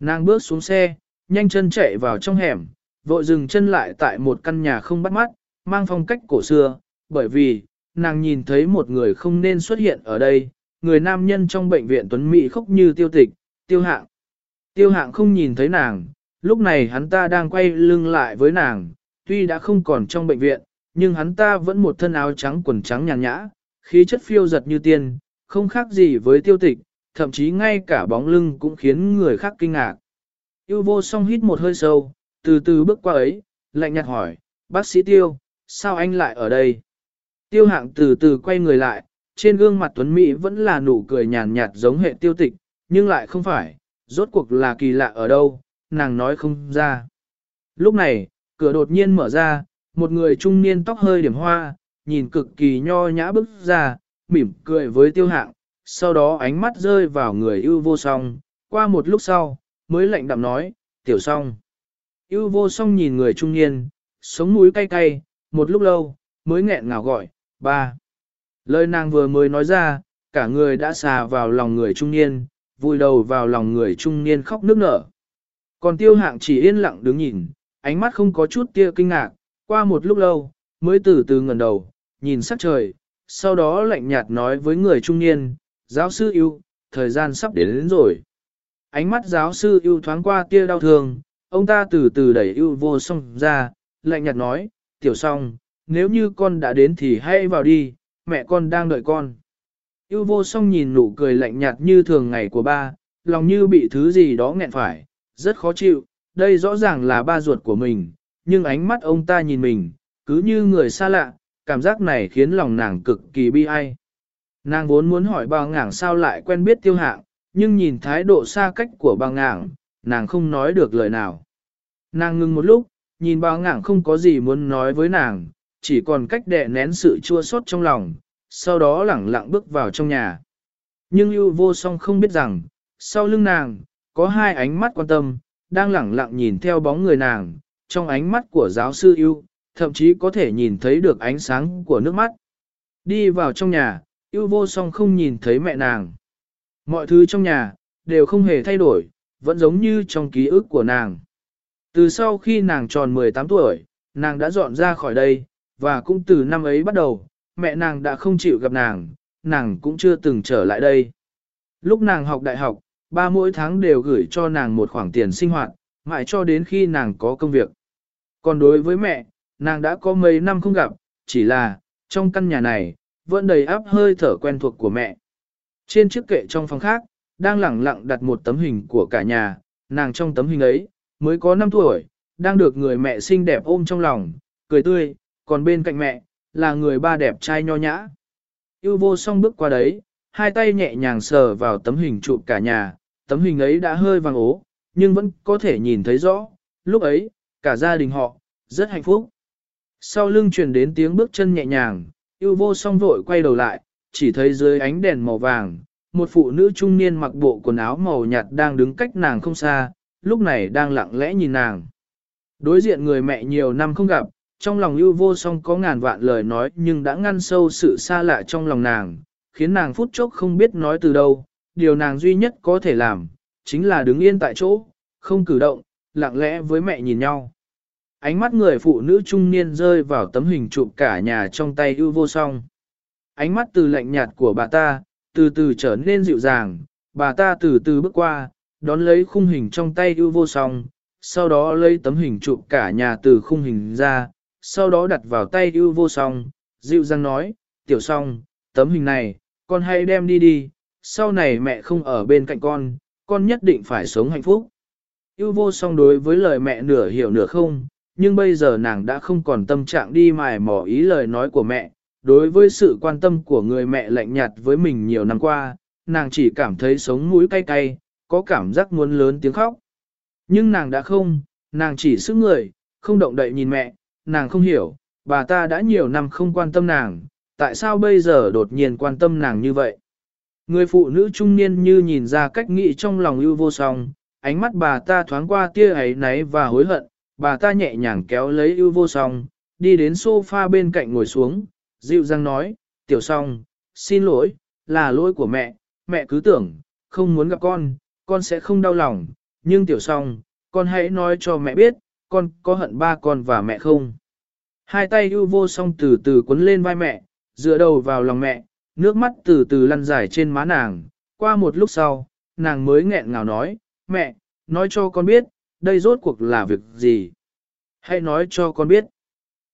Nàng bước xuống xe, nhanh chân chạy vào trong hẻm, vội dừng chân lại tại một căn nhà không bắt mắt, mang phong cách cổ xưa, bởi vì, nàng nhìn thấy một người không nên xuất hiện ở đây, người nam nhân trong bệnh viện Tuấn Mỹ khóc như tiêu tịch, tiêu hạng. Tiêu hạng không nhìn thấy nàng, lúc này hắn ta đang quay lưng lại với nàng, tuy đã không còn trong bệnh viện, nhưng hắn ta vẫn một thân áo trắng quần trắng nhàn nhã, khí chất phiêu giật như tiên, không khác gì với tiêu tịch, thậm chí ngay cả bóng lưng cũng khiến người khác kinh ngạc. Yêu vô song hít một hơi sâu, từ từ bước qua ấy, lạnh nhạt hỏi, bác sĩ tiêu, sao anh lại ở đây? Tiêu hạng từ từ quay người lại, trên gương mặt Tuấn Mỹ vẫn là nụ cười nhàn nhạt giống hệ tiêu tịch, nhưng lại không phải, rốt cuộc là kỳ lạ ở đâu, nàng nói không ra. Lúc này, cửa đột nhiên mở ra, một người trung niên tóc hơi điểm hoa, nhìn cực kỳ nho nhã bước ra, mỉm cười với tiêu hạng, sau đó ánh mắt rơi vào người ưu vô song, qua một lúc sau, mới lạnh đạm nói, tiểu song. ưu vô song nhìn người trung niên, sống mũi cay cay, một lúc lâu, mới nghẹn ngào gọi, ba. Lời nàng vừa mới nói ra, cả người đã xà vào lòng người trung niên, vui đầu vào lòng người trung niên khóc nước nở. Còn tiêu hạng chỉ yên lặng đứng nhìn, ánh mắt không có chút tia kinh ngạc, qua một lúc lâu, mới từ từ ngẩng đầu, nhìn sắc trời, sau đó lạnh nhạt nói với người trung niên, giáo sư yêu, thời gian sắp đến, đến rồi. Ánh mắt giáo sư yêu thoáng qua tia đau thương, ông ta từ từ đẩy yêu vô song ra, lạnh nhạt nói, tiểu song, nếu như con đã đến thì hãy vào đi, mẹ con đang đợi con. Yêu vô song nhìn nụ cười lạnh nhạt như thường ngày của ba, lòng như bị thứ gì đó nghẹn phải, rất khó chịu, đây rõ ràng là ba ruột của mình, nhưng ánh mắt ông ta nhìn mình, cứ như người xa lạ, cảm giác này khiến lòng nàng cực kỳ bi ai. Nàng vốn muốn hỏi bà ngảng sao lại quen biết tiêu hạng, nhưng nhìn thái độ xa cách của bà ngảng, nàng không nói được lời nào. Nàng ngừng một lúc, nhìn bà ngảng không có gì muốn nói với nàng, chỉ còn cách đè nén sự chua xót trong lòng, sau đó lẳng lặng bước vào trong nhà. Nhưng ưu vô song không biết rằng, sau lưng nàng, có hai ánh mắt quan tâm, đang lẳng lặng nhìn theo bóng người nàng, trong ánh mắt của giáo sư ưu, thậm chí có thể nhìn thấy được ánh sáng của nước mắt. Đi vào trong nhà, ưu vô song không nhìn thấy mẹ nàng. Mọi thứ trong nhà, đều không hề thay đổi, vẫn giống như trong ký ức của nàng. Từ sau khi nàng tròn 18 tuổi, nàng đã dọn ra khỏi đây, và cũng từ năm ấy bắt đầu, mẹ nàng đã không chịu gặp nàng, nàng cũng chưa từng trở lại đây. Lúc nàng học đại học, ba mỗi tháng đều gửi cho nàng một khoản tiền sinh hoạt, mãi cho đến khi nàng có công việc. Còn đối với mẹ, nàng đã có mấy năm không gặp, chỉ là, trong căn nhà này, vẫn đầy áp hơi thở quen thuộc của mẹ. Trên chiếc kệ trong phòng khác, đang lẳng lặng đặt một tấm hình của cả nhà, nàng trong tấm hình ấy, mới có 5 tuổi, đang được người mẹ xinh đẹp ôm trong lòng, cười tươi, còn bên cạnh mẹ, là người ba đẹp trai nho nhã. Yêu vô song bước qua đấy, hai tay nhẹ nhàng sờ vào tấm hình chụp cả nhà, tấm hình ấy đã hơi vàng ố, nhưng vẫn có thể nhìn thấy rõ, lúc ấy, cả gia đình họ, rất hạnh phúc. Sau lưng truyền đến tiếng bước chân nhẹ nhàng, yêu vô song vội quay đầu lại, chỉ thấy dưới ánh đèn màu vàng, một phụ nữ trung niên mặc bộ quần áo màu nhạt đang đứng cách nàng không xa, lúc này đang lặng lẽ nhìn nàng. Đối diện người mẹ nhiều năm không gặp, trong lòng ưu vô song có ngàn vạn lời nói nhưng đã ngăn sâu sự xa lạ trong lòng nàng, khiến nàng phút chốc không biết nói từ đâu, điều nàng duy nhất có thể làm, chính là đứng yên tại chỗ, không cử động, lặng lẽ với mẹ nhìn nhau. Ánh mắt người phụ nữ trung niên rơi vào tấm hình chụp cả nhà trong tay ưu vô song. Ánh mắt từ lạnh nhạt của bà ta, từ từ trở nên dịu dàng, bà ta từ từ bước qua, đón lấy khung hình trong tay ưu vô song, sau đó lấy tấm hình chụp cả nhà từ khung hình ra, sau đó đặt vào tay ưu vô song, dịu dàng nói, tiểu song, tấm hình này, con hãy đem đi đi, sau này mẹ không ở bên cạnh con, con nhất định phải sống hạnh phúc. Yêu vô song đối với lời mẹ nửa hiểu nửa không, nhưng bây giờ nàng đã không còn tâm trạng đi mài mỏ ý lời nói của mẹ. Đối với sự quan tâm của người mẹ lạnh nhạt với mình nhiều năm qua, nàng chỉ cảm thấy sống mũi cay cay, có cảm giác muốn lớn tiếng khóc. Nhưng nàng đã không, nàng chỉ sức người, không động đậy nhìn mẹ, nàng không hiểu, bà ta đã nhiều năm không quan tâm nàng, tại sao bây giờ đột nhiên quan tâm nàng như vậy? Người phụ nữ trung niên như nhìn ra cách nghĩ trong lòng ưu vô song, ánh mắt bà ta thoáng qua tia ấy náy và hối hận, bà ta nhẹ nhàng kéo lấy ưu vô song, đi đến sofa bên cạnh ngồi xuống, dịu dàng nói, tiểu song, xin lỗi, là lỗi của mẹ, mẹ cứ tưởng, không muốn gặp con, con sẽ không đau lòng, nhưng tiểu song, con hãy nói cho mẹ biết, con có hận ba con và mẹ không? Hai tay ưu vô song từ từ quấn lên vai mẹ, dựa đầu vào lòng mẹ, nước mắt từ từ lăn dài trên má nàng. Qua một lúc sau, nàng mới nghẹn ngào nói, mẹ, nói cho con biết, đây rốt cuộc là việc gì? Hãy nói cho con biết.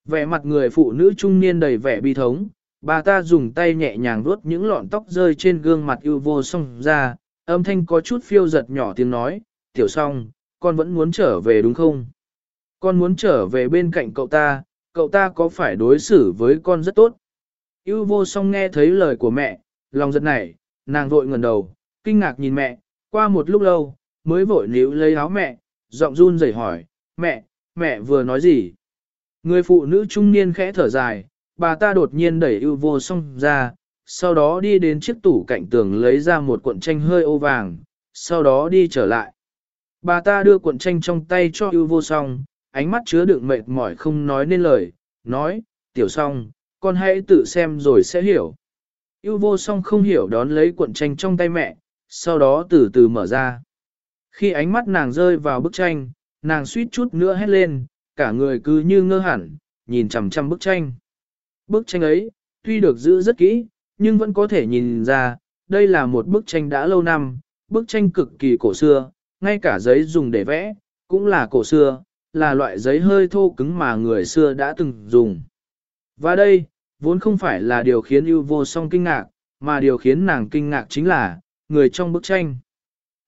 Vẻ mặt người phụ nữ trung niên đầy vẻ bi thống, bà ta dùng tay nhẹ nhàng vuốt những lọn tóc rơi trên gương mặt ưu vô song ra, âm thanh có chút phiêu giật nhỏ tiếng nói, tiểu song, con vẫn muốn trở về đúng không? Con muốn trở về bên cạnh cậu ta, cậu ta có phải đối xử với con rất tốt? Yêu vô song nghe thấy lời của mẹ, lòng giật nảy, nàng vội ngẩng đầu, kinh ngạc nhìn mẹ, qua một lúc lâu, mới vội níu lấy áo mẹ, giọng run rẩy hỏi, mẹ, mẹ vừa nói gì? Người phụ nữ trung niên khẽ thở dài, bà ta đột nhiên đẩy yêu vô song ra, sau đó đi đến chiếc tủ cạnh tường lấy ra một cuộn tranh hơi ô vàng, sau đó đi trở lại. Bà ta đưa cuộn tranh trong tay cho yêu vô song, ánh mắt chứa đựng mệt mỏi không nói nên lời, nói, tiểu song, con hãy tự xem rồi sẽ hiểu. Yêu vô song không hiểu đón lấy cuộn tranh trong tay mẹ, sau đó từ từ mở ra. Khi ánh mắt nàng rơi vào bức tranh, nàng suýt chút nữa hét lên, cả người cứ như ngơ hẳn, nhìn chằm chằm bức tranh. Bức tranh ấy, tuy được giữ rất kỹ, nhưng vẫn có thể nhìn ra, đây là một bức tranh đã lâu năm, bức tranh cực kỳ cổ xưa, ngay cả giấy dùng để vẽ, cũng là cổ xưa, là loại giấy hơi thô cứng mà người xưa đã từng dùng. Và đây, vốn không phải là điều khiến ưu vô song kinh ngạc, mà điều khiến nàng kinh ngạc chính là, người trong bức tranh.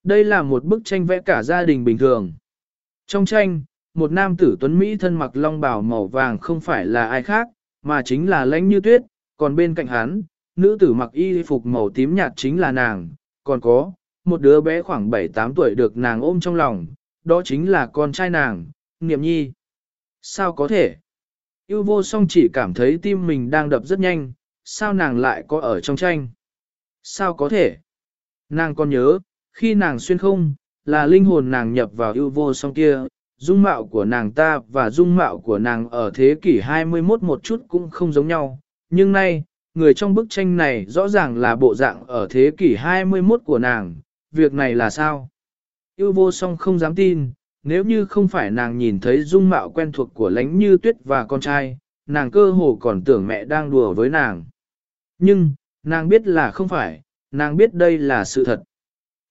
Đây là một bức tranh vẽ cả gia đình bình thường. Trong tranh, một nam tử tuấn Mỹ thân mặc long bào màu vàng không phải là ai khác, mà chính là lãnh như tuyết, còn bên cạnh hắn, nữ tử mặc y phục màu tím nhạt chính là nàng, còn có, một đứa bé khoảng 7-8 tuổi được nàng ôm trong lòng, đó chính là con trai nàng, Niệm Nhi. Sao có thể? Yêu vô song chỉ cảm thấy tim mình đang đập rất nhanh, sao nàng lại có ở trong tranh? Sao có thể? Nàng còn nhớ, khi nàng xuyên không, là linh hồn nàng nhập vào yêu vô song kia, dung mạo của nàng ta và dung mạo của nàng ở thế kỷ 21 một chút cũng không giống nhau, nhưng nay, người trong bức tranh này rõ ràng là bộ dạng ở thế kỷ 21 của nàng, việc này là sao? Yêu vô song không dám tin, nếu như không phải nàng nhìn thấy dung mạo quen thuộc của lánh như tuyết và con trai, nàng cơ hồ còn tưởng mẹ đang đùa với nàng. Nhưng, nàng biết là không phải, nàng biết đây là sự thật.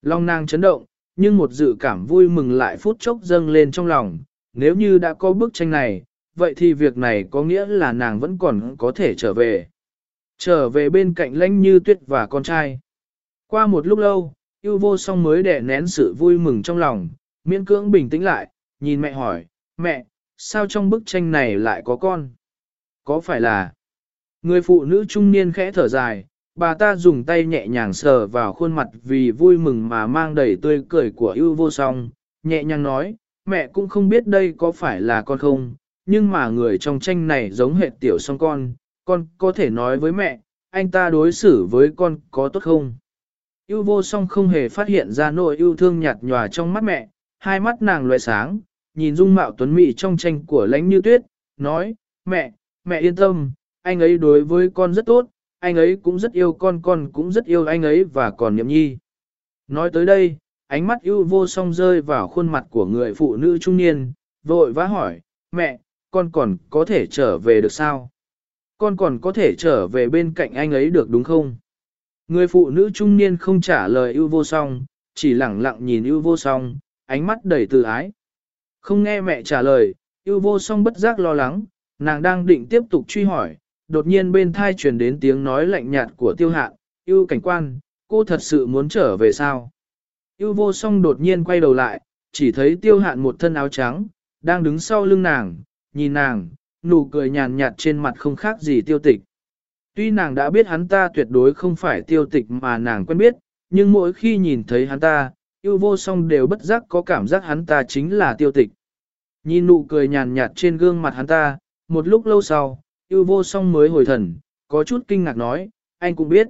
Long nàng chấn động, nhưng một dự cảm vui mừng lại phút chốc dâng lên trong lòng, nếu như đã có bức tranh này, vậy thì việc này có nghĩa là nàng vẫn còn có thể trở về. Trở về bên cạnh lãnh như tuyết và con trai. Qua một lúc lâu, yêu vô song mới đẻ nén sự vui mừng trong lòng, miễn cưỡng bình tĩnh lại, nhìn mẹ hỏi, mẹ, sao trong bức tranh này lại có con? Có phải là... Người phụ nữ trung niên khẽ thở dài, bà ta dùng tay nhẹ nhàng sờ vào khuôn mặt vì vui mừng mà mang đầy tươi cười của yêu vô song, nhẹ nhàng nói, mẹ cũng không biết đây có phải là con không, nhưng mà người trong tranh này giống hệt tiểu song con, con có thể nói với mẹ, anh ta đối xử với con có tốt không? Yêu vô song không hề phát hiện ra nỗi yêu thương nhạt nhòa trong mắt mẹ, hai mắt nàng loại sáng, nhìn dung mạo tuấn mỹ trong tranh của lãnh như tuyết, nói, mẹ, mẹ yên tâm, anh ấy đối với con rất tốt, anh ấy cũng rất yêu con con cũng rất yêu anh ấy và còn niệm nhi. Nói tới đây, ánh mắt yêu vô song rơi vào khuôn mặt của người phụ nữ trung niên, vội vã hỏi, mẹ, con còn có thể trở về được sao? Con còn có thể trở về bên cạnh anh ấy được đúng không? Người phụ nữ trung niên không trả lời yêu vô song, chỉ lặng lặng nhìn yêu vô song, ánh mắt đầy từ ái. Không nghe mẹ trả lời, yêu vô song bất giác lo lắng, nàng đang định tiếp tục truy hỏi, đột nhiên bên thai truyền đến tiếng nói lạnh nhạt của tiêu hạn, yêu cảnh quan, cô thật sự muốn trở về sao? Yêu vô song đột nhiên quay đầu lại, chỉ thấy tiêu hạn một thân áo trắng, đang đứng sau lưng nàng, nhìn nàng, nụ cười nhàn nhạt trên mặt không khác gì tiêu tịch. Tuy nàng đã biết hắn ta tuyệt đối không phải tiêu tịch mà nàng quen biết, nhưng mỗi khi nhìn thấy hắn ta, yêu vô song đều bất giác có cảm giác hắn ta chính là tiêu tịch. Nhìn nụ cười nhàn nhạt trên gương mặt hắn ta, một lúc lâu sau, yêu vô song mới hồi thần, có chút kinh ngạc nói, anh cũng biết.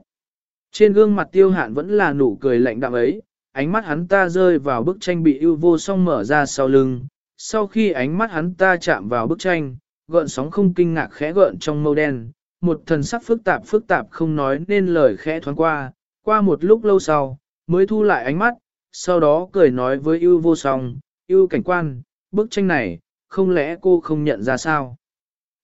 Trên gương mặt tiêu hạn vẫn là nụ cười lạnh đạm ấy, ánh mắt hắn ta rơi vào bức tranh bị yêu vô song mở ra sau lưng. Sau khi ánh mắt hắn ta chạm vào bức tranh, gợn sóng không kinh ngạc khẽ gợn trong mâu đen, một thần sắc phức tạp phức tạp không nói nên lời khẽ thoáng qua, qua một lúc lâu sau, mới thu lại ánh mắt, sau đó cười nói với ưu vô song, ưu cảnh quan, bức tranh này, không lẽ cô không nhận ra sao?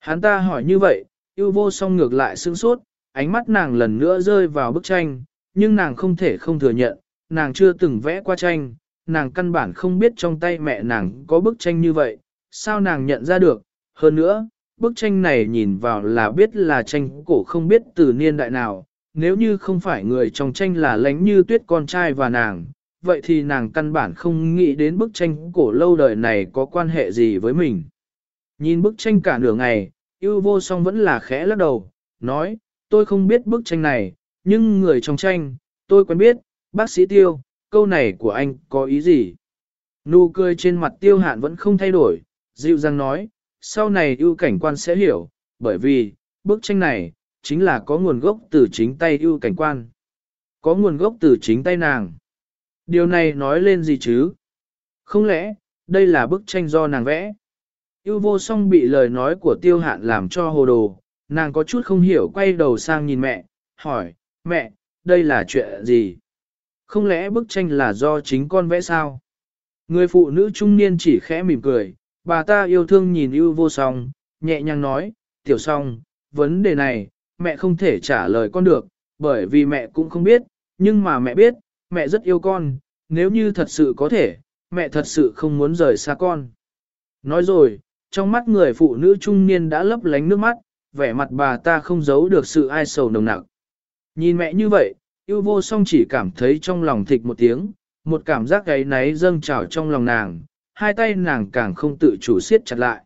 Hắn ta hỏi như vậy, ưu vô song ngược lại sững sốt, ánh mắt nàng lần nữa rơi vào bức tranh, nhưng nàng không thể không thừa nhận, nàng chưa từng vẽ qua tranh, nàng căn bản không biết trong tay mẹ nàng có bức tranh như vậy, sao nàng nhận ra được, hơn nữa, bức tranh này nhìn vào là biết là tranh cổ không biết từ niên đại nào, nếu như không phải người trong tranh là lánh như tuyết con trai và nàng, vậy thì nàng căn bản không nghĩ đến bức tranh cổ lâu đời này có quan hệ gì với mình. Nhìn bức tranh cả nửa ngày, yêu vô song vẫn là khẽ lắc đầu, nói, tôi không biết bức tranh này, nhưng người trong tranh, tôi quen biết, bác sĩ tiêu, câu này của anh có ý gì? Nụ cười trên mặt tiêu hạn vẫn không thay đổi, dịu dàng nói, sau này ưu cảnh quan sẽ hiểu, bởi vì, bức tranh này, chính là có nguồn gốc từ chính tay ưu cảnh quan. Có nguồn gốc từ chính tay nàng. Điều này nói lên gì chứ? Không lẽ, đây là bức tranh do nàng vẽ? Yêu vô song bị lời nói của tiêu hạn làm cho hồ đồ, nàng có chút không hiểu quay đầu sang nhìn mẹ, hỏi, mẹ, đây là chuyện gì? Không lẽ bức tranh là do chính con vẽ sao? Người phụ nữ trung niên chỉ khẽ mỉm cười, bà ta yêu thương nhìn yêu vô song, nhẹ nhàng nói, tiểu song, vấn đề này, mẹ không thể trả lời con được, bởi vì mẹ cũng không biết, nhưng mà mẹ biết, mẹ rất yêu con, nếu như thật sự có thể, mẹ thật sự không muốn rời xa con. Nói rồi, trong mắt người phụ nữ trung niên đã lấp lánh nước mắt, vẻ mặt bà ta không giấu được sự ai sầu nồng nặc. Nhìn mẹ như vậy, yêu vô song chỉ cảm thấy trong lòng thịch một tiếng, một cảm giác gáy náy dâng trào trong lòng nàng, hai tay nàng càng không tự chủ siết chặt lại.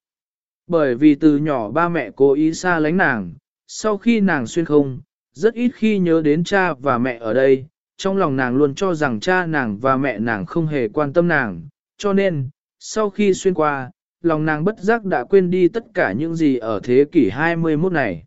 Bởi vì từ nhỏ ba mẹ cố ý xa lánh nàng, sau khi nàng xuyên không, rất ít khi nhớ đến cha và mẹ ở đây, trong lòng nàng luôn cho rằng cha nàng và mẹ nàng không hề quan tâm nàng, cho nên, sau khi xuyên qua, lòng nàng bất giác đã quên đi tất cả những gì ở thế kỷ 21 này.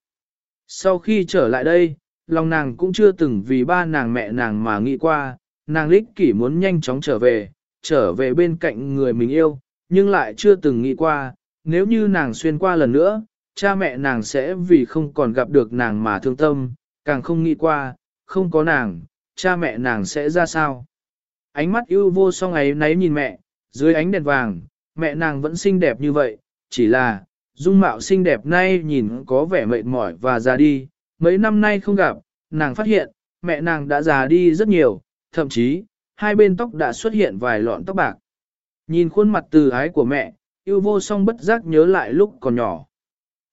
Sau khi trở lại đây, lòng nàng cũng chưa từng vì ba nàng mẹ nàng mà nghĩ qua, nàng lích kỷ muốn nhanh chóng trở về, trở về bên cạnh người mình yêu, nhưng lại chưa từng nghĩ qua, nếu như nàng xuyên qua lần nữa, cha mẹ nàng sẽ vì không còn gặp được nàng mà thương tâm, càng không nghĩ qua, không có nàng, cha mẹ nàng sẽ ra sao. Ánh mắt yêu vô song ấy nấy nhìn mẹ, dưới ánh đèn vàng, mẹ nàng vẫn xinh đẹp như vậy, chỉ là, dung mạo xinh đẹp nay nhìn có vẻ mệt mỏi và già đi, mấy năm nay không gặp, nàng phát hiện, mẹ nàng đã già đi rất nhiều, thậm chí, hai bên tóc đã xuất hiện vài lọn tóc bạc. Nhìn khuôn mặt từ ái của mẹ, yêu vô song bất giác nhớ lại lúc còn nhỏ.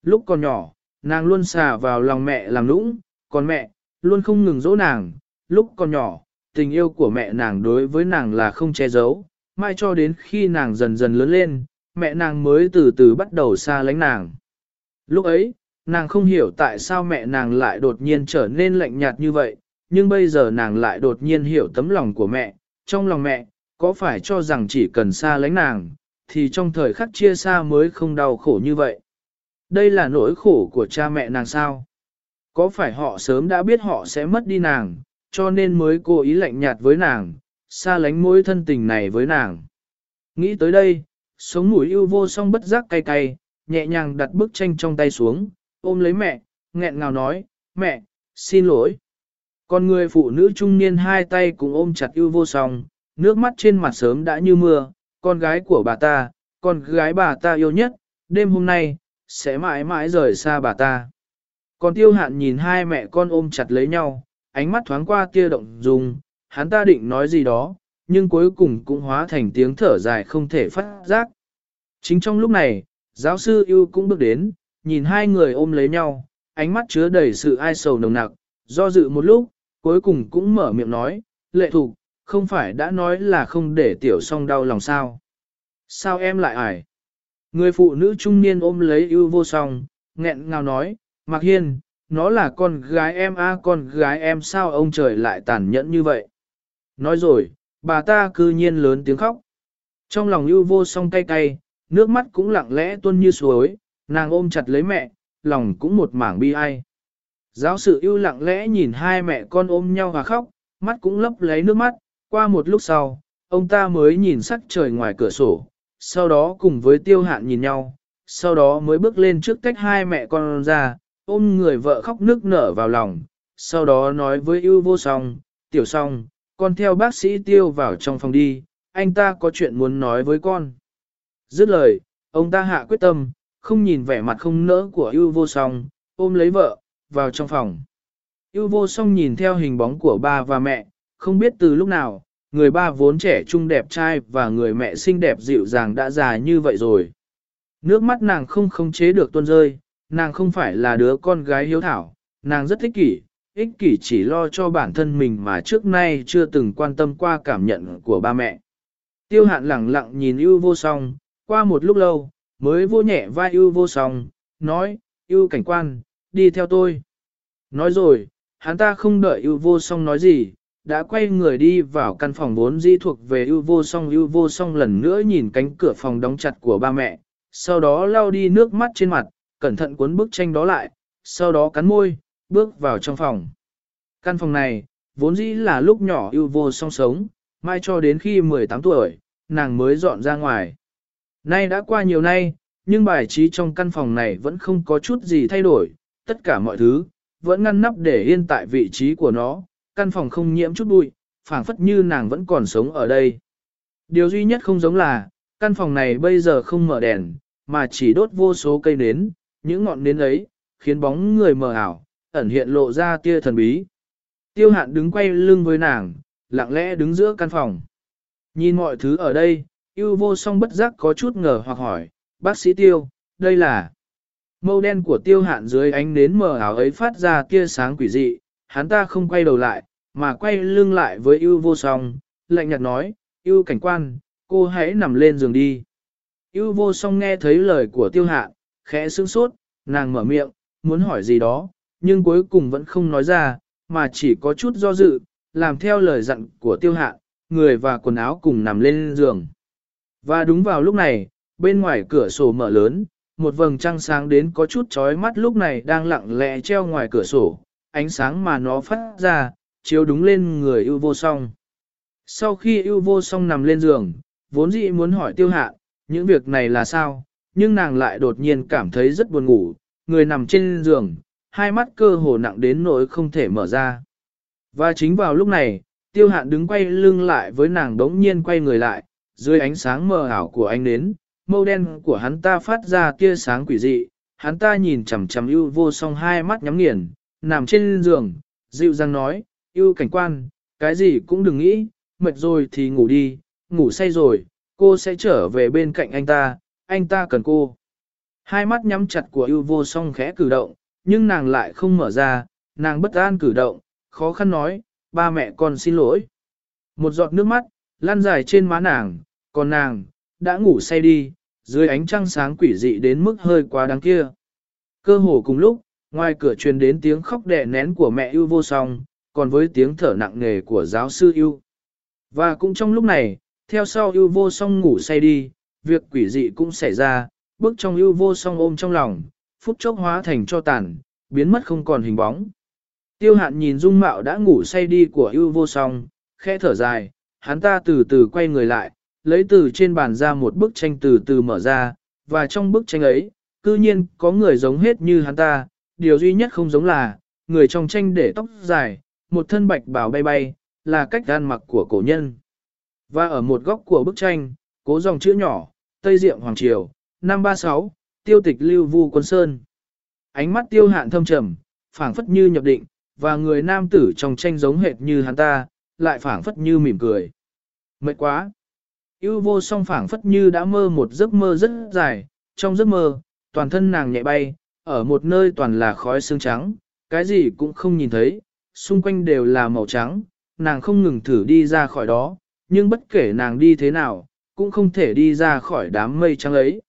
Lúc còn nhỏ, nàng luôn xà vào lòng mẹ làm lũng, còn mẹ, luôn không ngừng dỗ nàng. Lúc còn nhỏ, tình yêu của mẹ nàng đối với nàng là không che giấu, mai cho đến khi nàng dần dần lớn lên, mẹ nàng mới từ từ bắt đầu xa lánh nàng. Lúc ấy, nàng không hiểu tại sao mẹ nàng lại đột nhiên trở nên lạnh nhạt như vậy, nhưng bây giờ nàng lại đột nhiên hiểu tấm lòng của mẹ, trong lòng mẹ, có phải cho rằng chỉ cần xa lánh nàng, thì trong thời khắc chia xa mới không đau khổ như vậy. Đây là nỗi khổ của cha mẹ nàng sao? Có phải họ sớm đã biết họ sẽ mất đi nàng, cho nên mới cố ý lạnh nhạt với nàng, xa lánh mối thân tình này với nàng? Nghĩ tới đây, sống mũi yêu vô song bất giác cay cay, nhẹ nhàng đặt bức tranh trong tay xuống, ôm lấy mẹ, nghẹn ngào nói, mẹ, xin lỗi. Còn người phụ nữ trung niên hai tay cùng ôm chặt yêu vô song, nước mắt trên mặt sớm đã như mưa, con gái của bà ta, con gái bà ta yêu nhất, đêm hôm nay, sẽ mãi mãi rời xa bà ta. Còn tiêu hạn nhìn hai mẹ con ôm chặt lấy nhau, ánh mắt thoáng qua tia động dung, hắn ta định nói gì đó, nhưng cuối cùng cũng hóa thành tiếng thở dài không thể phát giác. Chính trong lúc này, giáo sư yêu cũng bước đến, nhìn hai người ôm lấy nhau, ánh mắt chứa đầy sự ai sầu nồng nặc, do dự một lúc, cuối cùng cũng mở miệng nói, lệ thục, không phải đã nói là không để tiểu song đau lòng sao. Sao em lại ải? Người phụ nữ trung niên ôm lấy yêu vô song, nghẹn ngào nói, Mạc Hiên, nó là con gái em a con gái em sao ông trời lại tàn nhẫn như vậy. Nói rồi, bà ta cư nhiên lớn tiếng khóc. Trong lòng ưu vô song cay cay, nước mắt cũng lặng lẽ tuôn như suối, nàng ôm chặt lấy mẹ, lòng cũng một mảng bi ai. Giáo sự ưu lặng lẽ nhìn hai mẹ con ôm nhau và khóc, mắt cũng lấp lấy nước mắt, qua một lúc sau, ông ta mới nhìn sắc trời ngoài cửa sổ, sau đó cùng với tiêu hạn nhìn nhau, sau đó mới bước lên trước tách hai mẹ con ra, ôm người vợ khóc nước nở vào lòng, sau đó nói với ưu vô song, tiểu song, con theo bác sĩ tiêu vào trong phòng đi, anh ta có chuyện muốn nói với con. Dứt lời, ông ta hạ quyết tâm, không nhìn vẻ mặt không nỡ của ưu vô song, ôm lấy vợ, vào trong phòng. Ưu vô song nhìn theo hình bóng của ba và mẹ, không biết từ lúc nào, người ba vốn trẻ trung đẹp trai và người mẹ xinh đẹp dịu dàng đã già như vậy rồi. Nước mắt nàng không khống chế được tuôn rơi, nàng không phải là đứa con gái hiếu thảo, nàng rất thích kỷ, ích kỷ chỉ lo cho bản thân mình mà trước nay chưa từng quan tâm qua cảm nhận của ba mẹ. Tiêu hạn lẳng lặng nhìn ưu vô song, qua một lúc lâu, mới vô nhẹ vai ưu vô song, nói, ưu cảnh quan, đi theo tôi. Nói rồi, hắn ta không đợi ưu vô song nói gì, đã quay người đi vào căn phòng vốn di thuộc về ưu vô song ưu vô song lần nữa nhìn cánh cửa phòng đóng chặt của ba mẹ, sau đó lau đi nước mắt trên mặt, cẩn thận cuốn bức tranh đó lại, sau đó cắn môi, bước vào trong phòng. Căn phòng này, vốn dĩ là lúc nhỏ yêu vô song sống, mai cho đến khi 18 tuổi, nàng mới dọn ra ngoài. Nay đã qua nhiều nay, nhưng bài trí trong căn phòng này vẫn không có chút gì thay đổi, tất cả mọi thứ, vẫn ngăn nắp để yên tại vị trí của nó, căn phòng không nhiễm chút bụi, phảng phất như nàng vẫn còn sống ở đây. Điều duy nhất không giống là, căn phòng này bây giờ không mở đèn, mà chỉ đốt vô số cây nến, những ngọn nến ấy, khiến bóng người mờ ảo, ẩn hiện lộ ra tia thần bí. Tiêu hạn đứng quay lưng với nàng, lặng lẽ đứng giữa căn phòng. Nhìn mọi thứ ở đây, yêu vô song bất giác có chút ngờ hoặc hỏi, bác sĩ tiêu, đây là... Mâu đen của tiêu hạn dưới ánh nến mờ ảo ấy phát ra tia sáng quỷ dị, hắn ta không quay đầu lại, mà quay lưng lại với Yêu vô song, lạnh nhạt nói, Yêu cảnh quan, cô hãy nằm lên giường đi. Yêu vô song nghe thấy lời của tiêu hạn, khẽ sững sốt, nàng mở miệng, muốn hỏi gì đó, nhưng cuối cùng vẫn không nói ra, mà chỉ có chút do dự, làm theo lời dặn của tiêu Hạ. người và quần áo cùng nằm lên giường. Và đúng vào lúc này, bên ngoài cửa sổ mở lớn, một vầng trăng sáng đến có chút chói mắt lúc này đang lặng lẽ treo ngoài cửa sổ, ánh sáng mà nó phát ra, chiếu đúng lên người ưu vô song. Sau khi ưu vô song nằm lên giường, vốn dĩ muốn hỏi tiêu hạ, những việc này là sao, nhưng nàng lại đột nhiên cảm thấy rất buồn ngủ, người nằm trên giường, hai mắt cơ hồ nặng đến nỗi không thể mở ra. Và chính vào lúc này, tiêu hạn đứng quay lưng lại với nàng đống nhiên quay người lại, dưới ánh sáng mờ ảo của ánh nến, mâu đen của hắn ta phát ra tia sáng quỷ dị, hắn ta nhìn chằm chằm ưu vô song hai mắt nhắm nghiền, nằm trên giường, dịu dàng nói, ưu cảnh quan, cái gì cũng đừng nghĩ, mệt rồi thì ngủ đi, ngủ say rồi, cô sẽ trở về bên cạnh anh ta, anh ta cần cô. Hai mắt nhắm chặt của ưu vô song khẽ cử động, nhưng nàng lại không mở ra, nàng bất an cử động, khó khăn nói, ba mẹ con xin lỗi. Một giọt nước mắt, lan dài trên má nàng, còn nàng, đã ngủ say đi, dưới ánh trăng sáng quỷ dị đến mức hơi quá đáng kia. Cơ hồ cùng lúc, ngoài cửa truyền đến tiếng khóc đẻ nén của mẹ ưu vô song, còn với tiếng thở nặng nề của giáo sư ưu. Và cũng trong lúc này, theo sau ưu vô song ngủ say đi, việc quỷ dị cũng xảy ra, bước trong ưu vô song ôm trong lòng, phút chốc hóa thành cho tàn, biến mất không còn hình bóng. Tiêu hạn nhìn dung mạo đã ngủ say đi của ưu vô song, khẽ thở dài, hắn ta từ từ quay người lại, lấy từ trên bàn ra một bức tranh từ từ mở ra, và trong bức tranh ấy, cư nhiên có người giống hết như hắn ta, điều duy nhất không giống là, người trong tranh để tóc dài, một thân bạch bào bay bay, là cách gan mặc của cổ nhân. Và ở một góc của bức tranh, cố dòng chữ nhỏ, Tây Diệm Hoàng Triều, năm 36, tiêu tịch lưu vu quân sơn. Ánh mắt tiêu hạn thâm trầm, phảng phất như nhập định, và người nam tử trong tranh giống hệt như hắn ta, lại phảng phất như mỉm cười. Mệt quá! Yêu vô song phảng phất như đã mơ một giấc mơ rất dài, trong giấc mơ, toàn thân nàng nhẹ bay, ở một nơi toàn là khói xương trắng, cái gì cũng không nhìn thấy, xung quanh đều là màu trắng, nàng không ngừng thử đi ra khỏi đó, nhưng bất kể nàng đi thế nào, cũng không thể đi ra khỏi đám mây trắng ấy.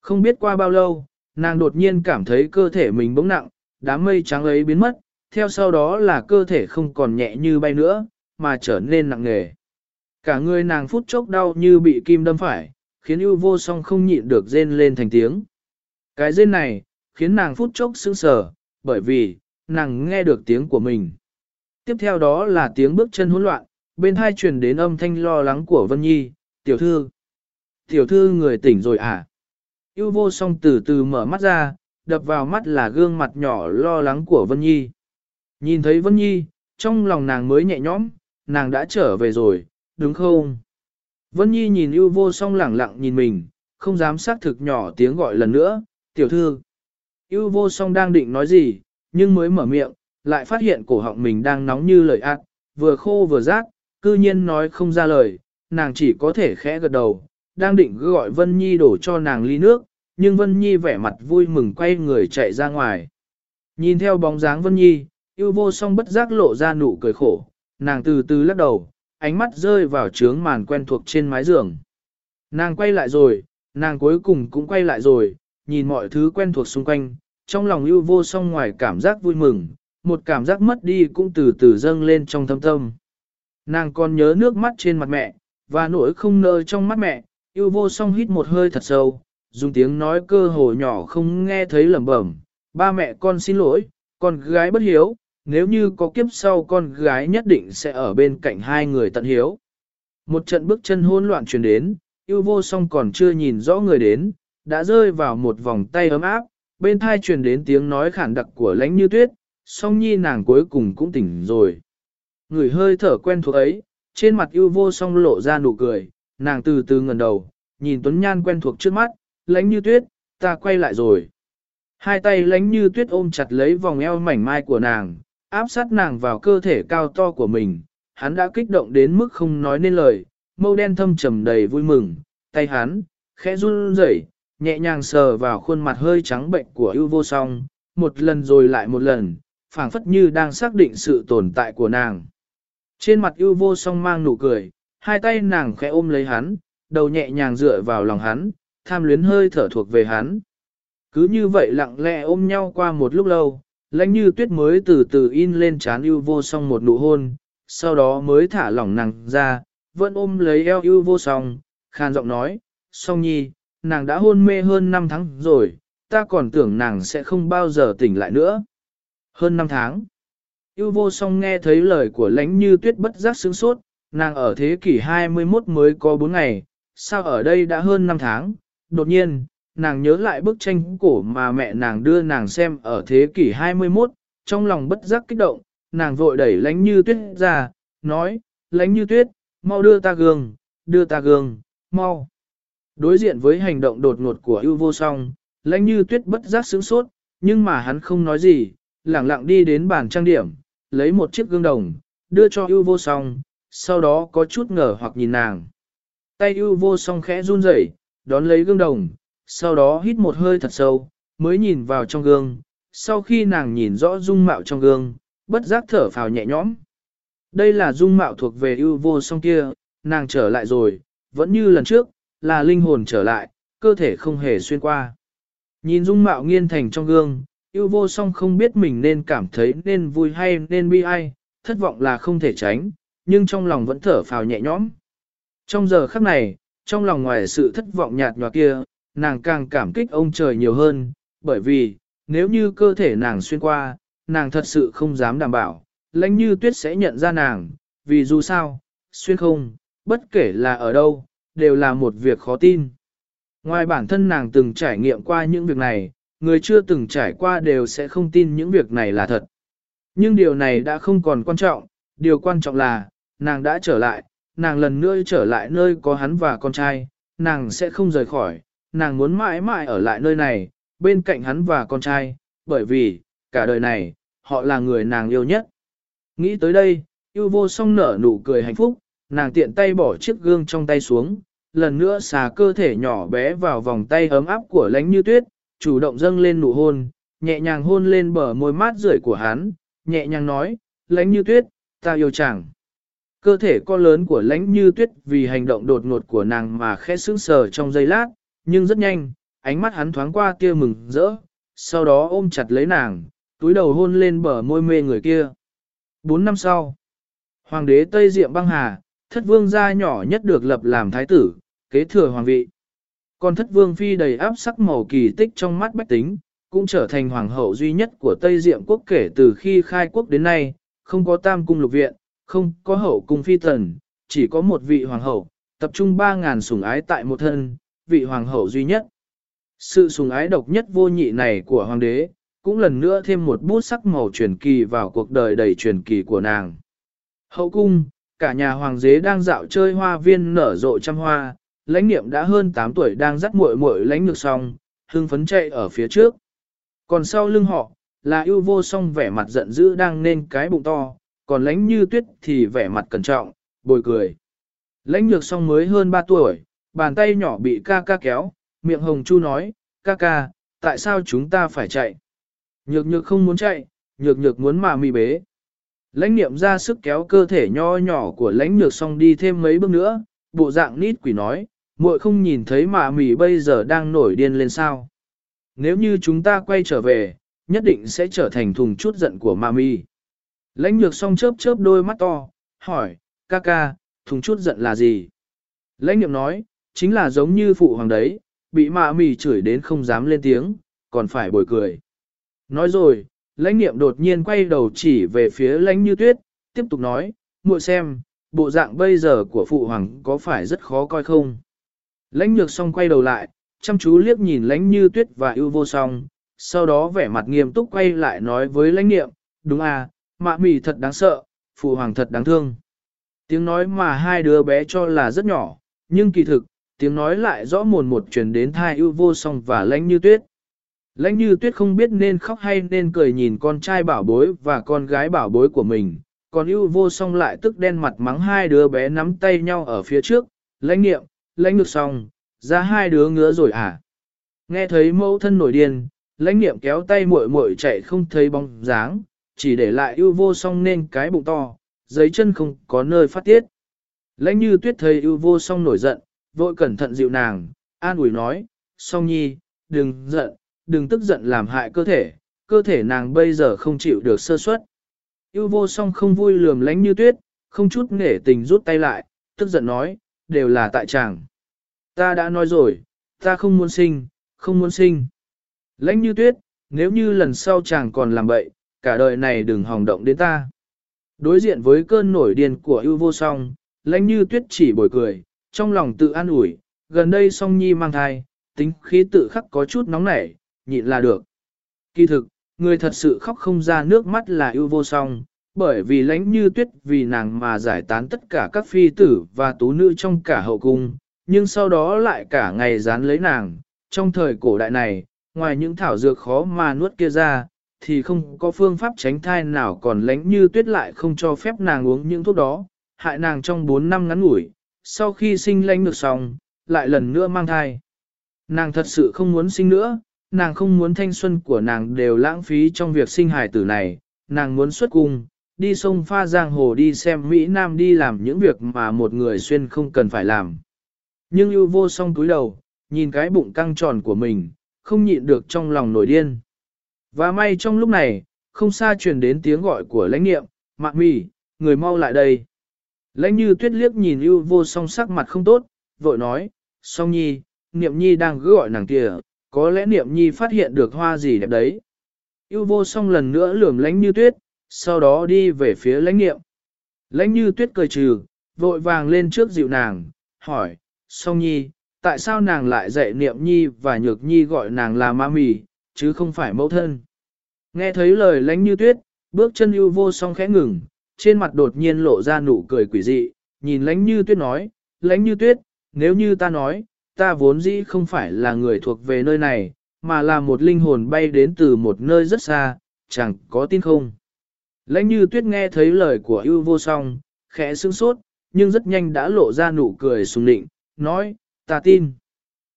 Không biết qua bao lâu, nàng đột nhiên cảm thấy cơ thể mình bỗng nặng, đám mây trắng ấy biến mất, theo sau đó là cơ thể không còn nhẹ như bay nữa, mà trở nên nặng nề. Cả người nàng phút chốc đau như bị kim đâm phải, khiến ưu vô song không nhịn được rên lên thành tiếng. Cái rên này, khiến nàng phút chốc sững sờ, bởi vì, nàng nghe được tiếng của mình. Tiếp theo đó là tiếng bước chân hỗn loạn, bên hai truyền đến âm thanh lo lắng của Vân Nhi, tiểu thư. Tiểu thư người tỉnh rồi à? Yêu vô song từ từ mở mắt ra, đập vào mắt là gương mặt nhỏ lo lắng của Vân Nhi. Nhìn thấy Vân Nhi, trong lòng nàng mới nhẹ nhõm, nàng đã trở về rồi, đúng không? Vân Nhi nhìn yêu vô song lẳng lặng nhìn mình, không dám xác thực nhỏ tiếng gọi lần nữa, tiểu thư. Yêu vô song đang định nói gì, nhưng mới mở miệng, lại phát hiện cổ họng mình đang nóng như lời ác, vừa khô vừa rát, cư nhiên nói không ra lời, nàng chỉ có thể khẽ gật đầu, đang định gọi Vân Nhi đổ cho nàng ly nước, nhưng Vân Nhi vẻ mặt vui mừng quay người chạy ra ngoài. Nhìn theo bóng dáng Vân Nhi, yêu vô song bất giác lộ ra nụ cười khổ, nàng từ từ lắc đầu, ánh mắt rơi vào trướng màn quen thuộc trên mái giường. Nàng quay lại rồi, nàng cuối cùng cũng quay lại rồi, nhìn mọi thứ quen thuộc xung quanh, trong lòng yêu vô song ngoài cảm giác vui mừng, một cảm giác mất đi cũng từ từ dâng lên trong thâm tâm. Nàng còn nhớ nước mắt trên mặt mẹ, và nỗi không nỡ trong mắt mẹ, yêu vô song hít một hơi thật sâu, dùng tiếng nói cơ hồ nhỏ không nghe thấy lẩm bẩm, ba mẹ con xin lỗi, con gái bất hiếu, nếu như có kiếp sau con gái nhất định sẽ ở bên cạnh hai người tận hiếu. Một trận bước chân hỗn loạn truyền đến, yêu vô song còn chưa nhìn rõ người đến, đã rơi vào một vòng tay ấm áp, bên thai truyền đến tiếng nói khản đặc của lánh như tuyết, song nhi nàng cuối cùng cũng tỉnh rồi. Người hơi thở quen thuộc ấy, trên mặt yêu vô song lộ ra nụ cười, nàng từ từ ngẩng đầu, nhìn Tuấn Nhan quen thuộc trước mắt, lánh như tuyết, ta quay lại rồi. Hai tay lánh như tuyết ôm chặt lấy vòng eo mảnh mai của nàng, áp sát nàng vào cơ thể cao to của mình, hắn đã kích động đến mức không nói nên lời, mâu đen thâm trầm đầy vui mừng, tay hắn, khẽ run rẩy, nhẹ nhàng sờ vào khuôn mặt hơi trắng bệnh của ưu vô song, một lần rồi lại một lần, phảng phất như đang xác định sự tồn tại của nàng. Trên mặt ưu vô song mang nụ cười, hai tay nàng khẽ ôm lấy hắn, đầu nhẹ nhàng dựa vào lòng hắn, tham luyến hơi thở thuộc về hắn. Cứ như vậy lặng lẽ ôm nhau qua một lúc lâu, lãnh như tuyết mới từ từ in lên trán ưu vô song một nụ hôn, sau đó mới thả lỏng nàng ra, vẫn ôm lấy eo ưu vô song, khan giọng nói, song nhi, nàng đã hôn mê hơn 5 tháng rồi, ta còn tưởng nàng sẽ không bao giờ tỉnh lại nữa. Hơn 5 tháng. Yêu vô song nghe thấy lời của lãnh như tuyết bất giác sướng sốt, nàng ở thế kỷ 21 mới có 4 ngày, sao ở đây đã hơn 5 tháng. Đột nhiên, nàng nhớ lại bức tranh cổ mà mẹ nàng đưa nàng xem ở thế kỷ 21, trong lòng bất giác kích động, nàng vội đẩy lãnh như tuyết ra, nói, lãnh như tuyết, mau đưa ta gương, đưa ta gương, mau. Đối diện với hành động đột ngột của ưu vô song, lãnh như tuyết bất giác sướng sốt, nhưng mà hắn không nói gì, lặng lặng đi đến bàn trang điểm, lấy một chiếc gương đồng, đưa cho ưu vô song, sau đó có chút ngờ hoặc nhìn nàng. Tay ưu vô song khẽ run rẩy, đón lấy gương đồng, sau đó hít một hơi thật sâu, mới nhìn vào trong gương, sau khi nàng nhìn rõ dung mạo trong gương, bất giác thở phào nhẹ nhõm. Đây là dung mạo thuộc về ưu vô song kia, nàng trở lại rồi, vẫn như lần trước, là linh hồn trở lại, cơ thể không hề xuyên qua. Nhìn dung mạo nghiên thành trong gương, yêu vô song không biết mình nên cảm thấy nên vui hay nên bi ai, thất vọng là không thể tránh, nhưng trong lòng vẫn thở phào nhẹ nhõm. Trong giờ khắc này, trong lòng ngoài sự thất vọng nhạt nhòa kia, nàng càng cảm kích ông trời nhiều hơn, bởi vì, nếu như cơ thể nàng xuyên qua, nàng thật sự không dám đảm bảo, lãnh như tuyết sẽ nhận ra nàng, vì dù sao, xuyên không, bất kể là ở đâu, đều là một việc khó tin. Ngoài bản thân nàng từng trải nghiệm qua những việc này, người chưa từng trải qua đều sẽ không tin những việc này là thật. Nhưng điều này đã không còn quan trọng, điều quan trọng là, nàng đã trở lại, nàng lần nữa trở lại nơi có hắn và con trai, nàng sẽ không rời khỏi, nàng muốn mãi mãi ở lại nơi này, bên cạnh hắn và con trai, bởi vì, cả đời này, họ là người nàng yêu nhất. Nghĩ tới đây, yêu vô song nở nụ cười hạnh phúc, nàng tiện tay bỏ chiếc gương trong tay xuống, lần nữa xà cơ thể nhỏ bé vào vòng tay ấm áp của lánh như tuyết, chủ động dâng lên nụ hôn, nhẹ nhàng hôn lên bờ môi mát rượi của hắn, nhẹ nhàng nói, lãnh như tuyết, ta yêu chàng. Cơ thể con lớn của lãnh như tuyết vì hành động đột ngột của nàng mà khẽ sững sờ trong giây lát, nhưng rất nhanh, ánh mắt hắn thoáng qua kia mừng rỡ, sau đó ôm chặt lấy nàng, túi đầu hôn lên bờ môi mê người kia. Bốn năm sau, Hoàng đế Tây Diệm băng hà, thất vương gia nhỏ nhất được lập làm thái tử, kế thừa hoàng vị. Còn thất vương phi đầy áp sắc màu kỳ tích trong mắt bách tính, cũng trở thành hoàng hậu duy nhất của Tây Diệm quốc kể từ khi khai quốc đến nay, không có tam cung lục viện, không có hậu cung phi tần, chỉ có một vị hoàng hậu, tập trung 3.000 sủng ái tại một thân, vị hoàng hậu duy nhất. Sự sủng ái độc nhất vô nhị này của hoàng đế, cũng lần nữa thêm một bút sắc màu truyền kỳ vào cuộc đời đầy truyền kỳ của nàng. Hậu cung, cả nhà hoàng đế đang dạo chơi hoa viên nở rộ trăm hoa, lãnh niệm đã hơn 8 tuổi đang dắt muội muội lãnh ngược xong, hưng phấn chạy ở phía trước. Còn sau lưng họ, là yêu vô song vẻ mặt giận dữ đang nên cái bụng to, còn lãnh như tuyết thì vẻ mặt cẩn trọng, bồi cười. Lãnh nhược song mới hơn 3 tuổi, bàn tay nhỏ bị ca ca kéo, miệng hồng chu nói, ca ca, tại sao chúng ta phải chạy? Nhược nhược không muốn chạy, nhược nhược muốn mà mì bế. Lãnh niệm ra sức kéo cơ thể nho nhỏ của lãnh nhược song đi thêm mấy bước nữa, bộ dạng nít quỷ nói, muội không nhìn thấy mà mì bây giờ đang nổi điên lên sao. Nếu như chúng ta quay trở về, nhất định sẽ trở thành thùng chút giận của mạ mì. Lãnh nhược song chớp chớp đôi mắt to, hỏi, ca ca, thùng chút giận là gì? Lãnh nhược nói, chính là giống như phụ hoàng đấy, bị mạ mì chửi đến không dám lên tiếng, còn phải bồi cười. Nói rồi, lãnh niệm đột nhiên quay đầu chỉ về phía lãnh như tuyết, tiếp tục nói, muội xem, bộ dạng bây giờ của phụ hoàng có phải rất khó coi không? Lãnh nhược song quay đầu lại, chăm chú liếc nhìn lãnh như tuyết và ưu vô song, sau đó vẻ mặt nghiêm túc quay lại nói với lãnh niệm, đúng à, mạ mì thật đáng sợ, phụ hoàng thật đáng thương. Tiếng nói mà hai đứa bé cho là rất nhỏ, nhưng kỳ thực, tiếng nói lại rõ mồn một truyền đến thai ưu vô song và lãnh như tuyết. Lãnh như tuyết không biết nên khóc hay nên cười nhìn con trai bảo bối và con gái bảo bối của mình, còn ưu vô song lại tức đen mặt mắng hai đứa bé nắm tay nhau ở phía trước, lãnh nghiệm, lãnh ngược xong, ra hai đứa ngứa rồi à. Nghe thấy mẫu thân nổi điên, lãnh niệm kéo tay muội muội chạy không thấy bóng dáng, chỉ để lại ưu vô song nên cái bụng to, giấy chân không có nơi phát tiết. Lãnh như tuyết thấy ưu vô song nổi giận, vội cẩn thận dịu nàng, an ủi nói, song nhi, đừng giận, đừng tức giận làm hại cơ thể, cơ thể nàng bây giờ không chịu được sơ suất. Ưu vô song không vui lườm lãnh như tuyết, không chút nể tình rút tay lại, tức giận nói, đều là tại chàng. Ta đã nói rồi, ta không muốn sinh, không muốn sinh. Lãnh như tuyết, nếu như lần sau chàng còn làm bậy, cả đời này đừng hòng động đến ta. Đối diện với cơn nổi điên của ưu vô song, lãnh như tuyết chỉ bồi cười, trong lòng tự an ủi, gần đây song nhi mang thai, tính khí tự khắc có chút nóng nảy, nhịn là được. Kỳ thực, người thật sự khóc không ra nước mắt là ưu vô song, bởi vì lãnh như tuyết vì nàng mà giải tán tất cả các phi tử và tú nữ trong cả hậu cung, nhưng sau đó lại cả ngày dán lấy nàng. Trong thời cổ đại này, ngoài những thảo dược khó mà nuốt kia ra, thì không có phương pháp tránh thai nào còn lánh như tuyết lại không cho phép nàng uống những thuốc đó, hại nàng trong 4 năm ngắn ngủi, sau khi sinh lánh được xong, lại lần nữa mang thai. Nàng thật sự không muốn sinh nữa, nàng không muốn thanh xuân của nàng đều lãng phí trong việc sinh hài tử này, nàng muốn xuất cung, đi sông pha giang hồ đi xem Mỹ Nam đi làm những việc mà một người xuyên không cần phải làm. Nhưng ưu vô song túi đầu, nhìn cái bụng căng tròn của mình, không nhịn được trong lòng nổi điên. Và may trong lúc này, không xa truyền đến tiếng gọi của lãnh niệm, mạc mì, người mau lại đây. Lãnh như tuyết liếc nhìn ưu vô song sắc mặt không tốt, vội nói, song nhi, niệm nhi đang cứ gọi nàng kìa, có lẽ niệm nhi phát hiện được hoa gì đẹp đấy. Ưu vô song lần nữa lườm lãnh như tuyết, sau đó đi về phía lãnh niệm. Lãnh như tuyết cười trừ, vội vàng lên trước dịu nàng, hỏi, song nhi, tại sao nàng lại dạy niệm nhi và nhược nhi gọi nàng là ma mì, chứ không phải mẫu thân. Nghe thấy lời lãnh như tuyết, bước chân ưu vô song khẽ ngừng, trên mặt đột nhiên lộ ra nụ cười quỷ dị, nhìn lãnh như tuyết nói, lãnh như tuyết, nếu như ta nói, ta vốn dĩ không phải là người thuộc về nơi này, mà là một linh hồn bay đến từ một nơi rất xa, chẳng có tin không. Lãnh như tuyết nghe thấy lời của ưu vô song, khẽ sương sốt, nhưng rất nhanh đã lộ ra nụ cười sùng định, nói, ta tin.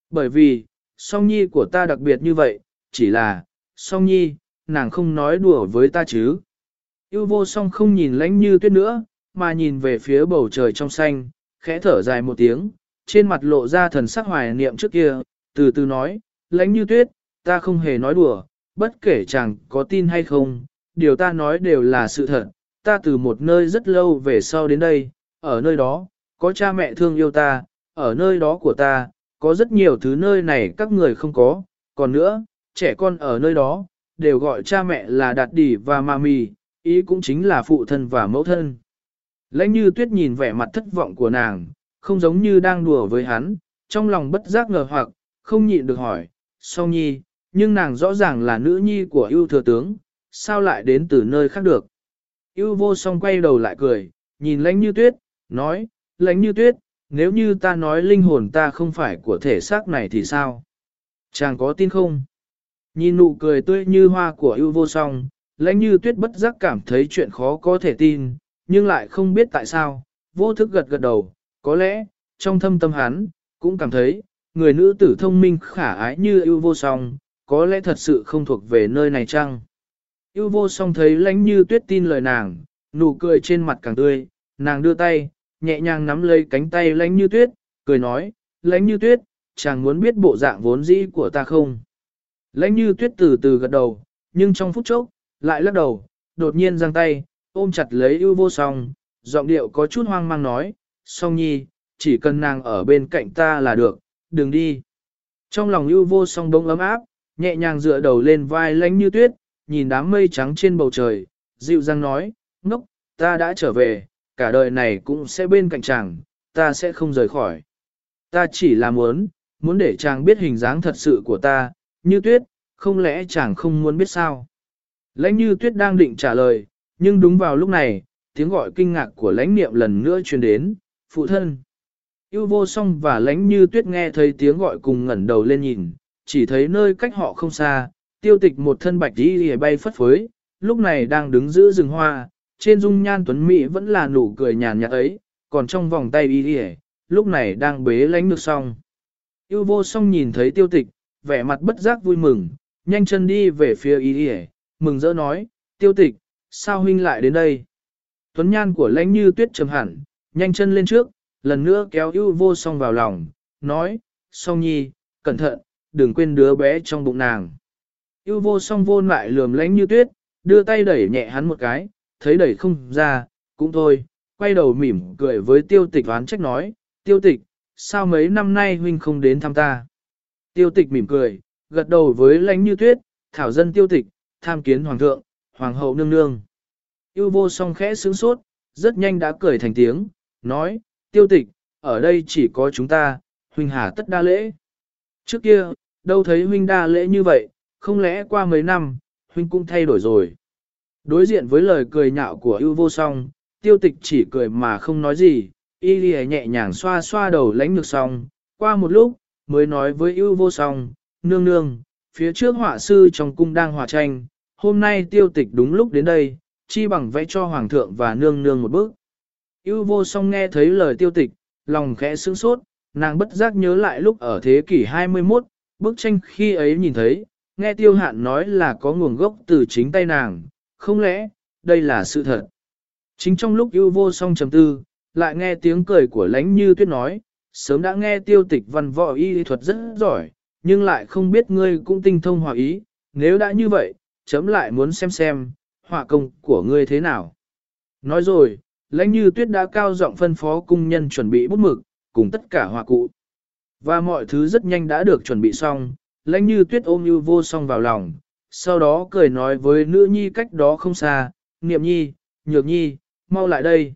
Bởi vì, song nhi của ta đặc biệt như vậy, chỉ là, song nhi, nàng không nói đùa với ta chứ. Yêu vô song không nhìn lãnh như tuyết nữa, mà nhìn về phía bầu trời trong xanh, khẽ thở dài một tiếng, trên mặt lộ ra thần sắc hoài niệm trước kia, từ từ nói, lãnh như tuyết, ta không hề nói đùa, bất kể chàng có tin hay không, điều ta nói đều là sự thật, ta từ một nơi rất lâu về sau đến đây, ở nơi đó, có cha mẹ thương yêu ta, ở nơi đó của ta, có rất nhiều thứ nơi này các người không có, còn nữa, trẻ con ở nơi đó, đều gọi cha mẹ là đạt đỉ và ma mì, ý cũng chính là phụ thân và mẫu thân. Lãnh như tuyết nhìn vẻ mặt thất vọng của nàng, không giống như đang đùa với hắn, trong lòng bất giác ngờ hoặc, không nhịn được hỏi, song nhi, nhưng nàng rõ ràng là nữ nhi của yêu thừa tướng, sao lại đến từ nơi khác được. Yêu vô song quay đầu lại cười, nhìn lãnh như tuyết, nói, lãnh như tuyết, nếu như ta nói linh hồn ta không phải của thể xác này thì sao? Chàng có tin không? Nhìn nụ cười tươi như hoa của ưu vô song, lãnh như tuyết bất giác cảm thấy chuyện khó có thể tin, nhưng lại không biết tại sao, vô thức gật gật đầu, có lẽ, trong thâm tâm hắn, cũng cảm thấy, người nữ tử thông minh khả ái như ưu vô song, có lẽ thật sự không thuộc về nơi này chăng? Ưu vô song thấy lãnh như tuyết tin lời nàng, nụ cười trên mặt càng tươi, nàng đưa tay, nhẹ nhàng nắm lấy cánh tay lãnh như tuyết, cười nói, lãnh như tuyết, chàng muốn biết bộ dạng vốn dĩ của ta không? Lãnh như tuyết từ từ gật đầu, nhưng trong phút chốc, lại lắc đầu, đột nhiên giang tay, ôm chặt lấy ưu vô song, giọng điệu có chút hoang mang nói, song nhi, chỉ cần nàng ở bên cạnh ta là được, đừng đi. Trong lòng ưu vô song bỗng ấm áp, nhẹ nhàng dựa đầu lên vai lãnh như tuyết, nhìn đám mây trắng trên bầu trời, dịu dàng nói, ngốc, ta đã trở về, cả đời này cũng sẽ bên cạnh chàng, ta sẽ không rời khỏi. Ta chỉ là muốn, muốn để chàng biết hình dáng thật sự của ta, như tuyết, không lẽ chàng không muốn biết sao? Lãnh như tuyết đang định trả lời, nhưng đúng vào lúc này, tiếng gọi kinh ngạc của lãnh niệm lần nữa truyền đến, phụ thân. Yêu vô song và lãnh như tuyết nghe thấy tiếng gọi cùng ngẩn đầu lên nhìn, chỉ thấy nơi cách họ không xa, tiêu tịch một thân bạch đi lìa bay phất phới, lúc này đang đứng giữa rừng hoa, trên dung nhan tuấn mỹ vẫn là nụ cười nhàn nhạt ấy, còn trong vòng tay y lìa, lúc này đang bế lãnh được xong. Yêu vô song nhìn thấy tiêu tịch, vẻ mặt bất giác vui mừng, nhanh chân đi về phía y đi mừng rỡ nói, tiêu tịch, sao huynh lại đến đây? Tuấn nhan của lãnh như tuyết trầm hẳn, nhanh chân lên trước, lần nữa kéo yêu vô song vào lòng, nói, song nhi, cẩn thận, đừng quên đứa bé trong bụng nàng. yêu vô song vô lại lườm lãnh như tuyết, đưa tay đẩy nhẹ hắn một cái, thấy đẩy không ra, cũng thôi, quay đầu mỉm cười với tiêu tịch oán trách nói, tiêu tịch, sao mấy năm nay huynh không đến thăm ta? Tiêu tịch mỉm cười, gật đầu với lãnh như tuyết, thảo dân tiêu tịch, tham kiến hoàng thượng, hoàng hậu nương nương. Yêu vô song khẽ sướng sốt, rất nhanh đã cười thành tiếng, nói, tiêu tịch, ở đây chỉ có chúng ta, huynh hà tất đa lễ. Trước kia, đâu thấy huynh đa lễ như vậy, không lẽ qua mấy năm, huynh cũng thay đổi rồi. Đối diện với lời cười nhạo của yêu vô song, tiêu tịch chỉ cười mà không nói gì, y lìa nhẹ nhàng xoa xoa đầu lãnh ngược song, qua một lúc, mới nói với yêu vô song, nương nương, phía trước họa sư trong cung đang hòa tranh, hôm nay tiêu tịch đúng lúc đến đây, chi bằng vẽ cho hoàng thượng và nương nương một bước. Yêu vô song nghe thấy lời tiêu tịch, lòng khẽ sướng sốt, nàng bất giác nhớ lại lúc ở thế kỷ 21, bức tranh khi ấy nhìn thấy, nghe tiêu hạn nói là có nguồn gốc từ chính tay nàng, không lẽ, đây là sự thật. Chính trong lúc yêu vô song trầm tư, lại nghe tiếng cười của lánh như tuyết nói, sớm đã nghe tiêu tịch văn võ y thuật rất giỏi, nhưng lại không biết ngươi cũng tinh thông hòa ý, nếu đã như vậy, chấm lại muốn xem xem, họa công của ngươi thế nào. Nói rồi, lãnh như tuyết đã cao giọng phân phó cung nhân chuẩn bị bút mực, cùng tất cả họa cụ. Và mọi thứ rất nhanh đã được chuẩn bị xong, lãnh như tuyết ôm như vô song vào lòng, sau đó cười nói với nữ nhi cách đó không xa, niệm nhi, nhược nhi, mau lại đây.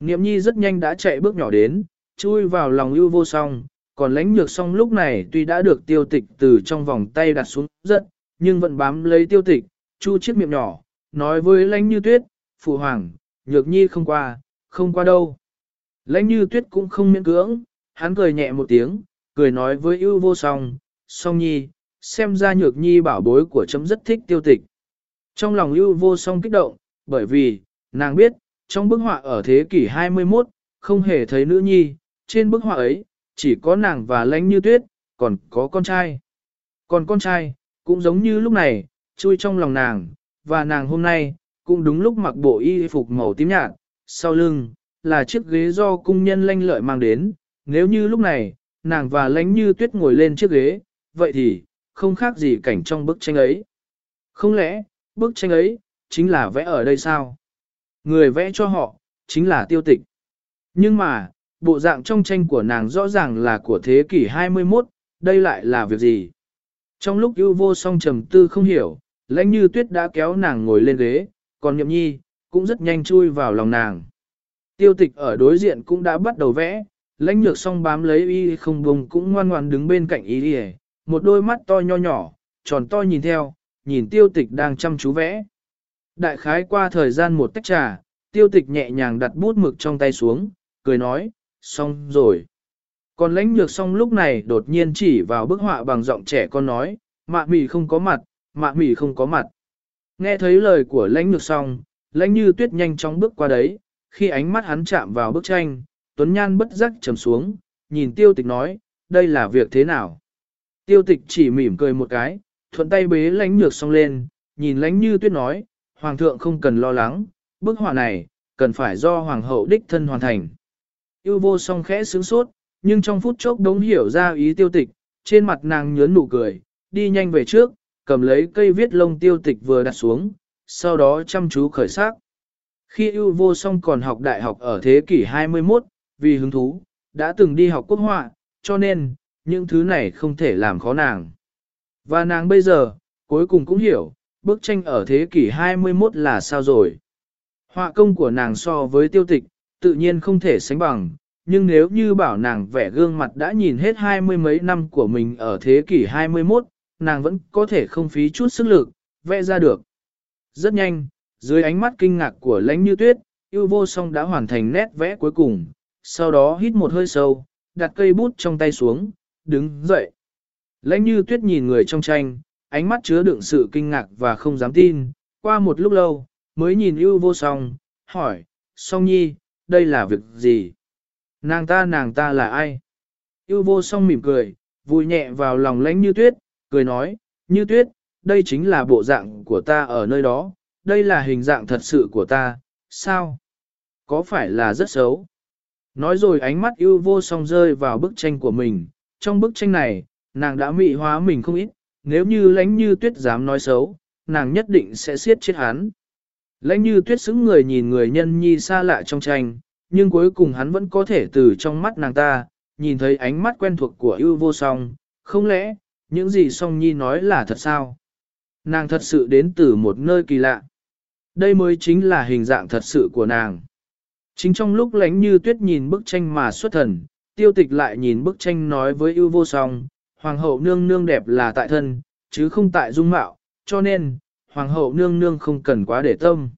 Niệm nhi rất nhanh đã chạy bước nhỏ đến, chui vào lòng ưu vô song, còn lãnh nhược song lúc này tuy đã được tiêu tịch từ trong vòng tay đặt xuống rất, nhưng vẫn bám lấy tiêu tịch, chu chiếc miệng nhỏ, nói với lãnh như tuyết, phụ hoàng, nhược nhi không qua, không qua đâu. Lãnh như tuyết cũng không miễn cưỡng, hắn cười nhẹ một tiếng, cười nói với ưu vô song, song nhi, xem ra nhược nhi bảo bối của chấm rất thích tiêu tịch. Trong lòng ưu vô song kích động, bởi vì, nàng biết, trong bức họa ở thế kỷ 21, không hề thấy nữ nhi, trên bức họa ấy, chỉ có nàng và lánh như tuyết, còn có con trai. Còn con trai, cũng giống như lúc này, chui trong lòng nàng, và nàng hôm nay, cũng đúng lúc mặc bộ y phục màu tím nhạt, sau lưng, là chiếc ghế do cung nhân lanh lợi mang đến, nếu như lúc này, nàng và lánh như tuyết ngồi lên chiếc ghế, vậy thì, không khác gì cảnh trong bức tranh ấy. Không lẽ, bức tranh ấy, chính là vẽ ở đây sao? Người vẽ cho họ, chính là tiêu tịch. Nhưng mà, bộ dạng trong tranh của nàng rõ ràng là của thế kỷ 21, đây lại là việc gì? Trong lúc ưu vô song trầm tư không hiểu, lãnh như tuyết đã kéo nàng ngồi lên ghế, còn nhậm nhi, cũng rất nhanh chui vào lòng nàng. Tiêu tịch ở đối diện cũng đã bắt đầu vẽ, lãnh nhược song bám lấy y không bùng cũng ngoan ngoan đứng bên cạnh y đi một đôi mắt to nho nhỏ, tròn to nhìn theo, nhìn tiêu tịch đang chăm chú vẽ. Đại khái qua thời gian một tách trà, tiêu tịch nhẹ nhàng đặt bút mực trong tay xuống, cười nói, xong rồi. Còn lãnh nhược xong lúc này đột nhiên chỉ vào bức họa bằng giọng trẻ con nói, mạ mì không có mặt, mạ mì không có mặt. Nghe thấy lời của lãnh nhược xong, lãnh như tuyết nhanh chóng bước qua đấy, khi ánh mắt hắn chạm vào bức tranh, Tuấn Nhan bất giác trầm xuống, nhìn tiêu tịch nói, đây là việc thế nào? Tiêu tịch chỉ mỉm cười một cái, thuận tay bế lãnh nhược xong lên, nhìn lãnh như tuyết nói, Hoàng thượng không cần lo lắng, bức họa này, cần phải do Hoàng hậu đích thân hoàn thành. Yêu vô song khẽ sướng sốt, nhưng trong phút chốc đống hiểu ra ý tiêu tịch, trên mặt nàng nhớn nụ cười, đi nhanh về trước, cầm lấy cây viết lông tiêu tịch vừa đặt xuống, sau đó chăm chú khởi sắc. Khi yêu vô song còn học đại học ở thế kỷ 21, vì hứng thú, đã từng đi học quốc họa, cho nên, những thứ này không thể làm khó nàng. Và nàng bây giờ, cuối cùng cũng hiểu, bức tranh ở thế kỷ 21 là sao rồi. Họa công của nàng so với tiêu tịch, tự nhiên không thể sánh bằng, nhưng nếu như bảo nàng vẽ gương mặt đã nhìn hết hai mươi mấy năm của mình ở thế kỷ 21, nàng vẫn có thể không phí chút sức lực, vẽ ra được. Rất nhanh, dưới ánh mắt kinh ngạc của lãnh như tuyết, yêu vô song đã hoàn thành nét vẽ cuối cùng, sau đó hít một hơi sâu, đặt cây bút trong tay xuống, đứng dậy. Lãnh như tuyết nhìn người trong tranh, ánh mắt chứa đựng sự kinh ngạc và không dám tin, qua một lúc lâu, mới nhìn ưu vô song, hỏi, song nhi, đây là việc gì? Nàng ta nàng ta là ai? Yêu vô song mỉm cười, vui nhẹ vào lòng lãnh như tuyết, cười nói, như tuyết, đây chính là bộ dạng của ta ở nơi đó, đây là hình dạng thật sự của ta, sao? Có phải là rất xấu? Nói rồi ánh mắt yêu vô song rơi vào bức tranh của mình, trong bức tranh này, nàng đã mị hóa mình không ít, nếu như lãnh như tuyết dám nói xấu, nàng nhất định sẽ siết chết hắn. Lãnh như tuyết xứng người nhìn người nhân nhi xa lạ trong tranh, nhưng cuối cùng hắn vẫn có thể từ trong mắt nàng ta, nhìn thấy ánh mắt quen thuộc của ưu vô song, không lẽ, những gì song nhi nói là thật sao? Nàng thật sự đến từ một nơi kỳ lạ. Đây mới chính là hình dạng thật sự của nàng. Chính trong lúc lánh như tuyết nhìn bức tranh mà xuất thần, tiêu tịch lại nhìn bức tranh nói với ưu vô song, hoàng hậu nương nương đẹp là tại thân, chứ không tại dung mạo, cho nên, hoàng hậu nương nương không cần quá để tâm.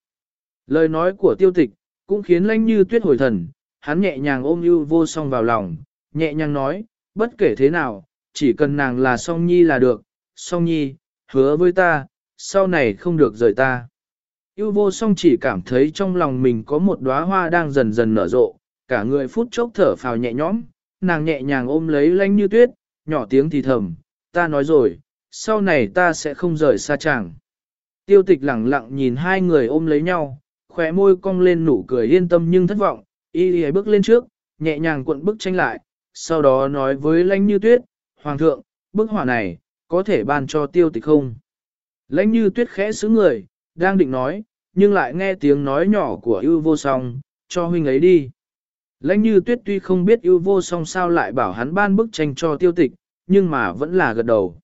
Lời nói của tiêu tịch, cũng khiến lãnh như tuyết hồi thần, hắn nhẹ nhàng ôm ưu vô song vào lòng, nhẹ nhàng nói, bất kể thế nào, chỉ cần nàng là song nhi là được, song nhi, hứa với ta, sau này không được rời ta. Yêu vô song chỉ cảm thấy trong lòng mình có một đóa hoa đang dần dần nở rộ, cả người phút chốc thở phào nhẹ nhõm, nàng nhẹ nhàng ôm lấy lanh như tuyết, nhỏ tiếng thì thầm, ta nói rồi, sau này ta sẽ không rời xa chàng. Tiêu tịch lặng lặng nhìn hai người ôm lấy nhau, khóe môi cong lên nụ cười yên tâm nhưng thất vọng, y Y bước lên trước, nhẹ nhàng cuộn bức tranh lại, sau đó nói với lãnh như tuyết, Hoàng thượng, bức họa này, có thể ban cho tiêu tịch không? Lãnh như tuyết khẽ xứ người, đang định nói, nhưng lại nghe tiếng nói nhỏ của ưu vô song, cho huynh ấy đi. Lãnh như tuyết tuy không biết ưu vô song sao lại bảo hắn ban bức tranh cho tiêu tịch, nhưng mà vẫn là gật đầu.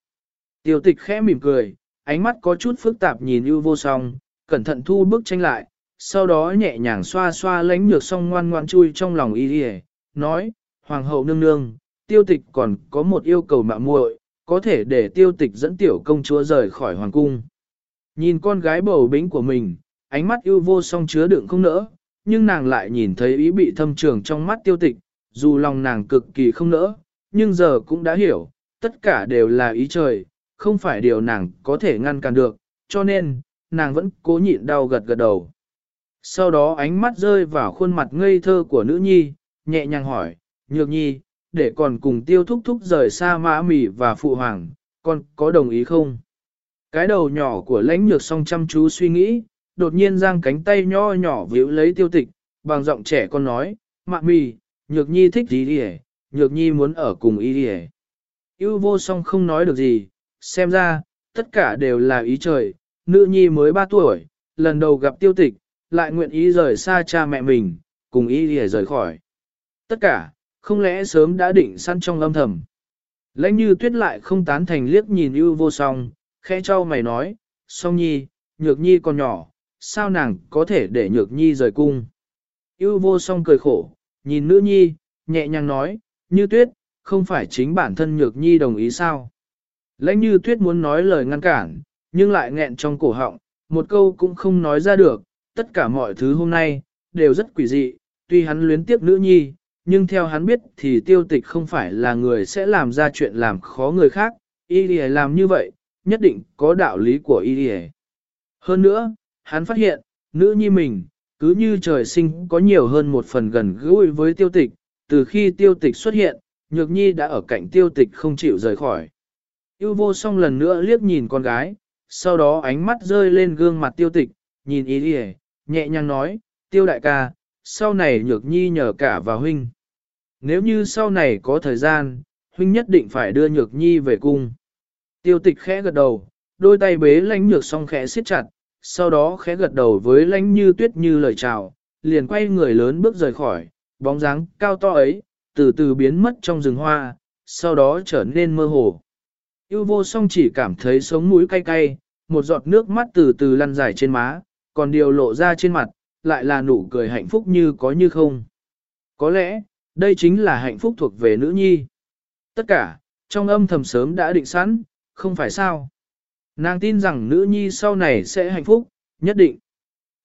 Tiêu tịch khẽ mỉm cười, ánh mắt có chút phức tạp nhìn ưu vô song, cẩn thận thu bức tranh lại, sau đó nhẹ nhàng xoa xoa lãnh nhược song ngoan ngoan chui trong lòng y đi nói, Hoàng hậu nương nương, tiêu tịch còn có một yêu cầu mạ muội, có thể để tiêu tịch dẫn tiểu công chúa rời khỏi hoàng cung. Nhìn con gái bầu bính của mình, ánh mắt yêu vô song chứa đựng không nỡ, nhưng nàng lại nhìn thấy ý bị thâm trường trong mắt tiêu tịch, dù lòng nàng cực kỳ không nỡ, nhưng giờ cũng đã hiểu, tất cả đều là ý trời, không phải điều nàng có thể ngăn cản được, cho nên, nàng vẫn cố nhịn đau gật gật đầu. Sau đó ánh mắt rơi vào khuôn mặt ngây thơ của nữ nhi, nhẹ nhàng hỏi, nhược nhi, để còn cùng tiêu thúc thúc rời xa mã mì và phụ hoàng, con có đồng ý không? Cái đầu nhỏ của lãnh nhược song chăm chú suy nghĩ, đột nhiên giang cánh tay nho nhỏ víu lấy tiêu tịch, bằng giọng trẻ con nói, mạ mì, nhược nhi thích gì đi nhược nhi muốn ở cùng ý đi Yêu vô song không nói được gì, xem ra, tất cả đều là ý trời, nữ nhi mới 3 tuổi, lần đầu gặp tiêu tịch, lại nguyện ý rời xa cha mẹ mình, cùng ý đi rời khỏi. Tất cả, không lẽ sớm đã định săn trong âm thầm. Lãnh như tuyết lại không tán thành liếc nhìn ưu vô song, khẽ cho mày nói, song nhi, nhược nhi còn nhỏ, sao nàng có thể để nhược nhi rời cung. Yêu vô song cười khổ, nhìn nữ nhi, nhẹ nhàng nói, như tuyết, không phải chính bản thân nhược nhi đồng ý sao. Lãnh như tuyết muốn nói lời ngăn cản, nhưng lại nghẹn trong cổ họng, một câu cũng không nói ra được, tất cả mọi thứ hôm nay, đều rất quỷ dị, tuy hắn luyến tiếc nữ nhi, nhưng theo hắn biết thì tiêu tịch không phải là người sẽ làm ra chuyện làm khó người khác, y làm như vậy, nhất định có đạo lý của y Hơn nữa, hắn phát hiện, nữ nhi mình, cứ như trời sinh có nhiều hơn một phần gần gũi với tiêu tịch, từ khi tiêu tịch xuất hiện, nhược nhi đã ở cạnh tiêu tịch không chịu rời khỏi. Yêu vô song lần nữa liếc nhìn con gái, sau đó ánh mắt rơi lên gương mặt tiêu tịch, nhìn ý đi nhẹ nhàng nói, tiêu đại ca, sau này nhược nhi nhờ cả vào huynh. Nếu như sau này có thời gian, huynh nhất định phải đưa nhược nhi về cung. Tiêu tịch khẽ gật đầu, đôi tay bế lánh nhược song khẽ siết chặt, sau đó khẽ gật đầu với lãnh như tuyết như lời chào, liền quay người lớn bước rời khỏi, bóng dáng cao to ấy, từ từ biến mất trong rừng hoa, sau đó trở nên mơ hồ. Yêu vô song chỉ cảm thấy sống mũi cay cay, một giọt nước mắt từ từ lăn dài trên má, còn điều lộ ra trên mặt, lại là nụ cười hạnh phúc như có như không. Có lẽ, đây chính là hạnh phúc thuộc về nữ nhi. Tất cả, trong âm thầm sớm đã định sẵn, không phải sao. Nàng tin rằng nữ nhi sau này sẽ hạnh phúc, nhất định.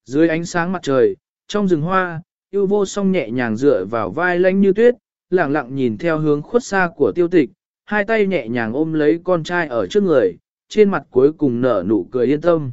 Dưới ánh sáng mặt trời, trong rừng hoa, yêu vô song nhẹ nhàng dựa vào vai lanh như tuyết, lặng lặng nhìn theo hướng khuất xa của tiêu tịch, hai tay nhẹ nhàng ôm lấy con trai ở trước người, trên mặt cuối cùng nở nụ cười yên tâm.